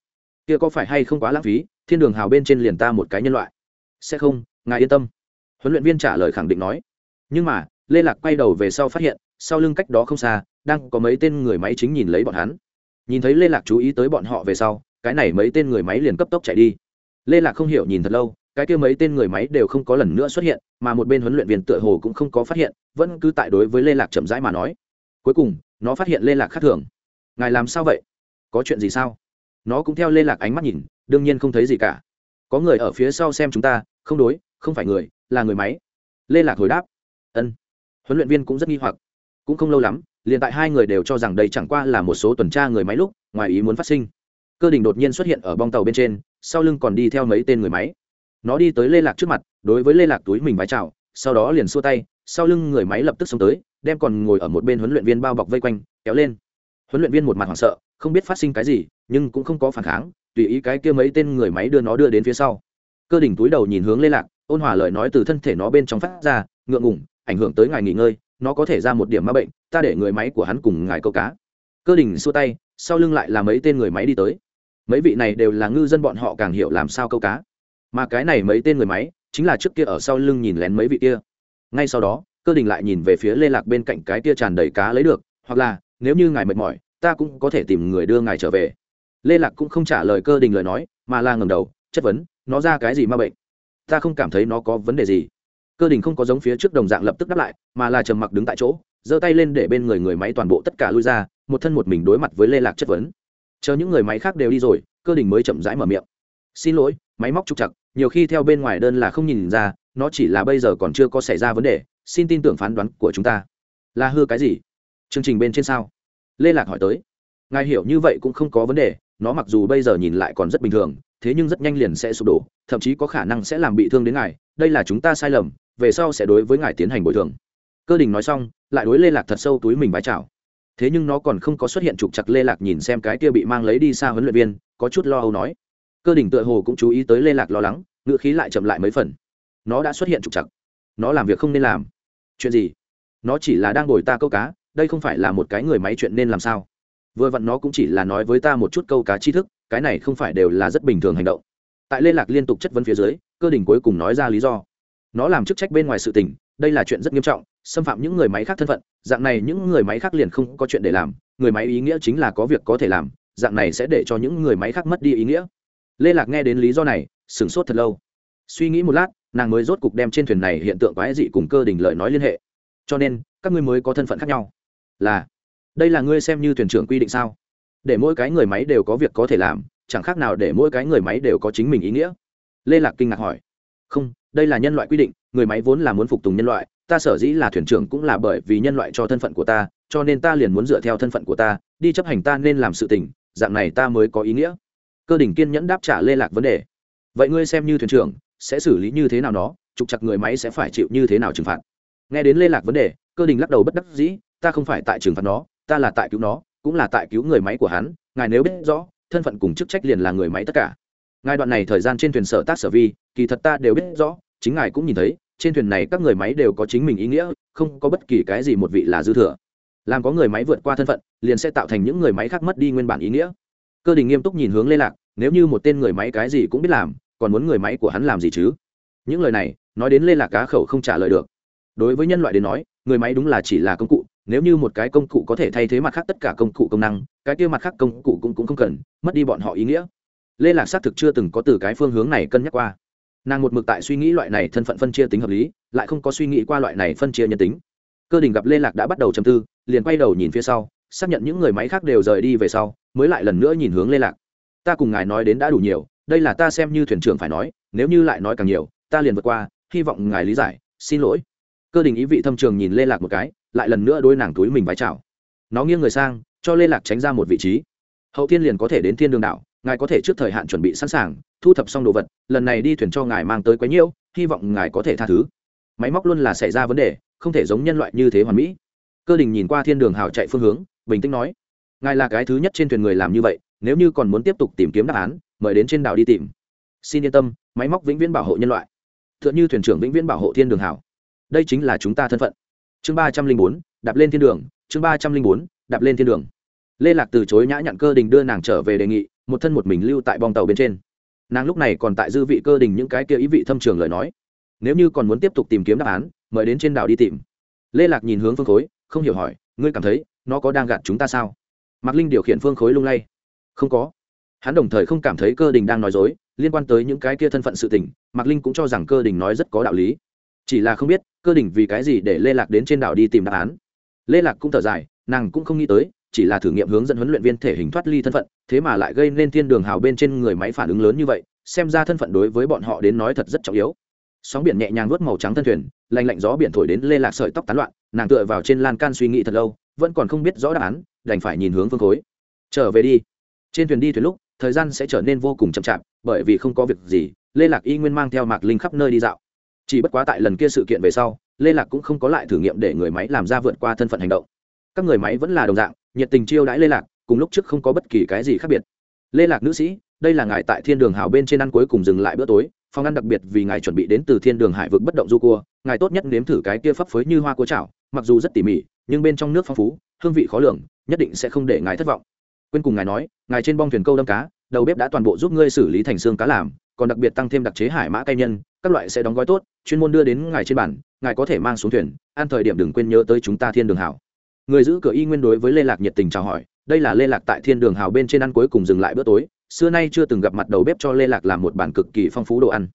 Kia có phải hay không quá lãng phí, thiên đường hào bên trên liền ta một cái nhân loại. Sẽ không, ngài yên tâm. Huấn luyện viên trả lời khẳng định nói. Nhưng mà lê lạc quay đầu về sau phát hiện, sau lưng cách đó không xa, đang có mấy tên người máy chính nhìn lấy bọn hắn. Nhìn thấy lê lạc chú ý tới bọn họ về sau, cái này mấy tên người máy liền cấp tốc chạy đi. Lê lạc không hiểu nhìn thật lâu, cái kia mấy tên người máy đều không có lần nữa xuất hiện, mà một bên huấn luyện viên tựa hồ cũng không có phát hiện, vẫn cứ tại đối với lê lạc chậm rãi mà nói. Cuối cùng, nó phát hiện lê lạc khác thường. Ngài làm sao vậy? Có chuyện gì sao? Nó cũng theo lê lạc ánh mắt nhìn, đương nhiên không thấy gì cả. Có người ở phía sau xem chúng ta, không đối, không phải người, là người máy. Lê lạc hồi đáp. Ân huấn luyện viên cũng rất nghi hoặc. Cũng không lâu lắm, liền tại hai người đều cho rằng đây chẳng qua là một số tuần tra người máy lúc, ngoài ý muốn phát sinh. Cơ đình đột nhiên xuất hiện ở bong tàu bên trên, sau lưng còn đi theo mấy tên người máy. Nó đi tới lê lạc trước mặt, đối với lê lạc túi mình vái chào, sau đó liền xua tay, sau lưng người máy lập tức xông tới, đem còn ngồi ở một bên huấn luyện viên bao bọc vây quanh, kéo lên. Huấn luyện viên một mặt hoảng sợ, không biết phát sinh cái gì, nhưng cũng không có phản kháng, tùy ý cái kia mấy tên người máy đưa nó đưa đến phía sau. Cơ đỉnh túi đầu nhìn hướng lê lạc, ôn hòa lời nói từ thân thể nó bên trong phát ra, ngượng ngủng ảnh hưởng tới ngài nghỉ ngơi, nó có thể ra một điểm ma bệnh, ta để người máy của hắn cùng ngài câu cá. Cơ đình xua tay, sau lưng lại là mấy tên người máy đi tới. Mấy vị này đều là ngư dân bọn họ càng hiểu làm sao câu cá. Mà cái này mấy tên người máy, chính là trước kia ở sau lưng nhìn lén mấy vị kia. Ngay sau đó, cơ đình lại nhìn về phía lê lạc bên cạnh cái kia tràn đầy cá lấy được, hoặc là, nếu như ngài mệt mỏi, ta cũng có thể tìm người đưa ngài trở về. Lê lạc cũng không trả lời cơ đình lời nói, mà là ngầm đầu, chất vấn, nó ra cái gì ma bệnh? Ta không cảm thấy nó có vấn đề gì cơ đình không có giống phía trước đồng dạng lập tức đáp lại, mà là trầm mặc đứng tại chỗ, giơ tay lên để bên người người máy toàn bộ tất cả lui ra, một thân một mình đối mặt với lê lạc chất vấn. Chờ những người máy khác đều đi rồi, cơ đình mới chậm rãi mở miệng. Xin lỗi, máy móc trục chặt nhiều khi theo bên ngoài đơn là không nhìn ra, nó chỉ là bây giờ còn chưa có xảy ra vấn đề, xin tin tưởng phán đoán của chúng ta. Là hư cái gì? Chương trình bên trên sao? Lê lạc hỏi tới. Ngài hiểu như vậy cũng không có vấn đề, nó mặc dù bây giờ nhìn lại còn rất bình thường, thế nhưng rất nhanh liền sẽ sụp đổ, thậm chí có khả năng sẽ làm bị thương đến ngài, đây là chúng ta sai lầm về sau sẽ đối với ngài tiến hành bồi thường. Cơ đình nói xong, lại đối lê lạc thật sâu túi mình bái chào. Thế nhưng nó còn không có xuất hiện trục chặt lê lạc nhìn xem cái kia bị mang lấy đi xa huấn luyện viên, có chút lo âu nói. Cơ đình tựa hồ cũng chú ý tới lê lạc lo lắng ngựa khí lại chậm lại mấy phần. Nó đã xuất hiện trục chặt nó làm việc không nên làm. Chuyện gì? Nó chỉ là đang ngồi ta câu cá, đây không phải là một cái người máy chuyện nên làm sao? Vừa vặn nó cũng chỉ là nói với ta một chút câu cá tri thức, cái này không phải đều là rất bình thường hành động. Tại lê lạc liên tục chất vấn phía dưới, cơ đình cuối cùng nói ra lý do nó làm chức trách bên ngoài sự tình, đây là chuyện rất nghiêm trọng, xâm phạm những người máy khác thân phận, dạng này những người máy khác liền không có chuyện để làm, người máy ý nghĩa chính là có việc có thể làm, dạng này sẽ để cho những người máy khác mất đi ý nghĩa. Lê lạc nghe đến lý do này, sửng sốt thật lâu. Suy nghĩ một lát, nàng mới rốt cục đem trên thuyền này hiện tượng quái dị cùng cơ đình lợi nói liên hệ. Cho nên, các ngươi mới có thân phận khác nhau. Là, đây là ngươi xem như thuyền trưởng quy định sao? Để mỗi cái người máy đều có việc có thể làm, chẳng khác nào để mỗi cái người máy đều có chính mình ý nghĩa. Lê lạc kinh ngạc hỏi. Không đây là nhân loại quy định, người máy vốn là muốn phục tùng nhân loại, ta sở dĩ là thuyền trưởng cũng là bởi vì nhân loại cho thân phận của ta, cho nên ta liền muốn dựa theo thân phận của ta, đi chấp hành ta nên làm sự tình, dạng này ta mới có ý nghĩa. Cơ đỉnh kiên nhẫn đáp trả lê lạc vấn đề. Vậy ngươi xem như thuyền trưởng, sẽ xử lý như thế nào nó, trục chặt người máy sẽ phải chịu như thế nào trừng phạt? Nghe đến lê lạc vấn đề, cơ đình lắc đầu bất đắc dĩ, ta không phải tại trừng phạt nó, ta là tại cứu nó, cũng là tại cứu người máy của hắn, ngài nếu biết rõ, thân phận cùng chức trách liền là người máy tất cả ngài đoạn này thời gian trên thuyền sở tác sở vi kỳ thật ta đều biết rõ chính ngài cũng nhìn thấy trên thuyền này các người máy đều có chính mình ý nghĩa không có bất kỳ cái gì một vị là dư thừa. Làm có người máy vượt qua thân phận liền sẽ tạo thành những người máy khác mất đi nguyên bản ý nghĩa. Cơ đình nghiêm túc nhìn hướng lê lạc nếu như một tên người máy cái gì cũng biết làm còn muốn người máy của hắn làm gì chứ? Những lời này nói đến lê lạc cá khẩu không trả lời được. Đối với nhân loại đến nói người máy đúng là chỉ là công cụ nếu như một cái công cụ có thể thay thế mặt khác tất cả công cụ công năng cái kia mặt khác công cụ cũng, cũng không cần mất đi bọn họ ý nghĩa lê lạc xác thực chưa từng có từ cái phương hướng này cân nhắc qua. Nàng một mực tại suy nghĩ loại này thân phận phân chia tính hợp lý, lại không có suy nghĩ qua loại này phân chia nhân tính. Cơ đình gặp lê lạc đã bắt đầu chầm tư, liền quay đầu nhìn phía sau, xác nhận những người máy khác đều rời đi về sau, mới lại lần nữa nhìn hướng lê lạc. Ta cùng ngài nói đến đã đủ nhiều, đây là ta xem như thuyền trưởng phải nói, nếu như lại nói càng nhiều, ta liền vượt qua, hy vọng ngài lý giải, xin lỗi. Cơ đình ý vị thâm trường nhìn lê lạc một cái, lại lần nữa đôi nàng túi mình vái chào. Nó nghiêng người sang, cho lê lạc tránh ra một vị trí. Hậu tiên liền có thể đến thiên đường đảo ngài có thể trước thời hạn chuẩn bị sẵn sàng, thu thập xong đồ vật, lần này đi thuyền cho ngài mang tới quấy nhiễu, hy vọng ngài có thể tha thứ. Máy móc luôn là xảy ra vấn đề, không thể giống nhân loại như thế hoàn mỹ. Cơ đình nhìn qua thiên đường hào chạy phương hướng, bình tĩnh nói, ngài là cái thứ nhất trên thuyền người làm như vậy, nếu như còn muốn tiếp tục tìm kiếm đáp án, mời đến trên đảo đi tìm. Xin yên tâm, máy móc vĩnh viễn bảo hộ nhân loại. T h ư ợ n h ư thuyền trưởng vĩnh viễn bảo hộ thiên đường hảo đây chính là chúng ta thân phận. Chương ba trăm linh bốn, đạp lên thiên đường, chương ba trăm linh bốn, đạp lên thiên đường. Lê lạc từ chối nhã nhặn cơ đình đưa nàng trở về đề nghị một thân một mình lưu tại bong tàu bên trên. Nàng lúc này còn tại dư vị cơ đình những cái kia ý vị thâm trường lời nói. Nếu như còn muốn tiếp tục tìm kiếm đáp án, mời đến trên đảo đi tìm. Lê lạc nhìn hướng phương khối, không hiểu hỏi, ngươi cảm thấy nó có đang gạt chúng ta sao? Mạc linh điều khiển phương khối lung lay. Không có. Hắn đồng thời không cảm thấy cơ đình đang nói dối, liên quan tới những cái kia thân phận sự tình, mạc linh cũng cho rằng cơ đình nói rất có đạo lý. Chỉ là không biết, cơ đình vì cái gì để lê lạc đến trên đảo đi tìm đáp án. Lê lạc cũng thở dài, nàng cũng không nghĩ tới chỉ là thử nghiệm hướng dẫn huấn luyện viên thể hình thoát ly thân phận, thế mà lại gây nên thiên đường hào bên trên người máy phản ứng lớn như vậy, xem ra thân phận đối với bọn họ đến nói thật rất trọng yếu. Sóng biển nhẹ nhàng vớt màu trắng thân thuyền, lạnh lạnh gió biển thổi đến lê lạc sợi tóc tán loạn, nàng tựa vào trên lan can suy nghĩ thật lâu, vẫn còn không biết rõ đáp án, đành phải nhìn hướng phương khối. Trở về đi. Trên thuyền đi thuyền lúc, thời gian sẽ trở nên vô cùng chậm chạp, bởi vì không có việc gì, lê lạc y nguyên mang theo mạc linh khắp nơi đi dạo. Chỉ bất quá tại lần kia sự kiện về sau, lê lạc cũng không có lại thử nghiệm để người máy làm ra vượt qua thân phận hành động. Các người máy vẫn là đồng dạng nhiệt tình chiêu đãi lê lạc, cùng lúc trước không có bất kỳ cái gì khác biệt. Lê lạc nữ sĩ, đây là ngài tại thiên đường hào bên trên ăn cuối cùng dừng lại bữa tối, phòng ăn đặc biệt vì ngài chuẩn bị đến từ thiên đường hải vực bất động du cua, ngài tốt nhất nếm thử cái kia phấp phới như hoa cua chảo, mặc dù rất tỉ mỉ, nhưng bên trong nước phong phú, hương vị khó lường, nhất định sẽ không để ngài thất vọng. Quên cùng ngài nói, ngài trên bong thuyền câu đâm cá, đầu bếp đã toàn bộ giúp ngươi xử lý thành xương cá làm, còn đặc biệt tăng thêm đặc chế hải mã cay nhân, các loại sẽ đóng gói tốt, chuyên môn đưa đến ngài trên bản ngài có thể mang xuống thuyền, ăn thời điểm đừng quên nhớ tới chúng ta thiên đường hảo người giữ cửa y nguyên đối với lê lạc nhiệt tình chào hỏi, đây là lê lạc tại thiên đường hào bên trên ăn cuối cùng dừng lại bữa tối, xưa nay chưa từng gặp mặt đầu bếp cho lê lạc làm một bản cực kỳ phong phú đồ ăn.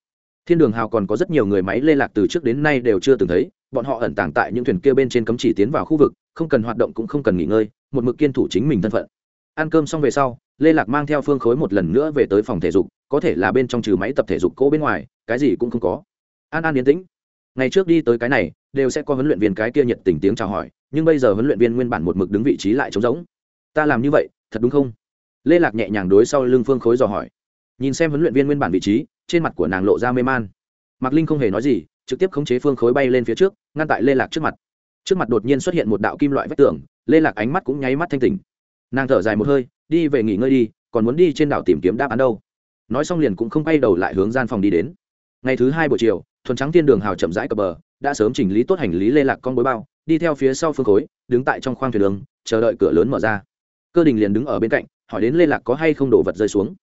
Thiên đường hào còn có rất nhiều người máy lê lạc từ trước đến nay đều chưa từng thấy, bọn họ ẩn tàng tại những thuyền kia bên trên cấm chỉ tiến vào khu vực, không cần hoạt động cũng không cần nghỉ ngơi, một mực kiên thủ chính mình thân phận. Ăn cơm xong về sau, lê lạc mang theo phương khối một lần nữa về tới phòng thể dục, có thể là bên trong trừ máy tập thể dục cỗ bên ngoài, cái gì cũng không có. An an yên tĩnh ngày trước đi tới cái này, đều sẽ có huấn luyện viên cái kia nhiệt tình tiếng chào hỏi, nhưng bây giờ huấn luyện viên nguyên bản một mực đứng vị trí lại trống rỗng. Ta làm như vậy, thật đúng không? Lê lạc nhẹ nhàng đối sau lưng phương khối dò hỏi. Nhìn xem huấn luyện viên nguyên bản vị trí, trên mặt của nàng lộ ra mê man. Mạc linh không hề nói gì, trực tiếp khống chế phương khối bay lên phía trước, ngăn tại lê lạc trước mặt. Trước mặt đột nhiên xuất hiện một đạo kim loại vách tường, lê lạc ánh mắt cũng nháy mắt thanh tỉnh. Nàng thở dài một hơi, đi về nghỉ ngơi đi, còn muốn đi trên đảo tìm kiếm đáp án đâu. Nói xong liền cũng không bay đầu lại hướng gian phòng đi đến. Ngày thứ hai buổi chiều thuần trắng thiên đường hào chậm rãi cập bờ, đã sớm chỉnh lý tốt hành lý lê lạc con bối bao, đi theo phía sau phương khối, đứng tại trong khoang thuyền đường, chờ đợi cửa lớn mở ra. Cơ đình liền đứng ở bên cạnh, hỏi đến lê lạc có hay không đổ vật rơi xuống.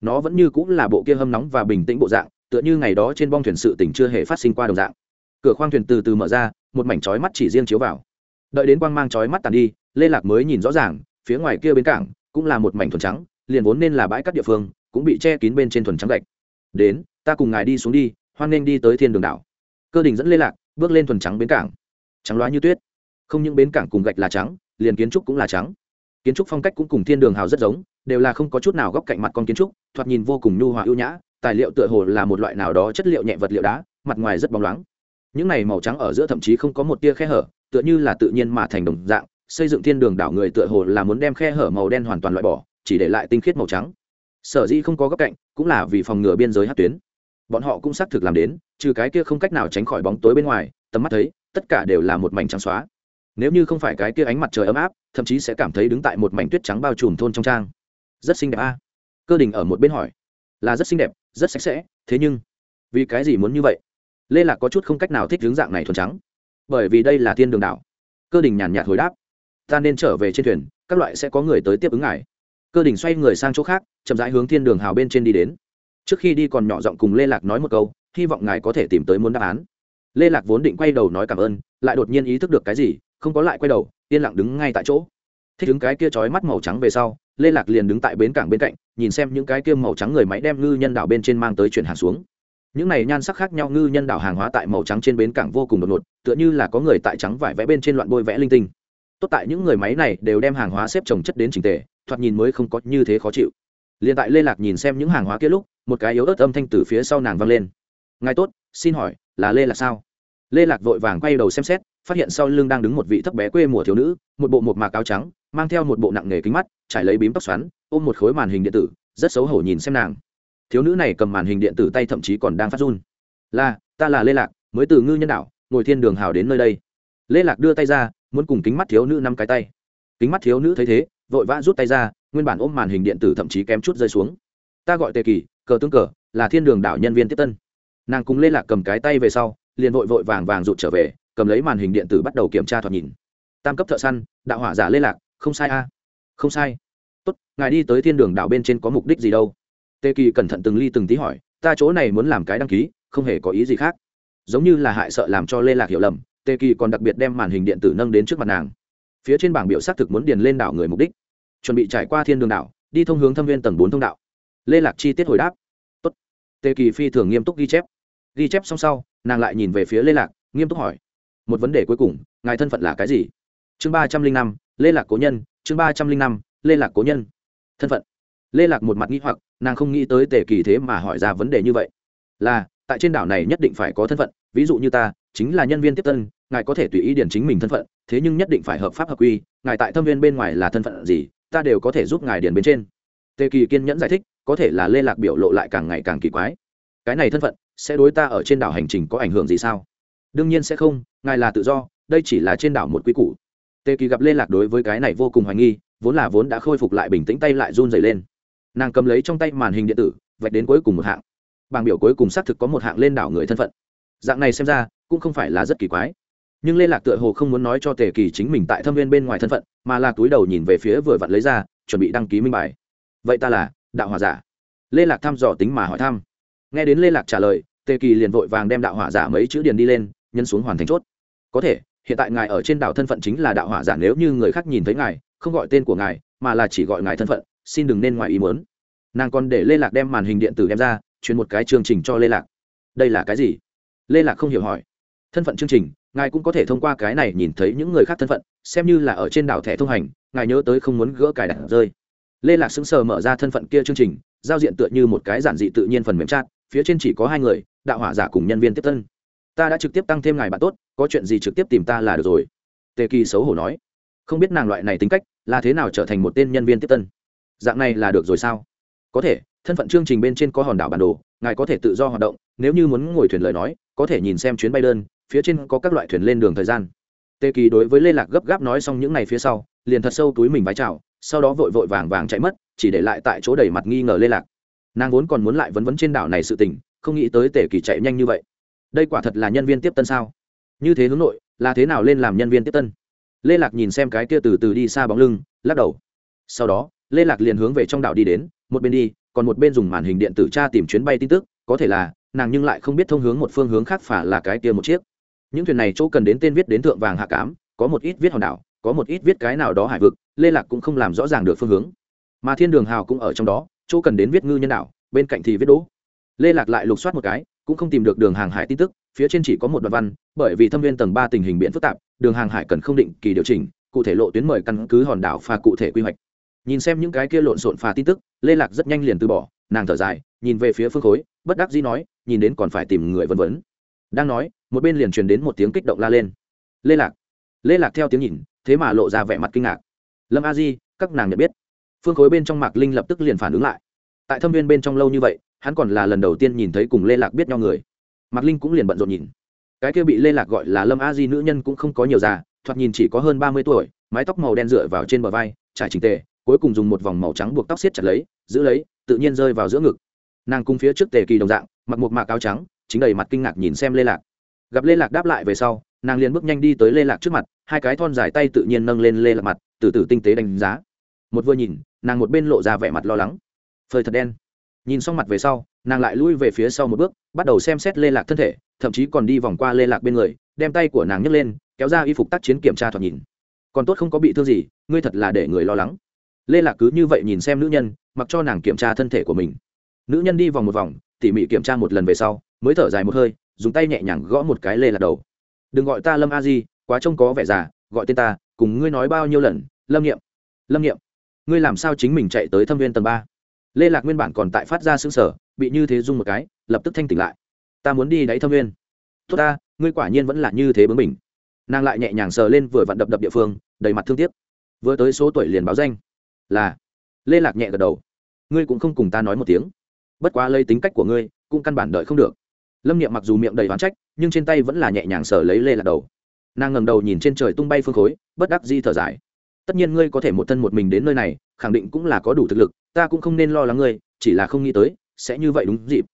Nó vẫn như cũng là bộ kia hâm nóng và bình tĩnh bộ dạng, tựa như ngày đó trên bong thuyền sự tỉnh chưa hề phát sinh qua đồng dạng. Cửa khoang thuyền từ từ mở ra, một mảnh chói mắt chỉ riêng chiếu vào. Đợi đến quang mang chói mắt tàn đi, lê lạc mới nhìn rõ ràng, phía ngoài kia bến cảng cũng là một mảnh thuần trắng, liền vốn nên là bãi cát địa phương, cũng bị che kín bên trên thuần trắng gạch. Đến, ta cùng ngài đi xuống đi hoan nên đi tới thiên đường đảo. Cơ đình dẫn lê lạc bước lên thuần trắng bến cảng. Trắng loá như tuyết. Không những bến cảng cùng gạch là trắng, liền kiến trúc cũng là trắng. Kiến trúc phong cách cũng cùng thiên đường hào rất giống, đều là không có chút nào góc cạnh mặt con kiến trúc, thoạt nhìn vô cùng nhu hòa ưu nhã, tài liệu tựa hồ là một loại nào đó chất liệu nhẹ vật liệu đá, mặt ngoài rất bóng loáng. Những này màu trắng ở giữa thậm chí không có một tia khe hở, tựa như là tự nhiên mà thành đồng dạng, xây dựng thiên đường đảo người tựa hồ là muốn đem khe hở màu đen hoàn toàn loại bỏ, chỉ để lại tinh khiết màu trắng. Sở dĩ không có góc cạnh, cũng là vì phòng ngừa biên giới hát tuyến bọn họ cũng xác thực làm đến, trừ cái kia không cách nào tránh khỏi bóng tối bên ngoài, tầm mắt thấy, tất cả đều là một mảnh trắng xóa. Nếu như không phải cái kia ánh mặt trời ấm áp, thậm chí sẽ cảm thấy đứng tại một mảnh tuyết trắng bao trùm thôn trong trang. Rất xinh đẹp a. Cơ đình ở một bên hỏi. Là rất xinh đẹp, rất sạch sẽ, thế nhưng, vì cái gì muốn như vậy? Lê lạc có chút không cách nào thích hướng dạng này thuần trắng. Bởi vì đây là thiên đường đảo. Cơ đình nhàn nhạt hồi đáp. Ta nên trở về trên thuyền, các loại sẽ có người tới tiếp ứng ngài. Cơ đình xoay người sang chỗ khác, chậm rãi hướng thiên đường hào bên trên đi đến trước khi đi còn nhỏ giọng cùng lê lạc nói một câu, hy vọng ngài có thể tìm tới muốn đáp án. Lê lạc vốn định quay đầu nói cảm ơn, lại đột nhiên ý thức được cái gì, không có lại quay đầu, yên lặng đứng ngay tại chỗ. Thích đứng cái kia trói mắt màu trắng về sau, lê lạc liền đứng tại bến cảng bên cạnh, nhìn xem những cái kia màu trắng người máy đem ngư nhân đảo bên trên mang tới chuyển hàng xuống. Những này nhan sắc khác nhau ngư nhân đảo hàng hóa tại màu trắng trên bến cảng vô cùng đột ngột, tựa như là có người tại trắng vải vẽ bên trên loạn bôi vẽ linh tinh. Tốt tại những người máy này đều đem hàng hóa xếp trồng chất đến trình tề, thoạt nhìn mới không có như thế khó chịu liền tại lê lạc nhìn xem những hàng hóa kia lúc, một cái yếu ớt âm thanh từ phía sau nàng vang lên. Ngài tốt, xin hỏi, là lê lạc sao? Lê lạc vội vàng quay đầu xem xét, phát hiện sau lưng đang đứng một vị thấp bé quê mùa thiếu nữ, một bộ một mạc áo trắng, mang theo một bộ nặng nghề kính mắt, trải lấy bím tóc xoắn, ôm một khối màn hình điện tử, rất xấu hổ nhìn xem nàng. Thiếu nữ này cầm màn hình điện tử tay thậm chí còn đang phát run. Là, ta là lê lạc, mới từ ngư nhân đảo, ngồi thiên đường hào đến nơi đây. Lê lạc đưa tay ra, muốn cùng kính mắt thiếu nữ năm cái tay. Kính mắt thiếu nữ thấy thế, vội vã rút tay ra nguyên bản ôm màn hình điện tử thậm chí kém chút rơi xuống. Ta gọi tề kỳ, cờ tướng cờ, là thiên đường đảo nhân viên tiếp tân. Nàng cùng lê lạc cầm cái tay về sau, liền vội vội vàng vàng rụt trở về, cầm lấy màn hình điện tử bắt đầu kiểm tra thoạt nhìn. Tam cấp thợ săn, đạo hỏa giả lê lạc, không sai a. Không sai. Tốt, ngài đi tới thiên đường đảo bên trên có mục đích gì đâu? Tề kỳ cẩn thận từng ly từng tí hỏi, ta chỗ này muốn làm cái đăng ký, không hề có ý gì khác. Giống như là hại sợ làm cho lê lạc hiểu lầm, tề kỳ còn đặc biệt đem màn hình điện tử nâng đến trước mặt nàng. Phía trên bảng biểu xác thực muốn điền lên đảo người mục đích chuẩn bị trải qua thiên đường đảo, đi thông hướng thâm viên tầng bốn thông đạo. Lê lạc chi tiết hồi đáp. Tốt. tề kỳ phi thường nghiêm túc ghi chép. Ghi chép xong sau, nàng lại nhìn về phía lê lạc, nghiêm túc hỏi. Một vấn đề cuối cùng, ngài thân phận là cái gì? Chương ba trăm linh năm, lê lạc cố nhân, chương ba trăm linh năm, lê lạc cố nhân. Thân phận. Lê lạc một mặt nghĩ hoặc, nàng không nghĩ tới tề kỳ thế mà hỏi ra vấn đề như vậy. Là, tại trên đảo này nhất định phải có thân phận, ví dụ như ta, chính là nhân viên tiếp tân, ngài có thể tùy ý điển chính mình thân phận, thế nhưng nhất định phải hợp pháp hợp quy, ngài tại thâm viên bên ngoài là thân phận gì ta đều có thể giúp ngài điền bên trên. Tề kỳ kiên nhẫn giải thích, có thể là lê lạc biểu lộ lại càng ngày càng kỳ quái. Cái này thân phận, sẽ đối ta ở trên đảo hành trình có ảnh hưởng gì sao? Đương nhiên sẽ không, ngài là tự do, đây chỉ là trên đảo một quy củ. Tề kỳ gặp lê lạc đối với cái này vô cùng hoài nghi, vốn là vốn đã khôi phục lại bình tĩnh tay lại run dày lên. Nàng cầm lấy trong tay màn hình điện tử, vạch đến cuối cùng một hạng. Bảng biểu cuối cùng xác thực có một hạng lên đảo người thân phận. Dạng này xem ra, cũng không phải là rất kỳ quái nhưng lê lạc tựa hồ không muốn nói cho tề kỳ chính mình tại thâm viên bên ngoài thân phận, mà là túi đầu nhìn về phía vừa vặn lấy ra, chuẩn bị đăng ký minh bài. Vậy ta là đạo hòa giả. Lê lạc thăm dò tính mà hỏi thăm. Nghe đến lê lạc trả lời, tề kỳ liền vội vàng đem đạo hỏa giả mấy chữ điền đi lên nhân xuống hoàn thành chốt. Có thể, hiện tại ngài ở trên đảo thân phận chính là đạo hỏa giả, nếu như người khác nhìn thấy ngài, không gọi tên của ngài, mà là chỉ gọi ngài thân phận, xin đừng nên ngoài ý muốn. Nàng còn để lê lạc đem màn hình điện tử đem ra, truyền một cái chương trình cho lê lạc. Đây là cái gì? Lê lạc không hiểu hỏi. Thân phận chương trình ngài cũng có thể thông qua cái này nhìn thấy những người khác thân phận, xem như là ở trên đảo thẻ thông hành, ngài nhớ tới không muốn gỡ cài đặt rơi. Lê lạc sững sờ mở ra thân phận kia chương trình, giao diện tựa như một cái giản dị tự nhiên phần mềm chat, phía trên chỉ có hai người, đạo hỏa giả cùng nhân viên tiếp tân ta đã trực tiếp tăng thêm ngài bạn tốt, có chuyện gì trực tiếp tìm ta là được rồi. Tề kỳ xấu hổ nói. Không biết nàng loại này tính cách, là thế nào trở thành một tên nhân viên tiếp tân dạng này là được rồi sao? Có thể, thân phận chương trình bên trên có hòn đảo bản đồ, ngài có thể tự do hoạt động, nếu như muốn ngồi thuyền lời nói, có thể nhìn xem chuyến bay đơn phía trên có các loại thuyền lên đường thời gian. Tê kỳ đối với lê lạc gấp gáp nói xong những ngày phía sau, liền thật sâu túi mình vái chào, sau đó vội vội vàng vàng chạy mất, chỉ để lại tại chỗ đầy mặt nghi ngờ lê lạc. Nàng vốn còn muốn lại vấn vấn trên đảo này sự tình, không nghĩ tới tề kỳ chạy nhanh như vậy. Đây quả thật là nhân viên tiếp tân sao? Như thế hướng nội, là thế nào lên làm nhân viên tiếp tân? Lê lạc nhìn xem cái kia từ từ đi xa bóng lưng, lắc đầu. Sau đó, lê lạc liền hướng về trong đảo đi đến, một bên đi, còn một bên dùng màn hình điện tử tra tìm chuyến bay tin tức, có thể là nàng nhưng lại không biết thông hướng một phương hướng khác phả là cái kia một chiếc những thuyền này chỗ cần đến tên viết đến thượng vàng hạ cám, có một ít viết hòn đảo, có một ít viết cái nào đó hải vực, lê lạc cũng không làm rõ ràng được phương hướng. Mà thiên đường hào cũng ở trong đó, chỗ cần đến viết ngư nhân đảo, bên cạnh thì viết đỗ. Lê lạc lại lục soát một cái, cũng không tìm được đường hàng hải tin tức, phía trên chỉ có một đoạn văn, bởi vì thâm viên tầng ba tình hình biển phức tạp, đường hàng hải cần không định kỳ điều chỉnh, cụ thể lộ tuyến mời căn cứ hòn đảo và cụ thể quy hoạch. Nhìn xem những cái kia lộn xộn phà tin tức, lê lạc rất nhanh liền từ bỏ, nàng thở dài, nhìn về phía phương khối, bất đắc dĩ nói, nhìn đến còn phải tìm người vân vấn đang nói, một bên liền truyền đến một tiếng kích động la lên. Lê lạc lê lạc theo tiếng nhìn, thế mà lộ ra vẻ mặt kinh ngạc. Lâm a di, các nàng nhận biết. Phương khối bên trong mạc linh lập tức liền phản ứng lại. Tại thâm viên bên trong lâu như vậy, hắn còn là lần đầu tiên nhìn thấy cùng lê lạc biết nhau người. Mạc linh cũng liền bận rộn nhìn. Cái kia bị lê lạc gọi là lâm a di nữ nhân cũng không có nhiều già, thoạt nhìn chỉ có hơn ba mươi tuổi, mái tóc màu đen dựa vào trên bờ vai, trải trình tề, cuối cùng dùng một vòng màu trắng buộc tóc xiết chặt lấy, giữ lấy, tự nhiên rơi vào giữa ngực. Nàng cung phía trước tề kỳ đồng dạng, mặc một mạc áo trắng chính đầy mặt kinh ngạc nhìn xem lê lạc. Gặp lê lạc đáp lại về sau, nàng liền bước nhanh đi tới lê lạc trước mặt, hai cái thon dài tay tự nhiên nâng lên lê lạc mặt, từ từ tinh tế đánh giá. Một vừa nhìn, nàng một bên lộ ra vẻ mặt lo lắng. Phơi thật đen. Nhìn xong mặt về sau, nàng lại lui về phía sau một bước, bắt đầu xem xét lê lạc thân thể, thậm chí còn đi vòng qua lê lạc bên người, đem tay của nàng nhấc lên, kéo ra y phục tác chiến kiểm tra thoạt nhìn. Còn tốt không có bị thương gì, ngươi thật là để người lo lắng. Lê lạc cứ như vậy nhìn xem nữ nhân, mặc cho nàng kiểm tra thân thể của mình. Nữ nhân đi vòng một vòng, tỉ mỉ kiểm tra một lần về sau mới thở dài một hơi, dùng tay nhẹ nhàng gõ một cái lê lạc đầu. Đừng gọi ta lâm a di, quá trông có vẻ già, gọi tên ta, cùng ngươi nói bao nhiêu lần, lâm nghiệm lâm nghiệm, ngươi làm sao chính mình chạy tới thâm viên tầng ba? Lê lạc nguyên bản còn tại phát ra xương sở bị như thế dung một cái, lập tức thanh tỉnh lại. Ta muốn đi đáy thâm viên. Tốt ta, ngươi quả nhiên vẫn là như thế bướng mình nàng lại nhẹ nhàng sờ lên vừa vặn đập đập địa phương, đầy mặt thương tiếc. Vừa tới số tuổi liền báo danh, là lê lạc nhẹ gật đầu. Ngươi cũng không cùng ta nói một tiếng. Bất quá lây tính cách của ngươi, cũng căn bản đợi không được lâm niệm mặc dù miệng đầy oán trách, nhưng trên tay vẫn là nhẹ nhàng sờ lấy lê lạc đầu. Nàng ngầm đầu nhìn trên trời tung bay phương khối, bất đắc di thở dài. Tất nhiên ngươi có thể một thân một mình đến nơi này, khẳng định cũng là có đủ thực lực, ta cũng không nên lo lắng ngươi, chỉ là không nghĩ tới, sẽ như vậy đúng dịp.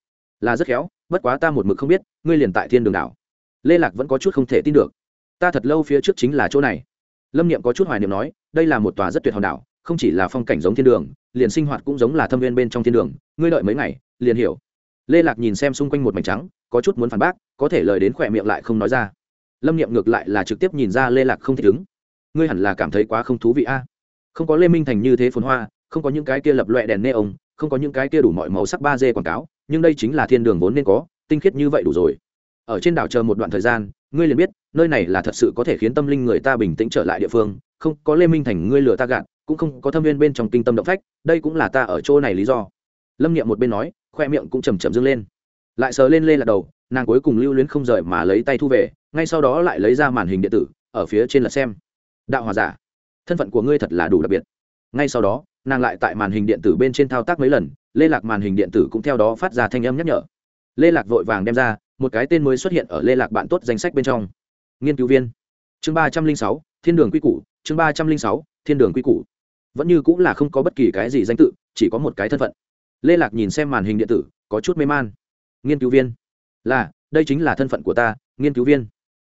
Là rất khéo, bất quá ta một mực không biết, ngươi liền tại thiên đường đảo. Lê lạc vẫn có chút không thể tin được. Ta thật lâu phía trước chính là chỗ này. Lâm niệm có chút hoài niệm nói, đây là một tòa rất tuyệt hòn đảo, không chỉ là phong cảnh giống thiên đường, liền sinh hoạt cũng giống là thâm viên bên trong thiên đường, ngươi đợi mấy ngày, liền hiểu lê lạc nhìn xem xung quanh một mảnh trắng, có chút muốn phản bác, có thể lời đến khỏe miệng lại không nói ra. Lâm niệm ngược lại là trực tiếp nhìn ra lê lạc không thích ứng. Ngươi hẳn là cảm thấy quá không thú vị a. Không có lê minh thành như thế phồn hoa, không có những cái kia lập loẹ đèn nê ông không có những cái kia đủ mọi màu sắc ba d quảng cáo, nhưng đây chính là thiên đường vốn nên có, tinh khiết như vậy đủ rồi. Ở trên đảo chờ một đoạn thời gian, ngươi liền biết, nơi này là thật sự có thể khiến tâm linh người ta bình tĩnh trở lại địa phương. Không có lê minh thành ngươi lừa ta gạt, cũng không có thâm viên bên trong kinh tâm động phách, đây cũng là ta ở chỗ này lý do. Lâm niệm một bên nói khoe miệng cũng chầm chậm dâng lên. Lại sờ lên lê là đầu, nàng cuối cùng lưu luyến không rời mà lấy tay thu về, ngay sau đó lại lấy ra màn hình điện tử, ở phía trên là xem. Đạo hòa giả, thân phận của ngươi thật là đủ đặc biệt. Ngay sau đó, nàng lại tại màn hình điện tử bên trên thao tác mấy lần, lê lạc màn hình điện tử cũng theo đó phát ra thanh âm nhắc nhở. Lê lạc vội vàng đem ra, một cái tên mới xuất hiện ở lê lạc bạn tốt danh sách bên trong. Nghiên cứu viên. Chương ba trăm linh sáu, thiên đường quy củ, chương ba trăm linh sáu, thiên đường quy củ. Vẫn như cũng là không có bất kỳ cái gì danh tự, chỉ có một cái thân phận lê lạc nhìn xem màn hình điện tử, có chút mê man. Nghiên cứu viên. Là, đây chính là thân phận của ta, nghiên cứu viên.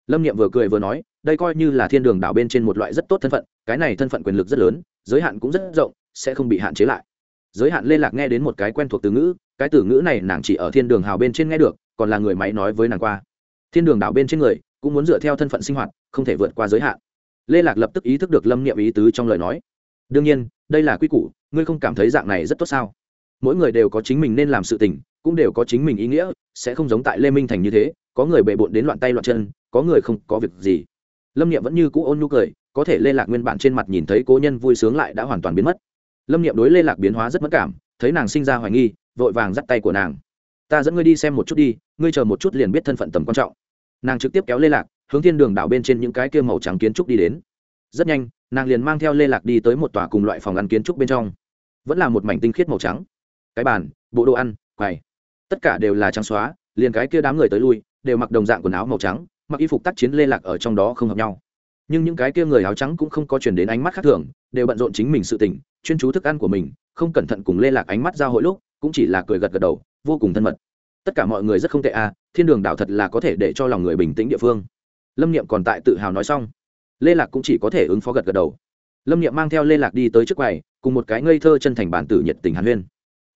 Lâm niệm vừa cười vừa nói, đây coi như là thiên đường đảo bên trên một loại rất tốt thân phận, cái này thân phận quyền lực rất lớn, giới hạn cũng rất rộng, sẽ không bị hạn chế lại. Giới hạn lê lạc nghe đến một cái quen thuộc từ ngữ, cái từ ngữ này nàng chỉ ở thiên đường hào bên trên nghe được, còn là người máy nói với nàng qua. Thiên đường đảo bên trên người, cũng muốn dựa theo thân phận sinh hoạt, không thể vượt qua giới hạn. Lê lạc lập tức ý thức được lâm niệm ý tứ trong lời nói. Đương nhiên, đây là quy củ, ngươi không cảm thấy dạng này rất tốt sao? Mỗi người đều có chính mình nên làm sự tình, cũng đều có chính mình ý nghĩa, sẽ không giống tại lê minh thành như thế, có người bệ bộn đến loạn tay loạn chân, có người không có việc gì. Lâm niệm vẫn như cũ ôn nhu cười, có thể lê lạc nguyên bản trên mặt nhìn thấy cố nhân vui sướng lại đã hoàn toàn biến mất. Lâm niệm đối lê lạc biến hóa rất mất cảm, thấy nàng sinh ra hoài nghi, vội vàng dắt tay của nàng. Ta dẫn ngươi đi xem một chút đi, ngươi chờ một chút liền biết thân phận tầm quan trọng. Nàng trực tiếp kéo lê lạc, hướng thiên đường đảo bên trên những cái kia màu trắng kiến trúc đi đến. Rất nhanh, nàng liền mang theo lê lạc đi tới một tòa cùng loại phòng ăn kiến trúc bên trong. Vẫn là một mảnh tinh khiết màu trắng cái bàn, bộ đồ ăn, quầy. Tất cả đều là trắng xóa, liền cái kia đám người tới lui, đều mặc đồng dạng quần áo màu trắng, mặc y phục tác chiến lê lạc ở trong đó không hợp nhau. Nhưng những cái kia người áo trắng cũng không có chuyển đến ánh mắt khác thường, đều bận rộn chính mình sự tỉnh chuyên chú thức ăn của mình, không cẩn thận cùng lê lạc ánh mắt giao hội lúc, cũng chỉ là cười gật gật đầu, vô cùng thân mật. Tất cả mọi người rất không tệ à thiên đường đảo thật là có thể để cho lòng người bình tĩnh địa phương. Lâm niệm còn tại tự hào nói xong. Lê lạc cũng chỉ có thể ứng phó gật gật đầu. Lâm niệm mang theo lê lạc đi tới trước quầy, cùng một cái ngây thơ chân thành bản tử nhiệt tình hàn huyên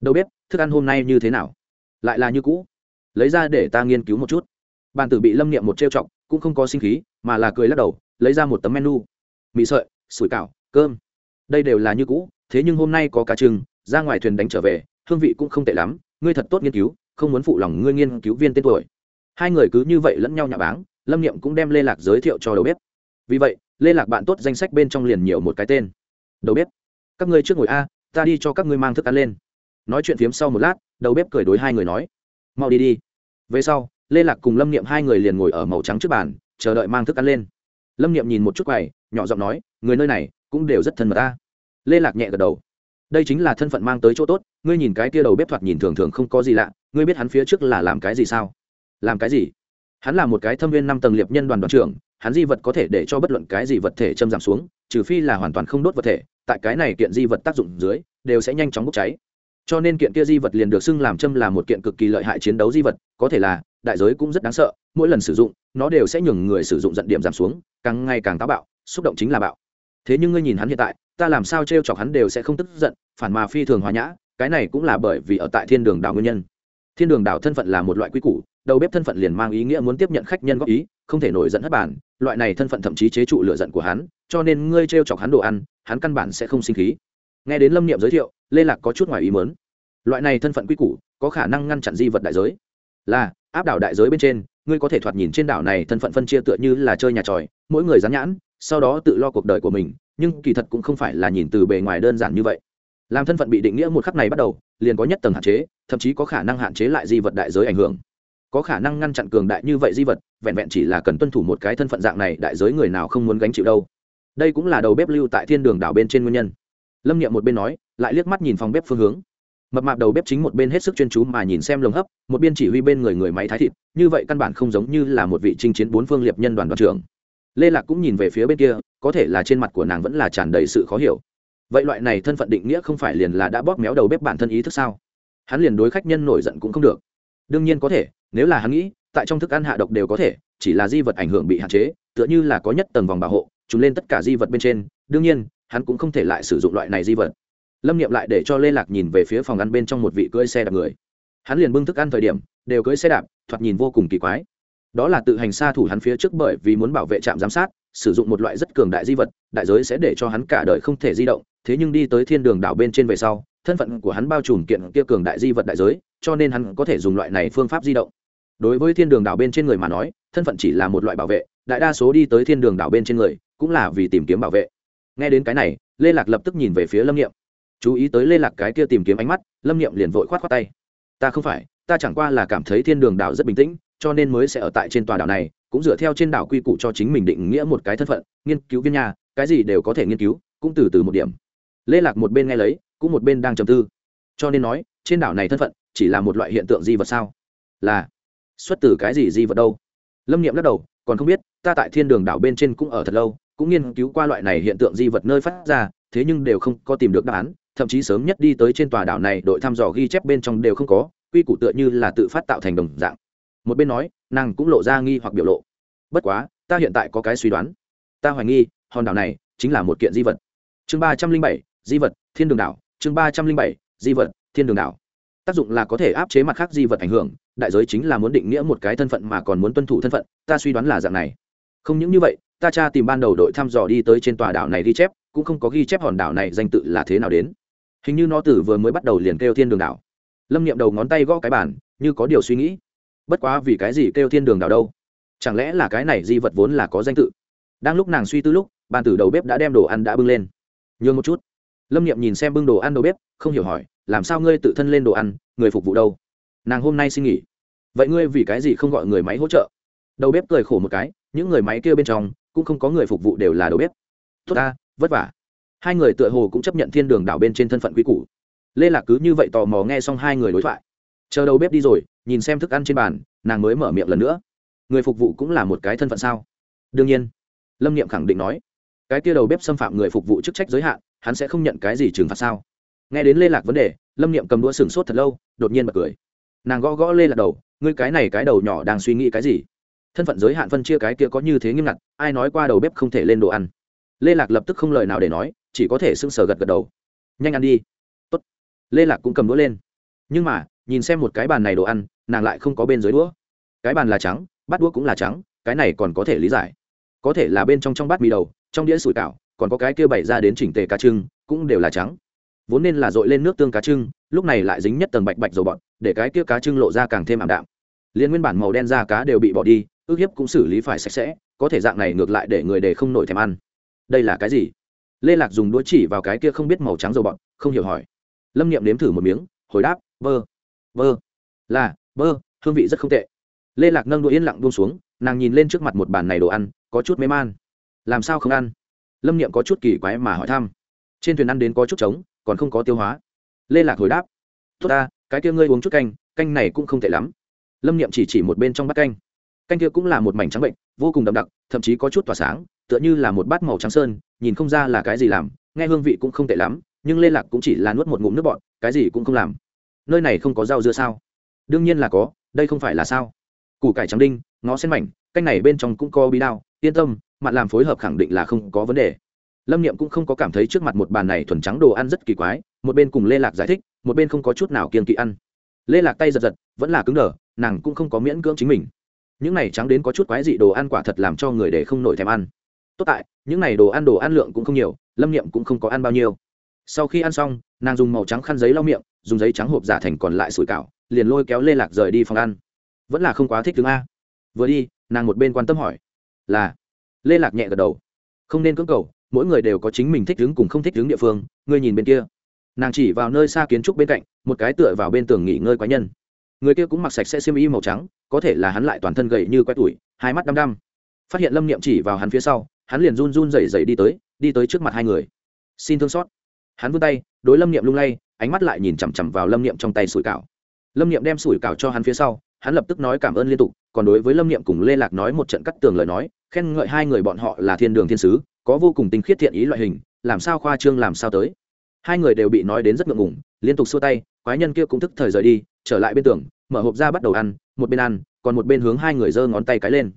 đâu biết, thức ăn hôm nay như thế nào. Lại là như cũ. Lấy ra để ta nghiên cứu một chút. Bàn tử bị lâm niệm một trêu chọc, cũng không có sinh khí, mà là cười lắc đầu, lấy ra một tấm menu. Mì sợi, sủi cảo, cơm. Đây đều là như cũ, thế nhưng hôm nay có cá trưng, ra ngoài thuyền đánh trở về, hương vị cũng không tệ lắm, ngươi thật tốt nghiên cứu, không muốn phụ lòng ngươi nghiên cứu viên tên tuổi. Hai người cứ như vậy lẫn nhau nhà báng, lâm niệm cũng đem lê lạc giới thiệu cho đầu bếp. Vì vậy, lê lạc bạn tốt danh sách bên trong liền nhiều một cái tên. Đầu bếp, các ngươi trước ngồi a, ta đi cho các ngươi mang thức ăn lên nói chuyện phiếm sau một lát, đầu bếp cười đối hai người nói, mau đi đi. Về sau, lê lạc cùng lâm niệm hai người liền ngồi ở màu trắng trước bàn, chờ đợi mang thức ăn lên. Lâm niệm nhìn một chút quầy, nhỏ giọng nói, người nơi này cũng đều rất thân mật ta. Lê lạc nhẹ gật đầu. Đây chính là thân phận mang tới chỗ tốt, ngươi nhìn cái kia đầu bếp thoạt nhìn thường thường không có gì lạ, ngươi biết hắn phía trước là làm cái gì sao? Làm cái gì? Hắn là một cái thâm viên năm tầng liệp nhân đoàn đoàn trưởng, hắn di vật có thể để cho bất luận cái gì vật thể châm giảm xuống, trừ phi là hoàn toàn không đốt vật thể, tại cái này kiện di vật tác dụng dưới, đều sẽ nhanh chóng bốc cháy cho nên kiện kia di vật liền được xưng làm châm là một kiện cực kỳ lợi hại chiến đấu di vật, có thể là, đại giới cũng rất đáng sợ, mỗi lần sử dụng, nó đều sẽ nhường người sử dụng giận điểm giảm xuống, càng ngày càng táo bạo, xúc động chính là bạo. Thế nhưng ngươi nhìn hắn hiện tại, ta làm sao t r e o chọc hắn đều sẽ không tức giận, phản mà phi thường hòa nhã, cái này cũng là bởi vì ở tại thiên đường đảo nguyên nhân. Thiên đường đảo thân phận là một loại quy củ, đầu bếp thân phận liền mang ý nghĩa muốn tiếp nhận khách nhân góp ý, không thể nổi giận hất bản loại này thân phận thậm chí chế trụ lựa giận của hắn, cho nên ngươi t r e o chọc hắn đồ ăn, hắn căn bản sẽ không sinh khí. Nghe đến lâm niệm giới thiệu lê lạc có chút ngoài ý mớn loại này thân phận quy củ, có khả năng ngăn chặn di vật đại giới. Là, áp đảo đại giới bên trên, ngươi có thể thoạt nhìn trên đảo này thân phận phân chia tựa như là chơi nhà tròi, mỗi người dán nhãn, sau đó tự lo cuộc đời của mình, nhưng kỳ thật cũng không phải là nhìn từ bề ngoài đơn giản như vậy. Làm thân phận bị định nghĩa một khắc này bắt đầu, liền có nhất tầng hạn chế, thậm chí có khả năng hạn chế lại di vật đại giới ảnh hưởng. Có khả năng ngăn chặn cường đại như vậy di vật, vẹn vẹn chỉ là cần tuân thủ một cái thân phận dạng này, đại giới người nào không muốn gánh chịu đâu. Đây cũng là đầu bếp lưu tại thiên đường đảo bên trên nguyên nhân. Lâm nghiệm một bên nói lại liếc mắt nhìn phòng bếp phương hướng. Mập mạp đầu bếp chính một bên hết sức chuyên chú mà nhìn xem lồng hấp, một bên chỉ huy bên người người máy thái thịt, như vậy căn bản không giống như là một vị chinh chiến bốn phương liệp nhân đoàn đoàn trưởng. Lê lạc cũng nhìn về phía bên kia, có thể là trên mặt của nàng vẫn là tràn đầy sự khó hiểu. Vậy loại này thân phận định nghĩa không phải liền là đã bóp méo đầu bếp bản thân ý thức sao? Hắn liền đối khách nhân nổi giận cũng không được. Đương nhiên có thể, nếu là hắn nghĩ, tại trong thức ăn hạ độc đều có thể, chỉ là di vật ảnh hưởng bị hạn chế, tựa như là có nhất tầng vòng bảo hộ chúng lên tất cả di vật bên trên, đương nhiên, hắn cũng không thể lại sử dụng loại này di vật lâm nghiệm lại để cho lê lạc nhìn về phía phòng ăn bên trong một vị cưỡi xe đạp người hắn liền bưng thức ăn thời điểm đều cưỡi xe đạp thoạt nhìn vô cùng kỳ quái đó là tự hành xa thủ hắn phía trước bởi vì muốn bảo vệ trạm giám sát sử dụng một loại rất cường đại di vật đại giới sẽ để cho hắn cả đời không thể di động thế nhưng đi tới thiên đường đảo bên trên về sau thân phận của hắn bao trùm kiện kia cường đại di vật đại giới cho nên hắn có thể dùng loại này phương pháp di động đối với thiên đường đảo bên trên người mà nói thân phận chỉ là một loại bảo vệ đại đa số đi tới thiên đường đảo bên trên người cũng là vì tìm kiếm bảo vệ nghe đến cái này lê lạc lập tức nhìn về phía lâm nghiệm chú ý tới lê lạc cái kia tìm kiếm ánh mắt, lâm niệm liền vội k h o á t khoác tay. Ta không phải, ta chẳng qua là cảm thấy thiên đường đảo rất bình tĩnh, cho nên mới sẽ ở tại trên tòa đảo này, cũng dựa theo trên đảo quy củ cho chính mình định nghĩa một cái thân phận, nghiên cứu viên nhà cái gì đều có thể nghiên cứu, cũng từ từ một điểm. Lê lạc một bên nghe lấy, cũng một bên đang trầm tư. Cho nên nói, trên đảo này thân phận, chỉ là một loại hiện tượng di vật sao? Là, xuất từ cái gì di vật đâu? Lâm niệm lắc đầu, còn không biết, ta tại thiên đường đảo bên trên cũng ở thật lâu, cũng nghiên cứu qua loại này hiện tượng di vật nơi phát ra, thế nhưng đều không có tìm được đáp án thậm chí sớm nhất đi tới trên tòa đảo này, đội thăm dò ghi chép bên trong đều không có, quy củ tựa như là tự phát tạo thành đồng dạng. Một bên nói, nàng cũng lộ ra nghi hoặc biểu lộ. Bất quá, ta hiện tại có cái suy đoán. Ta hoài nghi, hòn đảo này chính là một kiện di vật. Chương ba trăm linh bảy, di vật, thiên đường đảo. Chương ba trăm linh bảy, di vật, thiên đường đảo. Tác dụng là có thể áp chế mặt khác di vật ảnh hưởng, đại giới chính là muốn định nghĩa một cái thân phận mà còn muốn tuân thủ thân phận, ta suy đoán là dạng này. Không những như vậy, ta tra tìm ban đầu đội thăm dò đi tới trên tòa đảo này ghi chép, cũng không có ghi chép hòn đảo này danh tự là thế nào đến hình như nó từ vừa mới bắt đầu liền kêu thiên đường đảo. Lâm nghiệm đầu ngón tay gõ cái bản như có điều suy nghĩ. Bất quá vì cái gì kêu thiên đường đảo đâu? Chẳng lẽ là cái này di vật vốn là có danh tự? Đang lúc nàng suy tư lúc, bàn tử đầu bếp đã đem đồ ăn đã bưng lên. Nhường một chút. Lâm nghiệm nhìn xem bưng đồ ăn đầu bếp, không hiểu hỏi, làm sao ngươi tự thân lên đồ ăn, người phục vụ đâu? Nàng hôm nay xin nghỉ. Vậy ngươi vì cái gì không gọi người máy hỗ trợ? Đầu bếp cười khổ một cái, những người máy kia bên trong, cũng không có người phục vụ đều là đầu bếp. Tốt ta, vất vả hai người tựa hồ cũng chấp nhận thiên đường đảo bên trên thân phận quy củ. Lê lạc cứ như vậy tò mò nghe xong hai người đối thoại. Chờ đầu bếp đi rồi, nhìn xem thức ăn trên bàn, nàng mới mở miệng lần nữa. Người phục vụ cũng là một cái thân phận sao? Đương nhiên. Lâm niệm khẳng định nói. Cái tia đầu bếp xâm phạm người phục vụ chức trách giới hạn, hắn sẽ không nhận cái gì trừng phạt sao? Nghe đến lê lạc vấn đề, lâm niệm cầm đũa sừng sốt thật lâu, đột nhiên bật cười. Nàng gõ gõ lê lạc đầu, ngươi cái này cái đầu nhỏ đang suy nghĩ cái gì? Thân phận giới hạn phân chia cái kia có như thế nghiêm ngặt, ai nói qua đầu bếp không thể lên đồ ăn? Lê lạc lập tức không lời nào để nói chỉ có thể sưng sờ gật gật đầu. Nhanh ăn đi. Tốt. lê lạc cũng cầm đũa lên. Nhưng mà, nhìn xem một cái bàn này đồ ăn, nàng lại không có bên dưới đũa. Cái bàn là trắng, bát đũa cũng là trắng, cái này còn có thể lý giải. Có thể là bên trong trong bát mì đầu, trong đĩa sủi cảo, còn có cái kia bày ra đến chỉnh tề cá trưng, cũng đều là trắng. Vốn nên là dội lên nước tương cá trưng, lúc này lại dính nhất tầng bạch bạch dầu bọt, để cái kia cá trưng lộ ra càng thêm ảm đạm. Liên nguyên bản màu đen da cá đều bị bỏ đi, ước hiếp cũng xử lý phải sạch sẽ, có thể dạng này ngược lại để người để không nổi thèm ăn. Đây là cái gì? Lê lạc dùng đũa chỉ vào cái kia không biết màu trắng dầu bọt, không hiểu hỏi. Lâm niệm nếm thử một miếng, hồi đáp, vơ vơ. Là, vơ, hương vị rất không tệ. Lê lạc nâng đũa yên lặng buông xuống, nàng nhìn lên trước mặt một bàn này đồ ăn, có chút mê man. Làm sao không ăn? Lâm niệm có chút kỳ quái mà hỏi thăm. Trên thuyền ăn đến có chút trống, còn không có tiêu hóa. Lê lạc hồi đáp, tốt ta, cái kia ngươi uống chút canh canh này cũng không tệ lắm. Lâm niệm chỉ chỉ một bên trong bát canh. Canh kia cũng là một mảnh trắng bệnh, vô cùng đậm đặc, thậm chí có chút tỏa sáng tựa như là một bát màu trắng sơn, nhìn không ra là cái gì làm, nghe hương vị cũng không tệ lắm, nhưng lê lạc cũng chỉ là nuốt một ngụm nước bọn cái gì cũng không làm. Nơi này không có rau dưa sao? Đương nhiên là có, đây không phải là sao? Củ cải trắng đinh, ngó sen mảnh, canh này bên trong cũng có bí đao, yên tâm mặn làm phối hợp khẳng định là không có vấn đề. Lâm niệm cũng không có cảm thấy trước mặt một bàn này thuần trắng đồ ăn rất kỳ quái, một bên cùng lê lạc giải thích, một bên không có chút nào kiên kỵ ăn. Lê lạc tay giật giật, vẫn là cứng đờ, nàng cũng không có miễn cưỡng chính mình. Những này trắng đến có chút quái dị đồ ăn quả thật làm cho người để không nổi thèm ăn tốt tại, những này đồ ăn đồ ăn lượng cũng không nhiều, lâm niệm cũng không có ăn bao nhiêu. Sau khi ăn xong, nàng dùng màu trắng khăn giấy lau miệng, dùng giấy trắng hộp giả thành còn lại sủi cảo, liền lôi kéo lê lạc rời đi phòng ăn. Vẫn là không quá thích tướng a. Vừa đi, nàng một bên quan tâm hỏi, là? Lê lạc nhẹ gật đầu, không nên cưỡng cầu, mỗi người đều có chính mình thích đứng cùng không thích đứng địa phương, ngươi nhìn bên kia. Nàng chỉ vào nơi xa kiến trúc bên cạnh, một cái tựa vào bên tường nghỉ ngơi quái nhân. Người kia cũng mặc sạch sẽ xiêm y màu trắng, có thể là hắn lại toàn thân gầy như quét tủi, hai mắt đăm đăm. Phát hiện lâm niệm chỉ vào hắn phía sau hắn liền run run rẩy rẩy đi tới đi tới trước mặt hai người. Xin thương xót. Hắn vươn tay, đối lâm niệm lung lay, ánh mắt lại nhìn chằm chằm vào lâm niệm trong tay sủi cảo. Lâm niệm đem sủi cảo cho hắn phía sau, hắn lập tức nói cảm ơn liên tục, còn đối với lâm niệm cùng lê lạc nói một trận cắt tường lời nói, khen ngợi hai người bọn họ là thiên đường thiên sứ, có vô cùng tinh khiết thiện ý loại hình, làm sao khoa trương làm sao tới. Hai người đều bị nói đến rất ngượng ngùng, liên tục xua tay, quái nhân kia cũng thức thời rời đi, trở lại bên tường, mở hộp ra bắt đầu ăn, một bên ăn, còn một bên hướng hai người giơ ngón tay cái lên.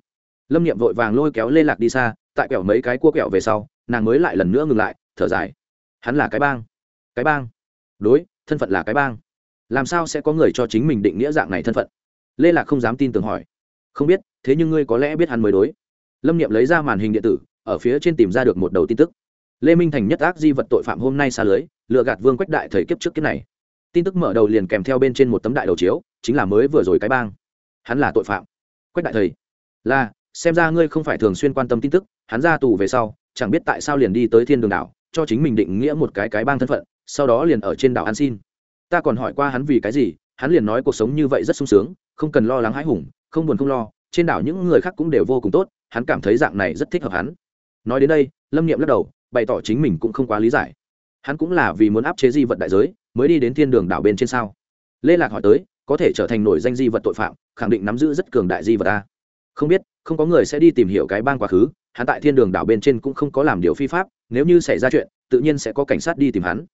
Lâm niệm vội vàng lôi kéo lê lạc đi xa tại kẹo mấy cái cua kẹo về sau, nàng mới lại lần nữa ngừng lại, thở dài. Hắn là cái bang cái bang. Đối, thân phận là cái bang. Làm sao sẽ có người cho chính mình định nghĩa dạng này thân phận? Lê lạc không dám tin tưởng hỏi. Không biết, thế nhưng ngươi có lẽ biết hắn mới đối. Lâm niệm lấy ra màn hình điện tử, ở phía trên tìm ra được một đầu tin tức. Lê minh thành nhất ác di vật tội phạm hôm nay xa lưới lựa gạt vương quách đại thời kiếp trước kiếp này. Tin tức mở đầu liền kèm theo bên trên một tấm đại đầu chiếu, chính là mới vừa rồi cái bang. Hắn là tội phạm. Quách đại thầy là xem ra ngươi không phải thường xuyên quan tâm tin tức, hắn ra tù về sau, chẳng biết tại sao liền đi tới thiên đường đảo, cho chính mình định nghĩa một cái cái bang thân phận, sau đó liền ở trên đảo ăn xin. Ta còn hỏi qua hắn vì cái gì, hắn liền nói cuộc sống như vậy rất sung sướng, không cần lo lắng hãi hùng, không buồn không lo, trên đảo những người khác cũng đều vô cùng tốt, hắn cảm thấy dạng này rất thích hợp hắn. Nói đến đây, lâm niệm lắc đầu, bày tỏ chính mình cũng không quá lý giải. Hắn cũng là vì muốn áp chế di vật đại giới, mới đi đến thiên đường đảo bên trên sao? Lê lạc hỏi tới, có thể trở thành nổi danh di vật tội phạm, khẳng định nắm giữ rất cường đại di vật ta không biết, không có người sẽ đi tìm hiểu cái bang quá khứ, hắn tại thiên đường đảo bên trên cũng không có làm điều phi pháp, nếu như xảy ra chuyện, tự nhiên sẽ có cảnh sát đi tìm hắn.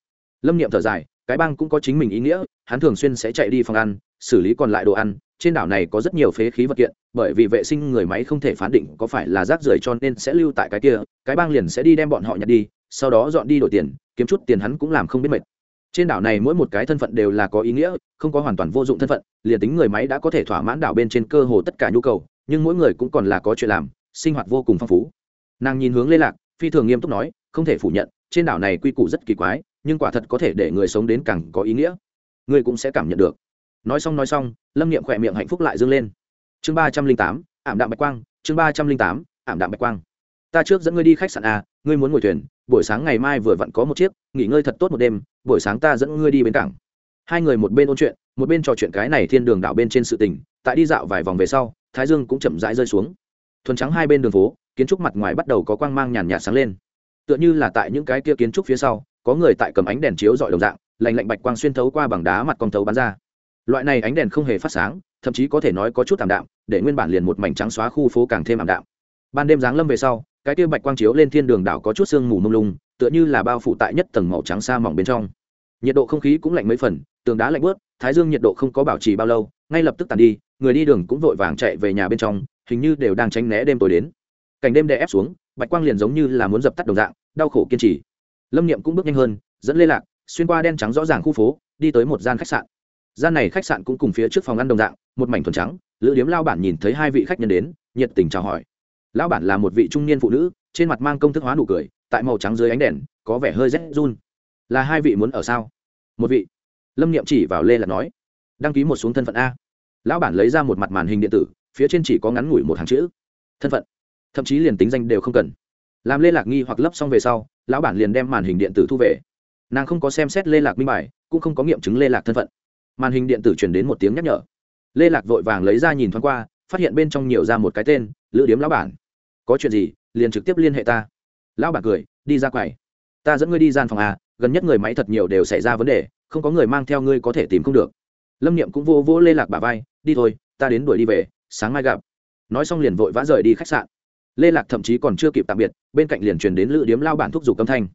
Lâm niệm thở dài, cái bang cũng có chính mình ý nghĩa, hắn thường xuyên sẽ chạy đi phòng ăn, xử lý còn lại đồ ăn, trên đảo này có rất nhiều phế khí vật kiện, bởi vì vệ sinh người máy không thể phán định có phải là rác rưởi cho nên sẽ lưu tại cái kia, cái bang liền sẽ đi đem bọn họ nhặt đi, sau đó dọn đi đổi tiền, kiếm chút tiền hắn cũng làm không biết mệt. Trên đảo này mỗi một cái thân phận đều là có ý nghĩa, không có hoàn toàn vô dụng thân phận, liền tính người máy đã có thể thỏa mãn đảo bên trên cơ hồ tất cả nhu cầu nhưng mỗi người cũng còn là có chuyện làm, sinh hoạt vô cùng phong phú. Nàng nhìn hướng lê lạc, phi thường nghiêm túc nói, không thể phủ nhận, trên đảo này quy củ rất kỳ quái, nhưng quả thật có thể để người sống đến càng có ý nghĩa. Người cũng sẽ cảm nhận được. Nói xong nói xong, lâm niệm khỏe miệng hạnh phúc lại dâng lên. Chương ba trăm linh tám, ảm đạm bạch quang, chương ba trăm linh tám, ảm đạm bạch quang. Ta trước dẫn ngươi đi khách sạn a, ngươi muốn ngồi thuyền, buổi sáng ngày mai vừa vặn có một chiếc, nghỉ ngơi thật tốt một đêm, buổi sáng ta dẫn ngươi đi bến cảng. Hai người một bên ôn chuyện, một bên trò chuyện cái này thiên đường đảo bên trên sự tình, tại đi dạo vài vòng về sau thái dương cũng chậm rãi rơi xuống. Thuần trắng hai bên đường phố, kiến trúc mặt ngoài bắt đầu có quang mang nhàn nhạt sáng lên. Tựa như là tại những cái kia kiến trúc phía sau, có người tại cầm ánh đèn chiếu dọi đồng dạng, lạnh lạnh bạch quang xuyên thấu qua bằng đá mặt con thấu bắn ra. Loại này ánh đèn không hề phát sáng, thậm chí có thể nói có chút ảm đạm, để nguyên bản liền một mảnh trắng xóa khu phố càng thêm ảm đạm. Ban đêm giáng lâm về sau, cái kia bạch quang chiếu lên thiên đường đảo có chút sương mù mông lung, tựa như là bao phủ tại nhất tầng màu trắng xa mỏng bên trong. Nhiệt độ không khí cũng lạnh mấy phần, tường đá lạnh bớt thái dương nhiệt độ không có bảo trì bao lâu, ngay lập tức tàn đi, người đi đường cũng vội vàng chạy về nhà bên trong, hình như đều đang tránh né đêm tối đến. Cảnh đêm đè ép xuống, bạch quang liền giống như là muốn dập tắt đồng dạng, đau khổ kiên trì. Lâm niệm cũng bước nhanh hơn, dẫn lê lạc, xuyên qua đen trắng rõ ràng khu phố, đi tới một gian khách sạn. Gian này khách sạn cũng cùng phía trước phòng ăn đồng dạng, một mảnh thuần trắng, lữ điếm lao bản nhìn thấy hai vị khách nhân đến, nhiệt tình chào hỏi. Lão bản là một vị trung niên phụ nữ, trên mặt mang công thức hóa nụ cười, tại màu trắng dưới ánh đèn, có vẻ hơi rét run. Là hai vị muốn ở sao? Một vị lâm niệm chỉ vào lê lạc nói, đăng ký một xuống thân phận a. Lão bản lấy ra một mặt màn hình điện tử, phía trên chỉ có ngắn ngủi một hàng chữ, thân phận. Thậm chí liền tính danh đều không cần. Làm lê lạc nghi hoặc lấp xong về sau, lão bản liền đem màn hình điện tử thu về. Nàng không có xem xét lê lạc minh bài, cũng không có nghiệm chứng lê lạc thân phận. Màn hình điện tử truyền đến một tiếng nhắc nhở. Lê lạc vội vàng lấy ra nhìn thoáng qua, phát hiện bên trong nhiều ra một cái tên, lữ điếm lão bản. Có chuyện gì, liền trực tiếp liên hệ ta. Lão bản cười, đi ra quầy. Ta dẫn ngươi đi gian phòng a gần nhất người máy thật nhiều đều xảy ra vấn đề không có người mang theo ngươi có thể tìm không được. Lâm niệm cũng vô vô lê lạc bà vai, đi thôi, ta đến đuổi đi về, sáng mai gặp. Nói xong liền vội vã rời đi khách sạn. Lê lạc thậm chí còn chưa kịp tạm biệt, bên cạnh liền truyền đến lữ điếm lao bản thúc giục âm thanh.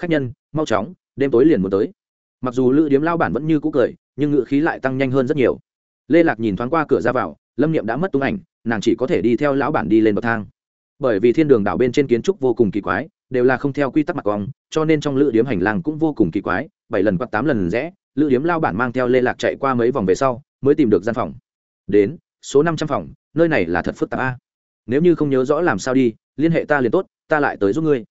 Khách nhân, mau chóng, đêm tối liền muốn tới. Mặc dù lữ điếm lao bản vẫn như cũ cười, nhưng ngựa khí lại tăng nhanh hơn rất nhiều. Lê lạc nhìn thoáng qua cửa ra vào, lâm niệm đã mất tung ảnh, nàng chỉ có thể đi theo lão bản đi lên bậc thang. Bởi vì thiên đường đảo bên trên kiến trúc vô cùng kỳ quái, đều là không theo quy tắc mặt cong cho nên trong lữ điếm hành lang cũng vô cùng kỳ quái bảy lần hoặc tám lần rẽ, lữ điếm lao bản mang theo lê lạc chạy qua mấy vòng về sau, mới tìm được gian phòng. Đến, số năm trăm phòng, nơi này là thật phức tạp a. Nếu như không nhớ rõ làm sao đi, liên hệ ta liền tốt, ta lại tới giúp ngươi.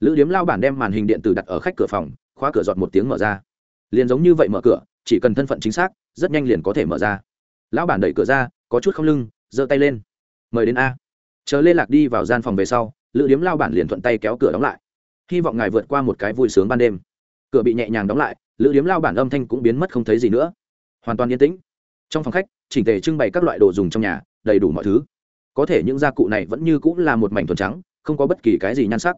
Lữ điếm lao bản đem màn hình điện tử đặt ở khách cửa phòng, khóa cửa giọt một tiếng mở ra. Liền giống như vậy mở cửa, chỉ cần thân phận chính xác, rất nhanh liền có thể mở ra. Lão bản đẩy cửa ra, có chút không lưng, giơ tay lên. Mời đến a. Chờ lê lạc đi vào gian phòng về sau, lữ điếm lao bản liền thuận tay kéo cửa đóng lại. Hy vọng ngài vượt qua một cái vui sướng ban đêm cửa bị nhẹ nhàng đóng lại, lữ điếm lao bản âm thanh cũng biến mất không thấy gì nữa. Hoàn toàn yên tĩnh. Trong phòng khách, chỉnh tề trưng bày các loại đồ dùng trong nhà, đầy đủ mọi thứ. Có thể những gia cụ này vẫn như cũng là một mảnh thuần trắng, không có bất kỳ cái gì nhan sắc.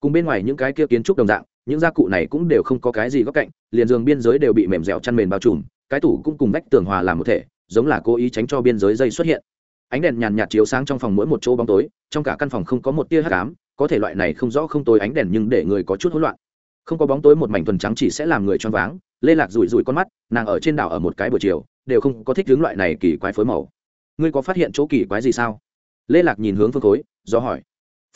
Cùng bên ngoài những cái kia kiến trúc đồng dạng, những gia cụ này cũng đều không có cái gì góc cạnh, liền giường biên giới đều bị mềm dẻo chăn mền bao trùm, cái tủ cũng cùng vách tường hòa làm một thể, giống là cố ý tránh cho biên giới dây xuất hiện. Ánh đèn nhàn nhạt chiếu sáng trong phòng mỗi một chỗ bóng tối, trong cả căn phòng không có một tia hắc ám, có thể loại này không rõ không tối ánh đèn nhưng để người có chút hỗn loạn không có bóng tối một mảnh thuần trắng chỉ sẽ làm người choáng váng, lê lạc rủi rủi con mắt, nàng ở trên đảo ở một cái buổi chiều, đều không có thích hướng loại này kỳ quái phối màu. Ngươi có phát hiện chỗ kỳ quái gì sao? Lê lạc nhìn hướng phương khối, do hỏi.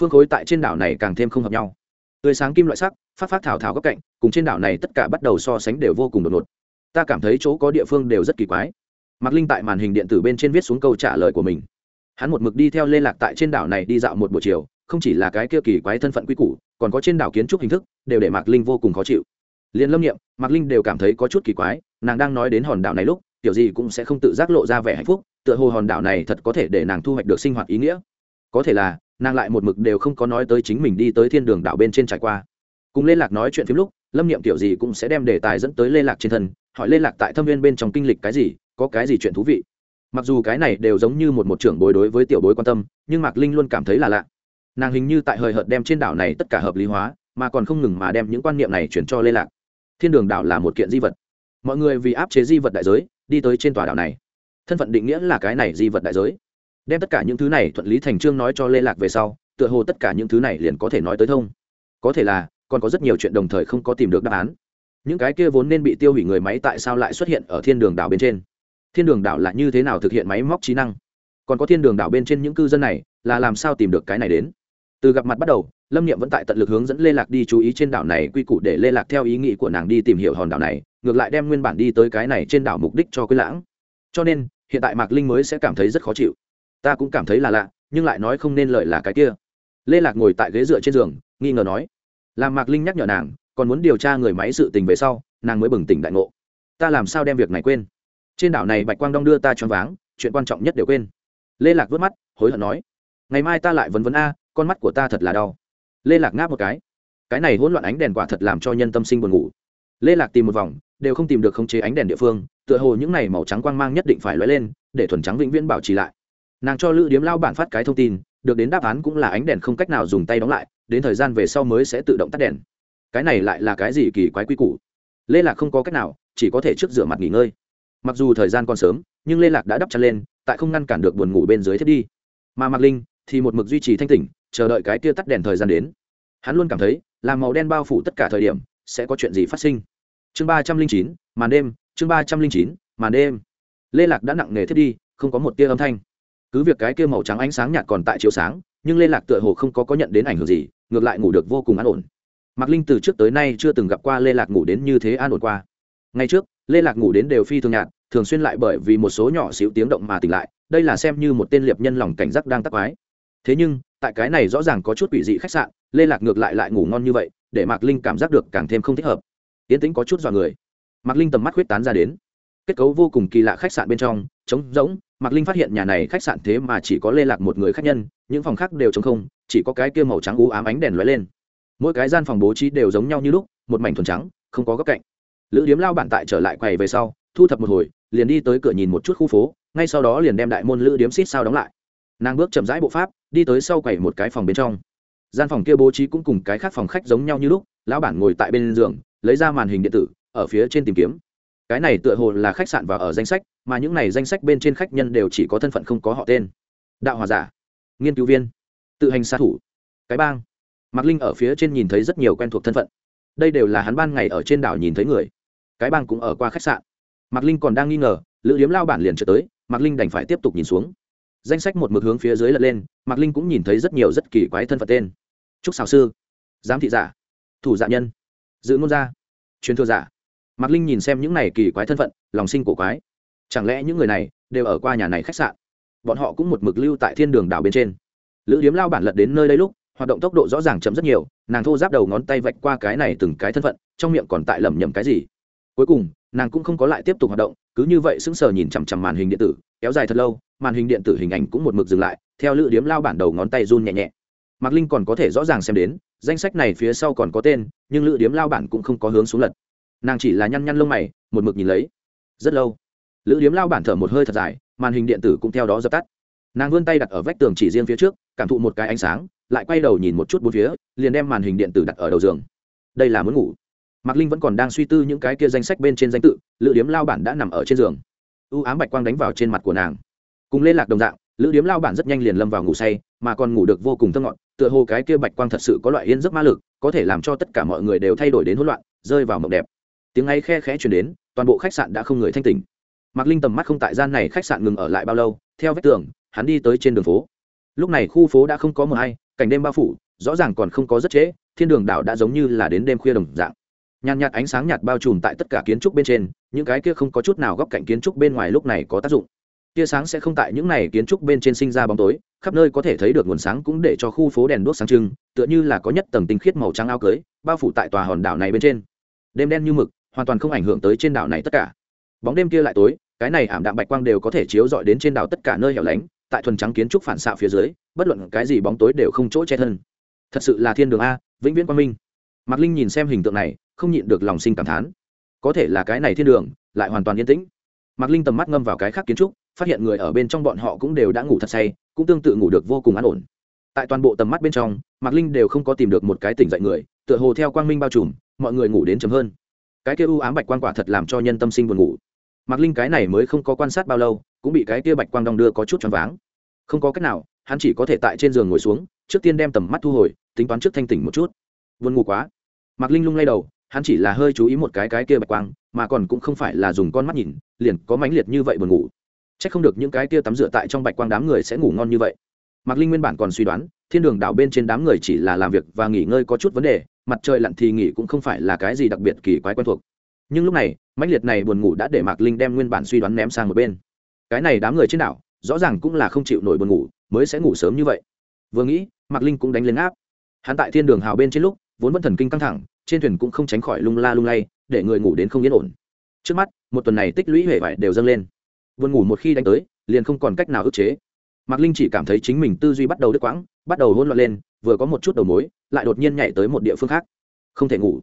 Phương khối tại trên đảo này càng thêm không hợp nhau. Tươi sáng kim loại sắc, phát phát thảo thảo góc cạnh, cùng trên đảo này tất cả bắt đầu so sánh đều vô cùng đột ngột. Ta cảm thấy chỗ có địa phương đều rất kỳ quái. Mạc linh tại màn hình điện tử bên trên viết xuống câu trả lời của mình. Hắn một mực đi theo lê lạc tại trên đảo này đi dạo một buổi chiều không chỉ là cái kia kỳ quái thân phận quy củ, còn có trên đảo kiến trúc hình thức, đều để mạc linh vô cùng khó chịu. Liền lâm nghiệm mạc linh đều cảm thấy có chút kỳ quái, nàng đang nói đến hòn đảo này lúc kiểu gì cũng sẽ không tự giác lộ ra vẻ hạnh phúc, tựa hồ hòn đảo này thật có thể để nàng thu hoạch được sinh hoạt ý nghĩa. Có thể là, nàng lại một mực đều không có nói tới chính mình đi tới thiên đường đảo bên trên trải qua. Cùng lê lạc nói chuyện phim lúc, lâm niệm kiểu gì cũng sẽ đem đề tài dẫn tới lê lạc trên thân, hỏi lê lạc tại thâm viên bên trong kinh lịch cái gì, có cái gì chuyện thú vị. Mặc dù cái này đều giống như một một trưởng bối đối với tiểu bối quan tâm, nhưng mạc linh luôn cảm thấy là lạ nàng hình như tại hời hợt đem trên đảo này tất cả hợp lý hóa, mà còn không ngừng mà đem những quan niệm này chuyển cho lê lạc. Thiên đường đảo là một kiện di vật. Mọi người vì áp chế di vật đại giới, đi tới trên tòa đảo này. Thân phận định nghĩa là cái này di vật đại giới. Đem tất cả những thứ này thuận lý thành trương nói cho lê lạc về sau, tựa hồ tất cả những thứ này liền có thể nói tới thông. Có thể là, còn có rất nhiều chuyện đồng thời không có tìm được đáp án. Những cái kia vốn nên bị tiêu hủy người máy tại sao lại xuất hiện ở thiên đường đảo bên trên? Thiên đường đảo là như thế nào thực hiện máy móc trí năng? Còn có thiên đường đảo bên trên những cư dân này, là làm sao tìm được cái này đến? Từ gặp mặt bắt đầu, lâm niệm vẫn tại tận lực hướng dẫn lê lạc đi chú ý trên đảo này quy củ để lê lạc theo ý nghĩ của nàng đi tìm hiểu hòn đảo này, ngược lại đem nguyên bản đi tới cái này trên đảo mục đích cho quý lãng. Cho nên, hiện tại mạc linh mới sẽ cảm thấy rất khó chịu. Ta cũng cảm thấy là lạ, nhưng lại nói không nên lợi là cái kia. Lê lạc ngồi tại ghế dựa trên giường, nghi ngờ nói, làm mạc linh nhắc nhở nàng, còn muốn điều tra người máy sự tình về sau, nàng mới bừng tỉnh đại ngộ. Ta làm sao đem việc này quên? Trên đảo này bạch quang đong đưa ta choáng váng, chuyện quan trọng nhất đều quên. Lê lạc vớt mắt, hối hận nói, ngày mai ta lại vấn vấn a con mắt của ta thật là đau. Lê lạc ngáp một cái. Cái này hỗn loạn ánh đèn quả thật làm cho nhân tâm sinh buồn ngủ. Lê lạc tìm một vòng, đều không tìm được khống chế ánh đèn địa phương, tựa hồ những này màu trắng quang mang nhất định phải lóe lên, để thuần trắng vĩnh viễn bảo trì lại. Nàng cho lữ điếm lao bản phát cái thông tin, được đến đáp án cũng là ánh đèn không cách nào dùng tay đóng lại, đến thời gian về sau mới sẽ tự động tắt đèn. Cái này lại là cái gì kỳ quái quy củ? Lê lạc không có cách nào, chỉ có thể trước rửa mặt nghỉ ngơi. Mặc dù thời gian còn sớm, nhưng lê lạc đã đắp chăn lên, tại không ngăn cản được buồn ngủ bên dưới thiết đi. Mà mạc linh thì một mực duy trì thanh tỉnh, chờ đợi cái kia tắt đèn thời gian đến. Hắn luôn cảm thấy làm màu đen bao phủ tất cả thời điểm, sẽ có chuyện gì phát sinh. Chương ba trăm linh chín, màn đêm, chương ba trăm linh chín, màn đêm. Lê lạc đã nặng nề thiết đi, không có một tia âm thanh. Cứ việc cái kia màu trắng ánh sáng nhạt còn tại chiếu sáng, nhưng lê lạc tựa hồ không có có nhận đến ảnh hưởng gì, ngược lại ngủ được vô cùng an ổn. Mạc linh từ trước tới nay chưa từng gặp qua lê lạc ngủ đến như thế an ổn qua. Ngay trước, lê lạc ngủ đến đều phi thường nhạt, thường xuyên lại bởi vì một số nhỏ xíu tiếng động mà tỉnh lại, đây là xem như một tên liệp nhân lòng cảnh giác đang tắc quái thế nhưng, tại cái này rõ ràng có chút quỷ dị khách sạn, lê lạc ngược lại lại ngủ ngon như vậy, để mạc linh cảm giác được càng thêm không thích hợp. Yến tĩnh có chút dọa người. Mạc linh tầm mắt huyết tán ra đến. Kết cấu vô cùng kỳ lạ khách sạn bên trong, trống rỗng, mạc linh phát hiện nhà này khách sạn thế mà chỉ có lê lạc một người khách nhân, những phòng khác đều trống không, chỉ có cái kia màu trắng u ám ánh đèn lóe lên. Mỗi cái gian phòng bố trí đều giống nhau như lúc, một mảnh thuần trắng, không có góc cạnh. Lữ điếm lao bản tại trở lại quầy về sau, thu thập một hồi, liền đi tới cửa nhìn một chút khu phố, ngay sau đó liền đem đại môn lữ điếm xít sao đóng lại. Nàng bước chậm rãi bộ pháp đi tới sau quầy một cái phòng bên trong. Gian phòng kia bố trí cũng cùng cái khác phòng khách giống nhau như lúc, lão bản ngồi tại bên giường, lấy ra màn hình điện tử, ở phía trên tìm kiếm. Cái này tựa hồ là khách sạn và ở danh sách, mà những này danh sách bên trên khách nhân đều chỉ có thân phận không có họ tên. Đạo hòa giả, nghiên cứu viên, tự hành xa thủ. Cái bang, mạc linh ở phía trên nhìn thấy rất nhiều quen thuộc thân phận. Đây đều là hắn ban ngày ở trên đảo nhìn thấy người. Cái bang cũng ở qua khách sạn. Mạc linh còn đang nghi ngờ, lữ điếm lao bản liền trở tới, mạc linh đành phải tiếp tục nhìn xuống danh sách một mực hướng phía dưới lật lên, mạc linh cũng nhìn thấy rất nhiều rất kỳ quái thân phận tên. Trúc xào sư, giám thị giả, thủ dạ nhân giữ ngôn gia, truyền thừa giả. Mạc linh nhìn xem những này kỳ quái thân phận, lòng sinh cổ quái. Chẳng lẽ những người này đều ở qua nhà này khách sạn? Bọn họ cũng một mực lưu tại thiên đường đảo bên trên. Lữ điếm lao bản lật đến nơi đây lúc, hoạt động tốc độ rõ ràng chậm rất nhiều, nàng thô giáp đầu ngón tay vạch qua cái này từng cái thân phận, trong miệng còn tại lẩm nhẩm cái gì. Cuối cùng, nàng cũng không có lại tiếp tục hoạt động, cứ như vậy sững sờ nhìn chằm chằm màn hình điện tử, kéo dài thật lâu màn hình điện tử hình ảnh cũng một mực dừng lại, theo lữ điếm lao bản đầu ngón tay run nhẹ nhẹ. Mạc linh còn có thể rõ ràng xem đến, danh sách này phía sau còn có tên, nhưng lữ điếm lao bản cũng không có hướng xuống lật. Nàng chỉ là nhăn nhăn lông mày, một mực nhìn lấy. Rất lâu, lữ điếm lao bản thở một hơi thật dài, màn hình điện tử cũng theo đó dập tắt. Nàng vươn tay đặt ở vách tường chỉ riêng phía trước, cảm thụ một cái ánh sáng, lại quay đầu nhìn một chút bốn phía, liền đem màn hình điện tử đặt ở đầu giường. Đây là muốn ngủ. Mạc linh vẫn còn đang suy tư những cái kia danh sách bên trên danh tự, lữ điếm lao bản đã nằm ở trên giường. U ám bạch quang đánh vào trên mặt của nàng cùng liên lạc đồng dạng, lữ điếm lao bản rất nhanh liền lâm vào ngủ say, mà còn ngủ được vô cùng thơ ngọn tựa hồ cái kia bạch quang thật sự có loại yên giấc ma lực, có thể làm cho tất cả mọi người đều thay đổi đến hỗn loạn, rơi vào mộng đẹp. Tiếng ấy khe khẽ chuyển đến, toàn bộ khách sạn đã không người thanh tỉnh. Mạc linh tầm mắt không tại gian này khách sạn ngừng ở lại bao lâu, theo vách tường, hắn đi tới trên đường phố. Lúc này khu phố đã không có mờ hay cảnh đêm bao phủ, rõ ràng còn không có rất trễ, thiên đường đảo đã giống như là đến đêm khuya đồng dạng. Nhàn nhạt ánh sáng nhạt bao trùm tại tất cả kiến trúc bên trên, những cái kia không có chút nào góc cạnh kiến trúc bên ngoài lúc này có tác dụng tia sáng sẽ không tại những này kiến trúc bên trên sinh ra bóng tối, khắp nơi có thể thấy được nguồn sáng cũng để cho khu phố đèn đuốc sáng trưng, tựa như là có nhất tầng tinh khiết màu trắng áo cưới, bao phủ tại tòa hòn đảo này bên trên. Đêm đen như mực, hoàn toàn không ảnh hưởng tới trên đảo này tất cả. Bóng đêm kia lại tối, cái này ảm đạm bạch quang đều có thể chiếu rọi đến trên đảo tất cả nơi hẻo lánh, tại thuần trắng kiến trúc phản xạ phía dưới, bất luận cái gì bóng tối đều không chỗ che thân. Thật sự là thiên đường a, vĩnh viễn quang minh. Mạc linh nhìn xem hình tượng này, không nhịn được lòng sinh cảm thán. Có thể là cái này thiên đường, lại hoàn toàn yên tĩnh. Mạc linh tầm mắt ngâm vào cái khác kiến trúc phát hiện người ở bên trong bọn họ cũng đều đã ngủ thật say, cũng tương tự ngủ được vô cùng an ổn. Tại toàn bộ tầm mắt bên trong, mạc linh đều không có tìm được một cái tỉnh dậy người, tựa hồ theo quang minh bao trùm, mọi người ngủ đến chấm hơn. Cái kia u ám bạch quang quả thật làm cho nhân tâm sinh buồn ngủ. Mạc linh cái này mới không có quan sát bao lâu, cũng bị cái kia bạch quang đong đưa có chút choáng váng. Không có cách nào, hắn chỉ có thể tại trên giường ngồi xuống, trước tiên đem tầm mắt thu hồi, tính toán trước thanh tỉnh một chút. Vươn ngủ quá. Mạc linh lung lay đầu, hắn chỉ là hơi chú ý một cái cái kia bạch quang, mà còn cũng không phải là dùng con mắt nhìn, liền có mãnh liệt như vậy buồn ngủ chắc không được những cái kia tắm rửa tại trong bạch quang đám người sẽ ngủ ngon như vậy. Mạc linh nguyên bản còn suy đoán, thiên đường đảo bên trên đám người chỉ là làm việc và nghỉ ngơi có chút vấn đề, mặt trời lặn thì nghỉ cũng không phải là cái gì đặc biệt kỳ quái quen thuộc. Nhưng lúc này, mãnh liệt này buồn ngủ đã để mạc linh đem nguyên bản suy đoán ném sang một bên. Cái này đám người trên đảo, rõ ràng cũng là không chịu nổi buồn ngủ, mới sẽ ngủ sớm như vậy. Vừa nghĩ, mạc linh cũng đánh lên áp. Hắn tại thiên đường hào bên trên lúc, vốn vẫn thần kinh căng thẳng, trên thuyền cũng không tránh khỏi lung la lung lay, để người ngủ đến không yên ổn. Trước mắt, một tuần này tích lũy hệ vải đều dâng lên buồn ngủ một khi đánh tới, liền không còn cách nào ức chế. Mạc linh chỉ cảm thấy chính mình tư duy bắt đầu đứt quãng, bắt đầu hôn loạn lên, vừa có một chút đầu mối, lại đột nhiên nhảy tới một địa phương khác. Không thể ngủ.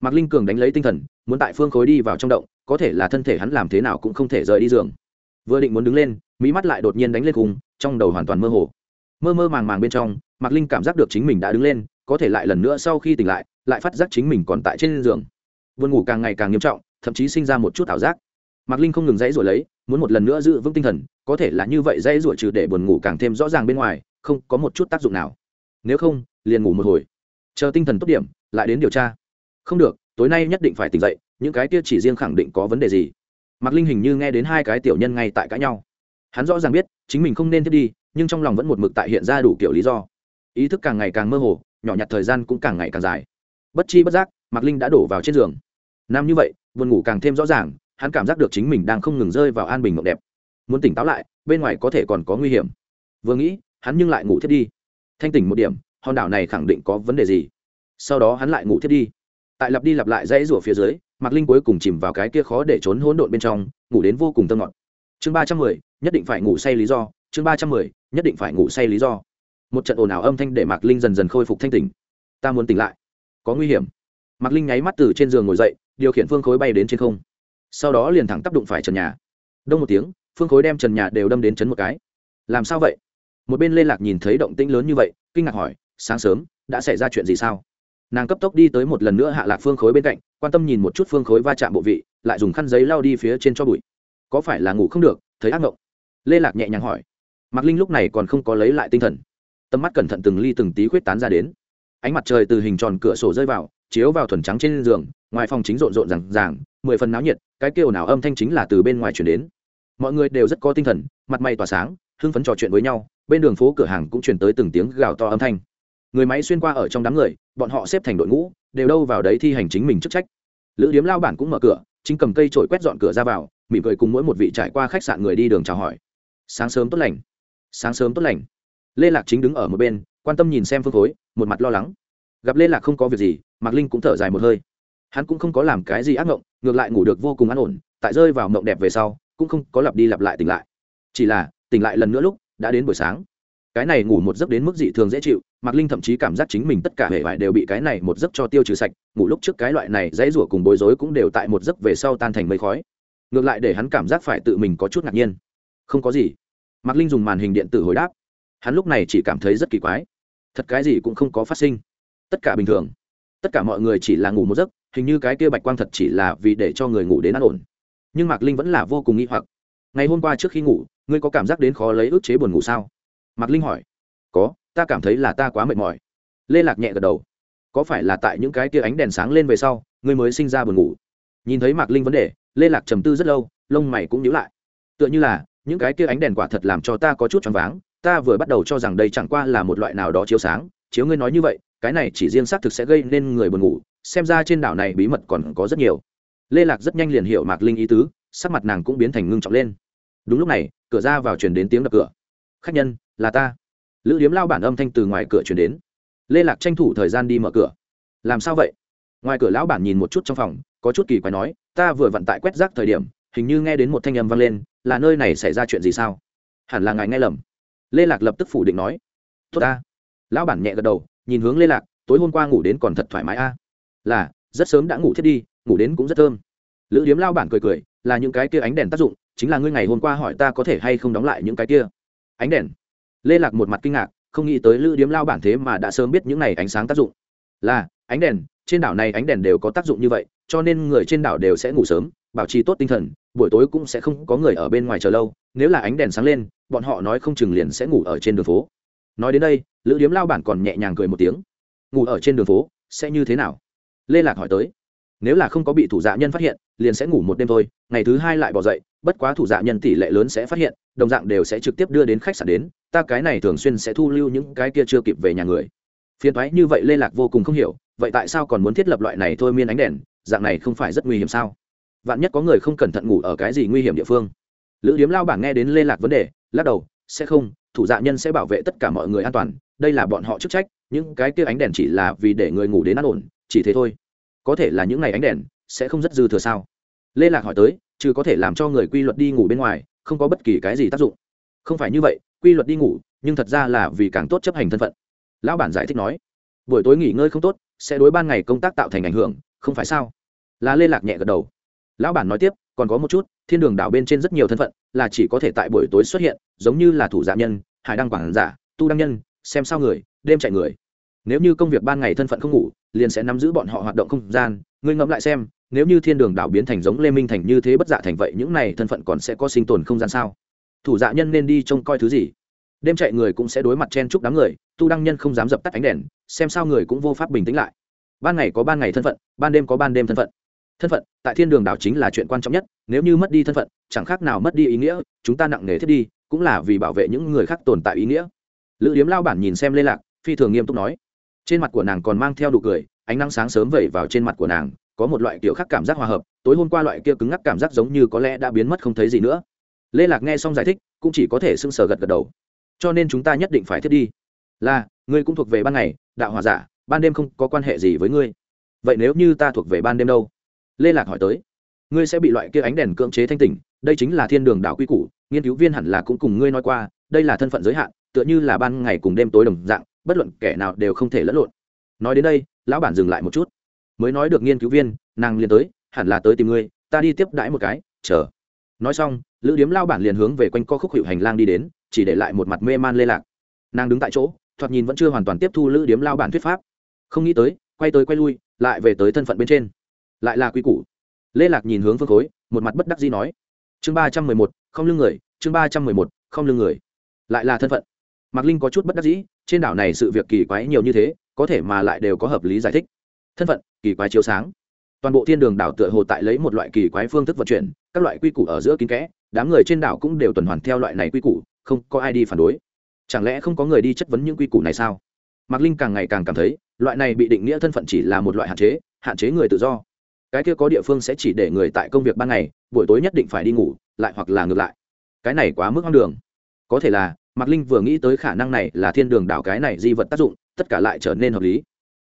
Mạc linh cường đánh lấy tinh thần, muốn tại phương khối đi vào trong động, có thể là thân thể hắn làm thế nào cũng không thể rời đi giường. Vừa định muốn đứng lên mỹ mắt lại đột nhiên đánh lên cùng, trong đầu hoàn toàn mơ hồ. Mơ mơ màng màng bên trong, mạc linh cảm giác được chính mình đã đứng lên, có thể lại lần nữa sau khi tỉnh lại lại phát giác chính mình còn tại trên giường. Vườn ngủ càng ngày càng nghiêm trọng, thậm chí sinh ra một chút ảo giác mạc linh không ngừng dãy rồi lấy, muốn một lần nữa giữ vững tinh thần, có thể là như vậy dãy rủa trừ để buồn ngủ càng thêm rõ ràng bên ngoài, không có một chút tác dụng nào. Nếu không, liền ngủ một hồi. Chờ tinh thần tốt điểm, lại đến điều tra. Không được, tối nay nhất định phải tỉnh dậy, những cái kia chỉ riêng khẳng định có vấn đề gì. Mạc linh hình như nghe đến hai cái tiểu nhân ngay tại cãi nhau. Hắn rõ ràng biết, chính mình không nên thiết đi, nhưng trong lòng vẫn một mực tại hiện ra đủ kiểu lý do. Ý thức càng ngày càng mơ hồ, nhỏ nhặt thời gian cũng càng ngày càng dài. Bất chi bất giác, mạc linh đã đổ vào trên giường. Nam như vậy, buồn ngủ càng thêm rõ ràng hắn cảm giác được chính mình đang không ngừng rơi vào an bình mộng đẹp. Muốn tỉnh táo lại, bên ngoài có thể còn có nguy hiểm. Vừa nghĩ, hắn nhưng lại ngủ thiết đi. Thanh tỉnh một điểm, hòn đảo này khẳng định có vấn đề gì? Sau đó hắn lại ngủ thiết đi. Tại lặp đi lặp lại dãy rủa phía dưới, mạc linh cuối cùng chìm vào cái kia khó để trốn hỗn độn bên trong, ngủ đến vô cùng tâm ngọt. Chương ba trăm mười, nhất định phải ngủ say lý do. Chương ba trăm mười, nhất định phải ngủ say lý do. Một trận ồn ào âm thanh để mạc linh dần dần khôi phục thanh tỉnh. Ta muốn tỉnh lại. Có nguy hiểm. Mạc linh nháy mắt từ trên giường ngồi dậy, điều khiển phương khối bay đến trên không sau đó liền thẳng tác động phải trần nhà. Đông một tiếng, phương khối đem trần nhà đều đâm đến chấn một cái. Làm sao vậy? Một bên lê lạc nhìn thấy động tĩnh lớn như vậy, kinh ngạc hỏi, sáng sớm, đã xảy ra chuyện gì sao? Nàng cấp tốc đi tới một lần nữa hạ lạc phương khối bên cạnh, quan tâm nhìn một chút phương khối va chạm bộ vị, lại dùng khăn giấy lao đi phía trên cho bụi. Có phải là ngủ không được, thấy ác mộng? Lê lạc nhẹ nhàng hỏi. Mạc linh lúc này còn không có lấy lại tinh thần. Tầm mắt cẩn thận từng ly từng tí khuyết tán ra đến. Ánh mặt trời từ hình tròn cửa sổ rơi vào, chiếu vào thuần trắng trên giường, ngoài phòng chính rộn rộn rằng ràng, mười phần náo nhiệt cái kêu nào âm thanh chính là từ bên ngoài chuyển đến. Mọi người đều rất có tinh thần, mặt mày tỏa sáng, hưng phấn trò chuyện với nhau, bên đường phố cửa hàng cũng chuyển tới từng tiếng gào to âm thanh. Người máy xuyên qua ở trong đám người, bọn họ xếp thành đội ngũ, đều đâu vào đấy thi hành chính mình chức trách. Lữ điếm lao bản cũng mở cửa, chính cầm cây trổi quét dọn cửa ra vào, mỉm cười cùng mỗi một vị trải qua khách sạn người đi đường chào hỏi. Sáng sớm tốt lành. Sáng sớm tốt lành. Lê lạc chính đứng ở một bên, quan tâm nhìn xem phương khối, một mặt lo lắng. Gặp lê lạc không có việc gì, mạc linh cũng thở dài một hơi. Hắn cũng không có làm cái gì ác ngộng ngược lại ngủ được vô cùng an ổn, tại rơi vào mộng đẹp về sau, cũng không có lặp đi lặp lại tỉnh lại. Chỉ là, tỉnh lại lần nữa lúc, đã đến buổi sáng. Cái này ngủ một giấc đến mức dị thường dễ chịu, mạc linh thậm chí cảm giác chính mình tất cả hệ vải đều bị cái này một giấc cho tiêu trừ sạch, ngủ lúc trước cái loại này dãy rủa cùng bối rối cũng đều tại một giấc về sau tan thành mây khói. Ngược lại để hắn cảm giác phải tự mình có chút ngạc nhiên. Không có gì. Mạc linh dùng màn hình điện tử hồi đáp. Hắn lúc này chỉ cảm thấy rất kỳ quái. Thật cái gì cũng không có phát sinh. Tất cả bình thường. Tất cả mọi người chỉ là ngủ một giấc hình như cái kia bạch quang thật chỉ là vì để cho người ngủ đến an ổn. Nhưng mạc linh vẫn là vô cùng nghi hoặc. Ngày hôm qua trước khi ngủ, ngươi có cảm giác đến khó lấy ức chế buồn ngủ sao? Mạc linh hỏi. Có, ta cảm thấy là ta quá mệt mỏi. Lê lạc nhẹ gật đầu. Có phải là tại những cái kia ánh đèn sáng lên về sau, ngươi mới sinh ra buồn ngủ? Nhìn thấy mạc linh vấn đề, lê lạc trầm tư rất lâu, lông mày cũng nhíu lại. Tựa như là, những cái kia ánh đèn quả thật làm cho ta có chút choáng váng, ta vừa bắt đầu cho rằng đây chẳng qua là một loại nào đó chiếu sáng. Chiếu ngươi nói như vậy, cái này chỉ riêng xác thực sẽ gây nên người buồn ngủ xem ra trên đảo này bí mật còn có rất nhiều. Lê lạc rất nhanh liền hiểu mạc linh ý tứ, sắc mặt nàng cũng biến thành ngưng trọng lên. Đúng lúc này, cửa ra vào truyền đến tiếng đập cửa. Khách nhân, là ta. Lữ điếm lao bản âm thanh từ ngoài cửa truyền đến. Lê lạc tranh thủ thời gian đi mở cửa. Làm sao vậy? Ngoài cửa lão bản nhìn một chút trong phòng, có chút kỳ quái nói, ta vừa vận tại quét rác thời điểm, hình như nghe đến một thanh âm vang lên, là nơi này xảy ra chuyện gì sao? Hẳn là ngài nghe lầm. Lê lạc lập tức phủ định nói. Tốt ta. Lão bản nhẹ gật đầu, nhìn hướng lê lạc, tối hôm qua ngủ đến còn thật thoải mái a là, rất sớm đã ngủ thiết đi, ngủ đến cũng rất thơm. Lữ điếm lao bản cười cười, là những cái kia ánh đèn tác dụng, chính là ngươi ngày hôm qua hỏi ta có thể hay không đóng lại những cái kia. Ánh đèn. Lê lạc một mặt kinh ngạc, không nghĩ tới lữ điếm lao bản thế mà đã sớm biết những này ánh sáng tác dụng. Là, ánh đèn, trên đảo này ánh đèn đều có tác dụng như vậy, cho nên người trên đảo đều sẽ ngủ sớm, bảo trì tốt tinh thần, buổi tối cũng sẽ không có người ở bên ngoài chờ lâu, nếu là ánh đèn sáng lên, bọn họ nói không chừng liền sẽ ngủ ở trên đường phố. Nói đến đây, lữ điếm lao bản còn nhẹ nhàng cười một tiếng. Ngủ ở trên đường phố, sẽ như thế nào? Lê lạc hỏi tới. Nếu là không có bị thủ dạ nhân phát hiện, liền sẽ ngủ một đêm thôi, ngày thứ hai lại bỏ dậy, bất quá thủ dạ nhân tỷ lệ lớn sẽ phát hiện, đồng dạng đều sẽ trực tiếp đưa đến khách sạn đến, ta cái này thường xuyên sẽ thu lưu những cái kia chưa kịp về nhà người. Phiền thoái như vậy lê lạc vô cùng không hiểu, vậy tại sao còn muốn thiết lập loại này thôi miên ánh đèn, dạng này không phải rất nguy hiểm sao? Vạn nhất có người không cẩn thận ngủ ở cái gì nguy hiểm địa phương. Lữ điếm lao bảng nghe đến lê lạc vấn đề, lắc đầu, sẽ không, thủ dạ nhân sẽ bảo vệ tất cả mọi người an toàn, đây là bọn họ chức trách, những cái kia ánh đèn chỉ là vì để người ngủ đến an ổn, chỉ thế thôi có thể là những ngày ánh đèn, sẽ không rất dư thừa sao? Lê lạc hỏi tới chứ có thể làm cho người quy luật đi ngủ bên ngoài, không có bất kỳ cái gì tác dụng. Không phải như vậy, quy luật đi ngủ, nhưng thật ra là vì càng tốt chấp hành thân phận. Lão bản giải thích nói, buổi tối nghỉ ngơi không tốt, sẽ đối ban ngày công tác tạo thành ảnh hưởng, không phải sao? Là lê lạc nhẹ gật đầu. Lão bản nói tiếp, còn có một chút, thiên đường đảo bên trên rất nhiều thân phận, là chỉ có thể tại buổi tối xuất hiện, giống như là thủ giả nhân, hải đăng quản giả, tu đăng nhân, xem sao người, đêm chạy người nếu như công việc ban ngày thân phận không ngủ, liền sẽ nắm giữ bọn họ hoạt động không gian. Ngươi ngẫm lại xem, nếu như thiên đường đảo biến thành giống lê minh thành như thế bất dạ thành vậy, những này thân phận còn sẽ có sinh tồn không gian sao? Thủ dạ nhân nên đi trông coi thứ gì? Đêm chạy người cũng sẽ đối mặt chen chúc đám người, tu đăng nhân không dám dập tắt ánh đèn, xem sao người cũng vô pháp bình tĩnh lại. Ban ngày có ban ngày thân phận, ban đêm có ban đêm thân phận. Thân phận, tại thiên đường đảo chính là chuyện quan trọng nhất, nếu như mất đi thân phận, chẳng khác nào mất đi ý nghĩa, chúng ta nặng nề thiết đi, cũng là vì bảo vệ những người khác tồn tại ý nghĩa. Lữ điếm lao bản nhìn xem lê lạc, phi thường nghiêm túc nói trên mặt của nàng còn mang theo đủ cười, ánh nắng sáng sớm vẩy vào trên mặt của nàng, có một loại kiểu khác cảm giác hòa hợp, tối hôm qua loại kia cứng ngắc cảm giác giống như có lẽ đã biến mất không thấy gì nữa. Lê lạc nghe xong giải thích, cũng chỉ có thể sưng sờ gật gật đầu. Cho nên chúng ta nhất định phải thiết đi. Là, ngươi cũng thuộc về ban ngày, đạo hòa giả, ban đêm không có quan hệ gì với ngươi. Vậy nếu như ta thuộc về ban đêm đâu? Lê lạc hỏi tới. Ngươi sẽ bị loại kia ánh đèn cưỡng chế thanh tỉnh, đây chính là thiên đường đảo quy củ, nghiên cứu viên hẳn là cũng cùng ngươi nói qua, đây là thân phận giới hạn, tựa như là ban ngày cùng đêm tối đồng dạng bất luận kẻ nào đều không thể lẫn lộn. Nói đến đây, lão bản dừng lại một chút. Mới nói được nghiên cứu viên, nàng liền tới, hẳn là tới tìm ngươi, ta đi tiếp đãi một cái, chờ. Nói xong, lữ điếm lao bản liền hướng về quanh co khúc hiệu hành lang đi đến, chỉ để lại một mặt mê man lê lạc. Nàng đứng tại chỗ, thoạt nhìn vẫn chưa hoàn toàn tiếp thu lữ điếm lao bản thuyết pháp. Không nghĩ tới, quay tới quay lui, lại về tới thân phận bên trên. Lại là quy củ. Lê lạc nhìn hướng phương khối, một mặt bất đắc dĩ nói. Chương ba trăm mười một, không lưng người, chương ba trăm mười một, không lưng người. Lại là thân phận. Mạc linh có chút bất đắc dĩ trên đảo này sự việc kỳ quái nhiều như thế, có thể mà lại đều có hợp lý giải thích. Thân phận, kỳ quái chiếu sáng. Toàn bộ thiên đường đảo tựa hồ tại lấy một loại kỳ quái phương thức vận chuyển, các loại quy củ ở giữa kín kẽ, đám người trên đảo cũng đều tuần hoàn theo loại này quy củ, không có ai đi phản đối. Chẳng lẽ không có người đi chất vấn những quy củ này sao? Mạc linh càng ngày càng cảm thấy, loại này bị định nghĩa thân phận chỉ là một loại hạn chế hạn chế người tự do. Cái kia có địa phương sẽ chỉ để người tại công việc ban ngày, buổi tối nhất định phải đi ngủ, lại hoặc là ngược lại. Cái này quá mức hoang đường. Có thể là mạc linh vừa nghĩ tới khả năng này là thiên đường đảo cái này di vật tác dụng, tất cả lại trở nên hợp lý.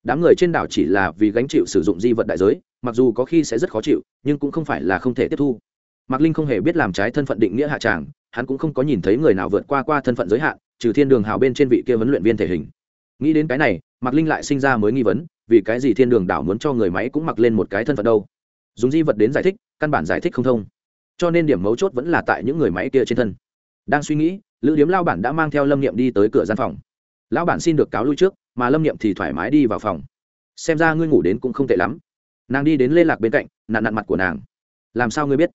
Đám người trên đảo chỉ là vì gánh chịu sử dụng di vật đại giới, mặc dù có khi sẽ rất khó chịu, nhưng cũng không phải là không thể tiếp thu. Mạc linh không hề biết làm trái thân phận định nghĩa hạ tràng, hắn cũng không có nhìn thấy người nào vượt qua qua thân phận giới hạn, trừ thiên đường hào bên trên vị kia huấn luyện viên thể hình. Nghĩ đến cái này, mạc linh lại sinh ra mới nghi vấn, vì cái gì thiên đường đảo muốn cho người máy cũng mặc lên một cái thân phận đâu? Dùng di vật đến giải thích, căn bản giải thích không thông. Cho nên điểm mấu chốt vẫn là tại những người máy kia trên thân. Đang suy nghĩ lữ điếm lao bản đã mang theo lâm niệm đi tới cửa gian phòng lão bản xin được cáo lui trước mà lâm niệm thì thoải mái đi vào phòng xem ra ngươi ngủ đến cũng không tệ lắm nàng đi đến lê lạc bên cạnh nạn nặn mặt của nàng làm sao ngươi biết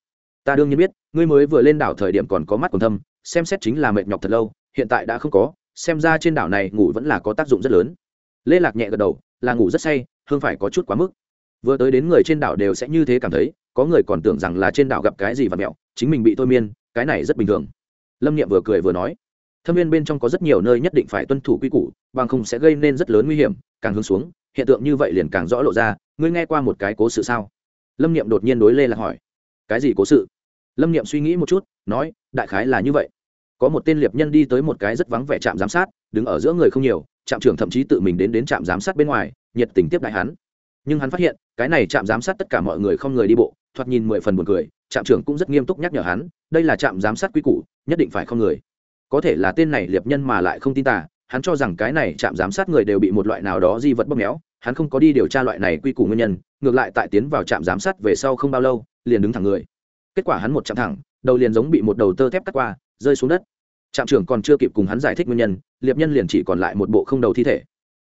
ta đương nhiên biết ngươi mới vừa lên đảo thời điểm còn có mắt còn thâm xem xét chính là mệt nhọc thật lâu hiện tại đã không có xem ra trên đảo này ngủ vẫn là có tác dụng rất lớn lê lạc nhẹ gật đầu là ngủ rất say hương phải có chút quá mức vừa tới đến người trên đảo đều sẽ như thế cảm thấy có người còn tưởng rằng là trên đảo gặp cái gì và mẹo chính mình bị thôi miên cái này rất bình thường lâm niệm vừa cười vừa nói, thâm viên bên trong có rất nhiều nơi nhất định phải tuân thủ quy củ, bằng không sẽ gây nên rất lớn nguy hiểm. Càng hướng xuống, hiện tượng như vậy liền càng rõ lộ ra, ngươi nghe qua một cái cố sự sao? Lâm niệm đột nhiên đối lê lạc hỏi, cái gì cố sự? Lâm niệm suy nghĩ một chút, nói, đại khái là như vậy. Có một tên liệp nhân đi tới một cái rất vắng vẻ trạm giám sát, đứng ở giữa người không nhiều, trạm trưởng thậm chí tự mình đến đến trạm giám sát bên ngoài, nhiệt tình tiếp đại hắn. Nhưng hắn phát hiện, cái này trạm giám sát tất cả mọi người không người đi bộ, thoạt nhìn mười phần buồn cười, trạm trưởng cũng rất nghiêm túc nhắc nhở hắn, đây là trạm giám sát quy củ nhất định phải không người. Có thể là tên này liệp nhân mà lại không tin tả hắn cho rằng cái này chạm giám sát người đều bị một loại nào đó di vật bóp méo, hắn không có đi điều tra loại này quy củ nguyên nhân, ngược lại tại tiến vào trạm giám sát về sau không bao lâu, liền đứng thẳng người. Kết quả hắn một chạm thẳng, đầu liền giống bị một đầu tơ thép cắt qua, rơi xuống đất. Trạm trưởng còn chưa kịp cùng hắn giải thích nguyên nhân, liệp nhân liền chỉ còn lại một bộ không đầu thi thể.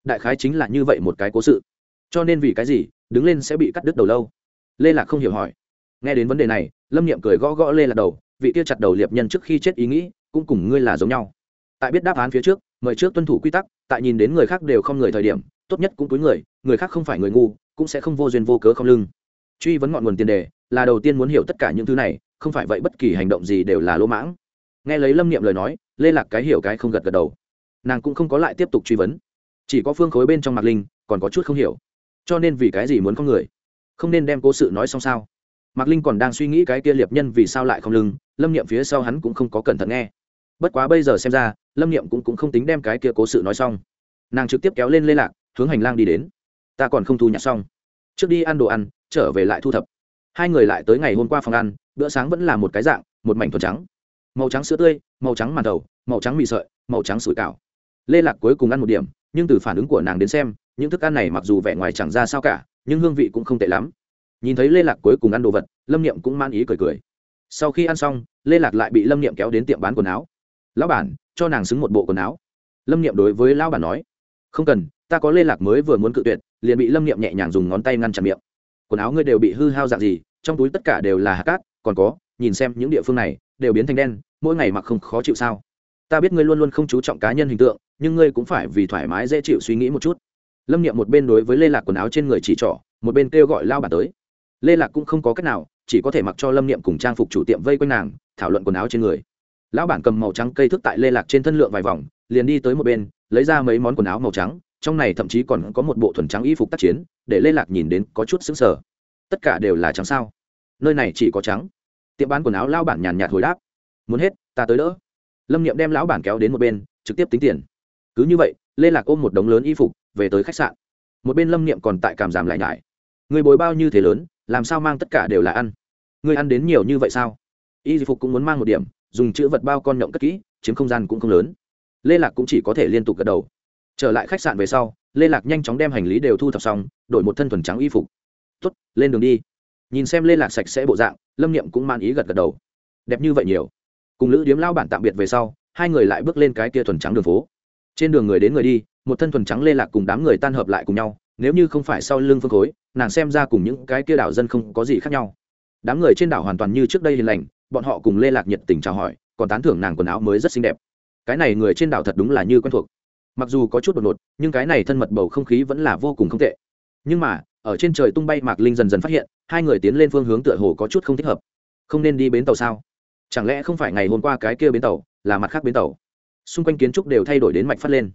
Đại khái chính là như vậy một cái cố sự. Cho nên vì cái gì, đứng lên sẽ bị cắt đứt đầu lâu? Lê lạc không hiểu hỏi. Nghe đến vấn đề này lâm niệm cười gõ gõ lê lạc đầu, vị kia chặt đầu liệp nhân trước khi chết ý nghĩ, cũng cùng ngươi là giống nhau. Tại biết đáp án phía trước, mời trước tuân thủ quy tắc, tại nhìn đến người khác đều không người thời điểm, tốt nhất cũng túi người người khác không phải người ngu, cũng sẽ không vô duyên vô cớ không lưng. Truy vấn ngọn nguồn tiền đề, là đầu tiên muốn hiểu tất cả những thứ này, không phải vậy bất kỳ hành động gì đều là lỗ mãng. Nghe lấy lâm niệm lời nói, lê lạc cái hiểu cái không gật gật đầu. Nàng cũng không có lại tiếp tục truy vấn. Chỉ có phương khối bên trong mặt linh, còn có chút không hiểu. Cho nên vì cái gì muốn có người? Không nên đem cố sự nói xong sao? Mạc linh còn đang suy nghĩ cái kia liệp nhân vì sao lại không lưng lâm niệm phía sau hắn cũng không có cẩn thận nghe. Bất quá bây giờ xem ra lâm niệm cũng, cũng không tính đem cái kia cố sự nói xong. Nàng trực tiếp kéo lên lê lạc hướng hành lang đi đến. Ta còn không thu nhặt xong. Trước đi ăn đồ ăn trở về lại thu thập. Hai người lại tới ngày hôm qua phòng ăn bữa sáng vẫn là một cái dạng một mảnh thuần trắng. Màu trắng sữa tươi màu trắng màn đầu màu trắng mì sợi màu trắng sủi cảo. Lê lạc cuối cùng ăn một điểm nhưng từ phản ứng của nàng đến xem những thức ăn này mặc dù vẻ ngoài chẳng ra sao cả nhưng hương vị cũng không tệ lắm nhìn thấy lê lạc cuối cùng ăn đồ vật, lâm niệm cũng man ý cười cười. Sau khi ăn xong, lê lạc lại bị lâm niệm kéo đến tiệm bán quần áo. Lão bản, cho nàng xứng một bộ quần áo. Lâm niệm đối với lão bản nói. Không cần, ta có lê lạc mới vừa muốn cự tuyệt, liền bị lâm niệm nhẹ nhàng dùng ngón tay ngăn chặn miệng. Quần áo ngươi đều bị hư hao dạng gì, trong túi tất cả đều là hạt cát, còn có, nhìn xem những địa phương này, đều biến thành đen, mỗi ngày mặc không khó chịu sao? Ta biết ngươi luôn luôn không chú trọng cá nhân hình tượng, nhưng ngươi cũng phải vì thoải mái dễ chịu suy nghĩ một chút. Lâm niệm một bên đối với lê lạc quần áo trên người chỉ trỏ, một bên kêu gọi lao bản tới lê lạc cũng không có cách nào, chỉ có thể mặc cho lâm niệm cùng trang phục chủ tiệm vây quanh nàng, thảo luận quần áo trên người. Lão bản cầm màu trắng cây thức tại lê lạc trên thân lượng vài vòng, liền đi tới một bên, lấy ra mấy món quần áo màu trắng, trong này thậm chí còn có một bộ thuần trắng y phục tác chiến, để lê lạc nhìn đến có chút xứng sở tất cả đều là trắng sao? Nơi này chỉ có trắng. Tiệm bán quần áo lao bản nhàn nhạt hồi đáp. Muốn hết, ta tới đỡ. Lâm niệm đem lão bản kéo đến một bên, trực tiếp tính tiền. Cứ như vậy, lê lạc ôm một đống lớn y phục, về tới khách sạn. Một bên lâm niệm còn tại cảm giảm lại nhải. Người bồi bao như thế lớn làm sao mang tất cả đều là ăn? Người ăn đến nhiều như vậy sao? Y phục cũng muốn mang một điểm, dùng chữ vật bao con nhộng cất kỹ, chiếm không gian cũng không lớn. Lê lạc cũng chỉ có thể liên tục gật đầu. Trở lại khách sạn về sau, lê lạc nhanh chóng đem hành lý đều thu thập xong, đổi một thân thuần trắng y phục. Tuất lên đường đi. Nhìn xem lê lạc sạch sẽ bộ dạng, lâm niệm cũng man ý gật gật đầu. Đẹp như vậy nhiều. Cùng lữ điếm lao bản tạm biệt về sau, hai người lại bước lên cái kia thuần trắng đường phố. Trên đường người đến người đi, một thân thuần trắng lê lạc cùng đám người tan hợp lại cùng nhau nếu như không phải sau lưng phương khối, nàng xem ra cùng những cái kia đảo dân không có gì khác nhau. Đám người trên đảo hoàn toàn như trước đây hiền lành, bọn họ cùng lê lạc nhiệt tình chào hỏi, còn tán thưởng nàng quần áo mới rất xinh đẹp. Cái này người trên đảo thật đúng là như quen thuộc. Mặc dù có chút đột ngột, nhưng cái này thân mật bầu không khí vẫn là vô cùng không tệ. Nhưng mà, ở trên trời tung bay mạc linh dần dần phát hiện, hai người tiến lên phương hướng tựa hồ có chút không thích hợp. Không nên đi bến tàu sao? Chẳng lẽ không phải ngày hôm qua cái kia bến tàu là mặt khác bến tàu? Xung quanh kiến trúc đều thay đổi đến mạch phát lên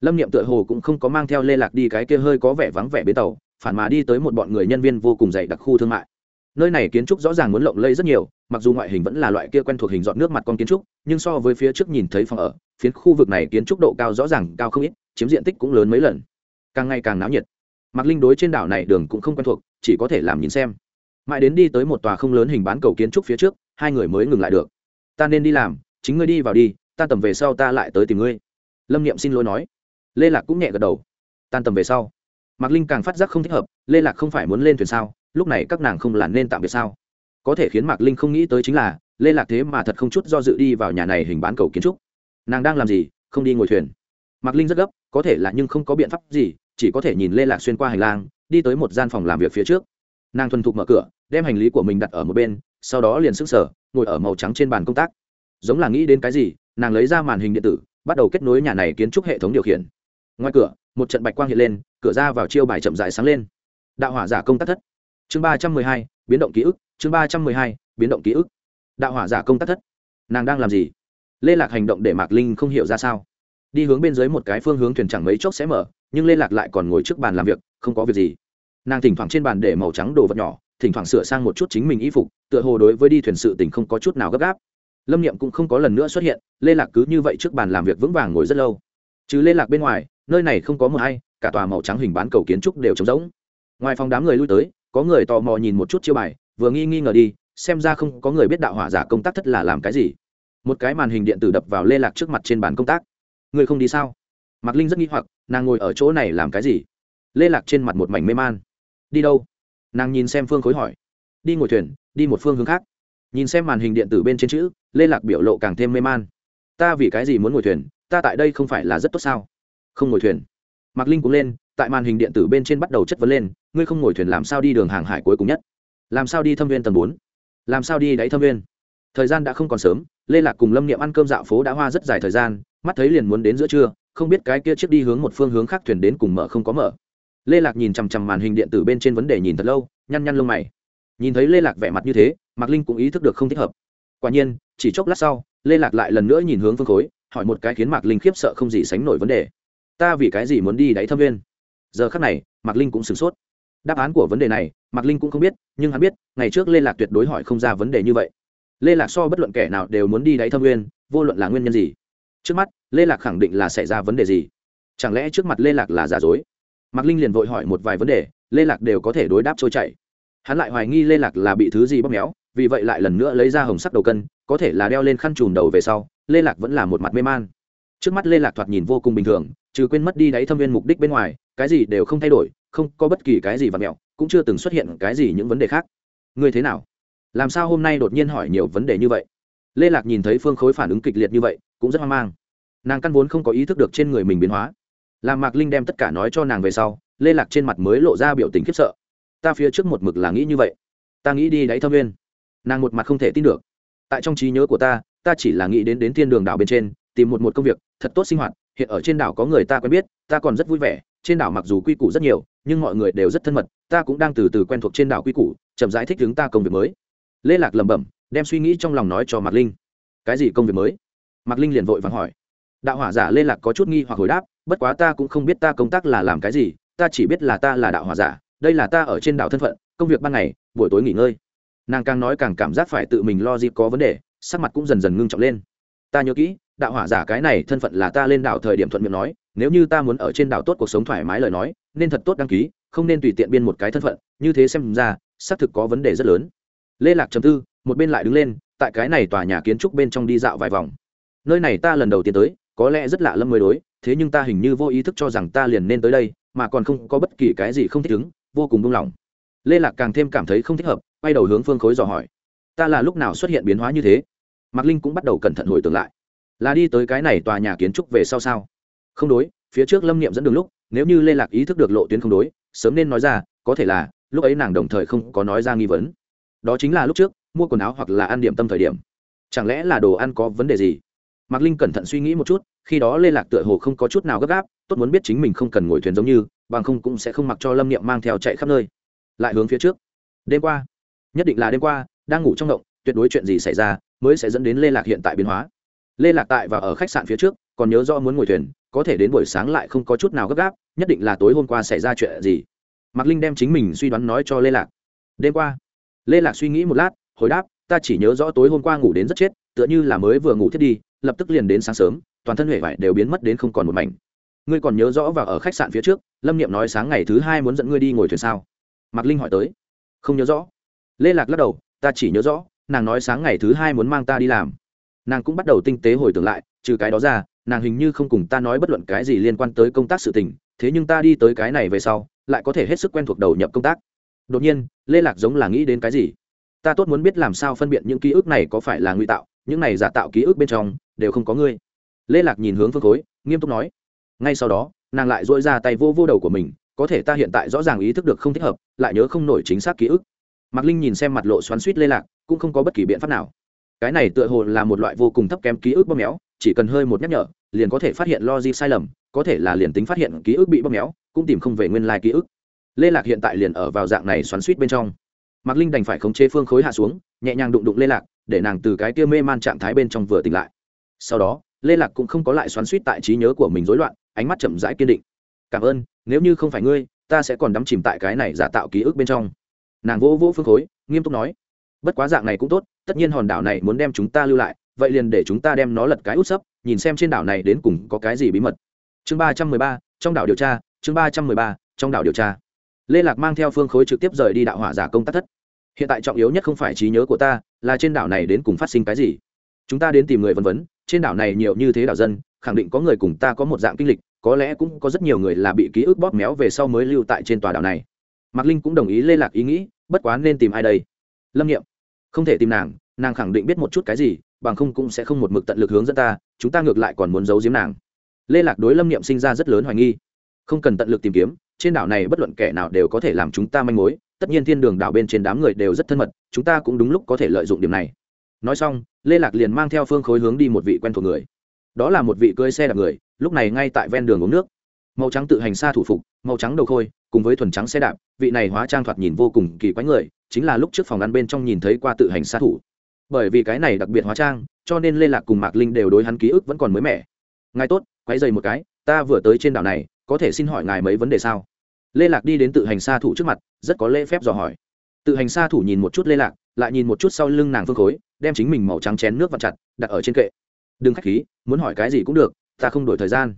lâm niệm tựa hồ cũng không có mang theo lê lạc đi cái kia hơi có vẻ vắng vẻ bến tàu, phản mà đi tới một bọn người nhân viên vô cùng dày đặc khu thương mại. Nơi này kiến trúc rõ ràng muốn lộng lây rất nhiều, mặc dù ngoại hình vẫn là loại kia quen thuộc hình dọn nước mặt con kiến trúc, nhưng so với phía trước nhìn thấy phòng ở phiến khu vực này kiến trúc độ cao rõ ràng cao không ít, chiếm diện tích cũng lớn mấy lần. Càng ngày càng náo nhiệt. Mặc linh đối trên đảo này đường cũng không quen thuộc, chỉ có thể làm nhìn xem. Mãi đến đi tới một tòa không lớn hình bán cầu kiến trúc phía trước, hai người mới ngừng lại được. Ta nên đi làm, chính ngươi đi vào đi, ta tầm về sau ta lại tới tìm ngươi. Lâm niệm xin lỗi nói lê lạc cũng nhẹ gật đầu tan tầm về sau mạc linh càng phát giác không thích hợp lê lạc không phải muốn lên thuyền sao lúc này các nàng không làm nên tạm biệt sao có thể khiến mạc linh không nghĩ tới chính là lê lạc thế mà thật không chút do dự đi vào nhà này hình bán cầu kiến trúc nàng đang làm gì không đi ngồi thuyền mạc linh rất gấp có thể là nhưng không có biện pháp gì chỉ có thể nhìn lê lạc xuyên qua hành lang đi tới một gian phòng làm việc phía trước nàng thuần thục mở cửa đem hành lý của mình đặt ở một bên sau đó liền sức sở ngồi ở màu trắng trên bàn công tác giống là nghĩ đến cái gì nàng lấy ra màn hình điện tử bắt đầu kết nối nhà này kiến trúc hệ thống điều khiển ngoài cửa, một trận bạch quang hiện lên, cửa ra vào chiêu bài chậm dài sáng lên. Đạo hỏa giả công tác thất. Chương ba trăm mười hai, biến động ký ức, chương ba trăm mười hai, biến động ký ức. Đạo hỏa giả công tác thất. Nàng đang làm gì? Lê lạc hành động để mạc linh không hiểu ra sao. Đi hướng bên dưới một cái phương hướng thuyền chẳng mấy chốc sẽ mở, nhưng lê lạc lại còn ngồi trước bàn làm việc, không có việc gì. Nàng thỉnh thoảng trên bàn để màu trắng đồ vật nhỏ, thỉnh thoảng sửa sang một chút chính mình y phục, tựa hồ đối với đi thuyền sự tình không có chút nào gấp gáp. Lâm niệm cũng không có lần nữa xuất hiện, lê lạc cứ như vậy trước bàn làm việc vững vàng ngồi rất lâu. Chứ lê lạc bên ngoài nơi này không có mờ hay cả tòa màu trắng hình bán cầu kiến trúc đều trống rỗng. Ngoài phòng đám người lui tới, có người tò mò nhìn một chút chiêu bài, vừa nghi nghi ngờ đi, xem ra không có người biết đạo hỏa giả công tác thất là làm cái gì. Một cái màn hình điện tử đập vào lê lạc trước mặt trên bàn công tác. Người không đi sao? Mạc linh rất nghi hoặc, nàng ngồi ở chỗ này làm cái gì? Lê lạc trên mặt một mảnh mê man. Đi đâu? Nàng nhìn xem phương khối hỏi. Đi ngồi thuyền, đi một phương hướng khác. Nhìn xem màn hình điện tử bên trên chữ, lê lạc biểu lộ càng thêm mê man. Ta vì cái gì muốn ngồi thuyền? Ta tại đây không phải là rất tốt sao? Không ngồi thuyền. Mạc linh cũng lên, tại màn hình điện tử bên trên bắt đầu chất vấn lên, ngươi không ngồi thuyền làm sao đi đường hàng hải cuối cùng nhất? Làm sao đi thâm viên tầng bốn? Làm sao đi đáy thâm viên? Thời gian đã không còn sớm, lê lạc cùng lâm niệm ăn cơm dạo phố đã hoa rất dài thời gian, mắt thấy liền muốn đến giữa trưa, không biết cái kia chiếc đi hướng một phương hướng khác thuyền đến cùng mở không có mở. Lê lạc nhìn chằm chằm màn hình điện tử bên trên vấn đề nhìn thật lâu, nhăn nhăn lông mày. Nhìn thấy lê lạc vẻ mặt như thế, mạc linh cũng ý thức được không thích hợp. Quả nhiên, chỉ chốc lát sau, lê lạc lại lần nữa nhìn hướng phương khối, hỏi một cái khiến mạc linh khiếp sợ không gì sánh nổi vấn đề ta vì cái gì muốn đi đáy thâm viên? Giờ khắc này, mạc linh cũng sửng sốt. Đáp án của vấn đề này, mạc linh cũng không biết, nhưng hắn biết, ngày trước lê lạc tuyệt đối hỏi không ra vấn đề như vậy. Lê lạc so bất luận kẻ nào đều muốn đi đáy thâm viên, vô luận là nguyên nhân gì? Trước mắt, lê lạc khẳng định là xảy ra vấn đề gì? Chẳng lẽ trước mặt lê lạc là giả dối? Mạc linh liền vội hỏi một vài vấn đề, lê lạc đều có thể đối đáp trôi chảy. Hắn lại hoài nghi lê lạc là bị thứ gì bóp méo, vì vậy lại lần nữa lấy ra hồng sắc đầu cân, có thể là đeo lên khăn trùm đầu về sau, lê lạc vẫn là một mặt mê man. Trước mắt lê lạc thoạt nhìn vô cùng bình thường trừ quên mất đi đáy thâm viên mục đích bên ngoài, cái gì đều không thay đổi, không có bất kỳ cái gì và mẹo, cũng chưa từng xuất hiện cái gì những vấn đề khác. Ngươi thế nào? Làm sao hôm nay đột nhiên hỏi nhiều vấn đề như vậy? Lê lạc nhìn thấy phương khối phản ứng kịch liệt như vậy, cũng rất hoang mang. Nàng căn vốn không có ý thức được trên người mình biến hóa. Làm mạc linh đem tất cả nói cho nàng về sau, lê lạc trên mặt mới lộ ra biểu tình khiếp sợ. Ta phía trước một mực là nghĩ như vậy. Ta nghĩ đi đáy thâm viên. nàng một mặt không thể tin được. Tại trong trí nhớ của ta ta chỉ là nghĩ đến đến thiên đường đảo bên trên, tìm một một công việc, thật tốt sinh hoạt hiện ở trên đảo có người ta quen biết, ta còn rất vui vẻ, trên đảo mặc dù quy củ rất nhiều, nhưng mọi người đều rất thân mật, ta cũng đang từ từ quen thuộc trên đảo quy củ, chậm rãi thích ứng ta công việc mới. Lê lạc lẩm bẩm, đem suy nghĩ trong lòng nói cho mạc linh. Cái gì công việc mới? Mạc linh liền vội vàng hỏi. Đạo hỏa giả lê lạc có chút nghi hoặc hồi đáp, bất quá ta cũng không biết ta công tác là làm cái gì, ta chỉ biết là ta là đạo hỏa giả, đây là ta ở trên đảo thân phận, công việc ban ngày, buổi tối nghỉ ngơi. Nàng càng nói càng cảm giác phải tự mình lo dịp có vấn đề, sắc mặt cũng dần dần ngưng trọng lên. Ta nhớ kỹ đạo hỏa giả cái này thân phận là ta lên đảo thời điểm thuận miệng nói, nếu như ta muốn ở trên đảo tốt cuộc sống thoải mái lời nói, nên thật tốt đăng ký, không nên tùy tiện biên một cái thân phận, như thế xem ra, xác thực có vấn đề rất lớn. Lê lạc trầm tư, một bên lại đứng lên, tại cái này tòa nhà kiến trúc bên trong đi dạo vài vòng. Nơi này ta lần đầu tiên tới, có lẽ rất lạ lâm mới đối, thế nhưng ta hình như vô ý thức cho rằng ta liền nên tới đây, mà còn không có bất kỳ cái gì không thích ứng, vô cùng buông lỏng. Lê lạc càng thêm cảm thấy không thích hợp, quay đầu hướng phương khối dò hỏi. Ta là lúc nào xuất hiện biến hóa như thế? Mạc linh cũng bắt đầu cẩn thận hồi tưởng lại là đi tới cái này tòa nhà kiến trúc về sau sao? Không đối, phía trước lâm niệm dẫn đường lúc, nếu như lê lạc ý thức được lộ tuyến không đối, sớm nên nói ra, có thể là, lúc ấy nàng đồng thời không có nói ra nghi vấn. Đó chính là lúc trước, mua quần áo hoặc là ăn điểm tâm thời điểm. Chẳng lẽ là đồ ăn có vấn đề gì? Mạc linh cẩn thận suy nghĩ một chút, khi đó lê lạc tựa hồ không có chút nào gấp gáp, tốt muốn biết chính mình không cần ngồi thuyền giống như, bằng không cũng sẽ không mặc cho lâm niệm mang theo chạy khắp nơi. Lại hướng phía trước. Đêm qua, nhất định là đêm qua, đang ngủ trong động, tuyệt đối chuyện gì xảy ra, mới sẽ dẫn đến lê lạc hiện tại biến hóa lê lạc tại và ở khách sạn phía trước, còn nhớ rõ muốn ngồi thuyền, có thể đến buổi sáng lại không có chút nào gấp gáp, nhất định là tối hôm qua xảy ra chuyện gì. Mạc linh đem chính mình suy đoán nói cho lê lạc. Đêm qua, lê lạc suy nghĩ một lát, hồi đáp, ta chỉ nhớ rõ tối hôm qua ngủ đến rất chết, tựa như là mới vừa ngủ thiết đi, lập tức liền đến sáng sớm, toàn thân huệ vải đều biến mất đến không còn một mảnh. Ngươi còn nhớ rõ và ở khách sạn phía trước, lâm niệm nói sáng ngày thứ hai muốn dẫn ngươi đi ngồi thuyền sao? Mạc linh hỏi tới. Không nhớ rõ. Lê lạc lắc đầu, ta chỉ nhớ rõ, nàng nói sáng ngày thứ hai muốn mang ta đi làm nàng cũng bắt đầu tinh tế hồi tưởng lại, trừ cái đó ra, nàng hình như không cùng ta nói bất luận cái gì liên quan tới công tác sự tình, thế nhưng ta đi tới cái này về sau, lại có thể hết sức quen thuộc đầu nhập công tác. Đột nhiên, lê lạc giống là nghĩ đến cái gì? Ta tốt muốn biết làm sao phân biệt những ký ức này có phải là nguy tạo, những này giả tạo ký ức bên trong, đều không có ngươi. Lê lạc nhìn hướng phương khối, nghiêm túc nói. Ngay sau đó, nàng lại dội ra tay vô vô đầu của mình, có thể ta hiện tại rõ ràng ý thức được không thích hợp, lại nhớ không nổi chính xác ký ức. Mạc linh nhìn xem mặt lộ xoắn suýt lê lạc, cũng không có bất kỳ biện pháp nào cái này tựa hồ là một loại vô cùng thấp kém ký ức bóp méo, chỉ cần hơi một nhắc nhở, liền có thể phát hiện logic sai lầm, có thể là liền tính phát hiện ký ức bị bóp méo, cũng tìm không về nguyên lai ký ức. Lê lạc hiện tại liền ở vào dạng này xoắn suýt bên trong. Mạc linh đành phải khống chế phương khối hạ xuống, nhẹ nhàng đụng đụng lê lạc, để nàng từ cái kia mê man trạng thái bên trong vừa tỉnh lại. Sau đó, lê lạc cũng không có lại xoắn suýt tại trí nhớ của mình rối loạn, ánh mắt chậm rãi kiên định. Cảm ơn, nếu như không phải ngươi, ta sẽ còn đắm chìm tại cái này giả tạo ký ức bên trong. Nàng vỗ vỗ phương khối, nghiêm túc nói bất quá dạng này cũng tốt, tất nhiên hòn đảo này muốn đem chúng ta lưu lại, vậy liền để chúng ta đem nó lật cái út sấp, nhìn xem trên đảo này đến cùng có cái gì bí mật. Chương ba trăm mười ba, trong đảo điều tra, chương ba trăm mười ba, trong đảo điều tra. Lê lạc mang theo phương khối trực tiếp rời đi đạo hỏa giả công tác thất. Hiện tại trọng yếu nhất không phải trí nhớ của ta, là trên đảo này đến cùng phát sinh cái gì. Chúng ta đến tìm người vân vấn trên đảo này nhiều như thế đảo dân, khẳng định có người cùng ta có một dạng kinh lịch, có lẽ cũng có rất nhiều người là bị ký ức bóp méo về sau mới lưu tại trên tòa đảo này. Mạc linh cũng đồng ý lê lạc ý nghĩ, bất quá nên tìm ai đây? Lâm nghiệm không thể tìm nàng nàng khẳng định biết một chút cái gì, bằng không cũng sẽ không một mực tận lực hướng dẫn ta, chúng ta ngược lại còn muốn giấu giếm nàng. Lê lạc đối lâm Niệm sinh ra rất lớn hoài nghi. Không cần tận lực tìm kiếm, trên đảo này bất luận kẻ nào đều có thể làm chúng ta manh mối, tất nhiên thiên đường đảo bên trên đám người đều rất thân mật, chúng ta cũng đúng lúc có thể lợi dụng điểm này. Nói xong, lê lạc liền mang theo phương khối hướng đi một vị quen thuộc người. Đó là một vị cưới xe đạp người, lúc này ngay tại ven đường uống nước. Màu trắng tự hành xa thủ phục, màu trắng đầu khôi, cùng với thuần trắng xe đạp, vị này hóa trang thoạt nhìn vô cùng kỳ quái người chính là lúc trước phòng ăn bên trong nhìn thấy qua tự hành xa thủ. Bởi vì cái này đặc biệt hóa trang, cho nên lê lạc cùng mạc linh đều đối hắn ký ức vẫn còn mới mẻ. Ngài tốt quay dày một cái, ta vừa tới trên đảo này, có thể xin hỏi ngài mấy vấn đề sao? Lê lạc đi đến tự hành xa thủ trước mặt, rất có lễ phép dò hỏi. Tự hành xa thủ nhìn một chút lê lạc, lại nhìn một chút sau lưng nàng phương khối, đem chính mình màu trắng chén nước vặn chặt, đặt ở trên kệ. Đừng k h á c h khí, muốn hỏi cái gì cũng được, ta không đổi thời gian.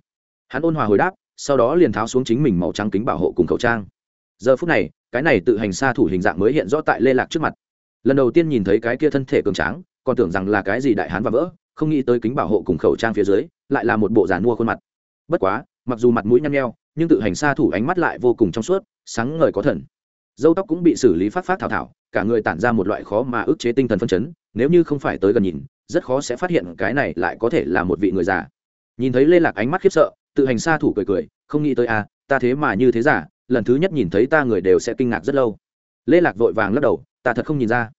Hắn ôn hòa hồi đáp, sau đó liền tháo xuống chính mình màu trắng kính bảo hộ cùng khẩu trang. Giờ phút này cái này tự hành xa thủ hình dạng mới hiện rõ tại lê lạc trước mặt. Lần đầu tiên nhìn thấy cái kia thân thể cường tráng, còn tưởng rằng là cái gì đại hán và vỡ, không nghĩ tới kính bảo hộ cùng khẩu trang phía dưới, lại là một bộ giàn mua khuôn mặt. Bất quá, mặc dù mặt mũi nhăn nheo, nhưng tự hành xa thủ ánh mắt lại vô cùng trong suốt, sáng ngời có thần. Dâu tóc cũng bị xử lý phát phát thảo thảo, cả người tản ra một loại khó mà ức chế tinh thần phân chấn, nếu như không phải tới gần nhìn, rất khó sẽ phát hiện cái này lại có thể là một vị người già. Nhìn thấy lê lạc ánh mắt khiếp sợ, tự hành xa thủ cười cười, không nghĩ tới à ta thế mà như thế giả lần thứ nhất nhìn thấy ta người đều sẽ kinh ngạc rất lâu. Lê lạc vội vàng lắc đầu, ta thật không nhìn ra.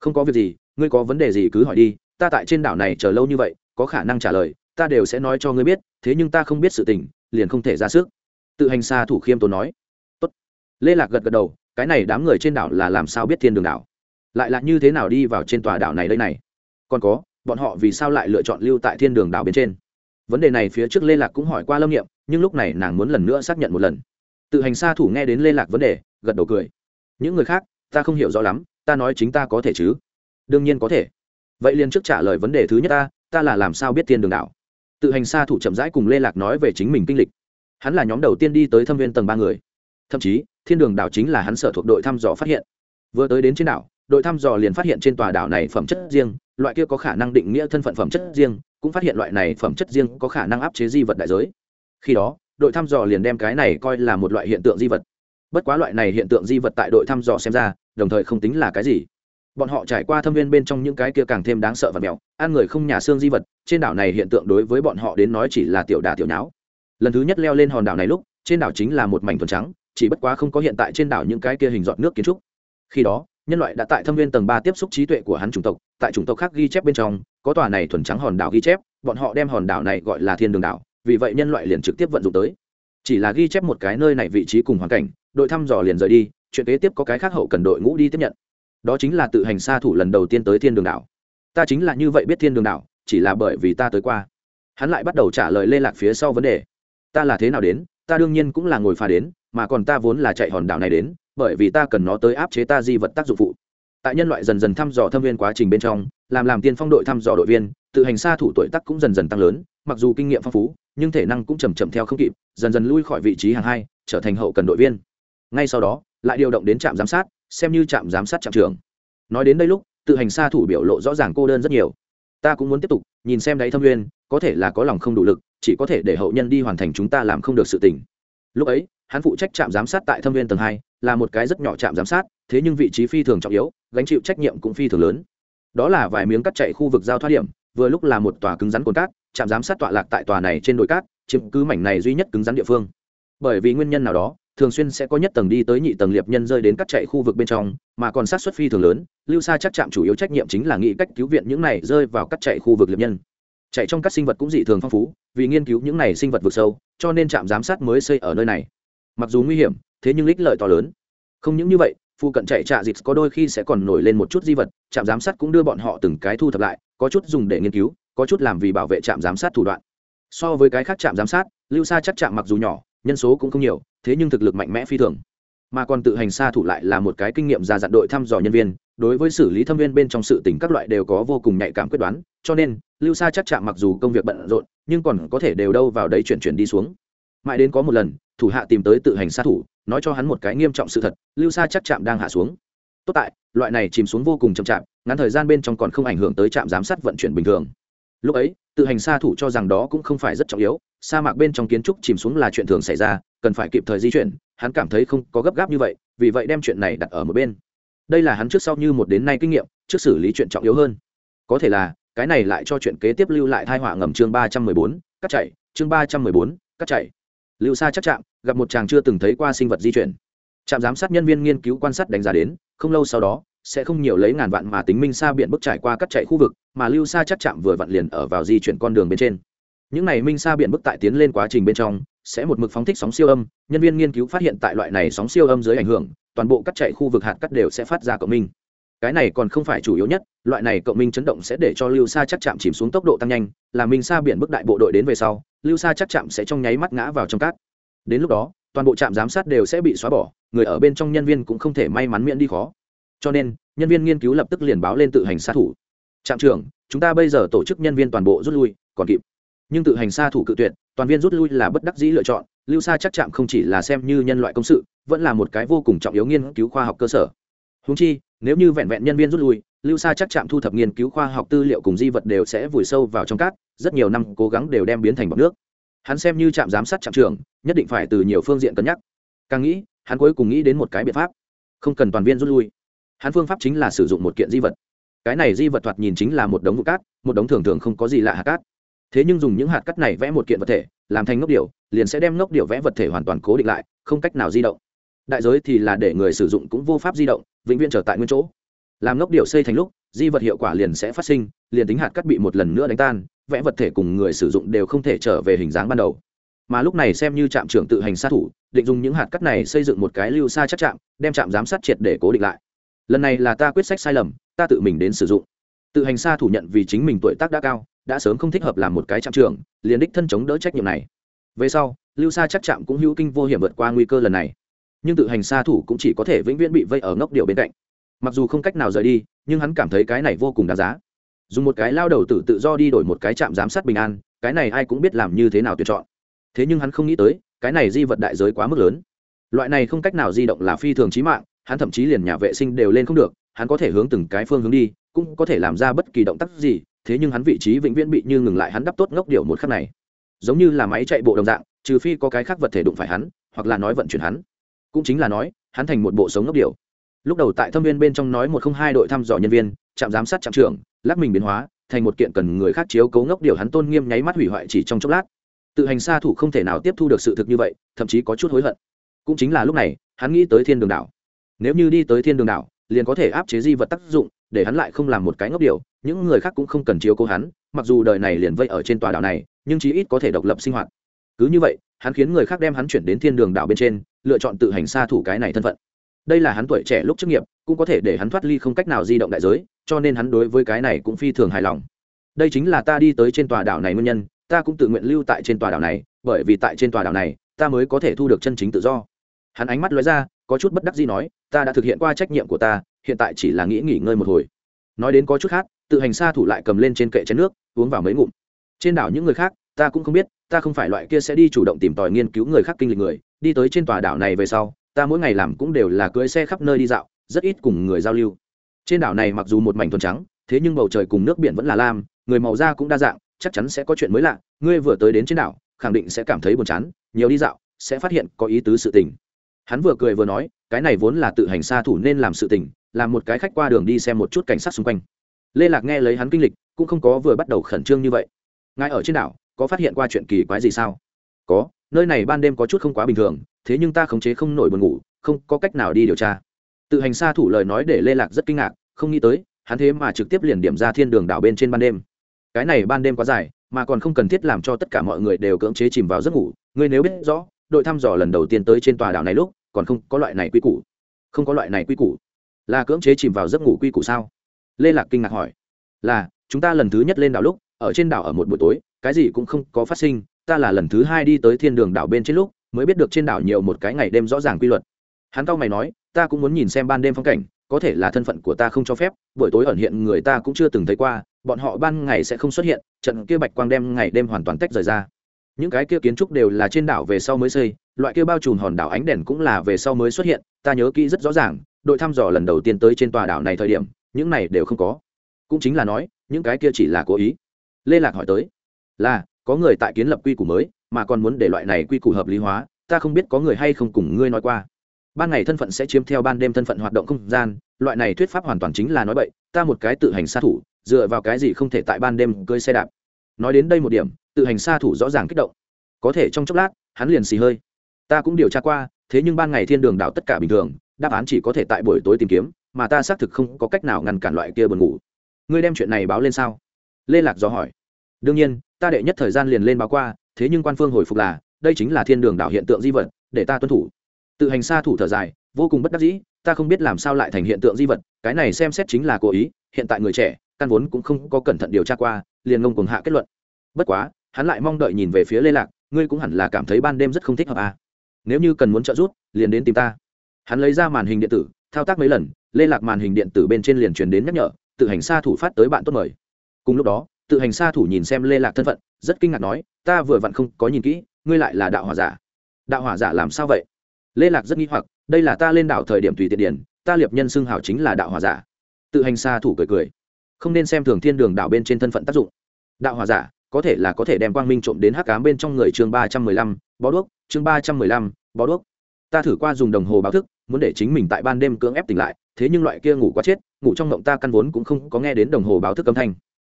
Không có việc gì, ngươi có vấn đề gì cứ hỏi đi, ta tại trên đảo này chờ lâu như vậy, có khả năng trả lời, ta đều sẽ nói cho ngươi biết, thế nhưng ta không biết sự tình, liền không thể ra sức. Tự hành xa thủ khiêm tốn nói. Tốt. lê lạc gật gật đầu, cái này đám người trên đảo là làm sao biết thiên đường đảo? Lại là như thế nào đi vào trên tòa đảo này đây này? Còn có, bọn họ vì sao lại lựa chọn lưu tại thiên đường đảo bên trên? Vấn đề này phía trước lê lạc cũng hỏi qua lâm nghiệm, nhưng lúc này nàng muốn lần nữa xác nhận một lần tự hành xa thủ nghe đến lê lạc vấn đề, gật đầu cười. Những người khác, ta không hiểu rõ lắm, ta nói chính ta có thể chứ? Đương nhiên có thể. Vậy liền trước trả lời vấn đề thứ nhất ta ta là làm sao biết thiên đường đảo? Tự hành xa thủ chậm rãi cùng lê lạc nói về chính mình kinh lịch. Hắn là nhóm đầu tiên đi tới thâm viên tầng ba người. Thậm chí, thiên đường đảo chính là hắn sở thuộc đội thăm dò phát hiện. Vừa tới đến trên đảo, đội thăm dò liền phát hiện trên tòa đảo này phẩm chất riêng, loại kia có khả năng định nghĩa thân phận phẩm chất riêng, cũng phát hiện loại này phẩm chất riêng có khả năng áp chế di vật đại giới. Khi đó đội thăm dò liền đem cái này coi là một loại hiện tượng di vật. Bất quá loại này hiện tượng di vật tại đội thăm dò xem ra, đồng thời không tính là cái gì. Bọn họ trải qua thâm viên bên trong những cái kia càng thêm đáng sợ và mèo ăn người không nhà xương di vật, trên đảo này hiện tượng đối với bọn họ đến nói chỉ là tiểu đà tiểu nháo. Lần thứ nhất leo lên hòn đảo này lúc, trên đảo chính là một mảnh thuần trắng, chỉ bất quá không có hiện tại trên đảo những cái kia hình dọn nước kiến trúc. Khi đó, nhân loại đã tại thâm viên tầng ba tiếp xúc trí tuệ của hắn chủng tộc, tại chủng tộc khác ghi chép bên trong, có tòa này thuần trắng hòn đảo ghi chép, bọn họ đem hòn đảo này gọi là thiên đường đảo vì vậy nhân loại liền trực tiếp vận dụng tới. Chỉ là ghi chép một cái nơi này vị trí cùng hoàn cảnh, đội thăm dò liền rời đi, chuyện kế tiếp có cái khác hậu cần đội ngũ đi tiếp nhận. Đó chính là tự hành xa thủ lần đầu tiên tới thiên đường đảo. Ta chính là như vậy biết thiên đường đảo, chỉ là bởi vì ta tới qua. Hắn lại bắt đầu trả lời lê lạc phía sau vấn đề. Ta là thế nào đến, ta đương nhiên cũng là ngồi phà đến, mà còn ta vốn là chạy hòn đảo này đến, bởi vì ta cần nó tới áp chế ta di vật tác dụng phụ. Tại nhân loại dần dần thăm dò thâm viên quá trình bên trong, làm làm tiên phong đội thăm dò đội viên, tự hành xa thủ tuổi tác cũng dần dần tăng lớn, mặc dù kinh nghiệm phong phú nhưng thể năng cũng chầm chậm theo không kịp, dần dần lui khỏi vị trí hàng hai, trở thành hậu cần đội viên. Ngay sau đó, lại điều động đến trạm giám sát, xem như trạm giám sát trạm trường nói đến đây lúc, tự hành xa thủ biểu lộ rõ ràng cô đơn rất nhiều. Ta cũng muốn tiếp tục, nhìn xem đáy thâm viên có thể là có lòng không đủ lực, chỉ có thể để hậu nhân đi hoàn thành chúng ta làm không được sự tình. Lúc ấy, hắn phụ trách trạm giám sát tại thâm viên tầng hai, là một cái rất nhỏ trạm giám sát, thế nhưng vị trí phi thường trọng yếu, gánh chịu trách nhiệm cũng phi thường lớn. Đó là vài miếng cắt chạy khu vực giao thoát điểm, vừa lúc là một tòa cứng rắn cồn cát trạm giám sát tọa lạc tại tòa này trên đồi cát, chiếm cứ mảnh này duy nhất cứng rắn địa phương. Bởi vì nguyên nhân nào đó, thường xuyên sẽ có nhất tầng đi tới nhị tầng liệp nhân rơi đến các chạy khu vực bên trong, mà còn sát xuất phi thường lớn, lưu xa chắc chạm chủ yếu trách nhiệm chính là nghĩ cách cứu viện những này rơi vào các chạy khu vực liệp nhân. Chạy trong các sinh vật cũng dị thường phong phú, vì nghiên cứu những này sinh vật vực sâu, cho nên trạm giám sát mới xây ở nơi này. Mặc dù nguy hiểm, thế nhưng ích lợi to lớn. Không những như vậy, phụ cận chạy trạ dịp có đôi khi sẽ còn nổi lên một chút di vật, trạm giám sát cũng đưa bọn họ từng cái thu thập lại, có chút dùng để nghiên cứu có chút làm vì bảo vệ trạm giám sát thủ đoạn. So với cái khác trạm giám sát, lưu xa chắc trạm mặc dù nhỏ, nhân số cũng không nhiều, thế nhưng thực lực mạnh mẽ phi thường. Mà còn tự hành xa thủ lại là một cái kinh nghiệm già dặn đội thăm dò nhân viên, đối với xử lý thâm viên bên trong sự tình các loại đều có vô cùng nhạy cảm quyết đoán, cho nên, lưu xa chắc chạm mặc dù công việc bận rộn, nhưng còn có thể đều đâu vào đấy chuyển chuyển đi xuống. Mãi đến có một lần, thủ hạ tìm tới tự hành xa thủ, nói cho hắn một cái nghiêm trọng sự thật, lưu xa chắc chạm đang hạ xuống. Tốt tại, loại này chìm xuống vô cùng chậm chạp, ngắn thời gian bên trong còn không ảnh hưởng tới trạm giám sát vận chuyển bình thường lúc ấy, tự hành xa thủ cho rằng đó cũng không phải rất trọng yếu, sa mạc bên trong kiến trúc chìm xuống là chuyện thường xảy ra, cần phải kịp thời di chuyển, hắn cảm thấy không có gấp gáp như vậy, vì vậy đem chuyện này đặt ở một bên. Đây là hắn trước sau như một đến nay kinh nghiệm, trước xử lý chuyện trọng yếu hơn. Có thể là, cái này lại cho chuyện kế tiếp lưu lại thai họa ngầm chương ba trăm mười bốn, cắt chạy, chương ba trăm mười bốn, cắt chạy. Lưu xa chắc chạm, gặp một chàng chưa từng thấy qua sinh vật di chuyển. Trạm giám sát nhân viên nghiên cứu quan sát đánh giá đến, không lâu sau đó sẽ không nhiều lấy ngàn vạn mà tính minh xa biển bức trải qua cắt chạy khu vực, mà lưu xa chắc chạm vừa vặn liền ở vào di chuyển con đường bên trên. Những này minh xa biển bức tại tiến lên quá trình bên trong, sẽ một mực phóng thích sóng siêu âm, nhân viên nghiên cứu phát hiện tại loại này sóng siêu âm dưới ảnh hưởng, toàn bộ cắt chạy khu vực hạt cắt đều sẽ phát ra cộng minh. Cái này còn không phải chủ yếu nhất, loại này cộng minh chấn động sẽ để cho lưu xa chắc chạm chìm xuống tốc độ tăng nhanh, là minh xa biển bức đại bộ đội đến về sau, lưu xa chắc chạm sẽ trong nháy mắt ngã vào trong cát. Đến lúc đó, toàn bộ trạm giám sát đều sẽ bị xóa bỏ, người ở bên trong nhân viên cũng không thể may mắn miễn đi khó cho nên, nhân viên nghiên cứu lập tức liền báo lên tự hành sát thủ. Trạm trưởng, chúng ta bây giờ tổ chức nhân viên toàn bộ rút lui, còn kịp. Nhưng tự hành xa thủ cự tuyệt, toàn viên rút lui là bất đắc dĩ lựa chọn, lưu xa chắc chạm không chỉ là xem như nhân loại công sự, vẫn là một cái vô cùng trọng yếu nghiên cứu khoa học cơ sở. Húng chi, nếu như vẹn vẹn nhân viên rút lui, lưu xa chắc chạm thu thập nghiên cứu khoa học tư liệu cùng di vật đều sẽ vùi sâu vào trong cát, rất nhiều năm cố gắng đều đem biến thành bọc nước. Hắn xem như trạm giám sát trạm trưởng, nhất định phải từ nhiều phương diện cân nhắc. Càng nghĩ, hắn cuối cùng nghĩ đến một cái biện pháp, không cần toàn viên rút lui hắn phương pháp chính là sử dụng một kiện di vật. Cái này di vật thoạt nhìn chính là một đống vụ cát, một đống thường thường không có gì lạ hạt cát. Thế nhưng dùng những hạt cát này vẽ một kiện vật thể, làm thành ngốc điệu liền sẽ đem ngốc điệu vẽ vật thể hoàn toàn cố định lại, không cách nào di động. Đại giới thì là để người sử dụng cũng vô pháp di động, vĩnh viễn trở tại nguyên chỗ. Làm ngốc điệu xây thành lúc, di vật hiệu quả liền sẽ phát sinh, liền tính hạt cắt bị một lần nữa đánh tan, vẽ vật thể cùng người sử dụng đều không thể trở về hình dáng ban đầu. Mà lúc này xem như trạm trưởng tự hành sát thủ, định dùng những hạt cắt này xây dựng một cái lưu xa chắc chạm đem trạm giám sát triệt để cố định lại lần này là ta quyết sách sai lầm, ta tự mình đến sử dụng. Tự hành xa thủ nhận vì chính mình tuổi tác đã cao, đã sớm không thích hợp làm một cái trạm trưởng, liền đích thân chống đỡ trách nhiệm này. Về sau, lưu xa chắc chạm cũng hữu kinh vô hiểm vượt qua nguy cơ lần này. Nhưng tự hành xa thủ cũng chỉ có thể vĩnh viễn bị vây ở ngốc điệu bên cạnh. Mặc dù không cách nào rời đi, nhưng hắn cảm thấy cái này vô cùng đáng giá. Dùng một cái lao đầu tử tự do đi đổi một cái trạm giám sát bình an, cái này ai cũng biết làm như thế nào tuyển chọn. Thế nhưng hắn không nghĩ tới, cái này di vật đại giới quá mức lớn. Loại này không cách nào di động là phi thường trí mạng hắn thậm chí liền nhà vệ sinh đều lên không được, hắn có thể hướng từng cái phương hướng đi, cũng có thể làm ra bất kỳ động tác gì, thế nhưng hắn vị trí vĩnh viễn bị như ngừng lại hắn đắp tốt ngốc điều một khắc này. Giống như là máy chạy bộ đồng dạng, trừ phi có cái khác vật thể đụng phải hắn, hoặc là nói vận chuyển hắn. Cũng chính là nói, hắn thành một bộ sống ngốc điều lúc đầu tại thâm viên bên trong nói một không hai đội thăm dò nhân viên, trạm giám sát trạm trưởng, lắc mình biến hóa, thành một kiện cần người khác chiếu cấu ngốc điều hắn tôn nghiêm nháy mắt hủy hoại chỉ trong chốc lát. Tự hành xa thủ không thể nào tiếp thu được sự thực như vậy, thậm chí có chút hối hận. Cũng chính là lúc này, hắn nghĩ tới thiên đường đảo nếu như đi tới thiên đường đảo, liền có thể áp chế di vật tác dụng, để hắn lại không làm một cái ngốc điều, những người khác cũng không cần chiếu cố hắn, mặc dù đời này liền vây ở trên tòa đảo này, nhưng chí ít có thể độc lập sinh hoạt. Cứ như vậy, hắn khiến người khác đem hắn chuyển đến thiên đường đảo bên trên, lựa chọn tự hành xa thủ cái này thân phận. Đây là hắn tuổi trẻ lúc chức nghiệp, cũng có thể để hắn thoát ly không cách nào di động đại giới, cho nên hắn đối với cái này cũng phi thường hài lòng. Đây chính là ta đi tới trên tòa đảo này nguyên nhân, ta cũng tự nguyện lưu tại trên tòa đảo này, bởi vì tại trên tòa đảo này, ta mới có thể thu được chân chính tự do. Hắn ánh mắt lóe ra có chút bất đắc gì nói, ta đã thực hiện qua trách nhiệm của ta, hiện tại chỉ là nghĩ nghỉ ngơi một hồi. Nói đến có chút khác, tự hành xa thủ lại cầm lên trên kệ chén nước, uống vào mấy ngụm. Trên đảo những người khác, ta cũng không biết, ta không phải loại kia sẽ đi chủ động tìm tòi nghiên cứu người khác kinh lịch người, đi tới trên tòa đảo này về sau, ta mỗi ngày làm cũng đều là cưỡi xe khắp nơi đi dạo, rất ít cùng người giao lưu. Trên đảo này mặc dù một mảnh thuần trắng, thế nhưng bầu trời cùng nước biển vẫn là lam, người màu da cũng đa dạng, chắc chắn sẽ có chuyện mới lạ, ngươi vừa tới đến trên đảo, khẳng định sẽ cảm thấy buồn chán, nhiều đi dạo, sẽ phát hiện có ý tứ sự tình hắn vừa cười vừa nói, cái này vốn là tự hành xa thủ nên làm sự tình, làm một cái khách qua đường đi xem một chút cảnh sát xung quanh. Lê lạc nghe lấy hắn kinh lịch, cũng không có vừa bắt đầu khẩn trương như vậy. Ngài ở trên đảo, có phát hiện qua chuyện kỳ quái gì sao? Có, nơi này ban đêm có chút không quá bình thường, thế nhưng ta khống chế không nổi buồn ngủ, không có cách nào đi điều tra. Tự hành xa thủ lời nói để lê lạc rất kinh ngạc, không nghĩ tới, hắn thế mà trực tiếp liền điểm ra thiên đường đảo bên trên ban đêm. Cái này ban đêm quá dài, mà còn không cần thiết làm cho tất cả mọi người đều cưỡng chế chìm vào giấc ngủ, ngươi nếu biết rõ đội thăm dò lần đầu tiên tới trên tòa đảo này lúc, còn không có loại này quy củ. Không có loại này quy củ. Là cưỡng chế chìm vào giấc ngủ quy củ sao? Lê lạc kinh ngạc hỏi. Là, chúng ta lần thứ nhất lên đảo lúc, ở trên đảo ở một buổi tối, cái gì cũng không có phát sinh, ta là lần thứ hai đi tới thiên đường đảo bên trên lúc, mới biết được trên đảo nhiều một cái ngày đêm rõ ràng quy luật. Hắn cao mày nói, ta cũng muốn nhìn xem ban đêm phong cảnh, có thể là thân phận của ta không cho phép, buổi tối ẩn hiện người ta cũng chưa từng thấy qua, bọn họ ban ngày sẽ không xuất hiện, trận kia bạch quang đem ngày đêm hoàn toàn tách rời ra những cái kia kiến trúc đều là trên đảo về sau mới xây, loại kia bao trùm hòn đảo ánh đèn cũng là về sau mới xuất hiện, ta nhớ kỹ rất rõ ràng, đội thăm dò lần đầu tiên tới trên tòa đảo này thời điểm, những này đều không có. Cũng chính là nói, những cái kia chỉ là cố ý. Lê lạc hỏi tới, là, có người tại kiến lập quy củ mới, mà còn muốn để loại này quy củ hợp lý hóa, ta không biết có người hay không cùng ngươi nói qua. Ban ngày thân phận sẽ chiếm theo ban đêm thân phận hoạt động không gian, loại này thuyết pháp hoàn toàn chính là nói bậy, ta một cái tự hành sát thủ, dựa vào cái gì không thể tại ban đêm cơi xe đạp? Nói đến đây một điểm, tự hành xa thủ rõ ràng kích động. Có thể trong chốc lát, hắn liền xì hơi. Ta cũng điều tra qua, thế nhưng ban ngày thiên đường đảo tất cả bình thường, đáp án chỉ có thể tại buổi tối tìm kiếm, mà ta xác thực không có cách nào ngăn cản loại kia buồn ngủ. Ngươi đem chuyện này báo lên sao? Lê lạc do hỏi. Đương nhiên, ta đệ nhất thời gian liền lên báo qua, thế nhưng quan phương hồi phục là, đây chính là thiên đường đảo hiện tượng di vật, để ta tuân thủ. Tự hành xa thủ thở dài, vô cùng bất đắc dĩ, ta không biết làm sao lại thành hiện tượng di vật, cái này xem xét chính là cố ý, hiện tại người trẻ, căn vốn cũng không có cẩn thận điều tra qua liền ngông cuồng hạ kết luận. Bất quá, hắn lại mong đợi nhìn về phía lê lạc, ngươi cũng hẳn là cảm thấy ban đêm rất không thích hợp à. nếu như cần muốn trợ giúp, liền đến tìm ta. Hắn lấy ra màn hình điện tử, thao tác mấy lần, lê lạc màn hình điện tử bên trên liền truyền đến nhắc nhở, tự hành xa thủ phát tới bạn tốt mời. Cùng lúc đó, tự hành xa thủ nhìn xem lê lạc thân phận, rất kinh ngạc nói, ta vừa vặn không có nhìn kỹ, ngươi lại là đạo hỏa giả. Đạo hỏa giả làm sao vậy? Lê lạc rất nghi hoặc, đây là ta lên đảo thời điểm tùy tiện điển ta liệp nhân xưng hảo chính là đạo hỏa giả. Tự hành xa thủ cười cười không nên xem thường thiên đường đạo bên trên thân phận tác dụng. Đạo hòa giả, có thể là có thể đem quang minh trộm đến hắc cám bên trong người chương ba trăm mười lăm, bó đuốc, chương ba trăm mười lăm, bó đuốc. Ta thử qua dùng đồng hồ báo thức, muốn để chính mình tại ban đêm cưỡng ép tỉnh lại, thế nhưng loại kia ngủ quá chết, ngủ trong mộng ta căn vốn cũng không có nghe đến đồng hồ báo thức âm thanh.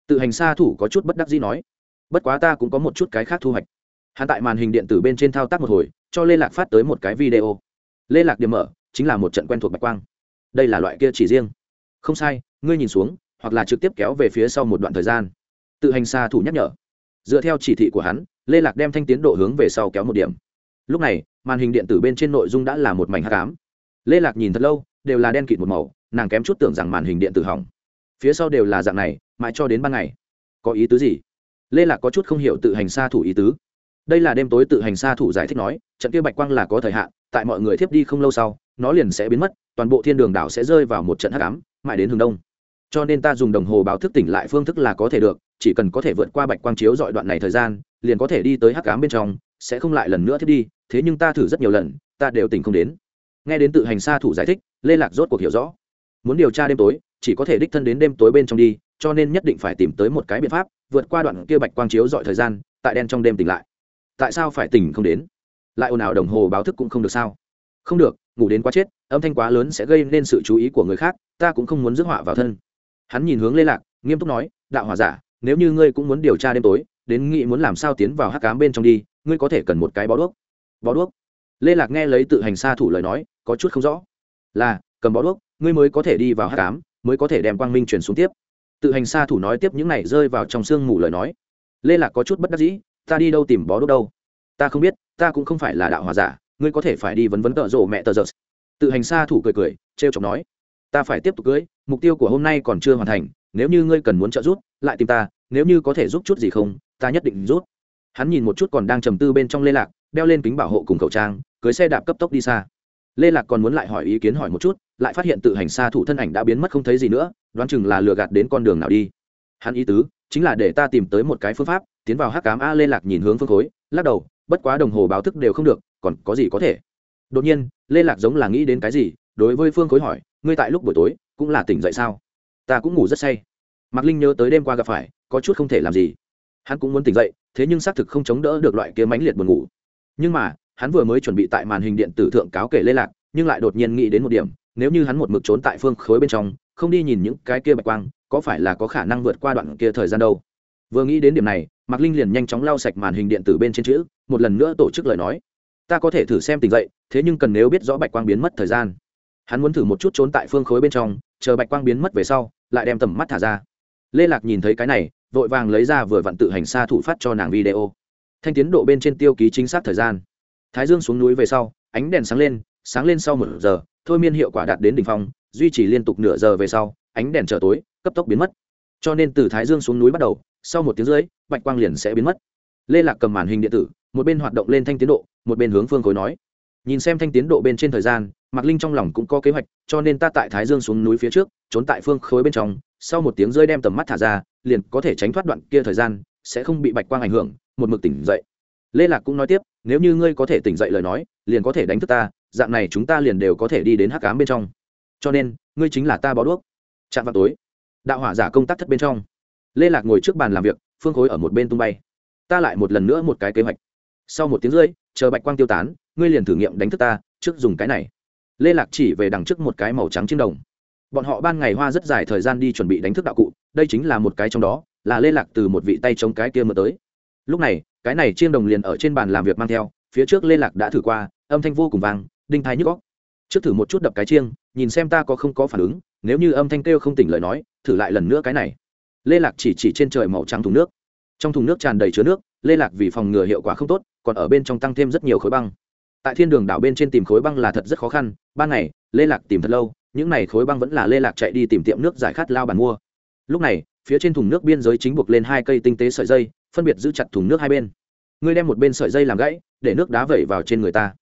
Tự hành xa thủ có chút bất đắc dĩ nói, bất quá ta cũng có một chút cái khác thu hoạch. Hắn tại màn hình điện tử bên trên thao tác một hồi, cho lê lạc phát tới một cái video. Lê lạc điểm mở, chính là một trận quen thuộc bạch quang. Đây là loại kia chỉ riêng. Không sai, ngươi nhìn xuống hoặc là trực tiếp kéo về phía sau một đoạn thời gian. Tự hành xa thủ nhắc nhở. Dựa theo chỉ thị của hắn, lê lạc đem thanh tiến độ hướng về sau kéo một điểm. Lúc này, màn hình điện tử bên trên nội dung đã là một mảnh hát cám lê lạc nhìn thật lâu, đều là đen kịt một màu, nàng kém chút tưởng rằng màn hình điện tử hỏng. Phía sau đều là dạng này, mãi cho đến ban ngày. Có ý tứ gì? Lê lạc có chút không hiểu tự hành xa thủ ý tứ. Đây là đêm tối tự hành xa thủ giải thích nói, trận kia bạch quang là có thời hạn, tại mọi người thiếp đi không lâu sau, nó liền sẽ biến mất, toàn bộ thiên đường đảo sẽ rơi vào một trận hắc ám, mãi đến hướng đông cho nên ta dùng đồng hồ báo thức tỉnh lại phương thức là có thể được, chỉ cần có thể vượt qua bạch quang chiếu dọi đoạn này thời gian, liền có thể đi tới hắc ám bên trong, sẽ không lại lần nữa thiết đi, thế nhưng ta thử rất nhiều lần, ta đều tỉnh không đến. Nghe đến tự hành xa thủ giải thích, lê lạc rốt cuộc hiểu rõ. Muốn điều tra đêm tối, chỉ có thể đích thân đến đêm tối bên trong đi, cho nên nhất định phải tìm tới một cái biện pháp, vượt qua đoạn kia bạch quang chiếu dọi thời gian, tại đen trong đêm tỉnh lại. Tại sao phải tỉnh không đến? Lại ồn ào đồng hồ báo thức cũng không được sao? Không được, ngủ đến quá chết, âm thanh quá lớn sẽ gây nên sự chú ý của người khác, ta cũng không muốn rước họa vào thân hắn nhìn hướng lê lạc, nghiêm túc nói, đạo hòa giả, nếu như ngươi cũng muốn điều tra đêm tối, đến nghĩ muốn làm sao tiến vào hắc cám bên trong đi, ngươi có thể cần một cái bó đuốc. Bó đuốc? Lê lạc nghe lấy tự hành xa thủ lời nói, có chút không rõ. Là, cầm bó đuốc, ngươi mới có thể đi vào hắc cám mới có thể đem quang minh truyền xuống tiếp. Tự hành xa thủ nói tiếp những này rơi vào trong sương mù lời nói. Lê lạc có chút bất đắc dĩ, ta đi đâu tìm bó đuốc đâu? Ta không biết, ta cũng không phải là đạo hòa giả, ngươi có thể phải đi vấn vấn tợ rộ mẹ tờ giật tự hành xa thủ cười cười t r e o chọc nói ta phải tiếp tục cưới, mục tiêu của hôm nay còn chưa hoàn thành, nếu như ngươi cần muốn trợ giúp, lại tìm ta, nếu như có thể giúp chút gì không, ta nhất định rút hắn nhìn một chút còn đang trầm tư bên trong lê lạc, đeo lên kính bảo hộ cùng khẩu trang, cưới xe đạp cấp tốc đi xa. Lê lạc còn muốn lại hỏi ý kiến hỏi một chút, lại phát hiện tự hành xa thủ thân ảnh đã biến mất không thấy gì nữa, đoán chừng là lừa gạt đến con đường nào đi. Hắn ý tứ, chính là để ta tìm tới một cái phương pháp, tiến vào hắc cám a lê lạc nhìn hướng phương khối, lắc đầu, bất quá đồng hồ báo thức đều không được, còn có gì có thể? Đột nhiên, lê lạc giống là nghĩ đến cái gì, đối với phương khối hỏi ngươi tại lúc buổi tối cũng là tỉnh dậy sao? Ta cũng ngủ rất say. Mạc linh nhớ tới đêm qua gặp phải, có chút không thể làm gì. Hắn cũng muốn tỉnh dậy, thế nhưng xác thực không chống đỡ được loại kia mãnh liệt buồn ngủ. Nhưng mà, hắn vừa mới chuẩn bị tại màn hình điện tử thượng cáo kể lê lạc, nhưng lại đột nhiên nghĩ đến một điểm, nếu như hắn một mực trốn tại phương khối bên trong, không đi nhìn những cái kia bạch quang, có phải là có khả năng vượt qua đoạn kia thời gian đâu? Vừa nghĩ đến điểm này, mạc linh liền nhanh chóng lau sạch màn hình điện tử bên trên chữ, một lần nữa tổ chức lời nói. Ta có thể thử xem tỉnh dậy, thế nhưng cần nếu biết rõ bạch quang biến mất thời gian hắn muốn thử một chút trốn tại phương khối bên trong, chờ bạch quang biến mất về sau, lại đem tầm mắt thả ra. Lê lạc nhìn thấy cái này, vội vàng lấy ra vừa vặn tự hành xa thủ phát cho nàng video. Thanh tiến độ bên trên tiêu ký chính xác thời gian. Thái dương xuống núi về sau, ánh đèn sáng lên sáng lên sau một giờ, thôi miên hiệu quả đạt đến đ ỉ n h phong, duy trì liên tục nửa giờ về sau, ánh đèn trở tối, cấp tốc biến mất. Cho nên từ thái dương xuống núi bắt đầu, sau một tiếng rưỡi, bạch quang liền sẽ biến mất. Lê lạc cầm màn hình điện tử, một bên hoạt động lên thanh tiến độ, một bên hướng phương khối nói nhìn xem thanh tiến độ bên trên thời gian, mạc linh trong lòng cũng có kế hoạch, cho nên ta tại thái dương xuống núi phía trước, trốn tại phương khối bên trong, sau một tiếng rơi đem tầm mắt thả ra, liền có thể tránh thoát đoạn kia thời gian, sẽ không bị bạch quang ảnh hưởng, một mực tỉnh dậy. Lê lạc cũng nói tiếp, nếu như ngươi có thể tỉnh dậy lời nói, liền có thể đánh thức ta, dạng này chúng ta liền đều có thể đi đến hắc cám bên trong. Cho nên, ngươi chính là ta bó đuốc. Chạm vào tối, đạo hỏa giả công tác thất bên trong. Lê lạc ngồi trước bàn làm việc, phương khối ở một bên tung bay. Ta lại một lần nữa một cái kế hoạch. Sau một tiếng rưỡi chờ bạch quang tiêu tán ngươi liền thử nghiệm đánh thức ta, trước dùng cái này. Lê lạc chỉ về đằng trước một cái màu trắng trên đồng. Bọn họ ban ngày hoa rất dài thời gian đi chuẩn bị đánh thức đạo cụ, đây chính là một cái trong đó, là lê lạc từ một vị tay chống cái kia mở tới. Lúc này, cái này chiên đồng liền ở trên bàn làm việc mang theo, phía trước lê lạc đã thử qua, âm thanh vô cùng vang, đinh thái nhức góc trước thử một chút đập cái chiêng, nhìn xem ta có không có phản ứng, nếu như âm thanh kêu không tỉnh lời nói, thử lại lần nữa cái này. Lê lạc chỉ chỉ trên trời màu trắng thùng nước. Trong thùng nước tràn đầy chứa nước, lê lạc vì phòng ngừa hiệu quả không tốt, còn ở bên trong tăng thêm rất nhiều khối băng tại thiên đường đảo bên trên tìm khối băng là thật rất khó khăn, ban ngày, lê lạc tìm thật lâu, những n à y khối băng vẫn là lê lạc chạy đi tìm tiệm nước giải khát lao bàn mua. Lúc này, phía trên thùng nước biên giới chính buộc lên hai cây tinh tế sợi dây, phân biệt giữ chặt thùng nước hai bên. Ngươi đem một bên sợi dây làm gãy, để nước đá vẩy vào trên người ta.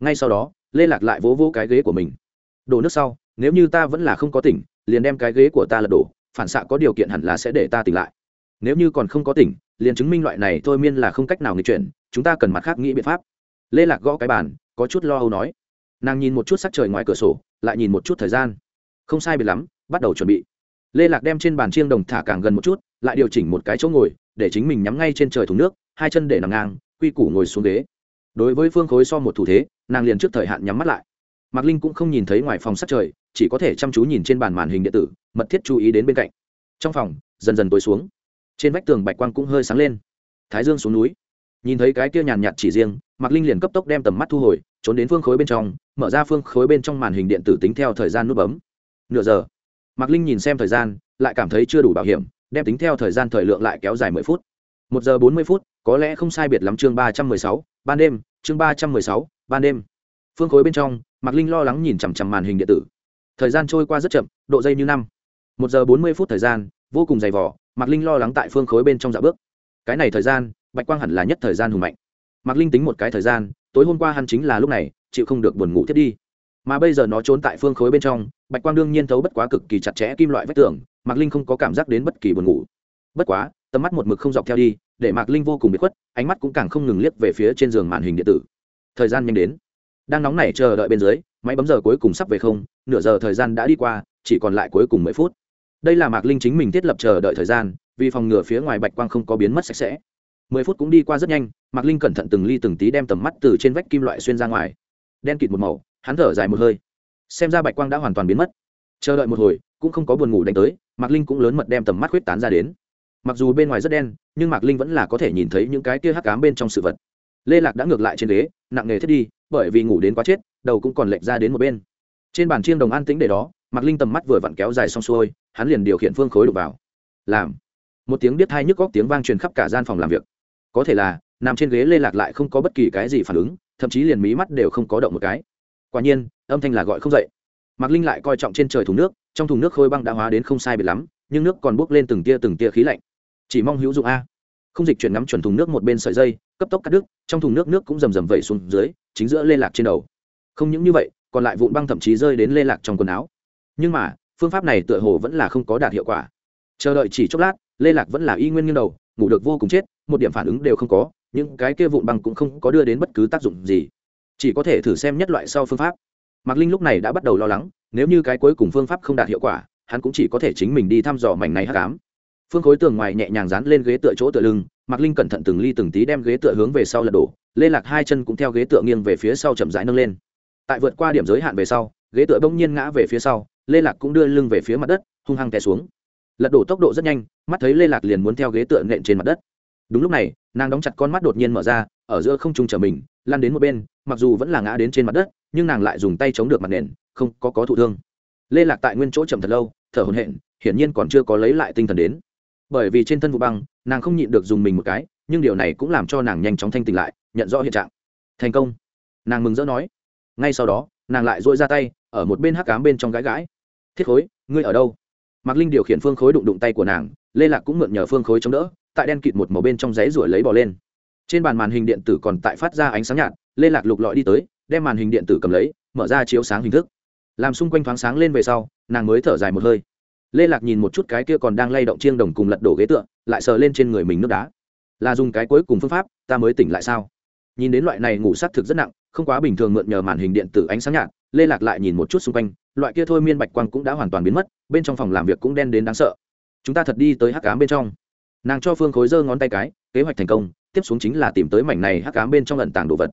Ngay sau đó, lê lạc lại vỗ vỗ cái ghế của mình. Đổ nước sau, nếu như ta vẫn là không có tỉnh, liền đem cái ghế của ta lật đổ, phản xạ có điều kiện hẳn là sẽ để ta tỉnh lại. Nếu như còn không có tỉnh, liền chứng minh loại này thôi miên là không cách nào nghịch chuyển, chúng ta cần mặt khác nghĩ biện pháp lê lạc gõ cái bàn, có chút lo âu nói. Nàng nhìn một chút sắc trời ngoài cửa sổ, lại nhìn một chút thời gian. Không sai biệt lắm, bắt đầu chuẩn bị. Lê lạc đem trên bàn chiêng đồng thả càng gần một chút, lại điều chỉnh một cái chỗ ngồi, để chính mình nhắm ngay trên trời thùng nước, hai chân để nằm ngang, quy củ ngồi xuống ghế. Đối với phương khối so một thủ thế, nàng liền trước thời hạn nhắm mắt lại. Mạc linh cũng không nhìn thấy ngoài phòng sắc trời, chỉ có thể chăm chú nhìn trên bàn màn hình điện tử, mật thiết chú ý đến bên cạnh. Trong phòng, dần dần tối xuống. Trên vách tường bạch quang cũng hơi sáng lên. Thái dương xuống núi nhìn thấy cái kia nhàn nhạt chỉ riêng, mạc linh liền cấp tốc đem tầm mắt thu hồi, trốn đến phương khối bên trong, mở ra phương khối bên trong màn hình điện tử tính theo thời gian nút bấm. Nửa giờ, mạc linh nhìn xem thời gian, lại cảm thấy chưa đủ bảo hiểm, đem tính theo thời gian thời lượng lại kéo dài mười phút. Một giờ bốn mươi phút, có lẽ không sai biệt lắm chương ba trăm mười sáu, ban đêm, chương ba trăm mười sáu, ban đêm. Phương khối bên trong, mạc linh lo lắng nhìn chằm chằm màn hình điện tử. Thời gian trôi qua rất chậm, độ dây như năm. Một giờ bốn mươi phút thời gian, vô cùng dày vỏ mạc linh lo lắng tại phương khối bên trong dạ bước. Cái này thời gian bạch quang hẳn là nhất thời gian hùng mạnh. Mạc linh tính một cái thời gian, tối hôm qua hắn chính là lúc này, chịu không được buồn ngủ thiết đi. Mà bây giờ nó trốn tại phương khối bên trong, bạch quang đương nhiên thấu bất quá cực kỳ chặt chẽ kim loại vách tường, mạc linh không có cảm giác đến bất kỳ buồn ngủ. Bất quá, tầm mắt một mực không dọc theo đi, để mạc linh vô cùng bị khuất, ánh mắt cũng càng không ngừng liếc về phía trên giường màn hình điện tử. Thời gian nhanh đến. Đang nóng nảy chờ đợi bên dưới, máy bấm giờ cuối cùng sắp về không, nửa giờ thời gian đã đi qua, chỉ còn lại cuối cùng mười phút. Đây là mạc linh chính mình thiết lập chờ đợi thời gian, vì phòng ngừa phía ngoài bạch quang không có biến mất sạch sẽ mười phút cũng đi qua rất nhanh, mạc linh cẩn thận từng ly từng tí đem tầm mắt từ trên vách kim loại xuyên ra ngoài. Đen kịt một màu, hắn thở dài một hơi. Xem ra bạch quang đã hoàn toàn biến mất. Chờ đợi một hồi, cũng không có buồn ngủ đánh tới, mạc linh cũng lớn mật đem tầm mắt khuyết tán ra đến. Mặc dù bên ngoài rất đen, nhưng mạc linh vẫn là có thể nhìn thấy những cái kia hắc cám bên trong sự vật. Lê lạc đã ngược lại trên ghế, nặng nề thiết đi, bởi vì ngủ đến quá chết, đầu cũng còn lệch ra đến một bên. Trên bàn chiêng đồng an tĩnh để đó, mạc linh tầm mắt vừa vặn kéo dài xong xuôi, hắn liền điều khiển phương khối đục vào. Làm. Một tiếng biết hai nhức góc tiếng vang truyền khắp cả gian phòng làm việc có thể là, nằm trên ghế lê lạc lại không có bất kỳ cái gì phản ứng, thậm chí liền mí mắt đều không có động một cái. Quả nhiên, âm thanh là gọi không dậy. Mạc linh lại coi trọng trên trời thùng nước, trong thùng nước khôi băng đã hóa đến không sai biệt lắm, nhưng nước còn bốc lên từng tia từng tia khí lạnh. Chỉ mong hữu dụng a. Không dịch chuyển ngắm chuẩn thùng nước một bên sợi dây, cấp tốc cắt đứt, trong thùng nước nước cũng rầm rầm vẩy xuống dưới, chính giữa lê lạc trên đầu. Không những như vậy, còn lại vụn băng thậm chí rơi đến lê lạc trong quần áo. Nhưng mà, phương pháp này tựa hồ vẫn là không có đạt hiệu quả. Chờ đợi chỉ chốc lát, lê lạc vẫn là y nguyên nghiêng đầu ngủ được vô cùng chết, một điểm phản ứng đều không có, những cái kia vụn băng cũng không có đưa đến bất cứ tác dụng gì. Chỉ có thể thử xem nhất loại sau phương pháp. Mạc linh lúc này đã bắt đầu lo lắng, nếu như cái cuối cùng phương pháp không đạt hiệu quả, hắn cũng chỉ có thể chính mình đi thăm dò mảnh này hát cám phương khối tường ngoài nhẹ nhàng dán lên ghế tựa chỗ tựa lưng, mạc linh cẩn thận từng ly từng tí đem ghế tựa hướng về sau lật đổ, lê lạc hai chân cũng theo ghế tựa nghiêng về phía sau chậm rãi nâng lên. Tại vượt qua điểm giới hạn về sau, ghế tựa bỗng nhiên ngã về phía sau, lê lạc cũng đưa lưng về phía mặt đất, hung hăng té xuống lật đổ tốc độ rất nhanh, mắt thấy lê lạc liền muốn theo ghế tựa nện trên mặt đất. Đúng lúc này, nàng đóng chặt con mắt đột nhiên mở ra, ở giữa không trung trở mình, lăn đến một bên, mặc dù vẫn là ngã đến trên mặt đất, nhưng nàng lại dùng tay chống được mặt nền, không có có thụ thương. Lê lạc tại nguyên chỗ chậm thật lâu, thở hồn hện hiển nhiên còn chưa có lấy lại tinh thần đến. Bởi vì trên thân vụ băng, nàng không nhịn được dùng mình một cái, nhưng điều này cũng làm cho nàng nhanh chóng thanh tỉnh lại, nhận rõ hiện trạng. Thành công. Nàng mừng rỡ nói. Ngay sau đó, nàng lại dội ra tay, ở một bên hắc cám bên trong gãi gãi. Thiết khối, ngươi ở đâu? Mạc linh điều khiển phương khối đụng đụng tay của nàng lê lạc cũng mượn nhờ phương khối chống đỡ tại đen kịt một màu bên trong giấy ruổi lấy bỏ lên. Trên bàn màn hình điện tử còn tại phát ra ánh sáng nhạt lê lạc lục lọi đi tới đem màn hình điện tử cầm lấy mở ra chiếu sáng hình thức. Làm xung quanh thoáng sáng lên về sau nàng mới thở dài một hơi. Lê lạc nhìn một chút cái kia còn đang lay động chiêng đồng cùng lật đổ ghế tựa, lại sờ lên trên người mình nước đá. Là dùng cái cuối cùng phương pháp ta mới tỉnh lại sao? Nhìn đến loại này ngủ s á t thực rất nặng, không quá bình thường mượn nhờ màn hình điện tử ánh sáng nhạt, lê lạc lại nhìn một chút xung quanh, loại kia thôi miên bạch quang cũng đã hoàn toàn biến mất, bên trong phòng làm việc cũng đen đến đáng sợ. Chúng ta thật đi tới hắc cám bên trong. Nàng cho phương khối giơ ngón tay cái, kế hoạch thành công, tiếp xuống chính là tìm tới mảnh này hắc cám bên trong lần tàng đồ vật.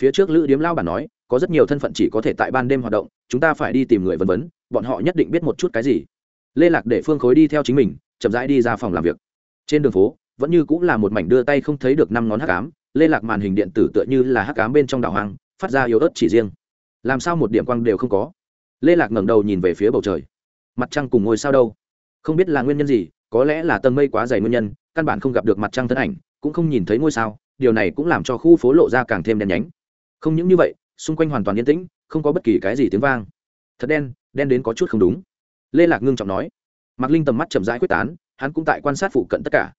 Phía trước lữ điếm lao bản nói, có rất nhiều thân phận chỉ có thể tại ban đêm hoạt động, chúng ta phải đi tìm người vân vấn bọn họ nhất định biết một chút cái gì. Lê lạc để phương khối đi theo chính mình, chậm rãi đi ra phòng làm việc. Trên đường phố, vẫn như cũng là một mảnh đưa tay không thấy được năm ngón hắc ám lê lạc màn hình điện tử tựa như là hắc ám bên trong đảo hoang, phát ra yếu ớt chỉ riêng. Làm sao một điểm quang đều không có? Lê lạc ngẩng đầu nhìn về phía bầu trời. Mặt trăng cùng ngôi sao đâu? Không biết là nguyên nhân gì, có lẽ là tầng mây quá dày nguyên nhân, căn bản không gặp được mặt trăng thân ảnh, cũng không nhìn thấy ngôi sao, điều này cũng làm cho khu phố lộ ra càng thêm đen nhánh. Không những như vậy, xung quanh hoàn toàn yên tĩnh, không có bất kỳ cái gì tiếng vang. Thật đen đen đến có chút không đúng. Lê lạc ngưng trọng nói. Mạc linh tầm mắt chậm rãi quyết tán, hắn cũng tại quan sát phụ cận tất cả.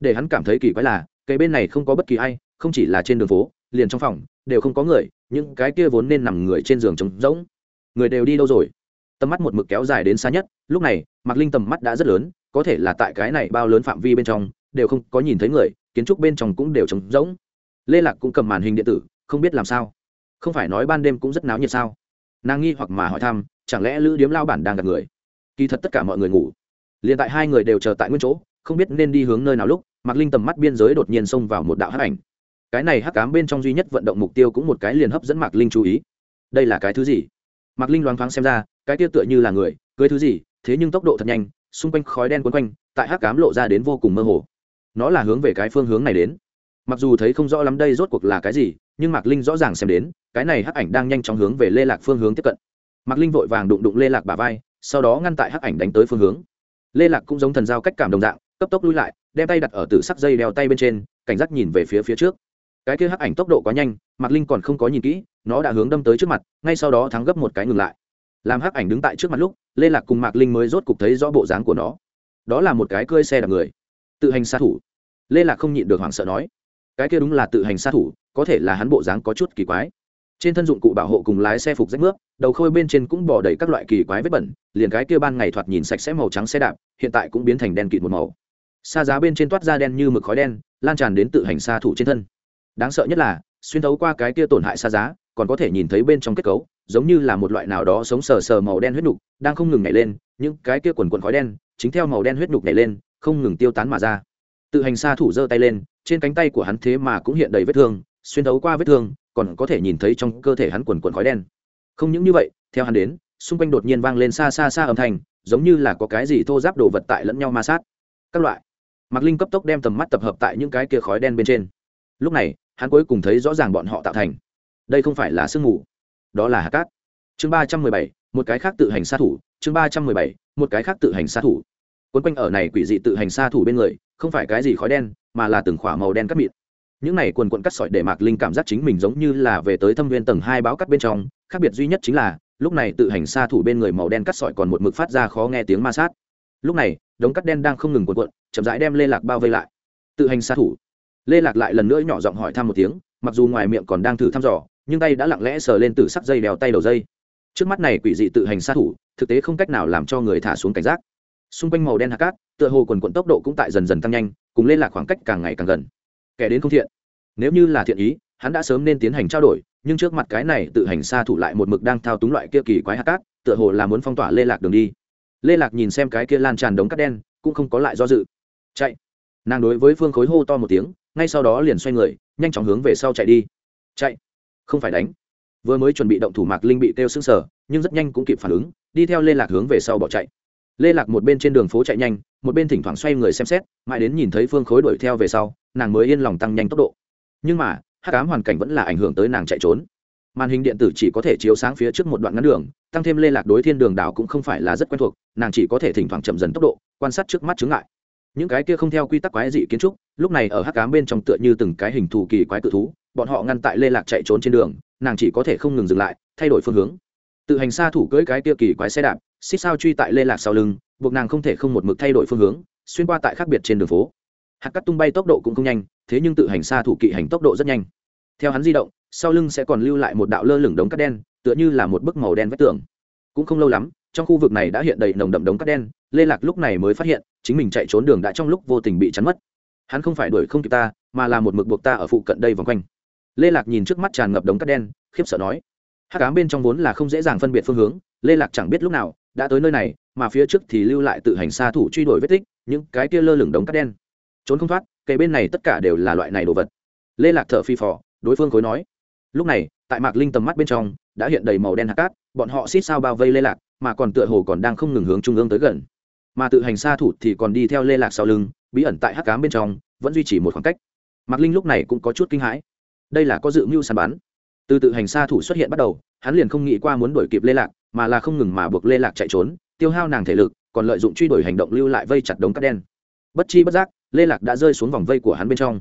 Để hắn cảm thấy kỳ quái là cây bên này không có bất kỳ ai không chỉ là trên đường phố, liền trong phòng, đều không có người, những cái kia vốn nên nằm người trên giường trống rỗng. Người đều đi đâu rồi? Tầm mắt một mực kéo dài đến xa nhất, lúc này, mạc linh tầm mắt đã rất lớn, có thể là tại cái này bao lớn phạm vi bên trong, đều không có nhìn thấy người, kiến trúc bên trong cũng đều trống rỗng. Lê lạc cũng cầm màn hình điện tử, không biết làm sao. Không phải nói ban đêm cũng rất náo nhiệt sao? Nàng nghi hoặc mà hỏi thăm, chẳng lẽ lữ điếm lao bản đang gặp người? Kỳ thật tất cả mọi người ngủ. Liền tại hai người đều chờ tại nguyên chỗ, không biết nên đi hướng nơi nào lúc, mạc linh tầm mắt biên giới đột nhiên xông vào một đạo hát ảnh cái này hắc cám bên trong duy nhất vận động mục tiêu cũng một cái liền hấp dẫn mạc linh chú ý. Đây là cái thứ gì? Mạc linh loáng thoáng xem ra, cái tiêu tựa như là người, cưới thứ gì, thế nhưng tốc độ thật nhanh, xung quanh khói đen quấn quanh, tại hắc cám lộ ra đến vô cùng mơ hồ. Nó là hướng về cái phương hướng này đến. Mặc dù thấy không rõ lắm đây rốt cuộc là cái gì, nhưng mạc linh rõ ràng xem đến, cái này hắc ảnh đang nhanh chóng hướng về lê lạc phương hướng tiếp cận. Mạc linh vội vàng đụng đụng lê lạc bà vai, sau đó ngăn tại hắc ảnh đánh tới phương hướng. Lê lạc cũng giống thần giao cách cảm đồng dạng, cấp tốc lui lại, đem tay đặt ở tử sắc dây đeo tay bên trên, cảnh giác nhìn về phía phía trước cái kia hắc ảnh tốc độ quá nhanh, mạc linh còn không có nhìn kỹ, nó đã hướng đâm tới trước mặt, ngay sau đó thắng gấp một cái ngừng lại. Làm hắc ảnh đứng tại trước mặt lúc, lê lạc cùng mạc linh mới rốt cục thấy rõ bộ dáng của nó. Đó là một cái cơi xe đạp người. Tự hành sát thủ. Lê lạc không nhịn được hoảng sợ nói. Cái kia đúng là tự hành sát thủ, có thể là hắn bộ dáng có chút kỳ quái. Trên thân dụng cụ bảo hộ cùng lái xe phục rách nước, đầu khôi bên trên cũng bỏ đầy các loại kỳ quái vết bẩn, liền cái kia ban ngày thoạt nhìn sạch sẽ màu trắng xe đạp, hiện tại cũng biến thành đen kịt một màu. Xa giá bên trên toát ra đen như mực khói đen, lan tràn đến tự hành xa thủ trên thân đáng sợ nhất là, xuyên thấu qua cái kia tổn hại xa giá, còn có thể nhìn thấy bên trong kết cấu, giống như là một loại nào đó sống sờ sờ màu đen huyết nục, đang không ngừng nhảy lên, những cái kia quần quần khói đen, chính theo màu đen huyết nục nhảy lên, không ngừng tiêu tán mà ra. Tự hành xa thủ giơ tay lên, trên cánh tay của hắn thế mà cũng hiện đầy vết thương, xuyên thấu qua vết thương, còn có thể nhìn thấy trong cơ thể hắn quần quần khói đen. Không những như vậy, theo hắn đến, xung quanh đột nhiên vang lên xa xa xa âm thanh, giống như là có cái gì thô giáp đồ vật tại lẫn nhau ma sát. Các loại. Mạc linh cấp tốc đem tầm mắt tập hợp tại những cái kia khói đen bên trên. Lúc này hắn cuối cùng thấy rõ ràng bọn họ tạo thành. Đây không phải là sương mù, đó là hạt cát. Chương ba trăm mười bảy, một cái khác tự hành sát thủ. Chương ba trăm mười bảy, một cái khác tự hành sát thủ. Quấn quanh ở này quỷ dị tự hành sát thủ bên người, không phải cái gì khói đen, mà là từng khỏa màu đen cắt mịn. Những này quần quận cắt sỏi để mạc linh cảm giác chính mình giống như là về tới thâm viên tầng hai báo cắt bên trong, khác biệt duy nhất chính là, lúc này tự hành xa thủ bên người màu đen cắt sỏi còn một mực phát ra khó nghe tiếng ma sát. Lúc này, đống cắt đen đang không ngừng cuộn cuộn, chậm rãi đem lê lạc bao vây lại. Tự hành xa thủ lê lạc lại lần nữa nhỏ giọng hỏi thăm một tiếng, mặc dù ngoài miệng còn đang thử thăm dò, nhưng tay đã lặng lẽ sờ lên từ sắc dây đèo tay đầu dây. Trước mắt này quỷ dị tự hành xa thủ, thực tế không cách nào làm cho người thả xuống cảnh giác. Xung quanh màu đen hạt cát, tựa hồ quần quận tốc độ cũng tại dần dần tăng nhanh, cùng liên lạc khoảng cách càng ngày càng gần. Kẻ đến không thiện. Nếu như là thiện ý, hắn đã sớm nên tiến hành trao đổi, nhưng trước mặt cái này tự hành xa thủ lại một mực đang thao túng loại kia kỳ quái hạt cát, tựa hồ là muốn phong tỏa lê lạc đường đi. Lê lạc nhìn xem cái kia lan tràn đống cát đen, cũng không có lại do dự. Chạy. Nàng đối với phương khối hô to một tiếng ngay sau đó liền xoay người, nhanh chóng hướng về sau chạy đi. Chạy? Không phải đánh. Vừa mới chuẩn bị động thủ mạc linh bị kêu xương sở nhưng rất nhanh cũng kịp phản ứng, đi theo lê lạc hướng về sau bỏ chạy. Lê lạc một bên trên đường phố chạy nhanh, một bên thỉnh thoảng xoay người xem xét, mãi đến nhìn thấy phương khối đuổi theo về sau, nàng mới yên lòng tăng nhanh tốc độ. Nhưng mà hát cám hoàn cảnh vẫn là ảnh hưởng tới nàng chạy trốn. Màn hình điện tử chỉ có thể chiếu sáng phía trước một đoạn ngắn đường, tăng thêm lê lạc đối thiên đường đảo cũng không phải là rất quen thuộc, nàng chỉ có thể thỉnh thoảng chậm dần tốc độ, quan sát trước mắt chướng ngại những cái kia không theo quy tắc quái dị kiến trúc, lúc này ở hắc cám bên trong tựa như từng cái hình thù kỳ quái cự thú, bọn họ ngăn tại lê lạc chạy trốn trên đường, nàng chỉ có thể không ngừng dừng lại, thay đổi phương hướng. Tự hành xa thủ cưỡi cái kia kỳ quái xe đạp, xích sao truy tại lê lạc sau lưng, buộc nàng không thể không một mực thay đổi phương hướng, xuyên qua tại khác biệt trên đường phố. Hạt cắt tung bay tốc độ cũng không nhanh, thế nhưng tự hành xa thủ kỵ hành tốc độ rất nhanh. Theo hắn di động, sau lưng sẽ còn lưu lại một đạo lơ lửng đống cắt đen, tựa như là một bức màu đen vách tường. Cũng không lâu lắm trong khu vực này đã hiện đầy nồng đậm đống cắt đen, lê lạc lúc này mới phát hiện, chính mình chạy trốn đường đã trong lúc vô tình bị chắn mất. Hắn không phải đuổi không kịp ta, mà là một mực buộc ta ở phụ cận đây vòng quanh. Lê lạc nhìn trước mắt tràn ngập đống cắt đen, khiếp sợ nói hát cám bên trong vốn là không dễ dàng phân biệt phương hướng, lê lạc chẳng biết lúc nào đã tới nơi này, mà phía trước thì lưu lại tự hành xa thủ truy đuổi vết tích, những cái kia lơ lửng đống cắt đen. Trốn không thoát cây bên này tất cả đều là loại này đồ vật. Lê lạc thợ phi phò, đối phương khối nói, lúc này, tại mạc linh tầm mắt bên trong, đã hiện đầy màu đen hạt cát, bọn họ xít sao bao vây lê lạc mà còn tựa hồ còn đang không ngừng hướng trung ương tới gần. Mà tự hành xa thủ thì còn đi theo lê lạc sau lưng, bí ẩn tại hắc cám bên trong, vẫn duy trì một khoảng cách. Mạc linh lúc này cũng có chút kinh hãi. Đây là có dự mưu săn bắn. Từ tự hành xa thủ xuất hiện bắt đầu, hắn liền không nghĩ qua muốn đuổi kịp lê lạc, mà là không ngừng mà buộc lê lạc chạy trốn, tiêu hao nàng thể lực, còn lợi dụng truy đuổi hành động lưu lại vây chặt đống cát đen. Bất chi bất giác, lê lạc đã rơi xuống vòng vây của hắn bên trong.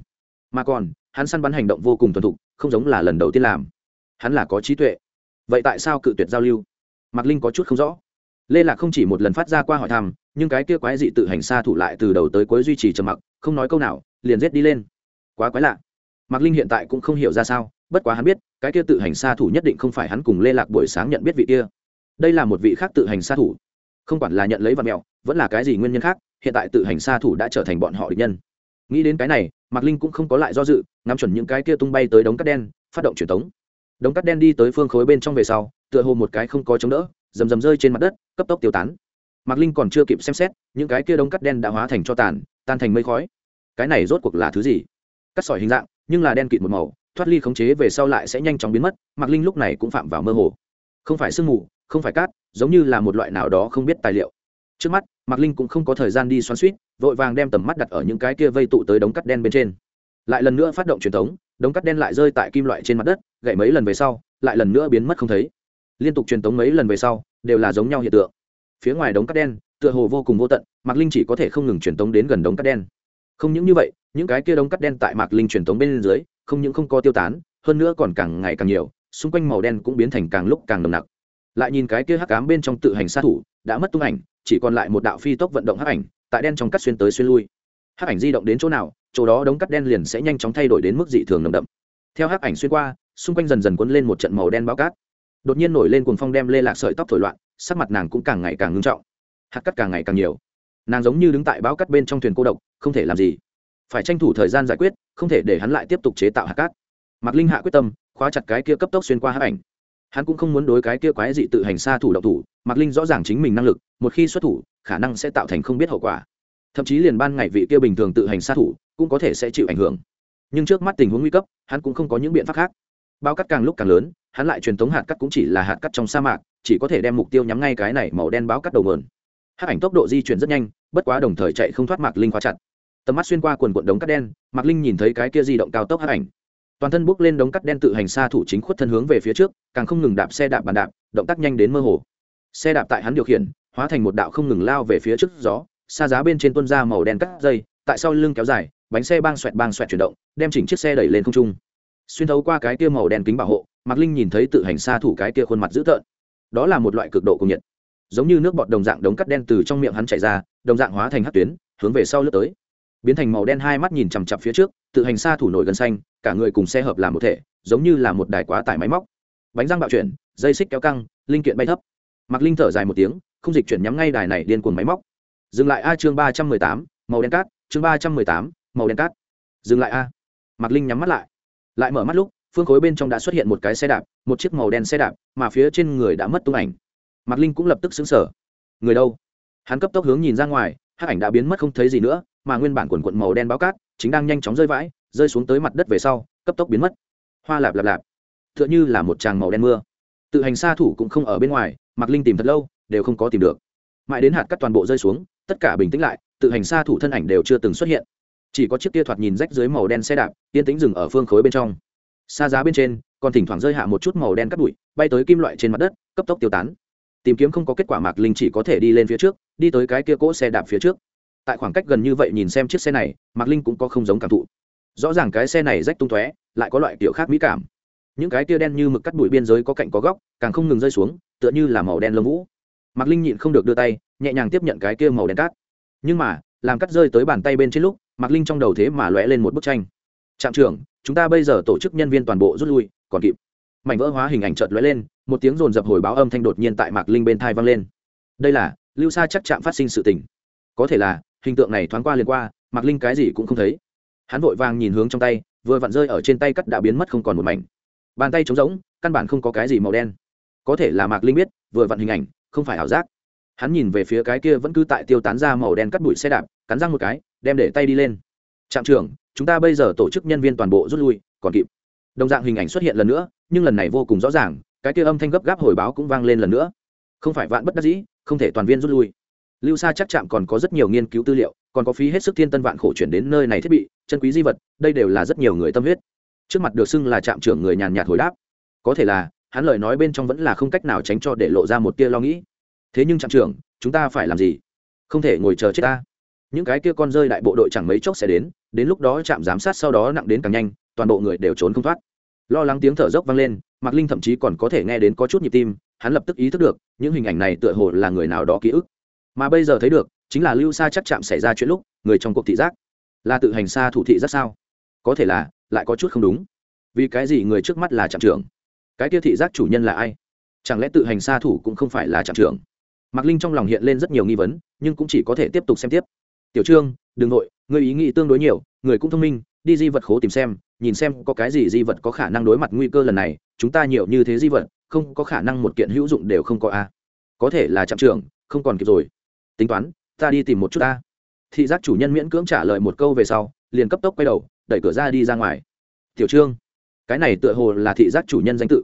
Mà còn, hắn săn bắn hành động vô cùng thuần thục, không giống là lần đầu tiên làm. Hắn là có trí tuệ. Vậy tại sao cự tuyệt giao lưu? Mạc linh có chút không rõ. Lê lạc không chỉ một lần phát ra qua hỏi thăm, nhưng cái kia quái dị tự hành xa thủ lại từ đầu tới cuối duy trì trầm mặc, không nói câu nào, liền rết đi lên. Quá quái lạ. Mạc linh hiện tại cũng không hiểu ra sao, bất quá hắn biết, cái kia tự hành xa thủ nhất định không phải hắn cùng lê lạc buổi sáng nhận biết vị kia. Đây là một vị khác tự hành xa thủ. Không quản là nhận lấy vật mẹo, vẫn là cái gì nguyên nhân khác, hiện tại tự hành xa thủ đã trở thành bọn họ địch nhân. Nghĩ đến cái này, mạc linh cũng không có lại do dự, ngắm chuẩn những cái kia tung bay tới đống cắt đen, phát động truyền tống đống cắt đen đi tới phương khối bên trong về sau, tựa hồ một cái không có chống đỡ, rầm rầm rơi trên mặt đất, cấp tốc tiêu tán. Mạc linh còn chưa kịp xem xét, những cái kia đống cắt đen đã hóa thành cho tàn, tan thành mây khói. Cái này rốt cuộc là thứ gì? Cắt sỏi hình dạng, nhưng là đen kịt một màu, thoát ly khống chế về sau lại sẽ nhanh chóng biến mất, mạc linh lúc này cũng phạm vào mơ hồ. Không phải sương mù, không phải cát, giống như là một loại nào đó không biết tài liệu. Trước mắt, mạc linh cũng không có thời gian đi xoắn suýt vội vàng đem tầm mắt đặt ở những cái kia vây tụ tới đống cắt đen bên trên. Lại lần nữa phát động truyền thống đống cắt đen lại rơi tại kim loại trên mặt đất gậy mấy lần về sau, lại lần nữa biến mất không thấy. Liên tục truyền tống mấy lần về sau, đều là giống nhau hiện tượng. Phía ngoài đống cắt đen, tựa hồ vô cùng vô tận, mạc linh chỉ có thể không ngừng truyền tống đến gần đống cắt đen. Không những như vậy, những cái kia đống cắt đen tại mạc linh truyền tống bên dưới, không những không có tiêu tán, hơn nữa còn càng ngày càng nhiều, xung quanh màu đen cũng biến thành càng lúc càng nồng nặc. Lại nhìn cái kia hắc cám bên trong tự hành sát thủ, đã mất tung ảnh, chỉ còn lại một đạo phi tốc vận động hắc ảnh, tại đen trong cắt xuyên tới xuyên lui hắc ảnh di động đến chỗ nào, chỗ đó đống cắt đen liền sẽ nhanh chóng thay đổi đến mức dị thường nồng đậm. Theo hắc ảnh xuyên qua, xung quanh dần dần quấn lên một trận màu đen bao cát. Đột nhiên nổi lên cuồng phong đem lê lạc sợi tóc thổi loạn, sắc mặt nàng cũng càng ngày càng ngưng trọng. Hạt cắt càng ngày càng nhiều. Nàng giống như đứng tại bao cắt bên trong thuyền cô độc, không thể làm gì. Phải tranh thủ thời gian giải quyết, không thể để hắn lại tiếp tục chế tạo hạt cát. Mạc linh hạ quyết tâm, khóa chặt cái kia cấp tốc xuyên qua hắc ảnh. Hắn cũng không muốn đối cái kia quái dị tự hành xa thủ động thủ, mạc linh rõ ràng chính mình năng lực, một khi xuất thủ, khả năng sẽ tạo thành không biết hậu quả thậm chí liền ban ngày vị kia bình thường tự hành xa thủ cũng có thể sẽ chịu ảnh hưởng. Nhưng trước mắt tình huống nguy cấp, hắn cũng không có những biện pháp khác. Bao cắt càng lúc càng lớn, hắn lại truyền thống hạt cắt cũng chỉ là hạt cắt trong sa mạc, chỉ có thể đem mục tiêu nhắm ngay cái này màu đen báo cắt đầu mờn hát ảnh tốc độ di chuyển rất nhanh, bất quá đồng thời chạy không thoát mạc linh khóa chặt. Tầm mắt xuyên qua quần quận đống cắt đen, mạc linh nhìn thấy cái kia di động cao tốc hát ảnh. Toàn thân bước lên đống cắt đen tự hành xa thủ chính khuất thân hướng về phía trước, càng không ngừng đạp xe đạp bàn đạp, động tác nhanh đến mơ hồ. Xe đạp tại hắn điều khiển, hóa thành một đạo không ngừng lao về phía trước gió xa giá bên trên tuân ra màu đen cắt dây, tại sau lưng kéo dài, bánh xe bang xoẹt bang xoẹt chuyển động, đem chỉnh chiếc xe đẩy lên không trung. Xuyên thấu qua cái kia màu đen kính bảo hộ, mạc linh nhìn thấy tự hành xa thủ cái kia khuôn mặt dữ tợn. Đó là một loại cực độ cùng nhiệt. Giống như nước bọt đồng dạng đống cắt đen từ trong miệng hắn chảy ra, đồng dạng hóa thành hát tuyến, hướng về sau lướt tới. Biến thành màu đen hai mắt nhìn chằm chặp phía trước, tự hành xa thủ nổi gần xanh, cả người cùng xe hợp làm một thể, giống như là một đài quá tải máy móc. Bánh răng bạo chuyển, dây xích kéo căng, linh kiện bay thấp. Mặc linh thở dài một tiếng, không dịch chuyển nhắm ngay đài này điên cuồng máy móc dừng lại a chương ba trăm mười tám, màu đen cát, chương ba trăm mười tám, màu đen cát. Dừng lại a. Mặc linh nhắm mắt lại. Lại mở mắt lúc, phương khối bên trong đã xuất hiện một cái xe đạp, một chiếc màu đen xe đạp, mà phía trên người đã mất tung ảnh. Mạc linh cũng lập tức xứng sở người đâu? Hắn cấp tốc hướng nhìn ra ngoài hát ảnh đã biến mất không thấy gì nữa, mà nguyên bản quần quận màu đen báo cát, chính đang nhanh chóng rơi vãi, rơi xuống tới mặt đất về sau, cấp tốc biến mất. Hoa lạp lạp lạp. T h ư ợ n h ư là một tràng màu đen mưa. Tự hành xa thủ cũng không ở bên ngoài, mạc linh tìm thật lâu, đều không có tìm được. Mãi đến hạt cắt toàn bộ rơi xuống tất cả bình tĩnh lại, tự hành xa thủ thân ảnh đều chưa từng xuất hiện. Chỉ có chiếc tia thoạt nhìn rách dưới màu đen xe đạp, yên tĩnh dừng ở phương khối bên trong. Xa giá bên trên, còn thỉnh thoảng rơi hạ một chút màu đen cắt bụi, bay tới kim loại trên mặt đất, cấp tốc tiêu tán. Tìm kiếm không có kết quả mạc linh chỉ có thể đi lên phía trước, đi tới cái kia cỗ xe đạp phía trước. Tại khoảng cách gần như vậy nhìn xem chiếc xe này, mạc linh cũng có không giống cảm thụ. Rõ ràng cái xe này rách tung tóe, lại có loại kiểu khác mỹ cảm. Những cái tia đen như mực cắt bụi biên giới có cạnh có góc, càng không ngừng rơi xuống, tựa như là màu đen lông vũ. Mạc linh nhịn không được đưa tay nhẹ nhàng tiếp nhận cái kia màu đen cát. Nhưng mà, làm cắt rơi tới bàn tay bên trên lúc, mạc linh trong đầu thế mà lóe lên một bức tranh. Trạm trưởng, chúng ta bây giờ tổ chức nhân viên toàn bộ rút lui, còn kịp. Mảnh vỡ hóa hình ảnh chợt lóe lên, một tiếng rồn rập hồi báo âm thanh đột nhiên tại mạc linh bên thai vang lên. Đây là, lưu sa chắc chạm phát sinh sự tình. Có thể là, hình tượng này thoáng qua liền qua, mạc linh cái gì cũng không thấy. Hắn vội vàng nhìn hướng trong tay, vừa vặn rơi ở trên tay cắt đã biến mất không còn một mảnh. Bàn tay trống rỗng, căn bản không có cái gì màu đen. Có thể là mạc linh biết, vừa vặn hình ảnh, không phải ảo giác hắn nhìn về phía cái kia vẫn cứ tại tiêu tán ra màu đen cắt bụi xe đạp, cắn răng một cái, đem để tay đi lên. Trạm trưởng, chúng ta bây giờ tổ chức nhân viên toàn bộ rút lui, còn kịp. Đồng dạng hình ảnh xuất hiện lần nữa, nhưng lần này vô cùng rõ ràng, cái kia âm thanh gấp gáp hồi báo cũng vang lên lần nữa. Không phải vạn bất đắc dĩ, không thể toàn viên rút lui. Lưu xa chắc chạm còn có rất nhiều nghiên cứu tư liệu, còn có phí hết sức thiên tân vạn khổ chuyển đến nơi này thiết bị, chân quý di vật, đây đều là rất nhiều người tâm huyết. Trước mặt được xưng là trạm trưởng người nhàn nhạt hồi đáp. Có thể là, hắn lời nói bên trong vẫn là không cách nào tránh cho để lộ ra một tia lo nghĩ thế nhưng trạm trưởng, chúng ta phải làm gì? Không thể ngồi chờ chết ta. Những cái kia con rơi đại bộ đội chẳng mấy chốc sẽ đến đến lúc đó trạm giám sát sau đó nặng đến càng nhanh, toàn bộ người đều trốn không thoát. Lo lắng tiếng thở dốc vang lên, mạc linh thậm chí còn có thể nghe đến có chút nhịp tim, hắn lập tức ý thức được, những hình ảnh này tựa hồ là người nào đó ký ức. Mà bây giờ thấy được, chính là lưu xa chắc chạm xảy ra chuyện lúc, người trong cuộc thị giác. Là tự hành xa thủ thị giác sao? Có thể là, lại có chút không đúng. Vì cái gì người trước mắt là trạm trưởng? Cái kia thị giác chủ nhân là ai? Chẳng lẽ tự hành xa thủ cũng không phải là trạm trưởng? Mạc linh trong lòng hiện lên rất nhiều nghi vấn, nhưng cũng chỉ có thể tiếp tục xem tiếp. Tiểu trương, đừng nội người ý nghĩ tương đối nhiều, người cũng thông minh, đi di vật khố tìm xem, nhìn xem có cái gì di vật có khả năng đối mặt nguy cơ lần này, chúng ta nhiều như thế di vật, không có khả năng một kiện hữu dụng đều không có a. Có thể là trạm trưởng, không còn kịp rồi. Tính toán, ta đi tìm một chút ta. Thị giác chủ nhân miễn cưỡng trả lời một câu về sau, liền cấp tốc quay đầu, đẩy cửa ra đi ra ngoài. Tiểu trương, cái này tựa hồ là thị giác chủ nhân danh tự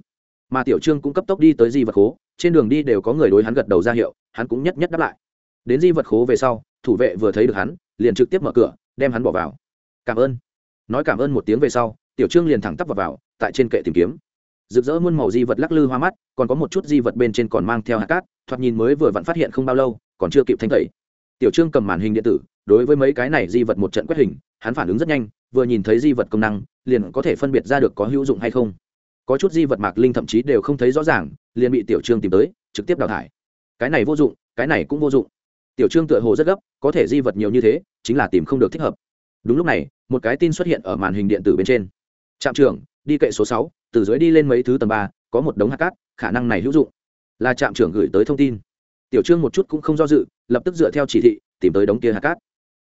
mà tiểu trương cũng cấp tốc đi tới di vật khố trên đường đi đều có người đối hắn gật đầu ra hiệu hắn cũng nhất nhất đáp lại. Đến di vật khố về sau thủ vệ vừa thấy được hắn liền trực tiếp mở cửa đem hắn bỏ vào. Cảm ơn. Nói cảm ơn một tiếng về sau tiểu trương liền thẳng tắp vào, vào tại trên kệ tìm kiếm. Rực rỡ muôn màu di vật lắc lư hoa mắt còn có một chút di vật bên trên còn mang theo hạt cát thoạt nhìn mới vừa vặn phát hiện không bao lâu còn chưa kịp thanh tẩy. Tiểu trương cầm màn hình điện tử đối với mấy cái này di vật một trận quét hình hắn phản ứng rất nhanh vừa nhìn thấy di vật công năng liền có thể phân biệt ra được có hữu dụng hay không có chút di vật mạc linh thậm chí đều không thấy rõ ràng, liền bị tiểu trương tìm tới, trực tiếp đào thải. Cái này vô dụng, cái này cũng vô dụng. Tiểu trương tựa hồ rất gấp, có thể di vật nhiều như thế, chính là tìm không được thích hợp. Đúng lúc này, một cái tin xuất hiện ở màn hình điện tử bên trên. Trạm trưởng, đi kệ số sáu, từ dưới đi lên mấy thứ tầng ba, có một đống hạt cát, khả năng này hữu dụng. Là trạm trưởng gửi tới thông tin. Tiểu trương một chút cũng không do dự, lập tức dựa theo chỉ thị, tìm tới đống kia hạt cát.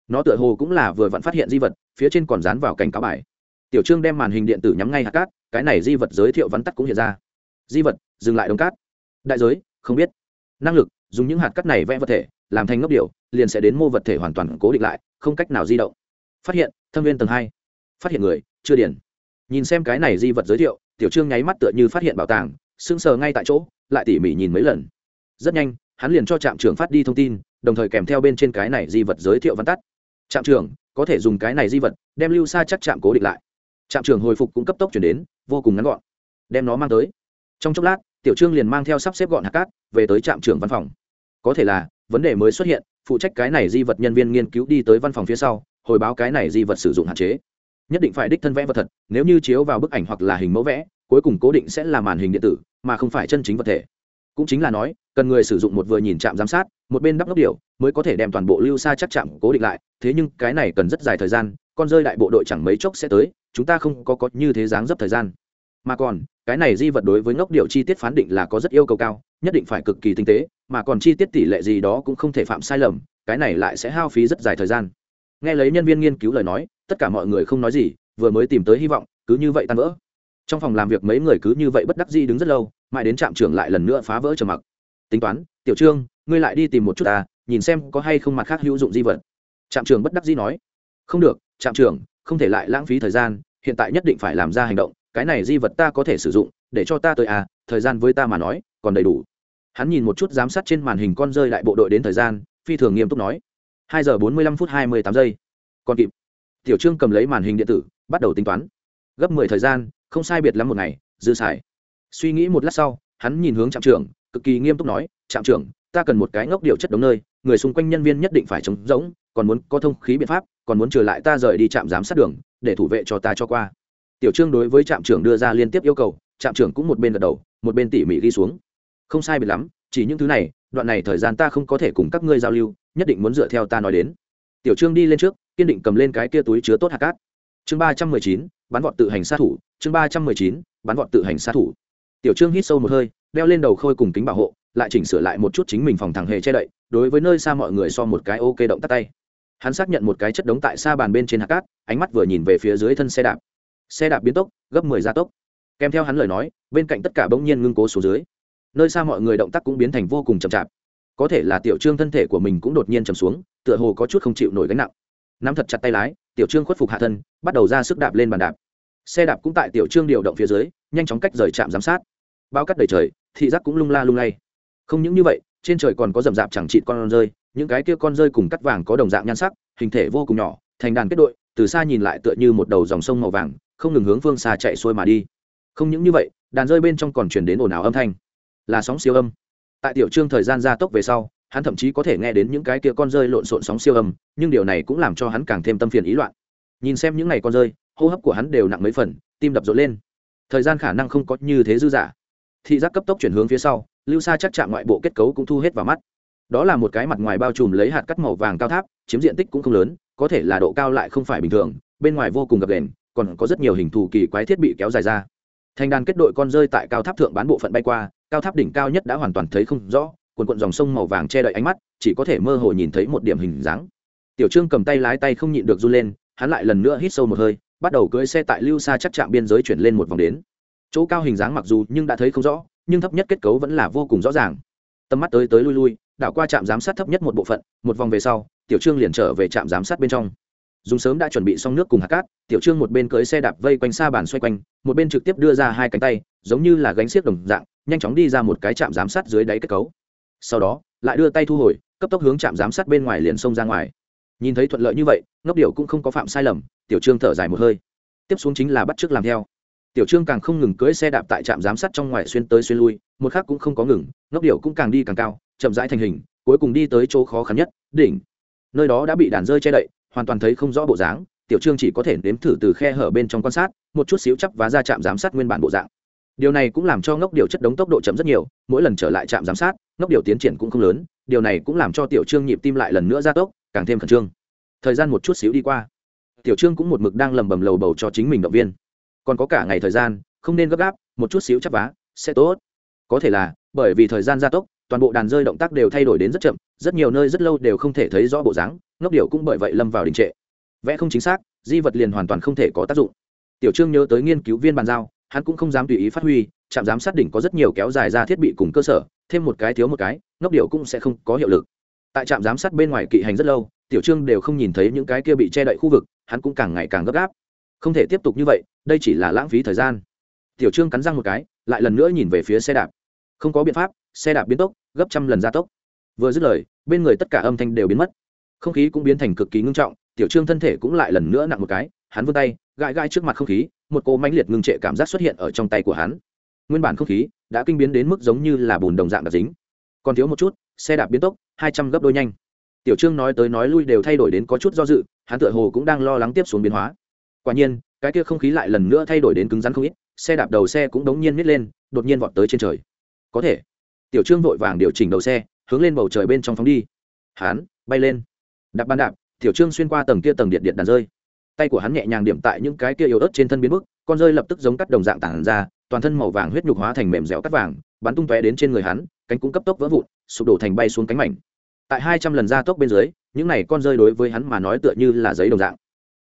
Nó tựa hồ cũng là vừa vặn phát hiện di vật, phía trên còn dán vào cảnh cáo bài. Tiểu trương đem màn hình điện tử nhắm ngay hạt cát cái này di vật giới thiệu vắn tắt cũng hiện ra. Di vật, dừng lại đống cát. Đại giới, không biết. Năng lực, dùng những hạt cát này vẽ vật thể, làm thành ngốc điệu liền sẽ đến mô vật thể hoàn toàn cố định lại, không cách nào di động. Phát hiện, thâm viên tầng hai. Phát hiện người, chưa điển nhìn xem cái này di vật giới thiệu, tiểu trương nháy mắt tựa như phát hiện bảo tàng, sững sờ ngay tại chỗ, lại tỉ mỉ nhìn mấy lần. Rất nhanh, hắn liền cho trạm trưởng phát đi thông tin, đồng thời kèm theo bên trên cái này di vật giới thiệu văn tắt. Trạm trưởng, có thể dùng cái này di vật, đem lưu xa chắc trạm cố định lại. Trạm trưởng hồi phục cũng cấp tốc chuyển đến vô cùng ngắn gọn. Đem nó mang tới. Trong chốc lát, tiểu trương liền mang theo sắp xếp gọn hạt cát, về tới trạm trưởng văn phòng. Có thể là, vấn đề mới xuất hiện, phụ trách cái này di vật nhân viên nghiên cứu đi tới văn phòng phía sau, hồi báo cái này di vật sử dụng hạn chế. Nhất định phải đích thân vẽ vật thật, nếu như chiếu vào bức ảnh hoặc là hình mẫu vẽ, cuối cùng cố định sẽ là màn hình điện tử, mà không phải chân chính vật thể. Cũng chính là nói, cần người sử dụng một vừa nhìn trạm giám sát, một bên đắp ngốc điều, mới có thể đem toàn bộ lưu xa chắc chạm cố định lại, thế nhưng cái này cần rất dài thời gian, con rơi đại bộ đội chẳng mấy chốc sẽ tới, chúng ta không có có như thế dáng dấp thời gian mà còn, cái này di vật đối với ngốc điệu chi tiết phán định là có rất yêu cầu cao, nhất định phải cực kỳ tinh tế, mà còn chi tiết tỷ lệ gì đó cũng không thể phạm sai lầm, cái này lại sẽ hao phí rất dài thời gian. Nghe lấy nhân viên nghiên cứu lời nói, tất cả mọi người không nói gì, vừa mới tìm tới hy vọng, cứ như vậy tan vỡ. Trong phòng làm việc mấy người cứ như vậy bất đắc dĩ đứng rất lâu, mãi đến trạm trưởng lại lần nữa phá vỡ trầm mặc. Tính toán, tiểu trương, ngươi lại đi tìm một chút ta, nhìn xem có hay không mặt khác hữu dụng di vật. Trạm trưởng bất đắc dĩ nói. Không được, trạm trưởng, không thể lại lãng phí thời gian, hiện tại nhất định phải làm ra hành động cái này di vật ta có thể sử dụng, để cho ta tới à thời gian với ta mà nói, còn đầy đủ. Hắn nhìn một chút giám sát trên màn hình con rơi lại bộ đội đến thời gian, phi thường nghiêm túc nói. Hai giờ bốn mươi lăm phút hai mươi tám giây. Còn kịp. Tiểu trương cầm lấy màn hình điện tử, bắt đầu tính toán. Gấp mười thời gian, không sai biệt lắm một ngày, dư xài. Suy nghĩ một lát sau, hắn nhìn hướng trạm trưởng, cực kỳ nghiêm túc nói, trạm trưởng, ta cần một cái ngốc điệu chất đống nơi, người xung quanh nhân viên nhất định phải trống rỗng, còn muốn có thông khí biện pháp, còn muốn trở lại ta rời đi trạm giám sát đường, để thủ vệ cho ta cho qua tiểu trương đối với trạm trưởng đưa ra liên tiếp yêu cầu, trạm trưởng cũng một bên gật đầu, một bên tỉ mỉ ghi xuống. Không sai biệt lắm, chỉ những thứ này, đoạn này thời gian ta không có thể cùng các ngươi giao lưu, nhất định muốn dựa theo ta nói đến. Tiểu trương đi lên trước, kiên định cầm lên cái kia túi chứa tốt hạt cát. Chương ba trăm mười chín, bắn vọt tự hành sát thủ, chương ba trăm mười chín, bắn vọt tự hành sát thủ. Tiểu trương hít sâu một hơi, đeo lên đầu khôi cùng kính bảo hộ, lại chỉnh sửa lại một chút chính mình phòng thẳng hề che đậy, đối với nơi xa mọi người so một cái ok động tắt tay. Hắn xác nhận một cái chất đống tại xa bàn bên trên hạt cát, ánh mắt vừa nhìn về phía dưới thân xe đạp xe đạp biến tốc, gấp mười gia tốc. Kèm theo hắn lời nói, bên cạnh tất cả bỗng nhiên ngưng cố xuống dưới. Nơi xa mọi người động tác cũng biến thành vô cùng chậm chạp. Có thể là tiểu trương thân thể của mình cũng đột nhiên chầm xuống, tựa hồ có chút không chịu nổi gánh nặng. Nắm thật chặt tay lái, tiểu trương khuất phục hạ thân, bắt đầu ra sức đạp lên bàn đạp. Xe đạp cũng tại tiểu trương điều động phía dưới, nhanh chóng cách rời trạm giám sát. Bao cắt đầy trời, thị giác cũng lung la lung lay. Không những như vậy, trên trời còn có rậm rạp chẳng trị con rơi, những cái kia con rơi cùng cắt vàng có đồng dạng nhan sắc, hình thể vô cùng nhỏ, thành đàn kết đội, từ xa nhìn lại tựa như một đầu dòng sông màu vàng không ngừng hướng phương xa chạy xuôi mà đi. Không những như vậy đàn rơi bên trong còn chuyển đến ồn ào âm thanh. Là sóng siêu âm. Tại tiểu trương thời gian gia tốc về sau hắn thậm chí có thể nghe đến những cái kia con rơi lộn xộn sóng siêu âm nhưng điều này cũng làm cho hắn càng thêm tâm phiền ý loạn. Nhìn xem những ngày con rơi hô hấp của hắn đều nặng mấy phần tim đập rộn lên. Thời gian khả năng không có như thế dư giả, thị giác cấp tốc chuyển hướng phía sau lưu xa chắc chạm ngoại bộ kết cấu cũng thu hết vào mắt. Đó là một cái mặt ngoài bao trùm lấy hạt cắt màu vàng cao tháp chiếm diện tích cũng không lớn có thể là độ cao lại không phải bình thường bên ngoài vô cùng gập đền còn có rất nhiều hình thù kỳ quái thiết bị kéo dài ra. Thành đàn kết đội con rơi tại cao tháp thượng bán bộ phận bay qua, cao tháp đỉnh cao nhất đã hoàn toàn thấy không rõ, quần quận dòng sông màu vàng che đậy ánh mắt, chỉ có thể mơ hồ nhìn thấy một điểm hình dáng. Tiểu trương cầm tay lái tay không nhịn được run lên, hắn lại lần nữa hít sâu một hơi, bắt đầu cưỡi xe tại lưu xa chắc trạm biên giới chuyển lên một vòng đến. Chỗ cao hình dáng mặc dù nhưng đã thấy không rõ, nhưng thấp nhất kết cấu vẫn là vô cùng rõ ràng. Tầm mắt tới tới lui lui, đảo qua trạm giám sát thấp nhất một bộ phận, một vòng về sau, tiểu trương liền trở về trạm giám sát bên trong dùng sớm đã chuẩn bị xong nước cùng hạt cát, tiểu trương một bên cưỡi xe đạp vây quanh xa bàn xoay quanh, một bên trực tiếp đưa ra hai cánh tay, giống như là gánh xiếc đồng dạng, nhanh chóng đi ra một cái trạm giám sát dưới đáy kết cấu. Sau đó, lại đưa tay thu hồi, cấp tốc hướng trạm giám sát bên ngoài liền xông ra ngoài. Nhìn thấy thuận lợi như vậy, ngốc điệu cũng không có phạm sai lầm, tiểu trương thở dài một hơi. Tiếp xuống chính là bắt t làm theo. Tiểu trương càng không ngừng cưỡi xe đạp tại trạm giám sát trong ngoài xuyên tới xuyên lui, một khác cũng không có ngừng, ngốc điệu cũng càng đi càng cao, chậm rãi thành hình, cuối cùng đi tới chỗ khó khăn nhất, đỉnh. Nơi đó đã bị đàn rơi che đậy hoàn toàn thấy không rõ bộ dáng, tiểu trương chỉ có thể nếm thử từ khe hở bên trong quan sát, một chút xíu chắp và ra trạm giám sát nguyên bản bộ dạng. Điều này cũng làm cho ngốc điều chất đống tốc độ chậm rất nhiều, mỗi lần trở lại trạm giám sát, ngốc điều tiến triển cũng không lớn, điều này cũng làm cho tiểu trương nhịp tim lại lần nữa gia tốc, càng thêm khẩn trương. Thời gian một chút xíu đi qua, tiểu trương cũng một mực đang lầm bầm lầu bầu cho chính mình động viên. Còn có cả ngày thời gian, không nên gấp gáp, một chút xíu chắp vá, sẽ tốt. Có thể là, bởi vì thời gian gia tốc, toàn bộ đàn rơi động tác đều thay đổi đến rất chậm, rất nhiều nơi rất lâu đều không thể thấy rõ bộ dáng ngốc điệu cũng bởi vậy lâm vào đình trệ. Vẽ không chính xác, di vật liền hoàn toàn không thể có tác dụng. Tiểu trương nhớ tới nghiên cứu viên bàn giao, hắn cũng không dám tùy ý phát huy, trạm giám sát đỉnh có rất nhiều kéo dài ra thiết bị cùng cơ sở, thêm một cái thiếu một cái, ngốc điệu cũng sẽ không có hiệu lực. Tại trạm giám sát bên ngoài kỵ hành rất lâu, tiểu trương đều không nhìn thấy những cái kia bị che đậy khu vực, hắn cũng càng ngày càng gấp gáp. Không thể tiếp tục như vậy, đây chỉ là lãng phí thời gian. Tiểu trương cắn răng một cái, lại lần nữa nhìn về phía xe đạp. Không có biện pháp, xe đạp biến tốc, gấp trăm lần gia tốc. Vừa dứt lời, bên người tất cả âm thanh đều biến mất không khí cũng biến thành cực kỳ ngưng trọng, tiểu trương thân thể cũng lại lần nữa nặng một cái, hắn vươn tay, gãi gãi trước mặt không khí, một cô mãnh liệt ngưng trệ cảm giác xuất hiện ở trong tay của hắn. Nguyên bản không khí đã kinh biến đến mức giống như là bùn đồng dạng đặc dính. Còn thiếu một chút, xe đạp biến tốc, hai trăm gấp đôi nhanh. Tiểu trương nói tới nói lui đều thay đổi đến có chút do dự, hắn tựa hồ cũng đang lo lắng tiếp xuống biến hóa. Quả nhiên, cái kia không khí lại lần nữa thay đổi đến cứng rắn không ít, xe đạp đầu xe cũng đống nhiên nít lên, đột nhiên vọt tới trên trời. Có thể, tiểu trương vội vàng điều chỉnh đầu xe, hướng lên bầu trời bên trong phóng đi. Hắn, bay lên đạp bàn đạp, tiểu trương xuyên qua tầng kia tầng điện điện đàn rơi. Tay của hắn nhẹ nhàng điểm tại những cái kia yếu ớt trên thân biến bức, con rơi lập tức giống cắt đồng dạng tản ra, toàn thân màu vàng huyết nhục hóa thành mềm dẻo cắt vàng, bắn tung tóe đến trên người hắn, cánh cũng cấp tốc vỡ vụn, sụp đổ thành bay xuống cánh mảnh. Tại hai trăm lần ra tốc bên dưới, những này con rơi đối với hắn mà nói tựa như là giấy đồng dạng.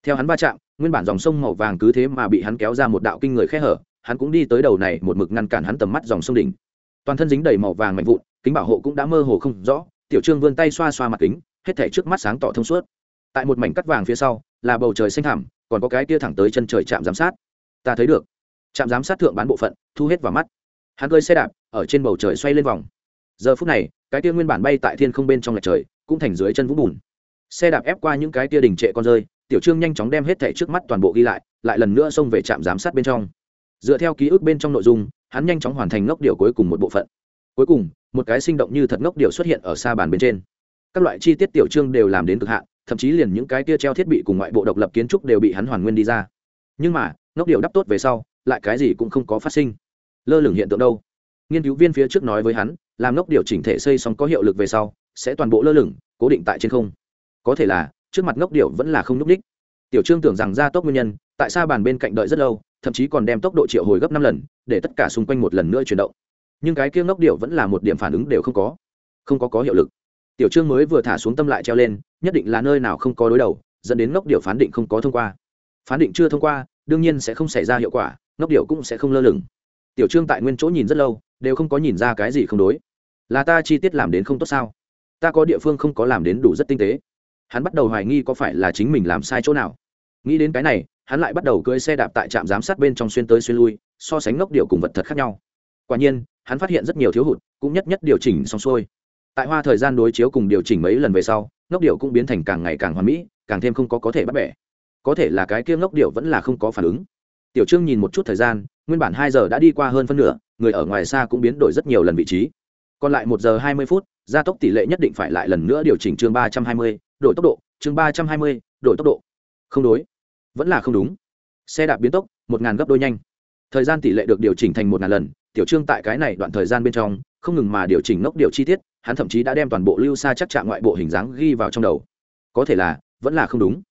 Theo hắn va chạm, nguyên bản dòng sông màu vàng cứ thế mà bị hắn kéo ra một đạo kinh người khe hở, hắn cũng đi tới đầu này một mực ngăn cản hắn tầm mắt dòng sông đỉnh. Toàn thân dính đầy màu vàng mạnh vụn, kính bảo hộ cũng đã mơ hồ không rõ, tiểu trương vươn tay xoa xoa mặt kính hết thể trước mắt sáng tỏ thông suốt. Tại một mảnh cắt vàng phía sau, là bầu trời xanh thẳm, còn có cái tia thẳng tới chân trời trạm giám sát. Ta thấy được. Trạm giám sát thượng bán bộ phận, thu hết vào mắt. Hắn cơi xe đạp, ở trên bầu trời xoay lên vòng. Giờ phút này, cái tia nguyên bản bay tại thiên không bên trong lạch trời, cũng thành dưới chân vũng bùn. Xe đạp ép qua những cái tia đình trệ con rơi, tiểu trương nhanh chóng đem hết thẻ trước mắt toàn bộ ghi lại lại lần nữa xông về trạm giám sát bên trong. Dựa theo ký ức bên trong nội dung, hắn nhanh chóng hoàn thành ngốc điều cuối cùng một bộ phận. Cuối cùng, một cái sinh động như thật ngốc điều xuất hiện ở xa bàn bên trên các loại chi tiết tiểu trương đều làm đến cực hạn, thậm chí liền những cái kia treo thiết bị cùng ngoại bộ độc lập kiến trúc đều bị hắn hoàn nguyên đi ra. Nhưng mà, ngốc điệu đắp tốt về sau, lại cái gì cũng không có phát sinh. Lơ lửng hiện tượng đâu? Nghiên cứu viên phía trước nói với hắn, làm ngốc điệu chỉnh thể xây xong có hiệu lực về sau, sẽ toàn bộ lơ lửng, cố định tại trên không. Có thể là, trước mặt ngốc điệu vẫn là không n ú c ních tiểu trương tưởng rằng ra tốc nguyên nhân, tại sao bàn bên cạnh đợi rất lâu, thậm chí còn đem tốc độ triệu hồi gấp năm lần, để tất cả xung quanh một lần nữa chuyển động. Nhưng cái kia ngốc điệu vẫn là một điểm phản ứng đều không có. Không có có hiệu lực tiểu trương mới vừa thả xuống tâm lại treo lên, nhất định là nơi nào không có đối đầu, dẫn đến ngốc điệu phán định không có thông qua. Phán định chưa thông qua, đương nhiên sẽ không xảy ra hiệu quả, ngốc điệu cũng sẽ không lơ lửng. Tiểu trương tại nguyên chỗ nhìn rất lâu, đều không có nhìn ra cái gì không đối. Là ta chi tiết làm đến không tốt sao? Ta có địa phương không có làm đến đủ rất tinh tế. Hắn bắt đầu hoài nghi có phải là chính mình làm sai chỗ nào. Nghĩ đến cái này, hắn lại bắt đầu cưỡi xe đạp tại trạm giám sát bên trong xuyên tới xuyên lui, so sánh ngốc điệu cùng vật thật khác nhau. Quả nhiên, hắn phát hiện rất nhiều thiếu hụt, cũng nhất nhất điều chỉnh xong xuôi tại hoa thời gian đối chiếu cùng điều chỉnh mấy lần về sau, ngốc điệu cũng biến thành càng ngày càng hoàn mỹ, càng thêm không có có thể bắt bẻ. Có thể là cái kia ngốc điệu vẫn là không có phản ứng. Tiểu trương nhìn một chút thời gian, nguyên bản hai giờ đã đi qua hơn phân nửa, người ở ngoài xa cũng biến đổi rất nhiều lần vị trí. Còn lại một giờ hai mươi phút, gia tốc tỷ lệ nhất định phải lại lần nữa điều chỉnh chương ba trăm hai mươi, đổi tốc độ, chương ba trăm hai mươi, đổi tốc độ. Không đối. Vẫn là không đúng. Xe đạp biến tốc, một ngàn gấp đôi nhanh. Thời gian tỷ lệ được điều chỉnh thành một ngàn lần, tiểu trương tại cái này đoạn thời gian bên trong, không ngừng mà điều chỉnh ngốc điều chi tiết hắn thậm chí đã đem toàn bộ lưu xa chắc chạm ngoại bộ hình dáng ghi vào trong đầu. Có thể là vẫn là không đúng.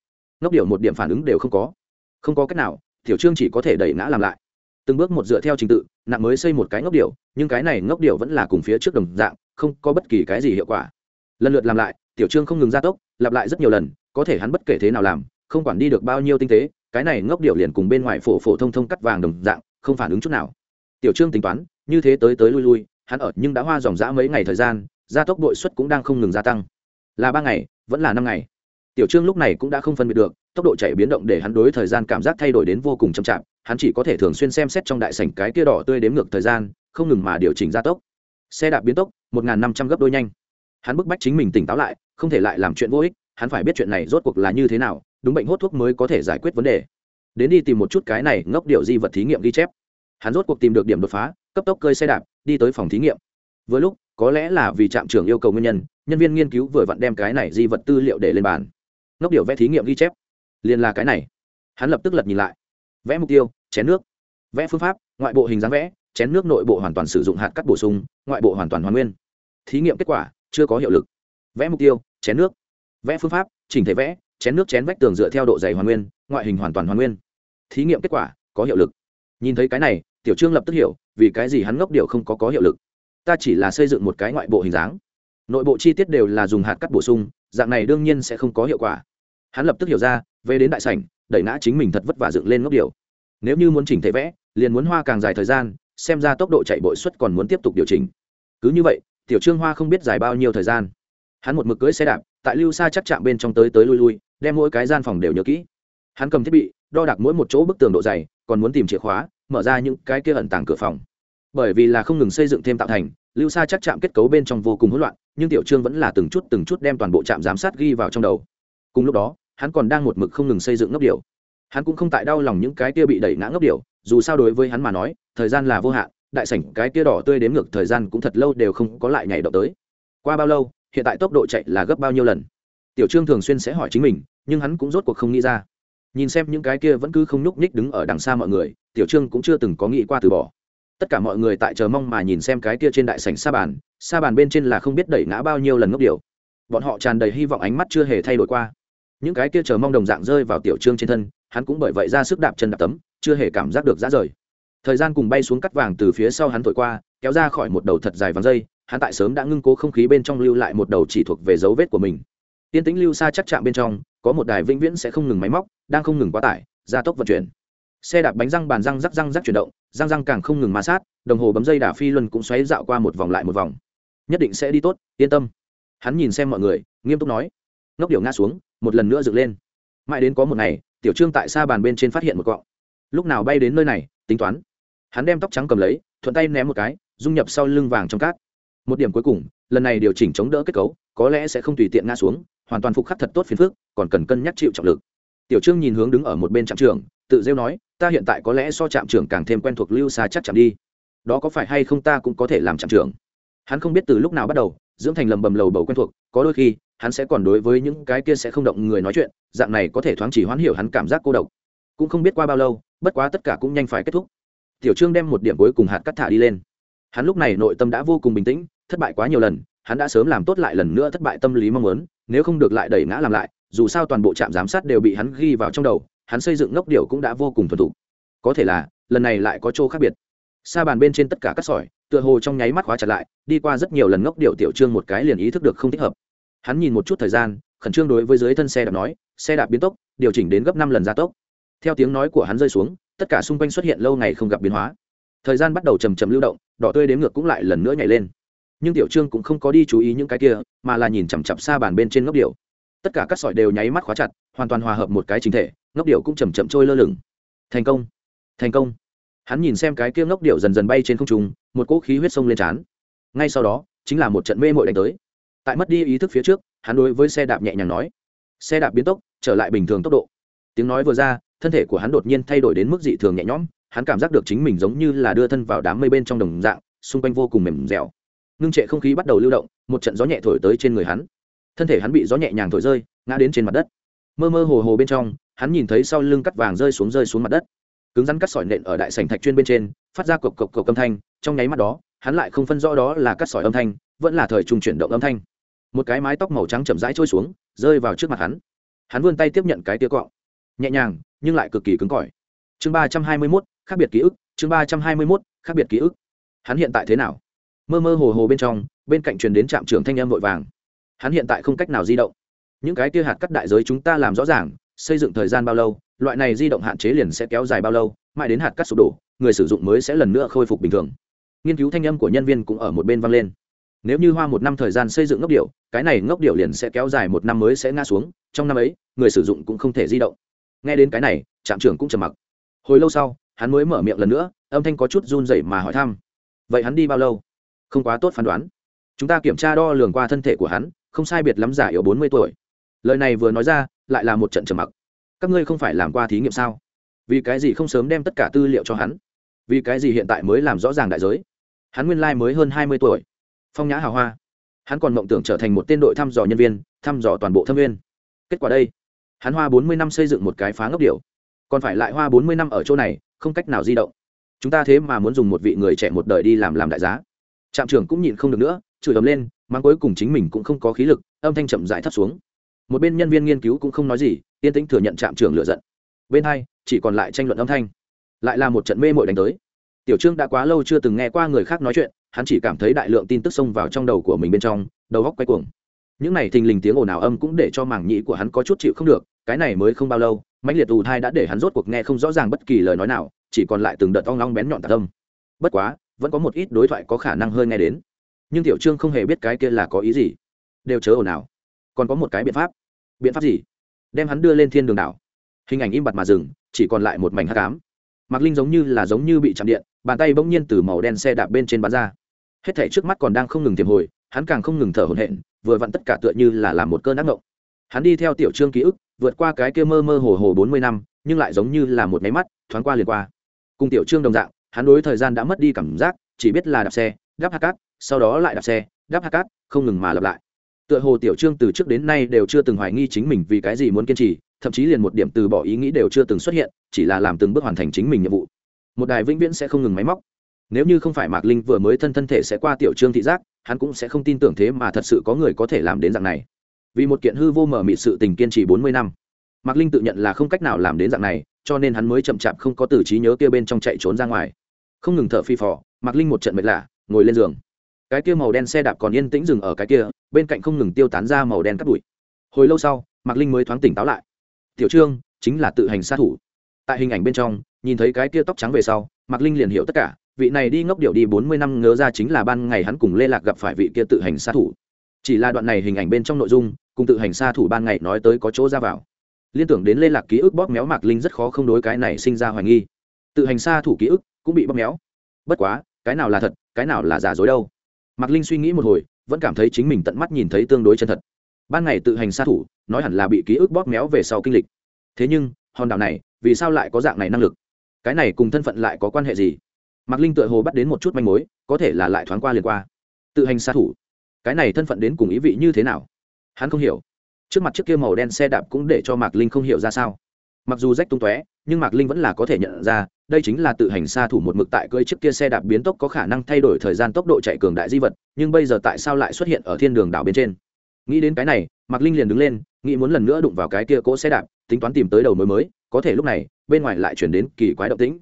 Ngốc điệu một điểm phản ứng đều không có. Không có cách nào tiểu trương chỉ có thể đẩy ngã làm lại. Từng bước một dựa theo trình tự nặng mới xây một cái ngốc điệu, nhưng cái này ngốc điệu vẫn là cùng phía trước đồng dạng không có bất kỳ cái gì hiệu quả. Lần lượt làm lại tiểu trương không ngừng gia tốc lặp lại rất nhiều lần có thể hắn bất kể thế nào làm không quản đi được bao nhiêu tinh tế cái này ngốc điệu liền cùng bên ngoài phổ phổ thông thông cắt vàng đồng dạng không phản ứng chút nào. Tiểu trương tính toán như thế tới tới lui lui hắn ở nhưng đã hoa dòng dã mấy ngày thời gian gia tốc đội suất cũng đang không ngừng gia tăng. Là ba ngày, vẫn là năm ngày. Tiểu trương lúc này cũng đã không phân biệt được, tốc độ chạy biến động để hắn đối thời gian cảm giác thay đổi đến vô cùng chậm chạp, hắn chỉ có thể thường xuyên xem xét trong đại sảnh cái kia đỏ tươi đếm ngược thời gian, không ngừng mà điều chỉnh gia tốc. Xe đạp biến tốc, một năm trăm gấp đôi nhanh. Hắn bức bách chính mình tỉnh táo lại, không thể lại làm chuyện vô ích, hắn phải biết chuyện này rốt cuộc là như thế nào, đúng bệnh hốt thuốc mới có thể giải quyết vấn đề. Đến đi tìm một chút cái này ngốc điệu di vật thí nghiệm ghi chép. Hắn rốt cuộc tìm được điểm đột phá, cấp tốc cơi xe đạp, đi tới phòng thí nghiệm. Vừa lúc có lẽ là vì trạm trưởng yêu cầu nguyên nhân nhân viên nghiên cứu vừa vặn đem cái này di vật tư liệu để lên bàn. Ngốc điệu vẽ thí nghiệm ghi chép. Liền là cái này. Hắn lập tức lật nhìn lại. Vẽ mục tiêu, chén nước. Vẽ phương pháp, ngoại bộ hình dáng vẽ, chén nước nội bộ hoàn toàn sử dụng hạt cắt bổ sung, ngoại bộ hoàn toàn hoàn nguyên. Thí nghiệm kết quả, chưa có hiệu lực. Vẽ mục tiêu, chén nước. Vẽ phương pháp, chỉnh thể vẽ, chén nước chén vách tường dựa theo độ dày hoàn nguyên, ngoại hình hoàn toàn hoàn nguyên. Thí nghiệm kết quả, có hiệu lực. Nhìn thấy cái này, tiểu trương lập tức hiểu, vì cái gì hắn ngốc điệu không có có hiệu lực ta chỉ là xây dựng một cái ngoại bộ hình dáng. Nội bộ chi tiết đều là dùng hạt cắt bổ sung, dạng này đương nhiên sẽ không có hiệu quả. Hắn lập tức hiểu ra, về đến đại sảnh, đẩy ngã chính mình thật vất vả dựng lên ngốc điều nếu như muốn chỉnh thể vẽ, liền muốn hoa càng dài thời gian, xem ra tốc độ chạy bội suất còn muốn tiếp tục điều chỉnh. Cứ như vậy, tiểu trương hoa không biết dài bao nhiêu thời gian. Hắn một mực cưỡi xe đạp, tại lưu xa chắc chạm bên trong tới tới lui lui, đem mỗi cái gian phòng đều nhớ kỹ. Hắn cầm thiết bị, đo đạc mỗi một chỗ bức tường độ dày, còn muốn tìm chìa khóa, mở ra những cái kia ẩn tàng cửa phòng bởi vì là không ngừng xây dựng thêm tạo thành, lưu xa chắc chạm kết cấu bên trong vô cùng hỗn loạn, nhưng tiểu trương vẫn là từng chút từng chút đem toàn bộ trạm giám sát ghi vào trong đầu. Cùng lúc đó, hắn còn đang một mực không ngừng xây dựng ngốc điều hắn cũng không tại đau lòng những cái kia bị đẩy ngã ngốc điều dù sao đối với hắn mà nói, thời gian là vô hạn, đại sảnh cái kia đỏ tươi đếm ngược thời gian cũng thật lâu đều không có lại nhảy động tới. Qua bao lâu, hiện tại tốc độ chạy là gấp bao nhiêu lần? Tiểu trương thường xuyên sẽ hỏi chính mình, nhưng hắn cũng rốt cuộc không nghĩ ra. Nhìn xem những cái kia vẫn cứ không nhúc nhích đứng ở đằng xa mọi người, tiểu trương cũng chưa từng có nghĩ qua từ bỏ tất cả mọi người tại chờ mong mà nhìn xem cái kia trên đại sảnh sa bàn sa bàn bên trên là không biết đẩy ngã bao nhiêu lần ngốc điều bọn họ tràn đầy hy vọng ánh mắt chưa hề thay đổi qua. Những cái kia chờ mong đồng dạng rơi vào tiểu trương trên thân, hắn cũng bởi vậy ra sức đạp chân đạp tấm, chưa hề cảm giác được ra rời. Thời gian cùng bay xuống cắt vàng từ phía sau hắn thổi qua, kéo ra khỏi một đầu thật dài vàng dây, hắn tại sớm đã ngưng cố không khí bên trong lưu lại một đầu chỉ thuộc về dấu vết của mình. Tiên tĩnh lưu xa chắc chạm bên trong, có một đài vĩnh viễn sẽ không ngừng máy móc, đang không ngừng quá tải, gia tốc vận chuyển xe đạp bánh răng bàn răng rắc răng rắc chuyển động, răng răng càng không ngừng ma sát, đồng hồ bấm dây đà phi luân cũng xoáy dạo qua một vòng lại một vòng. Nhất định sẽ đi tốt, yên tâm. Hắn nhìn xem mọi người, nghiêm túc nói. Ngốc điệu ngã xuống, một lần nữa dựng lên. Mãi đến có một ngày, tiểu trương tại xa bàn bên trên phát hiện một cọng. Lúc nào bay đến nơi này, tính toán. Hắn đem tóc trắng cầm lấy, thuận tay ném một cái, dung nhập sau lưng vàng trong cát. Một điểm cuối cùng, lần này điều chỉnh chống đỡ kết cấu, có lẽ sẽ không tùy tiện ngã xuống, hoàn toàn phục khắc thật tốt phiền phước còn cần cân nhắc chịu trọng lực. Tiểu trương nhìn hướng đứng ở một bên trạm trường tự rêu nói, ta hiện tại có lẽ so trạm trưởng càng thêm quen thuộc lưu xa chắc chạm đi. Đó có phải hay không ta cũng có thể làm trạm trưởng? Hắn không biết từ lúc nào bắt đầu, dưỡng thành lầm bầm lầu bầu quen thuộc, có đôi khi, hắn sẽ còn đối với những cái kia sẽ không động người nói chuyện, dạng này có thể thoáng chỉ hoán hiểu hắn cảm giác cô độc. Cũng không biết qua bao lâu, bất quá tất cả cũng nhanh phải kết thúc. Tiểu trương đem một điểm cuối cùng hạt cắt thả đi lên. Hắn lúc này nội tâm đã vô cùng bình tĩnh, thất bại quá nhiều lần, hắn đã sớm làm tốt lại lần nữa thất bại tâm lý mong muốn, nếu không được lại đẩy ngã làm lại, dù sao toàn bộ trạm giám sát đều bị hắn ghi vào trong đầu hắn xây dựng ngốc điệu cũng đã vô cùng thuần thục. Có thể là, lần này lại có chỗ khác biệt. Sa bàn bên trên tất cả các sỏi, tựa hồ trong nháy mắt khóa chặt lại, đi qua rất nhiều lần ngốc điệu tiểu trương một cái liền ý thức được không thích hợp. Hắn nhìn một chút thời gian, khẩn trương đối với dưới thân xe đạp nói, xe đạp biến tốc, điều chỉnh đến gấp năm lần gia tốc. Theo tiếng nói của hắn rơi xuống, tất cả xung quanh xuất hiện lâu ngày không gặp biến hóa. Thời gian bắt đầu chầm chầm lưu động, đỏ tươi đếm ngược cũng lại lần nữa nhảy lên. Nhưng tiểu trương cũng không có đi chú ý những cái kia, mà là nhìn chằm chặp xa bàn bên trên ngốc điệu tất cả các sỏi đều nháy mắt khóa chặt, hoàn toàn hòa hợp một cái chính thể ngốc điệu cũng chầm chậm trôi lơ lửng. Thành công thành công. Hắn nhìn xem cái kia ngốc điệu dần dần bay trên không trung, một cỗ khí huyết sông lên trán. Ngay sau đó, chính là một trận mê mội đánh tới. Tại mất đi ý thức phía trước, hắn đối với xe đạp nhẹ nhàng nói, xe đạp biến tốc, trở lại bình thường tốc độ. Tiếng nói vừa ra, thân thể của hắn đột nhiên thay đổi đến mức dị thường nhẹ nhõm, hắn cảm giác được chính mình giống như là đưa thân vào đám mây bên trong đồng dạng, xung quanh vô cùng mềm dẻo. Ngưng trệ không khí bắt đầu lưu động, một trận gió nhẹ thổi tới trên người hắn. Thân thể hắn bị gió nhẹ nhàng thổi rơi, ngã đến trên mặt đất. Mơ mơ hồ hồ bên trong hắn nhìn thấy sau lưng cắt vàng rơi xuống rơi xuống mặt đất. Cứng rắn cắt sỏi nện ở đại sành thạch chuyên bên trên, phát ra cộc cộc cộc âm thanh, trong nháy mắt đó, hắn lại không phân rõ đó là cắt sỏi âm thanh, vẫn là thời trung chuyển động âm thanh. Một cái mái tóc màu trắng chậm rãi trôi xuống, rơi vào trước mặt hắn. Hắn vươn tay tiếp nhận cái tia cọ nhẹ nhàng, nhưng lại cực kỳ cứng cỏi. Chương ba trăm hai mươi mốt, khác biệt ký ức, chương ba trăm hai mươi mốt, khác biệt ký ức. Hắn hiện tại thế nào? Mơ mơ hồ hồ bên trong, bên cạnh truyền đến trạm trưởng thanh em vội vàng. Hắn hiện tại không cách nào di động. Những cái tia hạt cắt đại giới chúng ta làm rõ ràng xây dựng thời gian bao lâu, loại này di động hạn chế liền sẽ kéo dài bao lâu, mãi đến hạt cắt sụp đổ, người sử dụng mới sẽ lần nữa khôi phục bình thường. Nghiên cứu thanh âm của nhân viên cũng ở một bên vang lên. Nếu như hoa một năm thời gian xây dựng ngốc điệu, cái này ngốc điệu liền sẽ kéo dài một năm mới sẽ ngã xuống, trong năm ấy, người sử dụng cũng không thể di động. Nghe đến cái này, trạm trưởng cũng trầm mặc. Hồi lâu sau, hắn mới mở miệng lần nữa, âm thanh có chút run rẩy mà hỏi thăm. Vậy hắn đi bao lâu? Không quá tốt phán đoán. Chúng ta kiểm tra đo lường qua thân thể của hắn, không sai biệt lắm, giả yếu bốn mươi tuổi lời này vừa nói ra, lại là một trận trầm mặc. Các ngươi không phải làm qua thí nghiệm sao? Vì cái gì không sớm đem tất cả tư liệu cho hắn? Vì cái gì hiện tại mới làm rõ ràng đại giới? Hắn nguyên lai mới hơn hai mươi tuổi. Phong nhã hào hoa. Hắn còn mộng tưởng trở thành một tên đội thăm dò nhân viên, thăm dò toàn bộ thâm viên kết quả đây. Hắn hoa bốn mươi năm xây dựng một cái phá ngốc điều còn phải lại hoa bốn mươi năm ở chỗ này, không cách nào di động. Chúng ta thế mà muốn dùng một vị người trẻ một đời đi làm làm đại giá. Trạm trưởng cũng nhịn không được nữa, chửi ấm lên mang cuối cùng chính mình cũng không có khí lực, âm thanh chậm rãi thấp xuống một bên nhân viên nghiên cứu cũng không nói gì, yên tĩnh thừa nhận trạm trưởng lựa giận. Bên hai, chỉ còn lại tranh luận âm thanh. Lại là một trận mê mội đánh tới. Tiểu trương đã quá lâu chưa từng nghe qua người khác nói chuyện, hắn chỉ cảm thấy đại lượng tin tức xông vào trong đầu của mình bên trong, đầu góc quay cuồng. Những này thình lình tiếng ồn ào âm cũng để cho mảng nhĩ của hắn có chút chịu không được, cái này mới không bao lâu, mãnh liệt ù thai đã để hắn rốt cuộc nghe không rõ ràng bất kỳ lời nói nào, chỉ còn lại từng đợt ong long bén nhọn tạc âm. Bất quá, vẫn có một ít đối thoại có khả năng hơi nghe đến. Nhưng tiểu trương không hề biết cái kia là có ý gì. Đều chớ ồn ào còn có một cái biện pháp. Biện pháp gì? Đem hắn đưa lên thiên đường đảo. Hình ảnh im bặt mà dừng, chỉ còn lại một mảnh hát cám mạc linh giống như là giống như bị chạm điện, bàn tay bỗng nhiên từ màu đen xe đạp bên trên bán ra. Hết thảy trước mắt còn đang không ngừng tiềm hồi, hắn càng không ngừng thở hổn hển, vừa vặn tất cả tựa như là làm một cơn ác ngộng hắn đi theo tiểu trương ký ức, vượt qua cái kia mơ mơ hồ hồ bốn mươi năm, nhưng lại giống như là một máy mắt, thoáng qua liền qua. Cùng tiểu trương đồng dạng, hắn đối thời gian đã mất đi cảm giác, chỉ biết là đạp xe gấp hát cát, sau đó lại đạp xe gấp hát cát, không ngừng mà lặp lại tựa hồ tiểu trương từ trước đến nay đều chưa từng hoài nghi chính mình vì cái gì muốn kiên trì, thậm chí liền một điểm từ bỏ ý nghĩ đều chưa từng xuất hiện, chỉ là làm từng bước hoàn thành chính mình nhiệm vụ. Một đài vĩnh viễn sẽ không ngừng máy móc. Nếu như không phải mạc linh vừa mới thân thân thể sẽ qua tiểu trương thị giác, hắn cũng sẽ không tin tưởng thế mà thật sự có người có thể làm đến dạng này. Vì một kiện hư vô mở mịt sự tình kiên trì bốn mươi năm, mạc linh tự nhận là không cách nào làm đến dạng này, cho nên hắn mới chậm chạp không có từ trí nhớ kia bên trong chạy trốn ra ngoài. Không ngừng thở phi phò, mạc linh một trận mệt lạ, ngồi lên giường cái kia màu đen xe đạp còn yên tĩnh dừng ở cái kia, bên cạnh không ngừng tiêu tán ra màu đen cắt bụi. Hồi lâu sau, mạc linh mới thoáng tỉnh táo lại. Tiểu trương, chính là tự hành sát thủ. Tại hình ảnh bên trong, nhìn thấy cái kia tóc trắng về sau, mạc linh liền hiểu tất cả, vị này đi ngốc điệu đi bốn mươi năm ngớ ra chính là ban ngày hắn cùng lê lạc gặp phải vị kia tự hành sát thủ. Chỉ là đoạn này hình ảnh bên trong nội dung, cùng tự hành sát thủ ban ngày nói tới có chỗ ra vào. Liên tưởng đến lê lạc ký ức bóp méo mạc linh rất khó không đối cái này sinh ra hoài nghi. Tự hành sát thủ ký ức cũng bị bóp méo. Bất quá, cái nào là thật, cái nào là giả dối đâu? Mạc linh suy nghĩ một hồi, vẫn cảm thấy chính mình tận mắt nhìn thấy tương đối chân thật. Ban ngày tự hành xa thủ, nói hẳn là bị ký ức bóp méo về sau kinh lịch. Thế nhưng, hòn đảo này, vì sao lại có dạng này năng lực? Cái này cùng thân phận lại có quan hệ gì? Mạc linh tựa hồ bắt đến một chút manh mối, có thể là lại thoáng qua liền qua. Tự hành xa thủ. Cái này thân phận đến cùng ý vị như thế nào? Hắn không hiểu. Trước mặt chiếc kia màu đen xe đạp cũng để cho mạc linh không hiểu ra sao mặc dù rách tung tóe, nhưng mạc linh vẫn là có thể nhận ra, đây chính là tự hành xa thủ một mực tại cơi chiếc kia xe đạp biến tốc có khả năng thay đổi thời gian tốc độ chạy cường đại di vật, nhưng bây giờ tại sao lại xuất hiện ở thiên đường đảo bên trên? Nghĩ đến cái này, mạc linh liền đứng lên, nghĩ muốn lần nữa đụng vào cái kia cỗ xe đạp, tính toán tìm tới đầu mối mới, có thể lúc này, bên ngoài lại chuyển đến kỳ quái động tĩnh.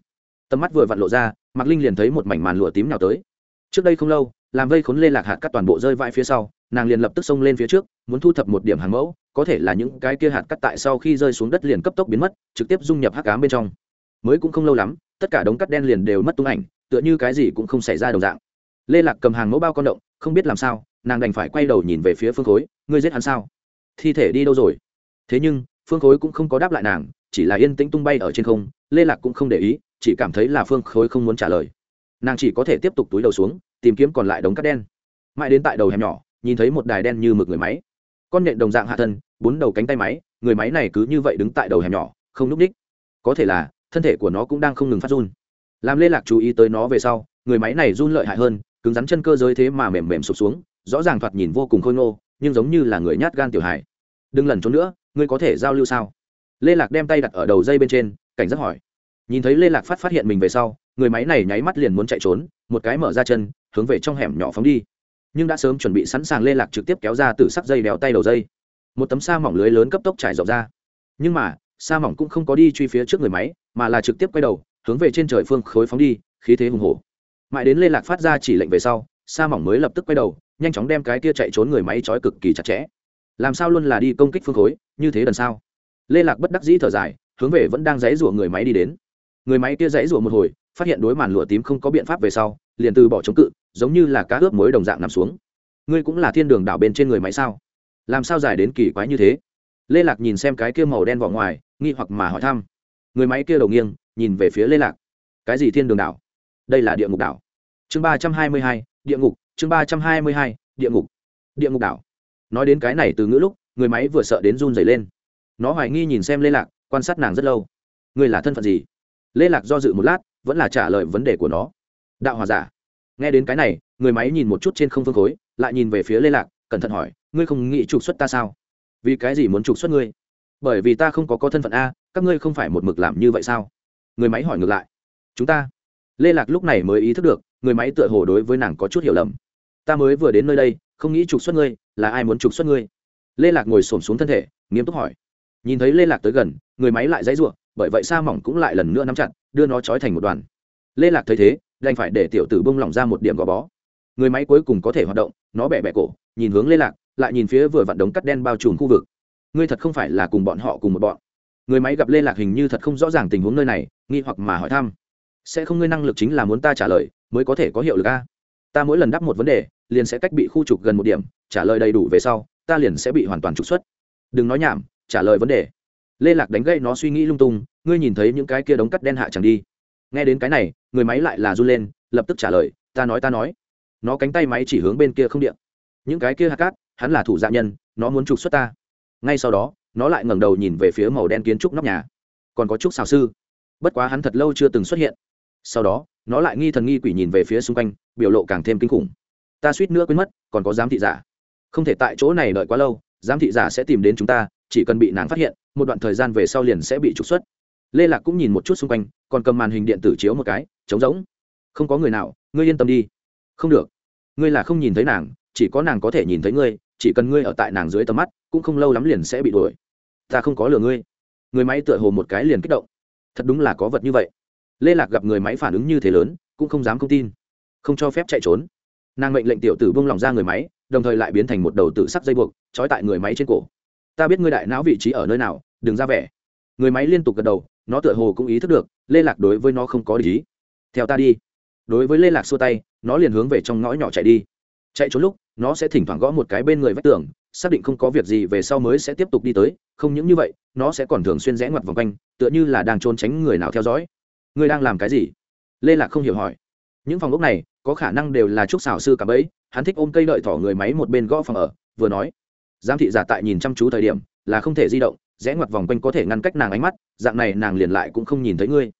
Tầm mắt vừa vặn lộ ra, mạc linh liền thấy một mảnh màn lụa tím nào tới. Trước đây không lâu, làm vây khốn lê lạc hạt cắt toàn bộ rơi vãi phía sau, nàng liền lập tức xông lên phía trước, muốn thu thập một điểm hàng mẫu có thể là những cái kia hạt cắt tại sau khi rơi xuống đất liền cấp tốc biến mất, trực tiếp dung nhập hắc cám bên trong. Mới cũng không lâu lắm, tất cả đống cắt đen liền đều mất tung ảnh, tựa như cái gì cũng không xảy ra đồng dạng. Lê lạc cầm hàng mẫu bao con động, không biết làm sao, nàng đành phải quay đầu nhìn về phía phương khối, ngươi giết hắn sao? Thi thể đi đâu rồi? Thế nhưng, phương khối cũng không có đáp lại nàng, chỉ là yên tĩnh tung bay ở trên không, lê lạc cũng không để ý, chỉ cảm thấy là phương khối không muốn trả lời. Nàng chỉ có thể tiếp tục túi đầu xuống, tìm kiếm còn lại đống cắt đen. Mãi đến tại đầu hẻm nhỏ, nhìn thấy một đài đen như mực người máy. Con nhện đồng dạng hạ thân bốn đầu cánh tay máy, người máy này cứ như vậy đứng tại đầu hẻm nhỏ, không núp đích. Có thể là, thân thể của nó cũng đang không ngừng phát run. Làm lê lạc chú ý tới nó về sau, người máy này run lợi hại hơn, cứng rắn chân cơ giới thế mà mềm mềm sụp xuống, rõ ràng thoạt nhìn vô cùng khôi ngô, nhưng giống như là người nhát gan tiểu hải đừng lần trốn nữa, ngươi có thể giao lưu sao? Lê lạc đem tay đặt ở đầu dây bên trên, cảnh giác hỏi. Nhìn thấy lê lạc phát phát hiện mình về sau, người máy này nháy mắt liền muốn chạy trốn, một cái mở ra chân, hướng về trong hẻm nhỏ phóng đi. Nhưng đã sớm chuẩn bị sẵn sàng, lê lạc trực tiếp kéo ra từ sắc dây đeo tay đầu dây một tấm sa mỏng lưới lớn cấp tốc trải rộng ra. Nhưng mà, sa mỏng cũng không có đi truy phía trước người máy, mà là trực tiếp quay đầu, hướng về trên trời phương khối phóng đi, khí thế hùng hổ. Mãi đến lê lạc phát ra chỉ lệnh về sau, sa mỏng mới lập tức quay đầu, nhanh chóng đem cái kia chạy trốn người máy trói cực kỳ chặt chẽ. Làm sao luôn là đi công kích phương khối, như thế lần sau lê lạc bất đắc dĩ thở dài, hướng về vẫn đang dãy rủa người máy đi đến. Người máy kia dãy rủa một hồi, phát hiện đối màn lụa tím không có biện pháp về sau, liền từ bỏ chống cự, giống như là cá ướp mối đồng dạng nằm xuống. Ngươi cũng là thiên đường đảo bên trên người máy sao? Làm sao dài đến kỳ quái như thế? Lê lạc nhìn xem cái kia màu đen vỏ ngoài, nghi hoặc mà hỏi thăm. Người máy kia đầu nghiêng, nhìn về phía lê lạc. Cái gì thiên đường đảo? Đây là địa ngục đảo. Chương ba trăm hai mươi hai, địa ngục, chương ba trăm hai mươi hai, địa ngục. Địa ngục đảo. Nói đến cái này từ ngữ lúc, người máy vừa sợ đến run dày lên. Nó hoài nghi nhìn xem lê lạc, quan sát nàng rất lâu. Ngươi là thân phận gì? Lê lạc do dự một lát, vẫn là trả lời vấn đề của nó. Đạo hòa giả. Nghe đến cái này, người máy nhìn một chút trên không phương khối, lại nhìn về phía lê lạc, cẩn thận hỏi ngươi không nghĩ trục xuất ta sao? Vì cái gì muốn trục xuất ngươi? Bởi vì ta không có có thân phận a, các ngươi không phải một mực làm như vậy sao? Người máy hỏi ngược lại. Chúng ta. Lê lạc lúc này mới ý thức được, người máy tựa hồ đối với nàng có chút hiểu lầm. Ta mới vừa đến nơi đây, không nghĩ trục xuất ngươi, là ai muốn trục xuất ngươi? Lê lạc ngồi s ổ m xuống thân thể, nghiêm túc hỏi. Nhìn thấy lê lạc tới gần, người máy lại dãy r u ộ n bởi vậy sa mỏng cũng lại lần nữa nắm chặt, đưa nó trói thành một đoàn. Lê lạc thấy thế, đành phải để tiểu tử bông lỏng ra một điểm gò bó. Người máy cuối cùng có thể hoạt động, nó bẻ bẻ cổ, nhìn hướng lê lạc lại nhìn phía vừa vặn đống cắt đen bao trùm khu vực. Ngươi thật không phải là cùng bọn họ cùng một bọn. Người máy gặp lê lạc hình như thật không rõ ràng tình huống nơi này, nghi hoặc mà hỏi thăm. Sẽ không ngươi năng lực chính là muốn ta trả lời, mới có thể có hiệu lực a? Ta mỗi lần đáp một vấn đề, liền sẽ cách bị khu trục gần một điểm, trả lời đầy đủ về sau, ta liền sẽ bị hoàn toàn trục xuất. Đừng nói nhảm, trả lời vấn đề. Lê lạc đánh gây nó suy nghĩ lung tung, ngươi nhìn thấy những cái kia đống cắt đen hạ chẳng đi. Nghe đến cái này, người máy lại là run lên, lập tức trả lời, ta nói ta nói. Nó cánh tay máy chỉ hướng bên kia không điện. Những cái kia hạt cát hắn là thủ dạ nhân, nó muốn trục xuất ta. Ngay sau đó, nó lại ngẩng đầu nhìn về phía màu đen kiến trúc nóc nhà. Còn có trúc xào sư. Bất quá hắn thật lâu chưa từng xuất hiện. Sau đó, nó lại nghi thần nghi quỷ nhìn về phía xung quanh, biểu lộ càng thêm kinh khủng. Ta suýt nữa quên mất, còn có giám thị giả. Không thể tại chỗ này đợi quá lâu, giám thị giả sẽ tìm đến chúng ta, chỉ cần bị nàng phát hiện, một đoạn thời gian về sau liền sẽ bị trục xuất. Lê lạc cũng nhìn một chút xung quanh, còn cầm màn hình điện tử chiếu một cái, trống rỗng. Không có người nào, ngươi yên tâm đi. Không được. Ngươi là không nhìn thấy nàng, chỉ có nàng có thể nhìn thấy ngươi chỉ cần ngươi ở tại nàng dưới tầm mắt, cũng không lâu lắm liền sẽ bị đuổi. Ta không có lừa ngươi. Người máy tựa hồ một cái liền kích động. Thật đúng là có vật như vậy. Lê lạc gặp người máy phản ứng như thế lớn, cũng không dám không tin. Không cho phép chạy trốn. Nàng mệnh lệnh tiểu tử bông lỏng ra người máy, đồng thời lại biến thành một đầu tự sắc dây buộc, trói tại người máy trên cổ. Ta biết ngươi đại não vị trí ở nơi nào, đừng ra vẻ. Người máy liên tục gật đầu, nó tựa hồ cũng ý thức được, lê lạc đối với nó không có lý theo ta đi. Đối với lê lạc xua tay, nó liền hướng về trong ngõ nhỏ chạy đi. Chạy trốn lúc nó sẽ thỉnh thoảng gõ một cái bên người vách tường, xác định không có việc gì về sau mới sẽ tiếp tục đi tới, không những như vậy, nó sẽ còn thường xuyên rẽ ngoặt vòng quanh, tựa như là đang trốn tránh người nào theo dõi. Ngươi đang làm cái gì? Lê lạc không hiểu hỏi. Những phòng ốc này, có khả năng đều là trúc xảo sư cả bấy hắn thích ôm cây đợi thỏ người máy một bên gõ phòng ở, vừa nói. Giám thị giả tại nhìn chăm chú thời điểm, là không thể di động, rẽ ngoặt vòng quanh có thể ngăn cách nàng ánh mắt, dạng này nàng liền lại cũng không nhìn thấy ngươi.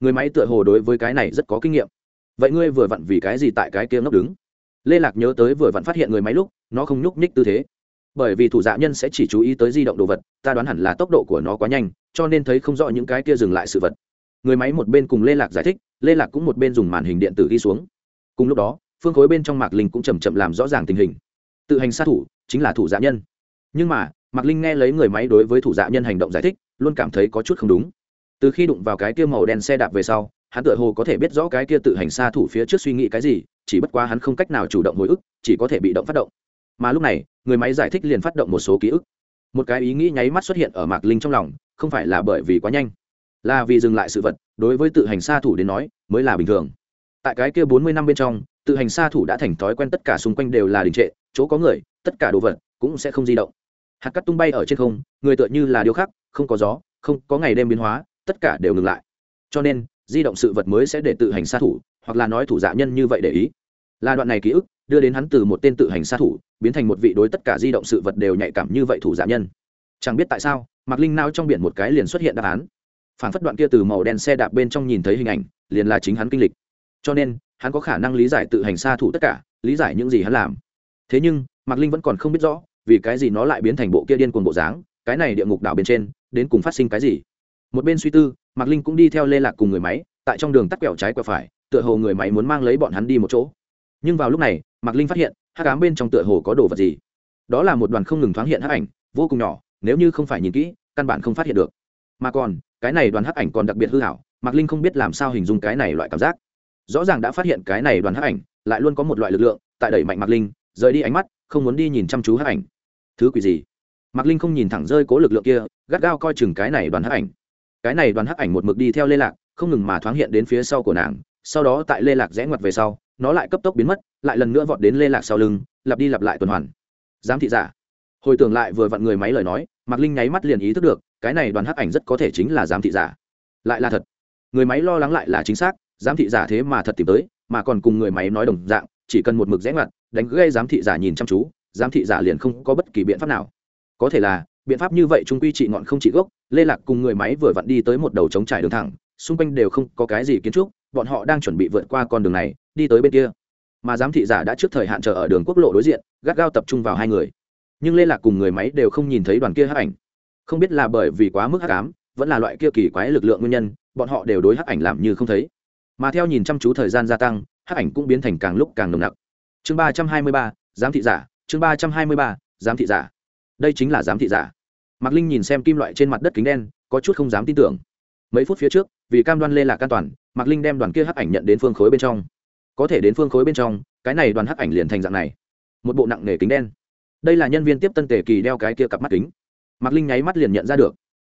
Người máy tựa hồ đối với cái này rất có kinh nghiệm. Vậy ngươi vừa vặn vì cái gì tại cái kia ngốc đứng? Lê lạc nhớ tới vừa vặn phát hiện người máy lúc, nó không nhúc nhích tư thế. Bởi vì thủ dạ nhân sẽ chỉ chú ý tới di động đồ vật, ta đoán hẳn là tốc độ của nó quá nhanh, cho nên thấy không rõ những cái kia dừng lại sự vật. Người máy một bên cùng lê lạc giải thích, lê lạc cũng một bên dùng màn hình điện tử ghi xuống. Cùng lúc đó, phương khối bên trong mạc linh cũng chầm chậm làm rõ ràng tình hình. Tự hành sát thủ, chính là thủ dạ nhân. Nhưng mà, mạc linh nghe lấy người máy đối với thủ dạ nhân hành động giải thích, luôn cảm thấy có chút không đúng. Từ khi đụng vào cái kia màu đen xe đạp về sau hắn tựa hồ có thể biết rõ cái kia tự hành xa thủ phía trước suy nghĩ cái gì, chỉ bất quá hắn không cách nào chủ động hồi ức, chỉ có thể bị động phát động. Mà lúc này, người máy giải thích liền phát động một số ký ức. Một cái ý nghĩ nháy mắt xuất hiện ở mạc linh trong lòng, không phải là bởi vì quá nhanh, là vì dừng lại sự vật, đối với tự hành xa thủ đến nói, mới là bình thường. Tại cái kia bốn mươi năm bên trong, tự hành xa thủ đã thành thói quen tất cả xung quanh đều là đình trệ, chỗ có người, tất cả đồ vật cũng sẽ không di động. Hạt cắt tung bay ở trên không, người tựa như là điêu khắc, không có gió, không có ngày đêm biến hóa, tất cả đều ngừng lại. Cho nên di động sự vật mới sẽ để tự hành xa thủ, hoặc là nói thủ dạ nhân như vậy để ý. Là đoạn này ký ức, đưa đến hắn từ một tên tự hành xa thủ, biến thành một vị đối tất cả di động sự vật đều nhạy cảm như vậy thủ dạ nhân. Chẳng biết tại sao, mạc linh nao trong biển một cái liền xuất hiện đáp án. Phản phất đoạn kia từ màu đen xe đạp bên trong nhìn thấy hình ảnh, liền là chính hắn kinh lịch. Cho nên, hắn có khả năng lý giải tự hành xa thủ tất cả, lý giải những gì hắn làm. Thế nhưng, mạc linh vẫn còn không biết rõ, vì cái gì nó lại biến thành bộ kia điên cuồng bộ dáng, cái này địa ngục đảo bên trên, đến cùng phát sinh cái gì? Một bên suy tư mạc linh cũng đi theo lê lạc cùng người máy, tại trong đường tắt quẹo trái quẹo phải, tựa hồ người máy muốn mang lấy bọn hắn đi một chỗ. Nhưng vào lúc này, mạc linh phát hiện hát cám bên trong tựa hồ có đồ vật gì. Đó là một đoàn không ngừng thoáng hiện hát ảnh, vô cùng nhỏ, nếu như không phải nhìn kỹ, căn bản không phát hiện được. Mà còn, cái này đoàn hắc ảnh còn đặc biệt hư hảo, mạc linh không biết làm sao hình dung cái này loại cảm giác. Rõ ràng đã phát hiện cái này đoàn hắc ảnh, lại luôn có một loại lực lượng, tại đẩy mạnh mạc linh, rời đi ánh mắt, không muốn đi nhìn chăm chú hắc ảnh. Thứ quỷ gì? Mạc linh không nhìn thẳng rơi cố lực lượng kia, gắt gao coi chừng cái này đoàn hắc ảnh cái này đoàn hắc ảnh một mực đi theo lê lạc, không ngừng mà thoáng hiện đến phía sau của nàng, sau đó tại lê lạc rẽ ngoặt về sau, nó lại cấp tốc biến mất, lại lần nữa vọt đến lê lạc sau lưng, lặp đi lặp lại tuần hoàn. Giám thị giả. Hồi tưởng lại vừa vặn người máy lời nói, mạc linh nháy mắt liền ý thức được, cái này đoàn hắc ảnh rất có thể chính là giám thị giả. Lại là thật. Người máy lo lắng lại là chính xác, giám thị giả thế mà thật tìm tới, mà còn cùng người máy nói đồng dạng, chỉ cần một mực rẽ ngoặt, đánh gây giám thị giả nhìn chăm chú, giám thị giả liền không có bất kỳ biện pháp nào. Có thể là biện pháp như vậy trung quy trị ngọn không trị gốc, lê lạc cùng người máy vừa vặn đi tới một đầu trống trải đường thẳng, xung quanh đều không có cái gì kiến trúc, bọn họ đang chuẩn bị vượt qua con đường này, đi tới bên kia. Mà giám thị giả đã trước thời hạn chờ ở đường quốc lộ đối diện, gắt gao tập trung vào hai người. Nhưng lê lạc cùng người máy đều không nhìn thấy đoàn kia hắc ảnh. Không biết là bởi vì quá mức hắc ám, vẫn là loại kia kỳ quái lực lượng nguyên nhân, bọn họ đều đối hắc ảnh làm như không thấy. Mà theo nhìn chăm chú thời gian gia tăng, hắc ảnh cũng biến thành càng lúc càng nồng nặc. Chương ba trăm hai mươi ba, giám thị giả, chương ba trăm hai mươi ba, giám thị giả. Đây chính là giám thị giả mạc linh nhìn xem kim loại trên mặt đất kính đen, có chút không dám tin tưởng. Mấy phút phía trước, vì cam đoan lê lạc an toàn, mạc linh đem đoàn kia hắc ảnh nhận đến phương khối bên trong. Có thể đến phương khối bên trong, cái này đoàn hắc ảnh liền thành dạng này. Một bộ nặng nề kính đen. Đây là nhân viên tiếp tân tề kỳ đeo cái kia cặp mắt kính. Mạc linh nháy mắt liền nhận ra được.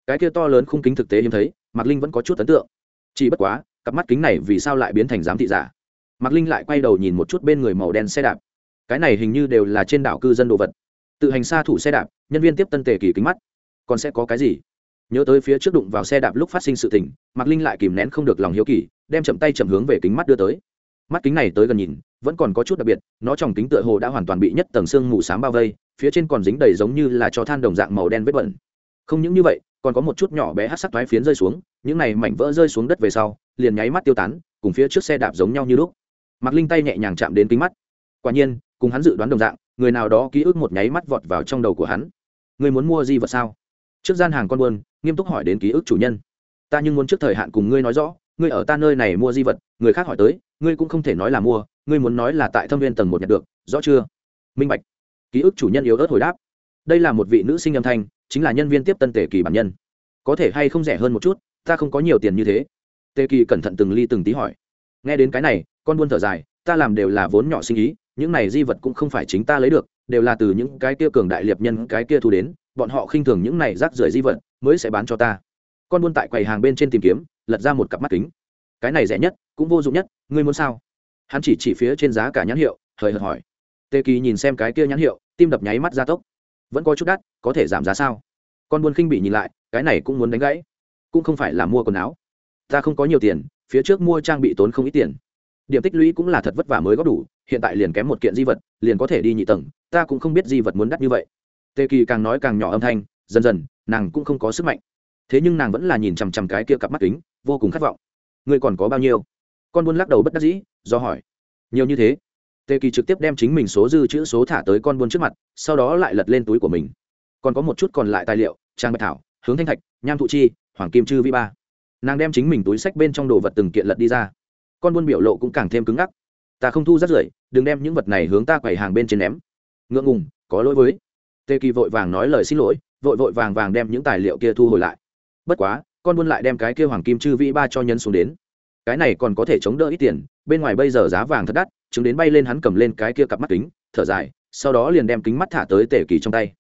Cái kia to lớn khung kính thực tế hiếm thấy, mạc linh vẫn có chút ấn tượng. Chỉ bất quá, cặp mắt kính này vì sao lại biến thành giám thị giả? Mạc linh lại quay đầu nhìn một chút bên người màu đen xe đạp. Cái này hình như đều là trên đảo cư dân đồ vật. Tự hành xa thủ xe đạp, nhân viên tiếp tân tề kỳ kính mắt còn sẽ có cái gì? Nhớ tới phía trước đụng vào xe đạp lúc phát sinh sự tình, mạc linh lại kìm nén không được lòng hiếu kỳ, đem chậm tay chậm hướng về kính mắt đưa tới. Mắt kính này tới gần nhìn, vẫn còn có chút đặc biệt, nó trong kính tựa hồ đã hoàn toàn bị nhất tầng xương mù s á m bao vây, phía trên còn dính đầy giống như là cho than đồng dạng màu đen vết bẩn. Không những như vậy, còn có một chút nhỏ bé hát sắc thoái phiến rơi xuống, những này mảnh vỡ rơi xuống đất về sau, liền nháy mắt tiêu tán, cùng phía trước xe đạp giống nhau như lúc. Mạc linh tay nhẹ nhàng chạm đến kính mắt. Quả nhiên, cùng hắn dự đoán đồng dạng, người nào đó ký ức một nháy mắt vọt vào trong đầu của hắn. Người muốn mua di vật sao? Trước gian hàng con buôn, nghiêm túc hỏi đến ký ức chủ nhân. Ta nhưng muốn trước thời hạn cùng ngươi nói rõ, ngươi ở ta nơi này mua di vật, người khác hỏi tới, ngươi cũng không thể nói là mua, ngươi muốn nói là tại thâm viên tầng một nhận được, rõ chưa? Minh bạch. Ký ức chủ nhân yếu ớt hồi đáp. Đây là một vị nữ sinh âm thanh, chính là nhân viên tiếp tân tề kỳ bản nhân. Có thể hay không rẻ hơn một chút, ta không có nhiều tiền như thế. Tề kỳ cẩn thận từng ly từng tí hỏi. Nghe đến cái này, con buôn thở dài, ta làm đều là vốn nhỏ sinh ý, những này di vật cũng không phải chính ta lấy được đều là từ những cái kia cường đại liệp nhân, cái kia thu đến, bọn họ khinh thường những này rác rưởi di vật, mới sẽ bán cho ta. Con buôn tại quầy hàng bên trên tìm kiếm, lật ra một cặp mắt kính. Cái này rẻ nhất, cũng vô dụng nhất, ngươi muốn sao? Hắn chỉ chỉ phía trên giá cả nhãn hiệu, hời hợt hỏi. Tê kỳ nhìn xem cái kia nhãn hiệu, tim đập nháy mắt ra tốc. Vẫn có chút đắt, có thể giảm giá sao? Con buôn khinh bị nhìn lại, cái này cũng muốn đánh gãy. Cũng không phải là mua quần áo. Ta không có nhiều tiền, phía trước mua trang bị tốn không ít tiền. Điểm tích lũy cũng là thật vất vả mới góp đủ hiện tại liền kém một kiện di vật, liền có thể đi nhị tầng, ta cũng không biết di vật muốn đắt như vậy. Tề kỳ càng nói càng nhỏ âm thanh, dần dần, nàng cũng không có sức mạnh. Thế nhưng nàng vẫn là nhìn chằm chằm cái kia cặp mắt kính, vô cùng khát vọng. Ngươi còn có bao nhiêu? Con buôn lắc đầu bất đắc dĩ, do hỏi. Nhiều như thế. Tề kỳ trực tiếp đem chính mình số dư chữ số thả tới con buôn trước mặt, sau đó lại lật lên túi của mình. Còn có một chút còn lại tài liệu, trang bạch thảo, hướng thanh thạch, nham thụ chi, hoàng kim chư vi ba. Nàng đem chính mình túi sách bên trong đồ vật từng kiện lật đi ra. Con buôn biểu lộ cũng càng thêm cứng ngắc. Ta không thu rất rưởi đừng đem những vật này hướng ta quầy hàng bên trên ném. Ngượng ngùng, có lỗi với. Tề kỳ vội vàng nói lời xin lỗi, vội vội vàng vàng đem những tài liệu kia thu hồi lại. Bất quá, con buôn lại đem cái kia hoàng kim chư vĩ ba cho nhân xuống đến. Cái này còn có thể chống đỡ ít tiền, bên ngoài bây giờ giá vàng thật đắt, chứng đến bay lên hắn cầm lên cái kia cặp mắt kính, thở dài, sau đó liền đem kính mắt thả tới tể kỳ trong tay.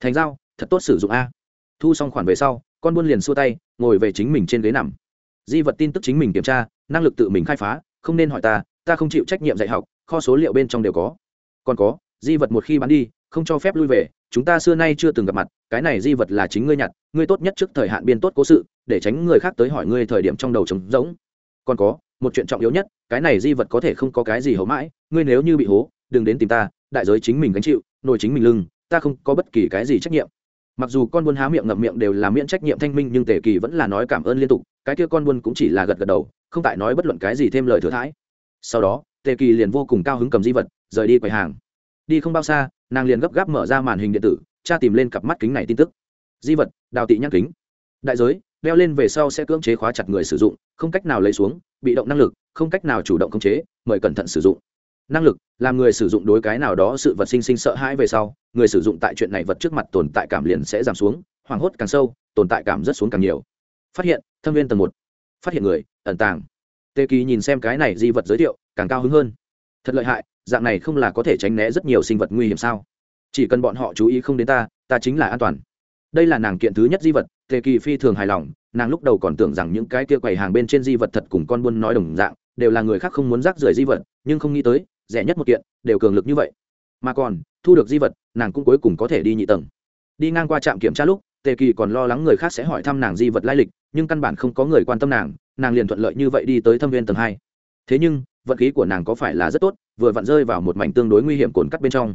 Thành dao thật tốt sử dụng a. Thu xong khoản về sau, con buôn liền xua tay, ngồi về chính mình trên ghế nằm. Di vật tin tức chính mình kiểm tra, năng lực tự mình khai phá, không nên hỏi ta ta không chịu trách nhiệm dạy học, kho số liệu bên trong đều có. Còn có, di vật một khi bán đi, không cho phép lui về, chúng ta xưa nay chưa từng gặp mặt, cái này di vật là chính ngươi nhặt, ngươi tốt nhất trước thời hạn biên tốt cố sự, để tránh người khác tới hỏi ngươi thời điểm trong đầu trống rỗng. Còn có, một chuyện trọng yếu nhất, cái này di vật có thể không có cái gì hấu mãi, ngươi nếu như bị hố, đừng đến tìm ta, đại giới chính mình gánh chịu nổi chính mình lưng, ta không có bất kỳ cái gì trách nhiệm. Mặc dù con buôn há miệng ngậm miệng đều là miễn trách nhiệm thanh minh, nhưng tề kỳ vẫn là nói cảm ơn liên tục, cái kia con buôn cũng chỉ là gật gật đầu, không tại nói bất luận cái gì thêm lời thừa thãi sau đó, tề kỳ liền vô cùng cao hứng cầm di vật, rời đi quầy hàng. Đi không bao xa, nàng liền gấp gáp mở ra màn hình điện tử, tra tìm lên cặp mắt kính này tin tức. Di vật, đào tị nhắc kính. Đại giới, đeo lên về sau sẽ cưỡng chế khóa chặt người sử dụng, không cách nào lấy xuống, bị động năng lực, không cách nào chủ động khống chế, mời cẩn thận sử dụng. Năng lực, làm người sử dụng đối cái nào đó sự vật sinh sinh sợ hãi về sau, người sử dụng tại chuyện này vật trước mặt tồn tại cảm liền sẽ giảm xuống, hoảng hốt càng sâu, tồn tại cảm rất xuống càng nhiều. Phát hiện, thâm viên tầng một. Phát hiện người, ẩn tàng tê kỳ nhìn xem cái này di vật giới thiệu, càng cao hứng hơn. Thật lợi hại, dạng này không là có thể tránh né rất nhiều sinh vật nguy hiểm sao? Chỉ cần bọn họ chú ý không đến ta ta chính là an toàn. Đây là nàng kiện thứ nhất di vật tề kỳ phi thường hài lòng, nàng lúc đầu còn tưởng rằng những cái kia quầy hàng bên trên di vật thật cùng con buôn nói đồng dạng, đều là người khác không muốn rác rưởi di vật, nhưng không nghĩ tới, rẻ nhất một kiện, đều cường lực như vậy. Mà còn, thu được di vật, nàng cũng cuối cùng có thể đi nhị tầng. Đi ngang qua trạm kiểm tra lúc tề kỳ còn lo lắng người khác sẽ hỏi thăm nàng di vật lai lịch, nhưng căn bản không có người quan tâm nàng nàng liền thuận lợi như vậy đi tới thâm viên tầng hai. Thế nhưng, vận khí của nàng có phải là rất tốt, vừa vặn rơi vào một mảnh tương đối nguy hiểm cồn cắt bên trong.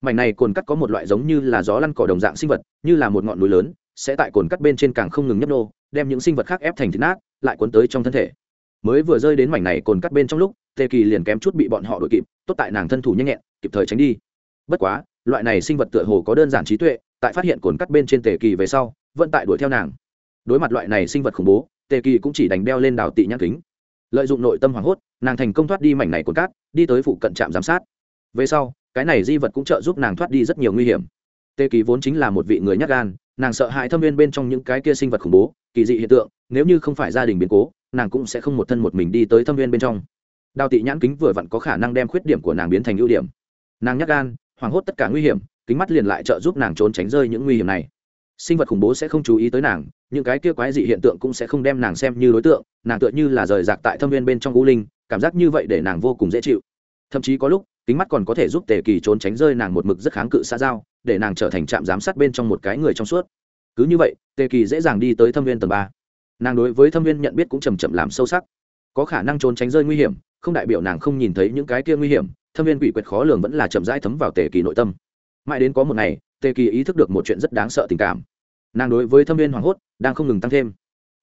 Mảnh này cồn cắt có một loại giống như là gió lăn cỏ đồng dạng sinh vật, như là một ngọn núi lớn, sẽ tại cồn cắt bên trên càng không ngừng nhấp nô, đem những sinh vật khác ép thành thịt nát, lại cuốn tới trong thân thể. Mới vừa rơi đến mảnh này cồn cắt bên trong lúc, tề kỳ liền kém chút bị bọn họ đuổi kịp, tốt tại nàng thân thủ nhanh nhẹn, kịp thời tránh đi. Bất quá, loại này sinh vật tựa hồ có đơn giản trí tuệ, tại phát hiện cồn cắt bên trên tề kỳ về sau, vẫn tại đuổi theo nàng. Đối mặt loại này sinh vật khủng bố tề kỳ cũng chỉ đánh đeo lên đào tị nhãn kính. Lợi dụng nội tâm hoảng hốt, nàng thành công thoát đi mảnh này cồn cát, đi tới phụ cận trạm giám sát. Về sau, cái này di vật cũng trợ giúp nàng thoát đi rất nhiều nguy hiểm. Tề kỳ vốn chính là một vị người nhát gan, nàng sợ hãi thâm viên bên trong những cái kia sinh vật khủng bố, kỳ dị hiện tượng, nếu như không phải gia đình biến cố, nàng cũng sẽ không một thân một mình đi tới thâm viên bên trong. Đào tị nhãn kính vừa vặn có khả năng đem khuyết điểm của nàng biến thành ưu điểm. Nàng nhát gan, hoảng hốt tất cả nguy hiểm, kính mắt liền lại trợ giúp nàng trốn tránh rơi những nguy hiểm này sinh vật khủng bố sẽ không chú ý tới nàng, những cái kia quái dị hiện tượng cũng sẽ không đem nàng xem như đối tượng, nàng tựa như là rời rạc tại thâm viên bên trong u linh, cảm giác như vậy để nàng vô cùng dễ chịu. Thậm chí có lúc, kính mắt còn có thể giúp tề kỳ trốn tránh rơi nàng một mực rất kháng cự xa giao, để nàng trở thành trạm giám sát bên trong một cái người trong suốt. Cứ như vậy, tề kỳ dễ dàng đi tới thâm viên tầng ba. Nàng đối với thâm viên nhận biết cũng chầm chậm làm sâu sắc. Có khả năng trốn tránh rơi nguy hiểm, không đại biểu nàng không nhìn thấy những cái kia nguy hiểm, thâm viên quỷ quyệt khó lường vẫn là chậm rãi thấm vào tề kỳ nội tâm. Mãi đến có một ngày, tề kỳ ý thức được một chuyện rất đáng sợ tình cảm nàng đối với thâm viên hoảng hốt đang không ngừng tăng thêm.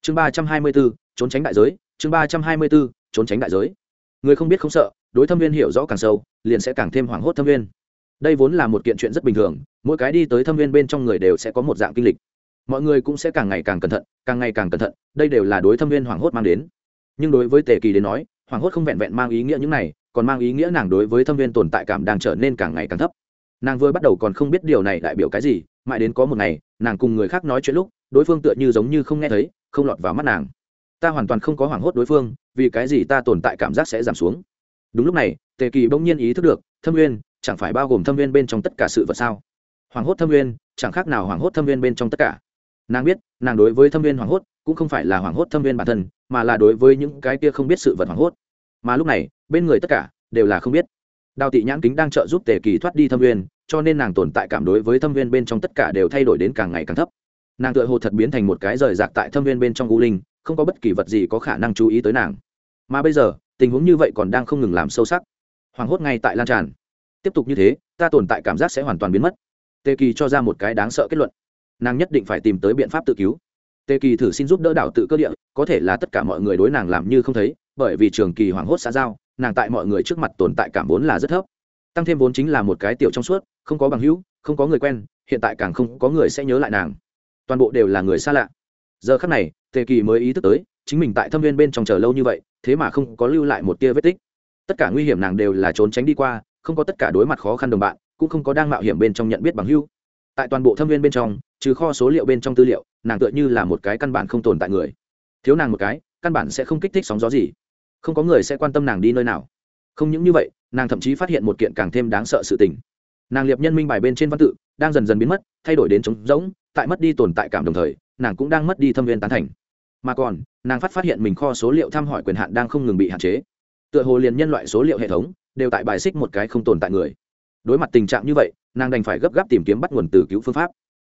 Chương ba trăm hai mươi b ố trốn tránh đại giới, chương ba trăm hai mươi b ố trốn tránh đại giới. Người không biết không sợ, đối thâm viên hiểu rõ càng sâu, liền sẽ càng thêm hoảng hốt thâm viên. Đây vốn là một kiện chuyện rất bình thường, mỗi cái đi tới thâm viên bên trong người đều sẽ có một dạng kinh lịch. Mọi người cũng sẽ càng ngày càng cẩn thận, càng ngày càng cẩn thận, đây đều là đối thâm viên hoảng hốt mang đến. Nhưng đối với tề kỳ đến nói, hoảng hốt không vẹn vẹn mang ý nghĩa những này, còn mang ý nghĩa nàng đối với thâm viên tồn tại cảm đang trở nên càng ngày càng thấp. Nàng vừa bắt đầu còn không biết điều này đại biểu cái gì mãi đến có một ngày, nàng cùng người khác nói chuyện lúc, đối phương tựa như giống như không nghe thấy, không lọt vào mắt nàng. Ta hoàn toàn không có hoảng hốt đối phương, vì cái gì ta tồn tại cảm giác sẽ giảm xuống? Đúng lúc này, tề kỳ bỗng nhiên ý thức được, thâm nguyên chẳng phải bao gồm thâm nguyên bên trong tất cả sự vật sao? Hoảng hốt thâm nguyên chẳng khác nào hoảng hốt thâm nguyên bên trong tất cả. Nàng biết, nàng đối với thâm viên hoảng hốt, cũng không phải là hoảng hốt thâm viên bản thân, mà là đối với những cái kia không biết sự vật hoảng hốt. Mà lúc này, bên người tất cả, đều là không biết. Đào tị nhãn kính đang trợ giúp tề kỳ thoát đi thâm viên cho nên nàng tồn tại cảm đối với thâm viên bên trong tất cả đều thay đổi đến càng ngày càng thấp. Nàng tựa hồ thật biến thành một cái rời rạc tại thâm viên bên trong u linh, không có bất kỳ vật gì có khả năng chú ý tới nàng. Mà bây giờ, tình huống như vậy còn đang không ngừng làm sâu sắc. Hoảng hốt ngay tại lan tràn. Tiếp tục như thế, ta tồn tại cảm giác sẽ hoàn toàn biến mất. Tê kỳ cho ra một cái đáng sợ kết luận. Nàng nhất định phải tìm tới biện pháp tự cứu. Tê kỳ thử xin giúp đỡ đảo tự cơ địa, có thể là tất cả mọi người đối nàng làm như không thấy, bởi vì trường kỳ hoảng hốt xã giao, nàng tại mọi người trước mặt tồn tại cảm vốn là rất thấp tăng thêm vốn chính là một cái tiểu trong suốt, không có bằng hữu, không có người quen, hiện tại càng không có người sẽ nhớ lại nàng. Toàn bộ đều là người xa lạ. Giờ khắc này, tề kỳ mới ý thức tới, chính mình tại thâm viên bên trong chờ lâu như vậy, thế mà không có lưu lại một tia vết tích. Tất cả nguy hiểm nàng đều là trốn tránh đi qua, không có tất cả đối mặt khó khăn đồng bạn, cũng không có đang mạo hiểm bên trong nhận biết bằng hữu. Tại toàn bộ thâm viên bên trong, trừ kho số liệu bên trong tư liệu, nàng tựa như là một cái căn bản không tồn tại người. Thiếu nàng một cái, căn bản sẽ không kích thích sóng gió gì. Không có người sẽ quan tâm nàng đi nơi nào. Không những như vậy nàng thậm chí phát hiện một kiện càng thêm đáng sợ sự tình. Nàng liệp nhân minh bài bên trên văn tự đang dần dần biến mất, thay đổi đến trống rỗng, tại mất đi tồn tại cảm đồng thời, nàng cũng đang mất đi thâm viên tán thành. Mà còn, nàng phát phát hiện mình kho số liệu thăm hỏi quyền hạn đang không ngừng bị hạn chế. Tựa hồ liền nhân loại số liệu hệ thống đều tại bài xích một cái không tồn tại người. Đối mặt tình trạng như vậy, nàng đành phải gấp gáp tìm kiếm bắt nguồn từ cứu phương pháp.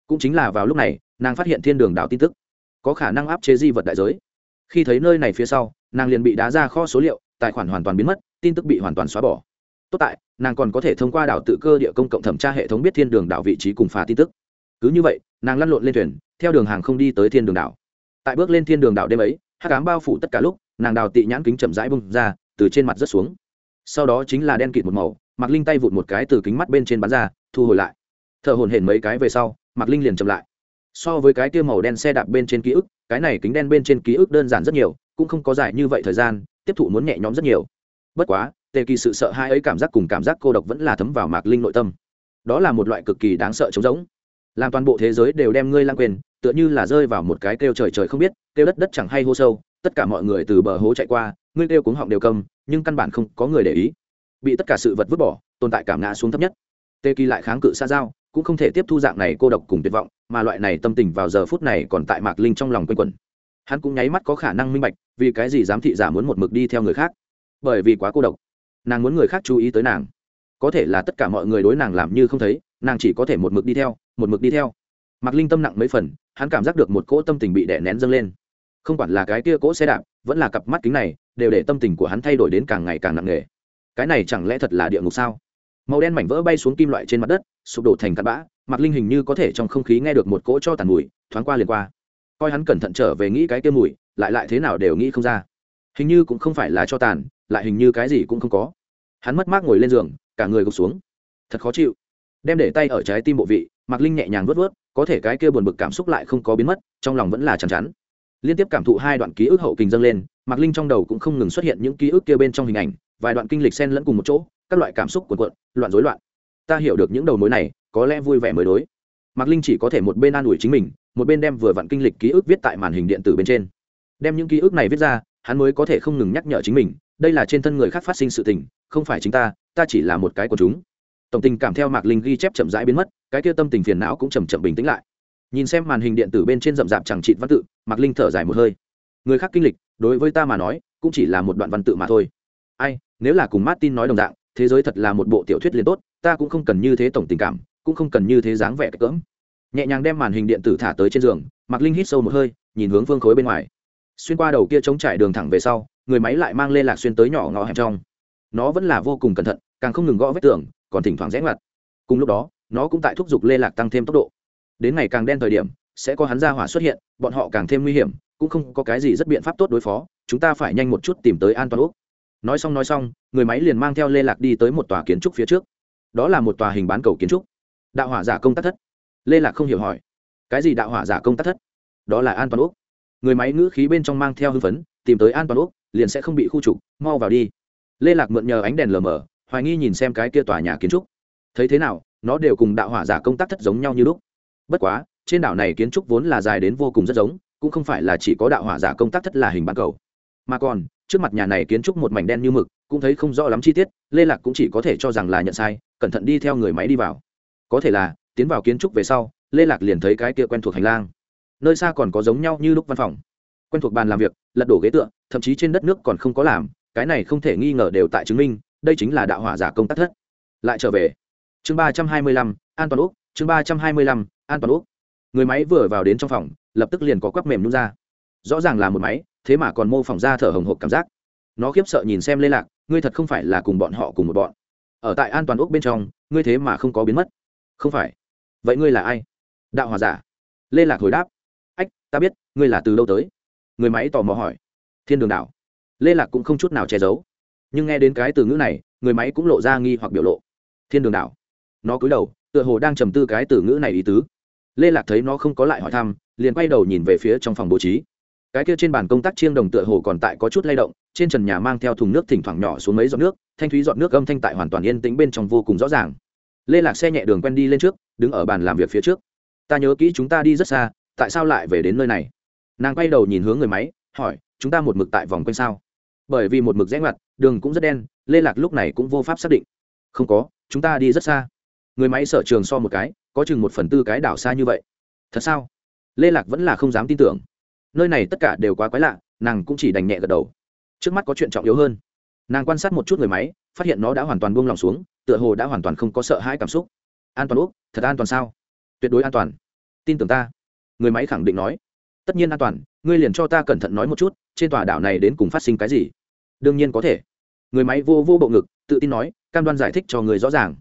Cũng chính là vào lúc này, nàng phát hiện thiên đường đảo tin tức. Có khả năng áp chế di vật đại giới. Khi thấy nơi này phía sau, nàng liền bị đá ra kho số liệu, tài khoản hoàn toàn biến mất, tin tức bị hoàn toàn xóa bỏ tốt tại, nàng còn có thể thông qua đảo tự cơ địa công cộng thẩm tra hệ thống biết thiên đường đảo vị trí cùng phá tin tức. Cứ như vậy, nàng lăn lộn lên thuyền, theo đường hàng không đi tới thiên đường đảo. Tại bước lên thiên đường đảo đêm ấy hát cám bao phủ tất cả lúc, nàng đào tị nhãn kính chậm rãi bung ra, từ trên mặt rớt xuống. Sau đó chính là đen kịt một màu mặc linh tay vụt một cái từ kính mắt bên trên bán ra, thu hồi lại. T h ở hồn hển mấy cái về sau mặc linh liền chậm lại. So với cái tiêu màu đen xe đạp bên trên ký ức, cái này kính đen bên trên ký ức đơn giản rất nhiều, cũng không có dài như vậy thời gian, tiếp thụ muốn nhẹ nhõm rất nhiều. Bất quá tề kỳ sự sợ hai ấy cảm giác cùng cảm giác cô độc vẫn là thấm vào mạc linh nội tâm. Đó là một loại cực kỳ đáng sợ trống rỗng. Làm toàn bộ thế giới đều đem ngươi lang quên, tựa như là rơi vào một cái kêu trời trời không biết, kêu đất đất chẳng hay hô sâu, tất cả mọi người từ bờ hố chạy qua, ngươi kêu cuống họng đều cầm, nhưng căn bản không có người để ý. Bị tất cả sự vật vứt bỏ, tồn tại cảm ngã xuống thấp nhất. Tê kỳ lại kháng cự xa giao, cũng không thể tiếp thu dạng này cô độc cùng tuyệt vọng, mà loại này tâm tình vào giờ phút này còn tại mạc linh trong lòng quanh quẩn. Hắn cũng nháy mắt có khả năng minh bạch, vì cái gì giám thị giả muốn một mực đi theo người khác. Bởi vì quá cô độc nàng muốn người khác chú ý tới nàng. Có thể là tất cả mọi người đối nàng làm như không thấy, nàng chỉ có thể một mực đi theo, một mực đi theo. Mạc linh tâm nặng mấy phần, hắn cảm giác được một cỗ tâm tình bị đè nén dâng lên. Không quản là cái kia cỗ xe đạp, vẫn là cặp mắt kính này, đều để tâm tình của hắn thay đổi đến càng ngày càng nặng nề. Cái này chẳng lẽ thật là địa ngục sao? Màu đen mảnh vỡ bay xuống kim loại trên mặt đất, sụp đổ thành cát bã, mạc linh hình như có thể trong không khí nghe được một cỗ cho tàn mùi, thoáng qua liền qua. Coi hắn cẩn thận trở về nghĩ cái kia mùi, lại lại thế nào đều nghĩ không ra. Hình như cũng không phải là cho tàn lại hình như cái gì cũng không có. Hắn mất mát ngồi lên giường, cả người gục xuống. Thật khó chịu. Đem để tay ở trái tim bộ vị, mạc linh nhẹ nhàng vớt vớt có thể cái kia buồn bực cảm xúc lại không có biến mất, trong lòng vẫn là chắn chắn liên tiếp cảm thụ hai đoạn ký ức hậu kình dâng lên, mạc linh trong đầu cũng không ngừng xuất hiện những ký ức kia bên trong hình ảnh, vài đoạn kinh lịch xen lẫn cùng một chỗ, các loại cảm xúc cuộn cuộn, loạn rối loạn. Ta hiểu được những đầu mối này, có lẽ vui vẻ mới đối. Mạc linh chỉ có thể một bên an ủi chính mình, một bên đem vừa vặn kinh lịch ký ức viết tại màn hình điện tử bên trên. Đem những ký ức này viết ra, hắn mới có thể không ngừng nhắc nhở chính mình đây là trên thân người khác phát sinh sự tình, không phải chính ta ta chỉ là một cái của chúng. Tổng tình cảm theo mạc linh ghi chép chậm rãi biến mất, cái kia tâm tình phiền não cũng chầm chậm bình tĩnh lại. Nhìn xem màn hình điện tử bên trên rậm rạp chẳng trịn văn tự, mạc linh thở dài một hơi. Người khác kinh lịch, đối với ta mà nói, cũng chỉ là một đoạn văn tự mà thôi. Ai, nếu là cùng martin nói đồng dạng, thế giới thật là một bộ tiểu thuyết liền tốt, ta cũng không cần như thế tổng tình cảm, cũng không cần như thế dáng vẻ cỡm. Nhẹ nhàng đem màn hình điện tử thả tới trên giường, mạc linh hít sâu một hơi, nhìn hướng phương khối bên ngoài. Xuyên qua đầu kia chống trải đường thẳng về sau người máy lại mang lên lạc xuyên tới nhỏ ngõ hẹp trong. Nó vẫn là vô cùng cẩn thận, càng không ngừng gõ vết tường, còn thỉnh thoảng rẽ ngoặt. Cùng lúc đó, nó cũng tại thúc giục lê lạc tăng thêm tốc độ. Đến ngày càng đen thời điểm, sẽ có hắn ra hỏa xuất hiện, bọn họ càng thêm nguy hiểm, cũng không có cái gì rất biện pháp tốt đối phó, chúng ta phải nhanh một chút tìm tới an toàn úc nói xong nói xong, người máy liền mang theo lê lạc đi tới một tòa kiến trúc phía trước. Đó là một tòa hình bán cầu kiến trúc. Đạo hỏa giả công tác thất. Lê lạc không hiểu hỏi, cái gì đạo hỏa giả công tác thất? Đó là an toàn úc người máy ngữ khí bên trong mang theo hưng phấn, tìm tới an toàn úc liền sẽ không bị khu trục, mau vào đi. Lê lạc mượn nhờ ánh đèn lờ mờ, hoài nghi nhìn xem cái kia tòa nhà kiến trúc. Thấy thế nào, nó đều cùng đạo hỏa giả công tác thất giống nhau như lúc. Bất quá, trên đảo này kiến trúc vốn là dài đến vô cùng rất giống, cũng không phải là chỉ có đạo hỏa giả công tác thất là hình bán cầu. Mà còn, trước mặt nhà này kiến trúc một mảnh đen như mực, cũng thấy không rõ lắm chi tiết, lê lạc cũng chỉ có thể cho rằng là nhận sai, cẩn thận đi theo người máy đi vào. Có thể là, tiến vào kiến trúc về sau, lê lạc liền thấy cái kia quen thuộc hành lang. Nơi xa còn có giống nhau như lúc văn phòng. Quen thuộc bàn làm việc, lật đổ ghế tựa thậm chí trên đất nước còn không có làm, cái này không thể nghi ngờ đều tại chứng minh, đây chính là đạo hỏa giả công tác thất. Lại trở về. Chương ba trăm hai mươi lăm, an toàn úc, chương ba trăm hai mươi lăm, an toàn úc. Người máy vừa vào đến trong phòng, lập tức liền có quắp mềm nhún ra. Rõ ràng là một máy, thế mà còn mô phỏng ra thở hồng hộp cảm giác. Nó khiếp sợ nhìn xem lê lạc, ngươi thật không phải là cùng bọn họ cùng một bọn. Ở tại an toàn úc bên trong, ngươi thế mà không có biến mất. Không phải. Vậy ngươi là ai? Đạo hòa giả. Lê lạc hồi đáp. Ách, ta biết, ngươi là từ lâu tới? Người máy tò mò hỏi thiên đường đảo. Lê lạc cũng không chút nào che giấu. Nhưng nghe đến cái từ ngữ này, người máy cũng lộ ra nghi hoặc biểu lộ. Thiên đường đảo. Nó cúi đầu, tựa hồ đang trầm tư cái từ ngữ này ý tứ. Lê lạc thấy nó không có lại hỏi thăm, liền quay đầu nhìn về phía trong phòng bố trí. Cái kia trên bàn công tác chiêng đồng tựa hồ còn tại có chút lay động, trên trần nhà mang theo thùng nước thỉnh thoảng nhỏ xuống mấy giọt nước, thanh thúy giọt nước âm thanh tại hoàn toàn yên tĩnh bên trong vô cùng rõ ràng. Lê lạc xe nhẹ đường quen đi lên trước, đứng ở bàn làm việc phía trước. Ta nhớ kỹ chúng ta đi rất xa, tại sao lại về đến nơi này? Nàng quay đầu nhìn hướng người máy, hỏi chúng ta một mực tại vòng quanh sao? Bởi vì một mực rẽ ngoặt, đường cũng rất đen, lê lạc lúc này cũng vô pháp xác định. Không có, chúng ta đi rất xa. Người máy sở trường so một cái, có chừng một phần tư cái đảo xa như vậy. Thật sao? Lê lạc vẫn là không dám tin tưởng. Nơi này tất cả đều quá quái lạ, nàng cũng chỉ đành nhẹ gật đầu. Trước mắt có chuyện trọng yếu hơn. Nàng quan sát một chút người máy, phát hiện nó đã hoàn toàn buông lòng xuống, tựa hồ đã hoàn toàn không có sợ hãi cảm xúc. An toàn úc, thật an toàn sao? Tuyệt đối an toàn. Tin tưởng ta. Người máy khẳng định nói tất nhiên an toàn, ngươi liền cho ta cẩn thận nói một chút, trên tòa đảo này đến cùng phát sinh cái gì? Đương nhiên có thể. Người máy vô vô bộ ngực, tự tin nói, cam đoan giải thích cho người rõ ràng.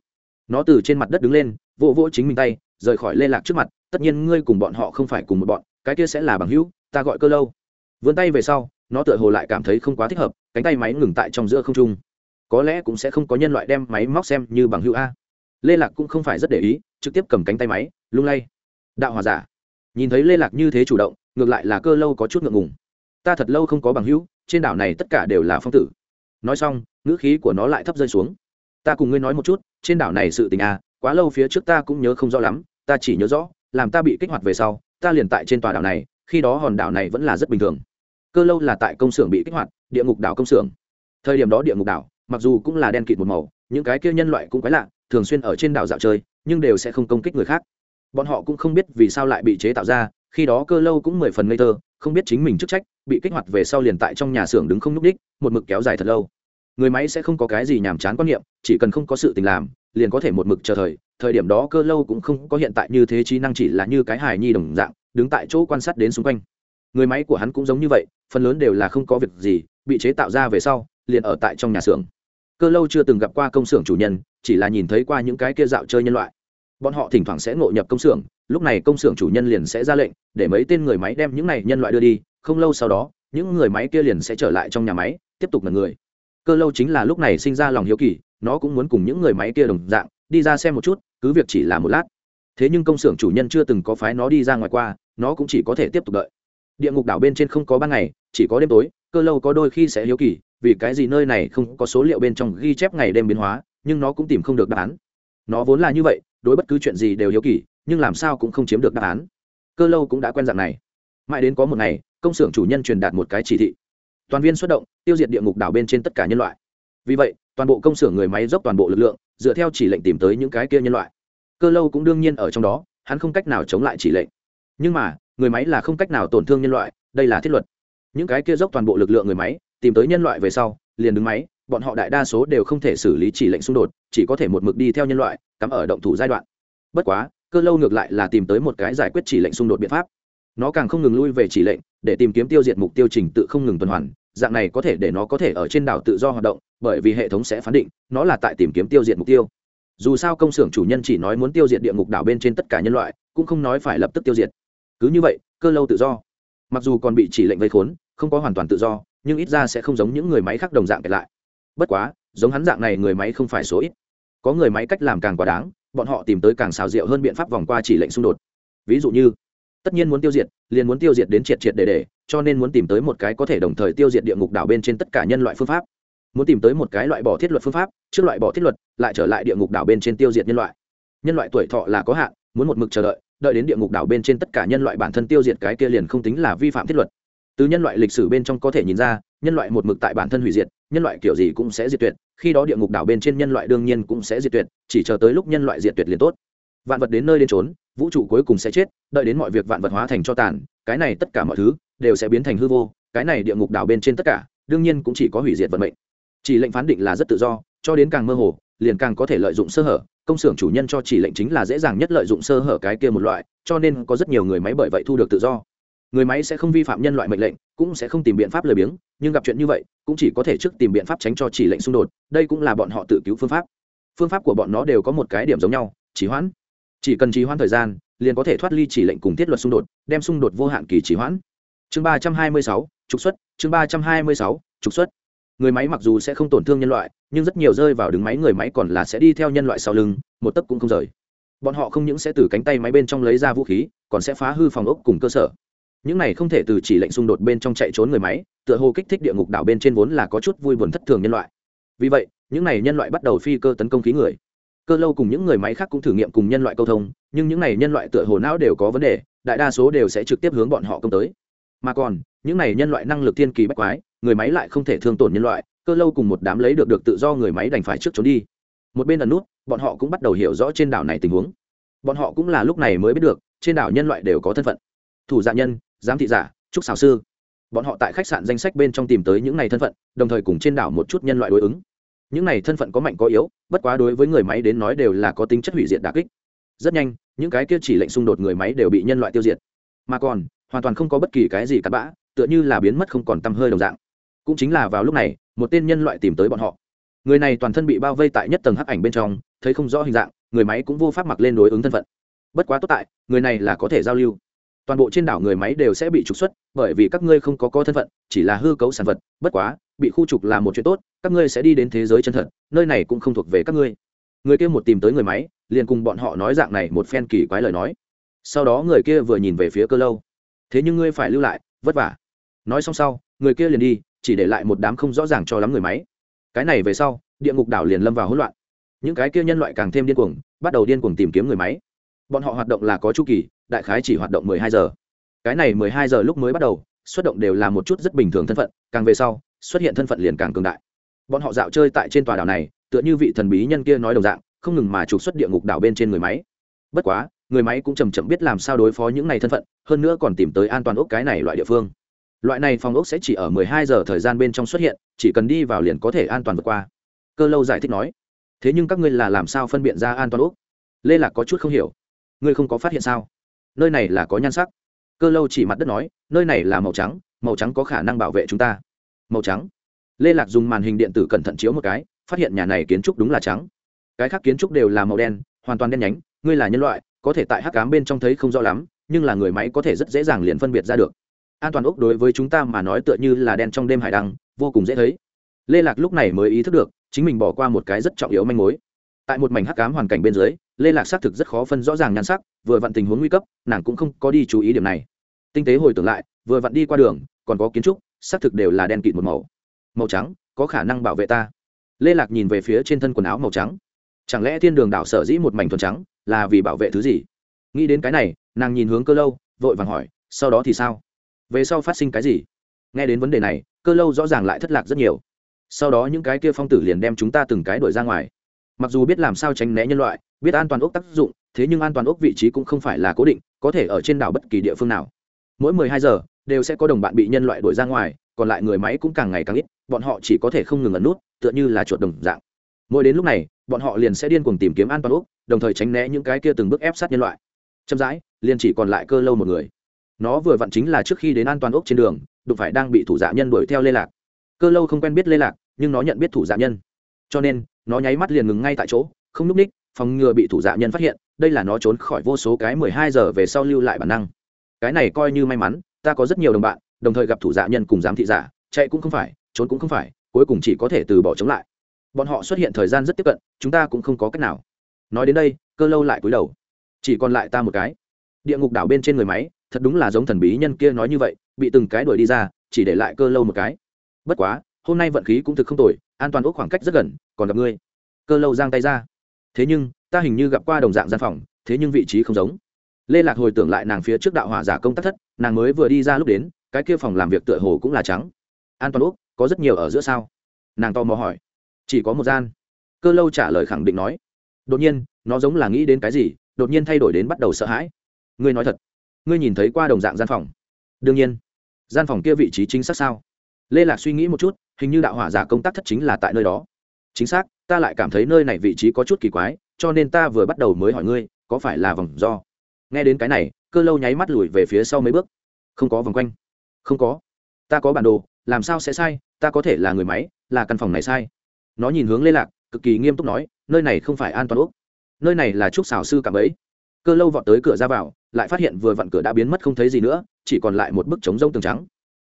Nó từ trên mặt đất đứng lên, vô vô chính mình tay, rời khỏi lê lạc trước mặt, tất nhiên ngươi cùng bọn họ không phải cùng một bọn, cái kia sẽ là bằng hữu, ta gọi cơ lâu. Vươn tay về sau, nó tựa hồ lại cảm thấy không quá thích hợp, cánh tay máy ngừng tại trong giữa không trung. Có lẽ cũng sẽ không có nhân loại đem máy móc xem như bằng hữu a. Lê lạc cũng không phải rất để ý, trực tiếp cầm cánh tay máy, lung lay. Đạo hòa giả. Nhìn thấy lê lạc như thế chủ động ngược lại là cơ lâu có chút ngượng ngùng. Ta thật lâu không có bằng hữu, trên đảo này tất cả đều là phong tử. Nói xong, ngữ khí của nó lại thấp rơi xuống. Ta cùng ngươi nói một chút, trên đảo này sự tình à quá lâu phía trước ta cũng nhớ không rõ lắm, ta chỉ nhớ rõ, làm ta bị kích hoạt về sau, ta liền tại trên tòa đảo này, khi đó hòn đảo này vẫn là rất bình thường. Cơ lâu là tại công xưởng bị kích hoạt, địa ngục đảo công xưởng. Thời điểm đó địa ngục đảo, mặc dù cũng là đen kịt một màu, những cái kia nhân loại cũng quái lạ, thường xuyên ở trên đảo dạo chơi, nhưng đều sẽ không công kích người khác. Bọn họ cũng không biết vì sao lại bị chế tạo ra khi đó cơ lâu cũng mười phần ngây thơ, không biết chính mình chức trách, bị kích hoạt về sau liền tại trong nhà xưởng đứng không n ú c đích một mực kéo dài thật lâu. Người máy sẽ không có cái gì nhàm chán quan niệm, chỉ cần không có sự tình làm, liền có thể một mực chờ thời thời điểm đó cơ lâu cũng không có hiện tại như thế trí năng chỉ là như cái hài nhi đồng dạng, đứng tại chỗ quan sát đến xung quanh. Người máy của hắn cũng giống như vậy, phần lớn đều là không có việc gì, bị chế tạo ra về sau, liền ở tại trong nhà xưởng. Cơ lâu chưa từng gặp qua công xưởng chủ nhân, chỉ là nhìn thấy qua những cái kia dạo chơi nhân loại bọn họ thỉnh thoảng sẽ ngộ nhập công xưởng, lúc này công xưởng chủ nhân liền sẽ ra lệnh, để mấy tên người máy đem những này nhân loại đưa đi, không lâu sau đó, những người máy kia liền sẽ trở lại trong nhà máy, tiếp tục là người. Cơ lâu chính là lúc này sinh ra lòng hiếu kỳ, nó cũng muốn cùng những người máy kia đồng dạng, đi ra xem một chút, cứ việc chỉ là một lát. Thế nhưng công xưởng chủ nhân chưa từng có phái nó đi ra ngoài qua, nó cũng chỉ có thể tiếp tục đợi. Địa ngục đảo bên trên không có ban ngày, chỉ có đêm tối, cơ lâu có đôi khi sẽ hiếu kỳ, vì cái gì nơi này không có số liệu bên trong ghi chép ngày đêm biến hóa, nhưng nó cũng tìm không được đáp án. Nó vốn là như vậy đối bất cứ chuyện gì đều hiếu kỳ, nhưng làm sao cũng không chiếm được đáp án. Cơ lâu cũng đã quen dạng này. Mãi đến có một ngày, công xưởng chủ nhân truyền đạt một cái chỉ thị. Toàn viên xuất động, tiêu diệt địa ngục đảo bên trên tất cả nhân loại. Vì vậy, toàn bộ công xưởng người máy dốc toàn bộ lực lượng, dựa theo chỉ lệnh tìm tới những cái kia nhân loại. Cơ lâu cũng đương nhiên ở trong đó, hắn không cách nào chống lại chỉ lệnh. Nhưng mà, người máy là không cách nào tổn thương nhân loại, đây là thiết luật. Những cái kia dốc toàn bộ lực lượng người máy, tìm tới nhân loại về sau, liền đứng máy, bọn họ đại đa số đều không thể xử lý chỉ lệnh xung đột, chỉ có thể một mực đi theo nhân loại cắm ở động thủ giai đoạn. Bất quá, cơ lâu ngược lại là tìm tới một cái giải quyết chỉ lệnh xung đột biện pháp. Nó càng không ngừng lui về chỉ lệnh, để tìm kiếm tiêu diệt mục tiêu trình tự không ngừng tuần hoàn, dạng này có thể để nó có thể ở trên đảo tự do hoạt động, bởi vì hệ thống sẽ phán định, nó là tại tìm kiếm tiêu diệt mục tiêu. Dù sao công xưởng chủ nhân chỉ nói muốn tiêu diệt địa ngục đảo bên trên tất cả nhân loại, cũng không nói phải lập tức tiêu diệt. Cứ như vậy, cơ lâu tự do. Mặc dù còn bị chỉ lệnh vây khốn, không có hoàn toàn tự do, nhưng ít ra sẽ không giống những người máy khác đồng dạng kẹt lại. Bất quá, giống hắn dạng này người máy không phải số ít có người máy cách làm càng quá đáng, bọn họ tìm tới càng xào rượu hơn biện pháp vòng qua chỉ lệnh xung đột. Ví dụ như, tất nhiên muốn tiêu diệt, liền muốn tiêu diệt đến triệt triệt để để, cho nên muốn tìm tới một cái có thể đồng thời tiêu diệt địa ngục đảo bên trên tất cả nhân loại phương pháp. Muốn tìm tới một cái loại bỏ thiết luật phương pháp, trước loại bỏ thiết luật, lại trở lại địa ngục đảo bên trên tiêu diệt nhân loại. Nhân loại tuổi thọ là có hạn, muốn một mực chờ đợi đợi đến địa ngục đảo bên trên tất cả nhân loại bản thân tiêu diệt cái kia liền không tính là vi phạm thiết luật. Từ nhân loại lịch sử bên trong có thể nhìn ra, nhân loại một mực tại bản thân hủy diệt, nhân loại kiểu gì cũng sẽ diệt tuyệt khi đó địa ngục đảo bên trên nhân loại đương nhiên cũng sẽ diệt tuyệt, chỉ chờ tới lúc nhân loại diệt tuyệt liền tốt. Vạn vật đến nơi đến trốn vũ trụ cuối cùng sẽ chết, đợi đến mọi việc vạn vật hóa thành cho tàn, cái này tất cả mọi thứ đều sẽ biến thành hư vô, cái này địa ngục đảo bên trên tất cả, đương nhiên cũng chỉ có hủy diệt vận mệnh. Chỉ lệnh phán định là rất tự do, cho đến càng mơ hồ, liền càng có thể lợi dụng sơ hở, công xưởng chủ nhân cho chỉ lệnh chính là dễ dàng nhất lợi dụng sơ hở cái kia một loại, cho nên có rất nhiều người máy bởi vậy thu được tự do người máy sẽ không vi phạm nhân loại mệnh lệnh, cũng sẽ không tìm biện pháp lười biếng, nhưng gặp chuyện như vậy, cũng chỉ có thể trước tìm biện pháp tránh cho chỉ lệnh xung đột, đây cũng là bọn họ tự cứu phương pháp. Phương pháp của bọn nó đều có một cái điểm giống nhau chỉ hoãn. Chỉ cần trì hoãn thời gian, liền có thể thoát ly chỉ lệnh cùng thiết luật xung đột, đem xung đột vô hạn kỳ trì hoãn. Chương ba trăm hai mươi sáu, trục xuất. Chương ba trăm hai mươi sáu, trục xuất. Người máy mặc dù sẽ không tổn thương nhân loại, nhưng rất nhiều rơi vào đứng máy người máy còn là sẽ đi theo nhân loại sau lưng, một tấc cũng không rời. Bọn họ không những sẽ từ cánh tay máy bên trong lấy ra vũ khí, còn sẽ phá hư phòng ốc cùng cơ sở những này không thể từ chỉ lệnh xung đột bên trong chạy trốn người máy, tựa hồ kích thích địa ngục đảo bên trên vốn là có chút vui buồn thất thường nhân loại. Vì vậy, những này nhân loại bắt đầu phi cơ tấn công khí người. Cơ lâu cùng những người máy khác cũng thử nghiệm cùng nhân loại câu thông, nhưng những này nhân loại tựa hồ não đều có vấn đề, đại đa số đều sẽ trực tiếp hướng bọn họ công tới. Mà còn, những này nhân loại năng lực thiên kỳ bách quái, người máy lại không thể thương tổn nhân loại, cơ lâu cùng một đám lấy được được tự do người máy đành phải trước trốn đi. Một bên ẩn nút, bọn họ cũng bắt đầu hiểu rõ trên đảo này tình huống. Bọn họ cũng là lúc này mới biết được, trên đảo nhân loại đều có thân phận. Thủ dạ nhân giám thị giả, trúc xào sư. Bọn họ tại khách sạn danh sách bên trong tìm tới những này thân phận, đồng thời cùng trên đảo một chút nhân loại đối ứng. Những này thân phận có mạnh có yếu, bất quá đối với người máy đến nói đều là có tính chất hủy diệt đà kích. Rất nhanh, những cái kia chỉ lệnh xung đột người máy đều bị nhân loại tiêu diệt. Mà còn, hoàn toàn không có bất kỳ cái gì cắt bã, tựa như là biến mất không còn tăm hơi đồng dạng. Cũng chính là vào lúc này, một tên nhân loại tìm tới bọn họ. Người này toàn thân bị bao vây tại nhất tầng hắc ảnh bên trong, thấy không rõ hình dạng, người máy cũng vô pháp mặc lên đối ứng thân phận. Bất quá tốt tại, người này là có thể giao lưu toàn bộ trên đảo người máy đều sẽ bị trục xuất, bởi vì các ngươi không có có thân phận, chỉ là hư cấu sản vật, bất quá, bị khu trục là một chuyện tốt, các ngươi sẽ đi đến thế giới chân thật, nơi này cũng không thuộc về các ngươi. Người kia một tìm tới người máy, liền cùng bọn họ nói dạng này một phen kỳ quái lời nói. Sau đó người kia vừa nhìn về phía cơ lâu. Thế nhưng ngươi phải lưu lại, vất vả. Nói xong sau, người kia liền đi, chỉ để lại một đám không rõ ràng cho lắm người máy. Cái này về sau, địa ngục đảo liền lâm vào hỗn loạn. Những cái kia nhân loại càng thêm điên cuồng, bắt đầu điên cuồng tìm kiếm người máy. Bọn họ hoạt động là có chu kỳ đại khái chỉ hoạt động 12 giờ. Cái này 12 giờ lúc mới bắt đầu, xuất động đều là một chút rất bình thường thân phận, càng về sau, xuất hiện thân phận liền càng cường đại. Bọn họ dạo chơi tại trên tòa đảo này, tựa như vị thần bí nhân kia nói đồng dạng, không ngừng mà trục xuất địa ngục đảo bên trên người máy. Bất quá, người máy cũng chầm chậm biết làm sao đối phó những này thân phận, hơn nữa còn tìm tới an toàn ốc cái này loại địa phương. Loại này phòng ốc sẽ chỉ ở 12 giờ thời gian bên trong xuất hiện, chỉ cần đi vào liền có thể an toàn vượt qua. Cơ lâu giải thích nói, thế nhưng các ngươi là làm sao phân biệt ra an toàn ốc? Lê lạc có chút không hiểu. Ngươi không có phát hiện sao? Nơi này là có nhan sắc. Cơ lâu chỉ mặt đất nói, nơi này là màu trắng màu trắng có khả năng bảo vệ chúng ta. Màu trắng. Lê lạc dùng màn hình điện tử cẩn thận chiếu một cái, phát hiện nhà này kiến trúc đúng là trắng. Cái khác kiến trúc đều là màu đen, hoàn toàn đen nhánh, ngươi là nhân loại, có thể tại hắc cám bên trong thấy không rõ lắm, nhưng là người máy có thể rất dễ dàng liền phân biệt ra được. An toàn úc đối với chúng ta mà nói tựa như là đen trong đêm hải đăng, vô cùng dễ thấy. Lê lạc lúc này mới ý thức được, chính mình bỏ qua một cái rất trọng yếu manh mối. Tại một mảnh hắc cám hoàn cảnh bên dưới lê lạc xác thực rất khó phân rõ ràng nhan sắc, vừa vặn tình huống nguy cấp, nàng cũng không có đi chú ý điểm này. Tinh tế hồi tưởng lại, vừa vặn đi qua đường, còn có kiến trúc, xác thực đều là đen kịt một màu. Màu trắng, có khả năng bảo vệ ta. Lê lạc nhìn về phía trên thân quần áo màu trắng. Chẳng lẽ thiên đường đảo sở dĩ một mảnh thuần trắng, là vì bảo vệ thứ gì? Nghĩ đến cái này, nàng nhìn hướng cơ lâu, vội vàng hỏi, sau đó thì sao? Về sau phát sinh cái gì? Nghe đến vấn đề này, cơ lâu rõ ràng lại thất lạc rất nhiều. Sau đó những cái kia phong tử liền đem chúng ta từng cái đuổi ra ngoài mặc dù biết làm sao tránh né nhân loại, biết an toàn ốc tác dụng, thế nhưng an toàn ốc vị trí cũng không phải là cố định, có thể ở trên đảo bất kỳ địa phương nào. Mỗi mười hai giờ, đều sẽ có đồng bạn bị nhân loại đuổi ra ngoài, còn lại người máy cũng càng ngày càng ít, bọn họ chỉ có thể không ngừng ẩn nút, tựa như là chuột đồng dạng. Mỗi đến lúc này, bọn họ liền sẽ điên cuồng tìm kiếm an toàn ốc, đồng thời tránh né những cái kia từng bước ép sát nhân loại. Chậm rãi, liền chỉ còn lại cơ lâu một người. Nó vừa vặn chính là trước khi đến an toàn ốc trên đường, đụng phải đang bị thủ dạ nhân đuổi theo lê lạc. Cơ lâu không quen biết lê lạc, nhưng nó nhận biết thủ dạ nhân. Cho nên nó nháy mắt liền ngừng ngay tại chỗ, không núp ních, phòng ngừa bị thủ dạ nhân phát hiện, đây là nó trốn khỏi vô số cái mười hai giờ về sau lưu lại bản năng. Cái này coi như may mắn, ta có rất nhiều đồng bạn, đồng thời gặp thủ dạ nhân cùng giám thị giả, chạy cũng không phải, trốn cũng không phải, cuối cùng chỉ có thể từ bỏ chống lại. Bọn họ xuất hiện thời gian rất tiếp cận, chúng ta cũng không có cách nào. Nói đến đây, cơ lâu lại cúi đầu. Chỉ còn lại ta một cái. Địa ngục đảo bên trên người máy, thật đúng là giống thần bí nhân kia nói như vậy, bị từng cái đuổi đi ra, chỉ để lại cơ lâu một cái. Bất quá hôm nay vận khí cũng thực không tồi, an toàn ốc khoảng cách rất gần, còn gặp ngươi. Cơ lâu giang tay ra. Thế nhưng, ta hình như gặp qua đồng dạng gian phòng, thế nhưng vị trí không giống. Lê lạc hồi tưởng lại nàng phía trước đạo hỏa giả công tác thất, nàng mới vừa đi ra lúc đến, cái kia phòng làm việc tựa hồ cũng là trắng. An toàn úc có rất nhiều ở giữa sao? Nàng to mò hỏi. Chỉ có một gian. Cơ lâu trả lời khẳng định nói. Đột nhiên, nó giống là nghĩ đến cái gì, đột nhiên thay đổi đến bắt đầu sợ hãi. Ngươi nói thật. Ngươi nhìn thấy qua đồng dạng gian phòng. Đương nhiên. Gian phòng kia vị trí chính xác sao? Lê lạc suy nghĩ một chút hình như đạo hỏa giả công tác thất chính là tại nơi đó. Chính xác, ta lại cảm thấy nơi này vị trí có chút kỳ quái, cho nên ta vừa bắt đầu mới hỏi ngươi, có phải là vòng do? Nghe đến cái này, cơ lâu nháy mắt lùi về phía sau mấy bước. Không có vòng quanh. Không có. Ta có bản đồ, làm sao sẽ sai? Ta có thể là người máy, là căn phòng này sai. Nó nhìn hướng lê lạc, cực kỳ nghiêm túc nói, nơi này không phải an toàn úc nơi này là trúc xào sư cảm ấy cơ lâu vọt tới cửa ra vào, lại phát hiện vừa vặn cửa đã biến mất không thấy gì nữa, chỉ còn lại một bức trống rông tường trắng.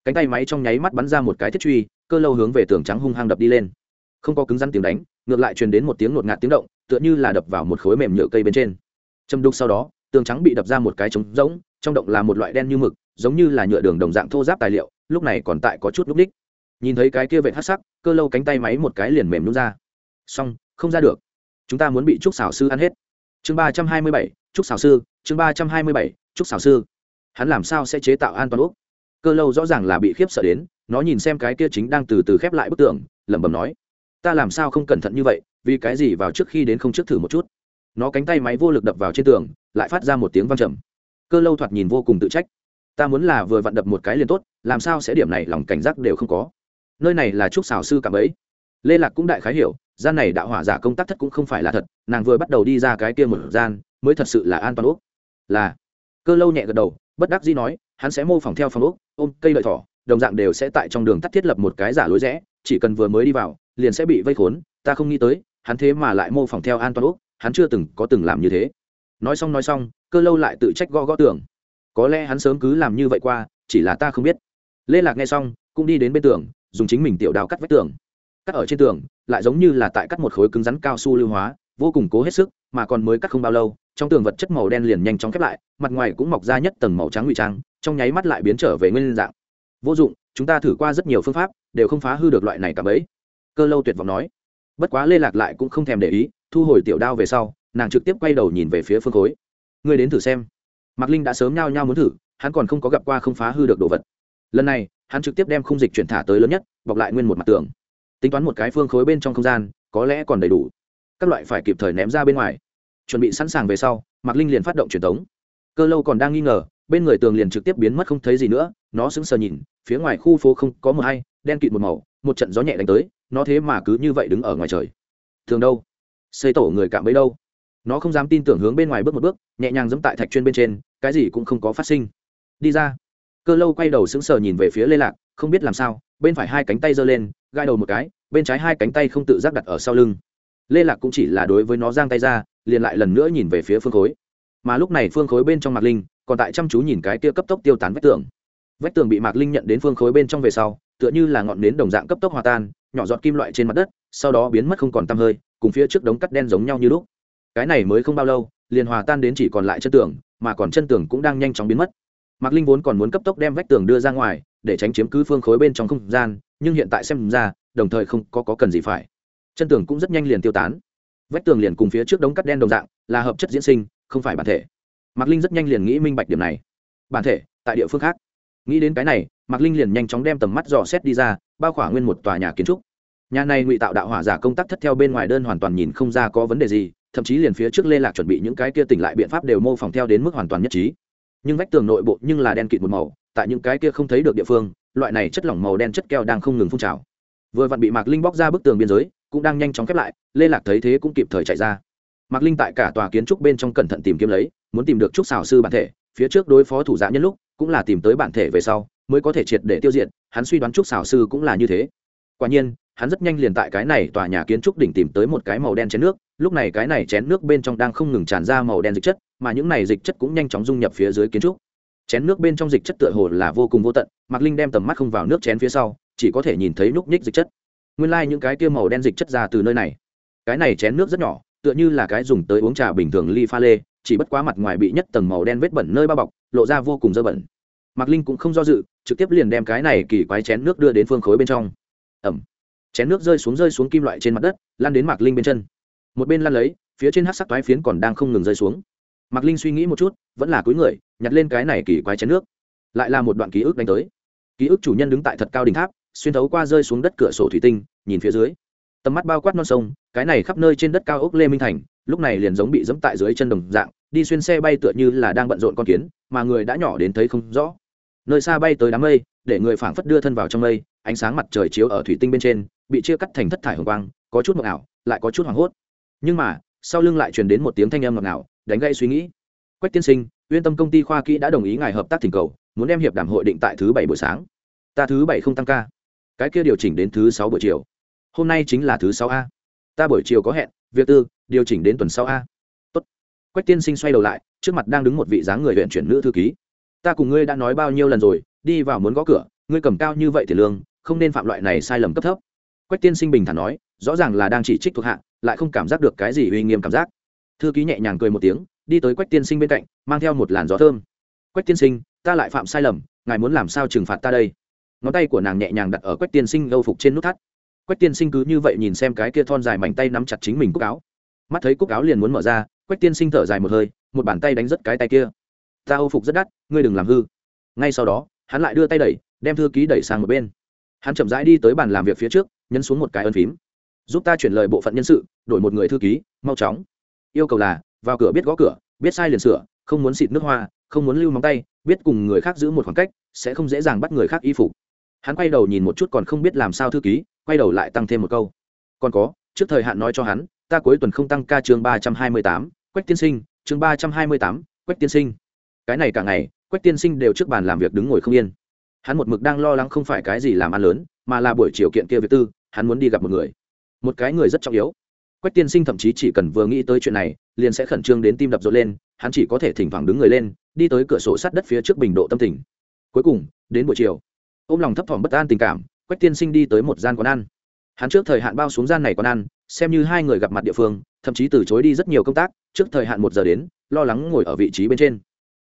Cánh tay máy trong nháy mắt bắn ra một cái thiết truy cơ lâu hướng về tường trắng hung hăng đập đi lên. Không có cứng rắn tiếng đánh, ngược lại truyền đến một tiếng ngột ngạt tiếng động, tựa như là đập vào một khối mềm nhựa cây bên trên. Châm đục sau đó, tường trắng bị đập ra một cái trống rỗng, trong động là một loại đen như mực, giống như là nhựa đường đồng dạng thô giáp tài liệu, lúc này còn tại có chút lúc ních nhìn thấy cái kia vệ hát sắc, cơ lâu cánh tay máy một cái liền mềm nút ra. Xong, không ra được. Chúng ta muốn bị trúc xảo sư ăn hết. Chương ba trăm hai mươi bảy, trúc xảo sư, chương ba trăm hai mươi bảy, trúc xảo sư. Hắn làm sao sẽ chế tạo an toàn úc cơ lâu rõ ràng là bị khiếp sợ đến, nó nhìn xem cái kia chính đang từ từ khép lại bức tường, lẩm bẩm nói, ta làm sao không cẩn thận như vậy, vì cái gì vào trước khi đến không trước thử một chút? Nó cánh tay máy vô lực đập vào trên tường, lại phát ra một tiếng văng trầm. Cơ lâu thoạt nhìn vô cùng tự trách, ta muốn là vừa vặn đập một cái liền tốt, làm sao sẽ điểm này lòng cảnh giác đều không có. Nơi này là trúc xào sư cảm ấy. Lê lạc cũng đại khái hiểu, gian này đạo hỏa giả công tác thất cũng không phải là thật, nàng vừa bắt đầu đi ra cái kia một gian, mới thật sự là an toàn úc là, cơ lâu nhẹ gật đầu bất đắc dĩ nói, hắn sẽ mô phỏng theo phòng úc ôm cây lợi thỏ, đồng dạng đều sẽ tại trong đường tắt thiết lập một cái giả lối rẽ, chỉ cần vừa mới đi vào, liền sẽ bị vây khốn, ta không nghĩ tới, hắn thế mà lại mô phỏng theo an toàn úc hắn chưa từng có từng làm như thế. Nói xong nói xong, cơ lâu lại tự trách gõ gõ tường. Có lẽ hắn sớm cứ làm như vậy qua, chỉ là ta không biết. Lê lạc nghe xong, cũng đi đến bên tường, dùng chính mình tiểu đào cắt vách tường. Cắt ở trên tường, lại giống như là tại cắt một khối cứng rắn cao su lưu hóa, vô cùng cố hết sức, mà còn mới cắt không bao lâu trong tường vật chất màu đen liền nhanh chóng khép lại, mặt ngoài cũng mọc ra nhất tầng màu trắng ngụy trang, trong nháy mắt lại biến trở về nguyên dạng. Vô dụng, chúng ta thử qua rất nhiều phương pháp, đều không phá hư được loại này cả bấy cơ lâu tuyệt vọng nói. Bất quá lê lạc lại cũng không thèm để ý, thu hồi tiểu đao về sau, nàng trực tiếp quay đầu nhìn về phía phương khối. Ngươi đến thử xem. Mạc linh đã sớm nhao nhao muốn thử, hắn còn không có gặp qua không phá hư được đồ vật. Lần này, hắn trực tiếp đem khung dịch chuyển thả tới lớn nhất, bọc lại nguyên một mặt tường. Tính toán một cái phương khối bên trong không gian, có lẽ còn đầy đủ. Các loại phải kịp thời ném ra bên ngoài chuẩn bị sẵn sàng về sau, mạc linh liền phát động truyền thống cơ lâu còn đang nghi ngờ, bên người tường liền trực tiếp biến mất không thấy gì nữa, nó sững sờ nhìn, phía ngoài khu phố không có một hay, đen kịt một màu, một trận gió nhẹ đánh tới, nó thế mà cứ như vậy đứng ở ngoài trời. Thường đâu? Xây tổ người cạm bẫy đâu? Nó không dám tin tưởng hướng bên ngoài bước một bước, nhẹ nhàng dẫm tại thạch chuyên bên trên, cái gì cũng không có phát sinh. Đi ra. Cơ lâu quay đầu sững sờ nhìn về phía lê lạc, không biết làm sao, bên phải hai cánh tay giơ lên gai đầu một cái, bên trái hai cánh tay không tự giác đặt ở sau lưng lê lạc cũng chỉ là đối với nó giang tay ra liền lại lần nữa nhìn về phía phương khối. Mà lúc này phương khối bên trong mặt linh còn tại chăm chú nhìn cái kia cấp tốc tiêu tán vách tường. Vách tường bị mạc linh nhận đến phương khối bên trong về sau tựa như là ngọn nến đồng dạng cấp tốc hòa tan nhỏ giọt kim loại trên mặt đất sau đó biến mất không còn tăm hơi cùng phía trước đống cắt đen giống nhau như lúc. Cái này mới không bao lâu liền hòa tan đến chỉ còn lại chân tường mà còn chân tường cũng đang nhanh chóng biến mất. Mạc linh vốn còn muốn cấp tốc đem vách tường đưa ra ngoài để tránh chiếm cứ phương khối bên trong không gian nhưng hiện tại xem ra đồng thời không có, có cần gì phải chân tường cũng rất nhanh liền tiêu tán. Vách tường liền cùng phía trước đống cắt đen đồng dạng, là hợp chất diễn sinh, không phải bản thể. Mạc linh rất nhanh liền nghĩ minh bạch điểm này. Bản thể, tại địa phương khác. Nghĩ đến cái này, mạc linh liền nhanh chóng đem tầm mắt dò xét đi ra, bao khỏa nguyên một tòa nhà kiến trúc. Nhà này ngụy tạo đạo hỏa giả công tác thất theo bên ngoài đơn hoàn toàn nhìn không ra có vấn đề gì, thậm chí liền phía trước lê lạc chuẩn bị những cái kia tỉnh lại biện pháp đều mô phỏng theo đến mức hoàn toàn nhất trí. Nhưng vách tường nội bộ nhưng là đen kịt một màu, tại những cái kia không thấy được địa phương, loại này chất lỏng màu đen chất keo đang không ngừng phun trào. Vừa vặn bị mạc linh bóc ra bức tường biên giới cũng đang nhanh chóng khép lại, lê lạc thấy thế cũng kịp thời chạy ra. Mạc linh tại cả tòa kiến trúc bên trong cẩn thận tìm kiếm lấy, muốn tìm được trúc xào sư bản thể, phía trước đối phó thủ dạ nhân lúc, cũng là tìm tới bản thể về sau, mới có thể triệt để tiêu diệt, hắn suy đoán trúc xào sư cũng là như thế. Quả nhiên, hắn rất nhanh liền tại cái này tòa nhà kiến trúc đỉnh tìm tới một cái màu đen chén nước, lúc này cái này chén nước bên trong đang không ngừng tràn ra màu đen dịch chất, mà những này dịch chất cũng nhanh chóng dung nhập phía dưới kiến trúc. Chén nước bên trong dịch chất tựa hồ là vô cùng vô tận, mạc linh đem tầm mắt không vào nước chén phía sau, chỉ có thể nhìn thấy núc nhích dịch chất nguyên lai、like、những cái kia màu đen dịch chất ra từ nơi này. Cái này chén nước rất nhỏ, tựa như là cái dùng tới uống trà bình thường ly pha lê, chỉ bất quá mặt ngoài bị nhất tầng màu đen vết bẩn nơi bao bọc, lộ ra vô cùng dơ bẩn. Mạc linh cũng không do dự, trực tiếp liền đem cái này kỳ quái chén nước đưa đến phương khối bên trong. Ẩm. Chén nước rơi xuống rơi xuống kim loại trên mặt đất lan đến mạc linh bên chân. Một bên lan lấy, phía trên hát sắc toái phiến còn đang không ngừng rơi xuống. Mạc linh suy nghĩ một chút, vẫn là cúi người, nhặt lên cái này kỳ quái chén nước. Lại là một đoạn ký ức đánh tới. Ký ức chủ nhân đứng tại thật cao đỉnh tháp, xuyên thấu qua rơi xuống đất cửa sổ thủy tinh nhìn phía dưới. Tầm mắt bao quát non sông, cái này khắp nơi trên đất cao ốc lê minh thành, lúc này liền giống bị dẫm tại dưới chân đồng dạng, đi xuyên xe bay tựa như là đang bận rộn con kiến, mà người đã nhỏ đến thấy không rõ. Nơi xa bay tới đám mây, để người phảng phất đưa thân vào trong mây, ánh sáng mặt trời chiếu ở thủy tinh bên trên, bị chia cắt thành thất thải hồng quang, có chút mộng ảo, lại có chút hoảng hốt. Nhưng mà, sau lưng lại truyền đến một tiếng thanh âm ngọt ngào, đánh gây suy nghĩ. Quách tiên sinh, uyên tâm công ty khoa kỹ đã đồng ý ngài hợp tác thỉnh cầu, muốn đem hiệp đàm hội định tại thứ bảy buổi sáng. Ta thứ bảy không tăng ca. Cái kia điều chỉnh đến thứ sáu buổi chiều hôm nay chính là thứ sáu a. Ta buổi chiều có hẹn, việc tư, điều chỉnh đến tuần sau a. Tốt. quách tiên sinh xoay đầu lại, trước mặt đang đứng một vị dáng người huyện chuyển nữ thư ký. Ta cùng ngươi đã nói bao nhiêu lần rồi, đi vào muốn gõ cửa, ngươi cầm cao như vậy thì lương, không nên phạm loại này sai lầm cấp thấp. Quách tiên sinh bình thản nói, rõ ràng là đang chỉ trích thuộc hạ, lại không cảm giác được cái gì uy nghiêm cảm giác. Thư ký nhẹ nhàng cười một tiếng, đi tới quách tiên sinh bên cạnh, mang theo một làn gió thơm. Quách tiên sinh, ta lại phạm sai lầm, ngài muốn làm sao trừng phạt ta đây? Ngón tay của nàng nhẹ nhàng đặt ở quách tiên sinh âu phục trên nút thắt quách tiên sinh cứ như vậy nhìn xem cái kia thon dài mảnh tay nắm chặt chính mình cúc áo. Mắt thấy cúc áo liền muốn mở ra, quách tiên sinh thở dài một hơi, một bàn tay đánh rất cái tay kia. Ta âu phục rất đắt, ngươi đừng làm hư. Ngay sau đó, hắn lại đưa tay đẩy, đem thư ký đẩy sang một bên. Hắn chậm rãi đi tới bàn làm việc phía trước, nhấn xuống một cái ân phím. Giúp ta chuyển lời bộ phận nhân sự, đổi một người thư ký, mau chóng. Yêu cầu là, vào cửa biết gõ cửa, biết sai liền sửa, không muốn xịt nước hoa, không muốn lưu móng tay, biết cùng người khác giữ một khoảng cách, sẽ không dễ dàng bắt người khác y phục. Hắn quay đầu nhìn một chút còn không biết làm sao thư ký quay đầu lại tăng thêm một câu. Còn có, trước thời hạn nói cho hắn, ta cuối tuần không tăng ca chương ba trăm hai mươi tám, quách tiên sinh, chương ba trăm hai mươi tám, quách tiên sinh. Cái này cả ngày, quách tiên sinh đều trước bàn làm việc đứng ngồi không yên. Hắn một mực đang lo lắng không phải cái gì làm ăn lớn, mà là buổi chiều kiện kia việc tư, hắn muốn đi gặp một người. Một cái người rất trọng yếu. Quách tiên sinh thậm chí chỉ cần vừa nghĩ tới chuyện này, liền sẽ khẩn trương đến tim đập rộn lên, hắn chỉ có thể thỉnh thoảng đứng người lên, đi tới cửa sổ sát đất phía trước bình độ tâm tình. Cuối cùng, đến buổi chiều, ôm lòng thấp thỏm bất an tình cảm quách tiên sinh đi tới một gian quán ăn. Hắn trước thời hạn bao xuống gian này quán ăn, xem như hai người gặp mặt địa phương, thậm chí từ chối đi rất nhiều công tác, trước thời hạn một giờ đến, lo lắng ngồi ở vị trí bên trên.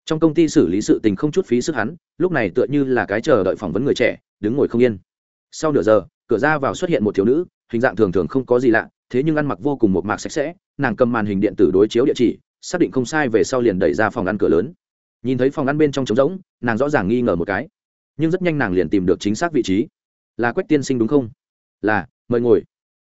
Trong công ty xử lý sự tình không chút phí sức hắn, lúc này tựa như là cái chờ đợi phỏng vấn người trẻ, đứng ngồi không yên. Sau nửa giờ, cửa ra vào xuất hiện một thiếu nữ, hình dạng thường thường không có gì lạ, thế nhưng ăn mặc vô cùng một mạc sạch sẽ, nàng cầm màn hình điện tử đối chiếu địa chỉ, xác định không sai về sau liền đẩy ra phòng ăn cửa lớn. Nhìn thấy phòng ăn bên trong trống rỗng, nàng rõ ràng nghi ngờ một cái. Nhưng rất nhanh nàng liền tìm được chính xác vị trí là quách tiên sinh đúng không? Là, mời ngồi.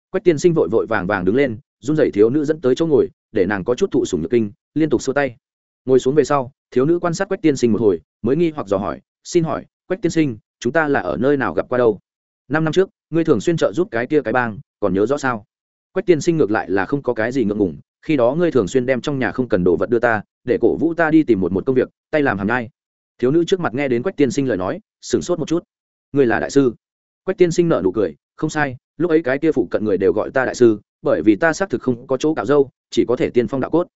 Quách tiên sinh vội vội vàng vàng đứng lên, run rẩy thiếu nữ dẫn tới chỗ ngồi, để nàng có chút thụ sủng nhược kinh, liên tục xua tay. Ngồi xuống về sau, thiếu nữ quan sát quách tiên sinh một hồi, mới nghi hoặc dò hỏi, xin hỏi, quách tiên sinh, chúng ta là ở nơi nào gặp qua đâu? Năm năm trước, ngươi thường xuyên trợ giúp cái kia cái bang, còn nhớ rõ sao? Quách tiên sinh ngược lại là không có cái gì ngượng ngùng, khi đó ngươi thường xuyên đem trong nhà không cần đồ vật đưa ta, để cổ vũ ta đi tìm một một công việc, tay làm hàm nhai. Thiếu nữ trước mặt nghe đến quách tiên sinh lời nói, sửng sốt một chút. Ngươi là đại sư? Quách tiên sinh nợ nụ cười không sai lúc ấy cái kia phụ cận người đều gọi ta đại sư bởi vì ta xác thực không có chỗ cạo râu, chỉ có thể tiên phong đạo cốt.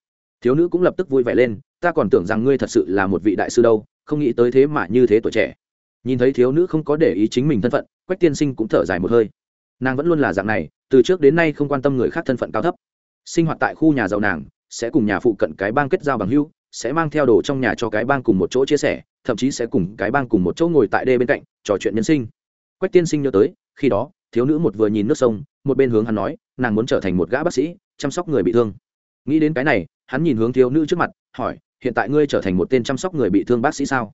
Thiếu nữ cũng lập tức vui vẻ lên ta còn tưởng rằng ngươi thật sự là một vị đại sư đâu không nghĩ tới thế mà như thế tuổi trẻ. Nhìn thấy thiếu nữ không có để ý chính mình thân phận quách tiên sinh cũng thở dài một hơi. Nàng vẫn luôn là dạng này từ trước đến nay không quan tâm người khác thân phận cao thấp. Sinh hoạt tại khu nhà giàu nàng sẽ cùng nhà phụ cận cái bang kết giao bằng hưu sẽ mang theo đồ trong nhà cho cái bang cùng một chỗ chia sẻ thậm chí sẽ cùng cái bang cùng một chỗ ngồi tại đê bên cạnh trò chuyện nhân sinh quách tiên sinh nhớ tới, khi đó, thiếu nữ một vừa nhìn nước sông, một bên hướng hắn nói, nàng muốn trở thành một gã bác sĩ, chăm sóc người bị thương. Nghĩ đến cái này, hắn nhìn hướng thiếu nữ trước mặt, hỏi, hiện tại ngươi trở thành một tên chăm sóc người bị thương bác sĩ sao?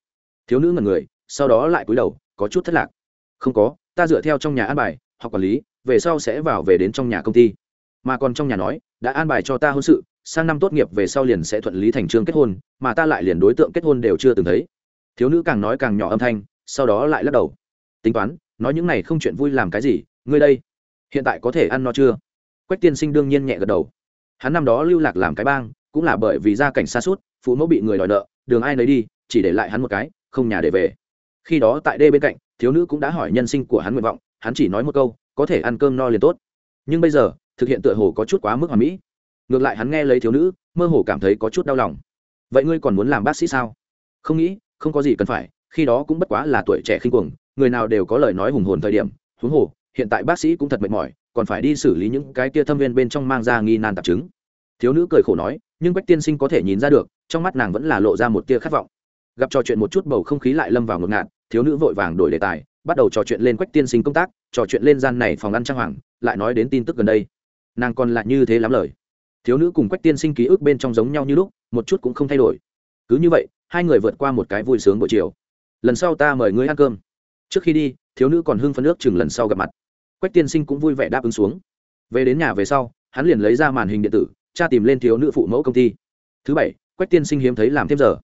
Thiếu nữ ngần người, sau đó lại cúi đầu, có chút thất lạc. Không có, ta dựa theo trong nhà an bài, học quản lý, về sau sẽ vào về đến trong nhà công ty. Mà còn trong nhà nói, đã an bài cho ta hôn sự, sang năm tốt nghiệp về sau liền sẽ thuận lý thành trương kết hôn, mà ta lại liền đối tượng kết hôn đều chưa từng thấy. Thiếu nữ càng nói càng nhỏ âm thanh, sau đó lại lắc đầu. Tính toán nói những này không chuyện vui làm cái gì, ngươi đây, hiện tại có thể ăn no chưa? Quách tiên sinh đương nhiên nhẹ gật đầu. Hắn năm đó lưu lạc làm cái bang, cũng là bởi vì gia cảnh xa suốt, phụ mẫu bị người đòi nợ, đường ai nấy đi, chỉ để lại hắn một cái, không nhà để về. Khi đó tại đê bên cạnh, thiếu nữ cũng đã hỏi nhân sinh của hắn nguyện vọng, hắn chỉ nói một câu, có thể ăn cơm no liền tốt. Nhưng bây giờ, thực hiện tựa hồ có chút quá mức hoàn mỹ. Ngược lại hắn nghe lấy thiếu nữ, mơ hồ cảm thấy có chút đau lòng. Vậy ngươi còn muốn làm bác sĩ sao? Không nghĩ, không có gì cần phải, khi đó cũng bất quá là tuổi trẻ khinh cuồng người nào đều có lời nói hùng hồn thời điểm, huống hồ, hiện tại bác sĩ cũng thật mệt mỏi, còn phải đi xử lý những cái kia thâm viên bên trong mang ra nghi nan tạp chứng. Thiếu nữ cười khổ nói, nhưng quách tiên sinh có thể nhìn ra được, trong mắt nàng vẫn là lộ ra một tia khát vọng. Gặp trò chuyện một chút bầu không khí lại lâm vào ngột ngạt, thiếu nữ vội vàng đổi đề tài, bắt đầu trò chuyện lên quách tiên sinh công tác, trò chuyện lên gian này phòng ăn trang hoàng, lại nói đến tin tức gần đây. Nàng còn lại như thế lắm lời. Thiếu nữ cùng quách tiên sinh ký ức bên trong giống nhau như lúc, một chút cũng không thay đổi. Cứ như vậy, hai người vượt qua một cái vui sướng buổi chiều. Lần sau ta mời ngươi ăn cơm trước khi đi, thiếu nữ còn hưng phấn nước chừng lần sau gặp mặt. Quách tiên sinh cũng vui vẻ đáp ứng xuống. Về đến nhà về sau, hắn liền lấy ra màn hình điện tử, tra tìm lên thiếu nữ phụ mẫu công ty. Thứ bảy, quách tiên sinh hiếm thấy làm thêm giờ.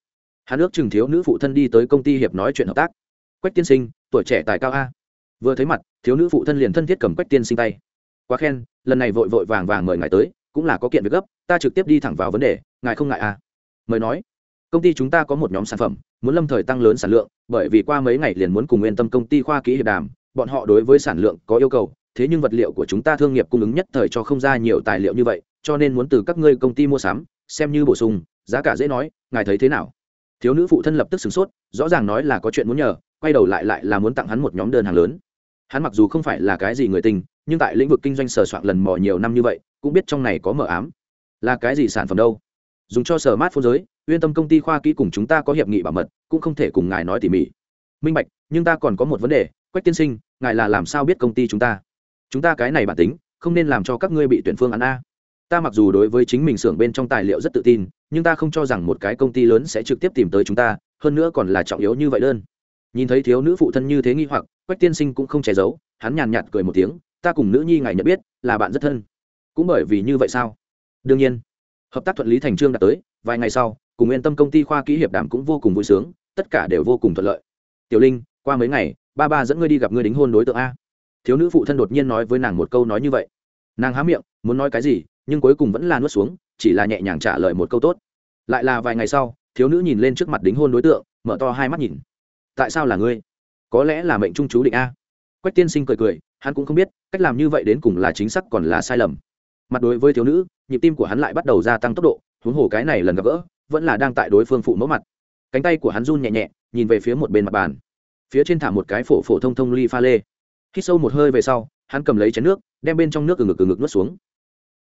Hắn ước chừng thiếu nữ phụ thân đi tới công ty hiệp nói chuyện hợp tác. Quách tiên sinh, tuổi trẻ tài cao a. Vừa thấy mặt, thiếu nữ phụ thân liền thân thiết cầm quách tiên sinh tay. Quá khen, lần này vội vội vàng vàng mời ngài tới, cũng là có kiện việc gấp, ta trực tiếp đi thẳng vào vấn đề, ngài không ngại à? mời nói công ty chúng ta có một nhóm sản phẩm, muốn lâm thời tăng lớn sản lượng, bởi vì qua mấy ngày liền muốn cùng nguyên tâm công ty khoa kỹ hiệp đàm, bọn họ đối với sản lượng có yêu cầu, thế nhưng vật liệu của chúng ta thương nghiệp cung ứng nhất thời cho không ra nhiều tài liệu như vậy, cho nên muốn từ các ngươi công ty mua sắm, xem như bổ sung, giá cả dễ nói, ngài thấy thế nào? Thiếu nữ phụ thân lập tức sửng sốt, rõ ràng nói là có chuyện muốn nhờ, quay đầu lại lại là muốn tặng hắn một nhóm đơn hàng lớn. Hắn mặc dù không phải là cái gì người tình, nhưng tại lĩnh vực kinh doanh sờ soạn lần mò nhiều năm như vậy, cũng biết trong này có mờ ám. Là cái gì sản phẩm đâu? Dùng cho sở mát phôn giới, uyên tâm công ty khoa kỹ cùng chúng ta có hiệp nghị bảo mật, cũng không thể cùng ngài nói tỉ mỉ. Minh bạch, nhưng ta còn có một vấn đề, quách tiên sinh, ngài là làm sao biết công ty chúng ta? Chúng ta cái này bản tính, không nên làm cho các ngươi bị tuyển phương án a. Ta mặc dù đối với chính mình xưởng bên trong tài liệu rất tự tin, nhưng ta không cho rằng một cái công ty lớn sẽ trực tiếp tìm tới chúng ta, hơn nữa còn là trọng yếu như vậy đơn. Nhìn thấy thiếu nữ phụ thân như thế nghi hoặc, quách tiên sinh cũng không che giấu, hắn nhàn nhạt cười một tiếng, ta cùng nữ nhi ngài nhận biết, là bạn rất thân. Cũng bởi vì như vậy sao? Đương nhiên hợp tác thuận lý thành trương đã tới, vài ngày sau, cùng yên tâm công ty khoa kỹ hiệp đàm cũng vô cùng vui sướng, tất cả đều vô cùng thuận lợi. Tiểu linh, qua mấy ngày, ba ba dẫn ngươi đi gặp ngươi đính hôn đối tượng a. Thiếu nữ phụ thân đột nhiên nói với nàng một câu nói như vậy. Nàng há miệng, muốn nói cái gì, nhưng cuối cùng vẫn là nuốt xuống, chỉ là nhẹ nhàng trả lời một câu tốt. Lại là vài ngày sau, thiếu nữ nhìn lên trước mặt đính hôn đối tượng, mở to hai mắt nhìn. Tại sao là ngươi? Có lẽ là mệnh trung chú định a. Quách tiên sinh cười cười, hắn cũng không biết, cách làm như vậy đến cùng là chính xác còn là sai lầm. Mặt đối với thiếu nữ nhịp tim của hắn lại bắt đầu gia tăng tốc độ, huống hồ cái này lần gặp gỡ, vẫn là đang tại đối phương phụ mẫu mặt. Cánh tay của hắn run nhẹ nhẹ, nhìn về phía một bên mặt bàn. Phía trên thả một cái phổ phổ thông thông ly pha lê. Khi sâu một hơi về sau, hắn cầm lấy chén nước, đem bên trong nước từ ngực từ ngực nuốt xuống.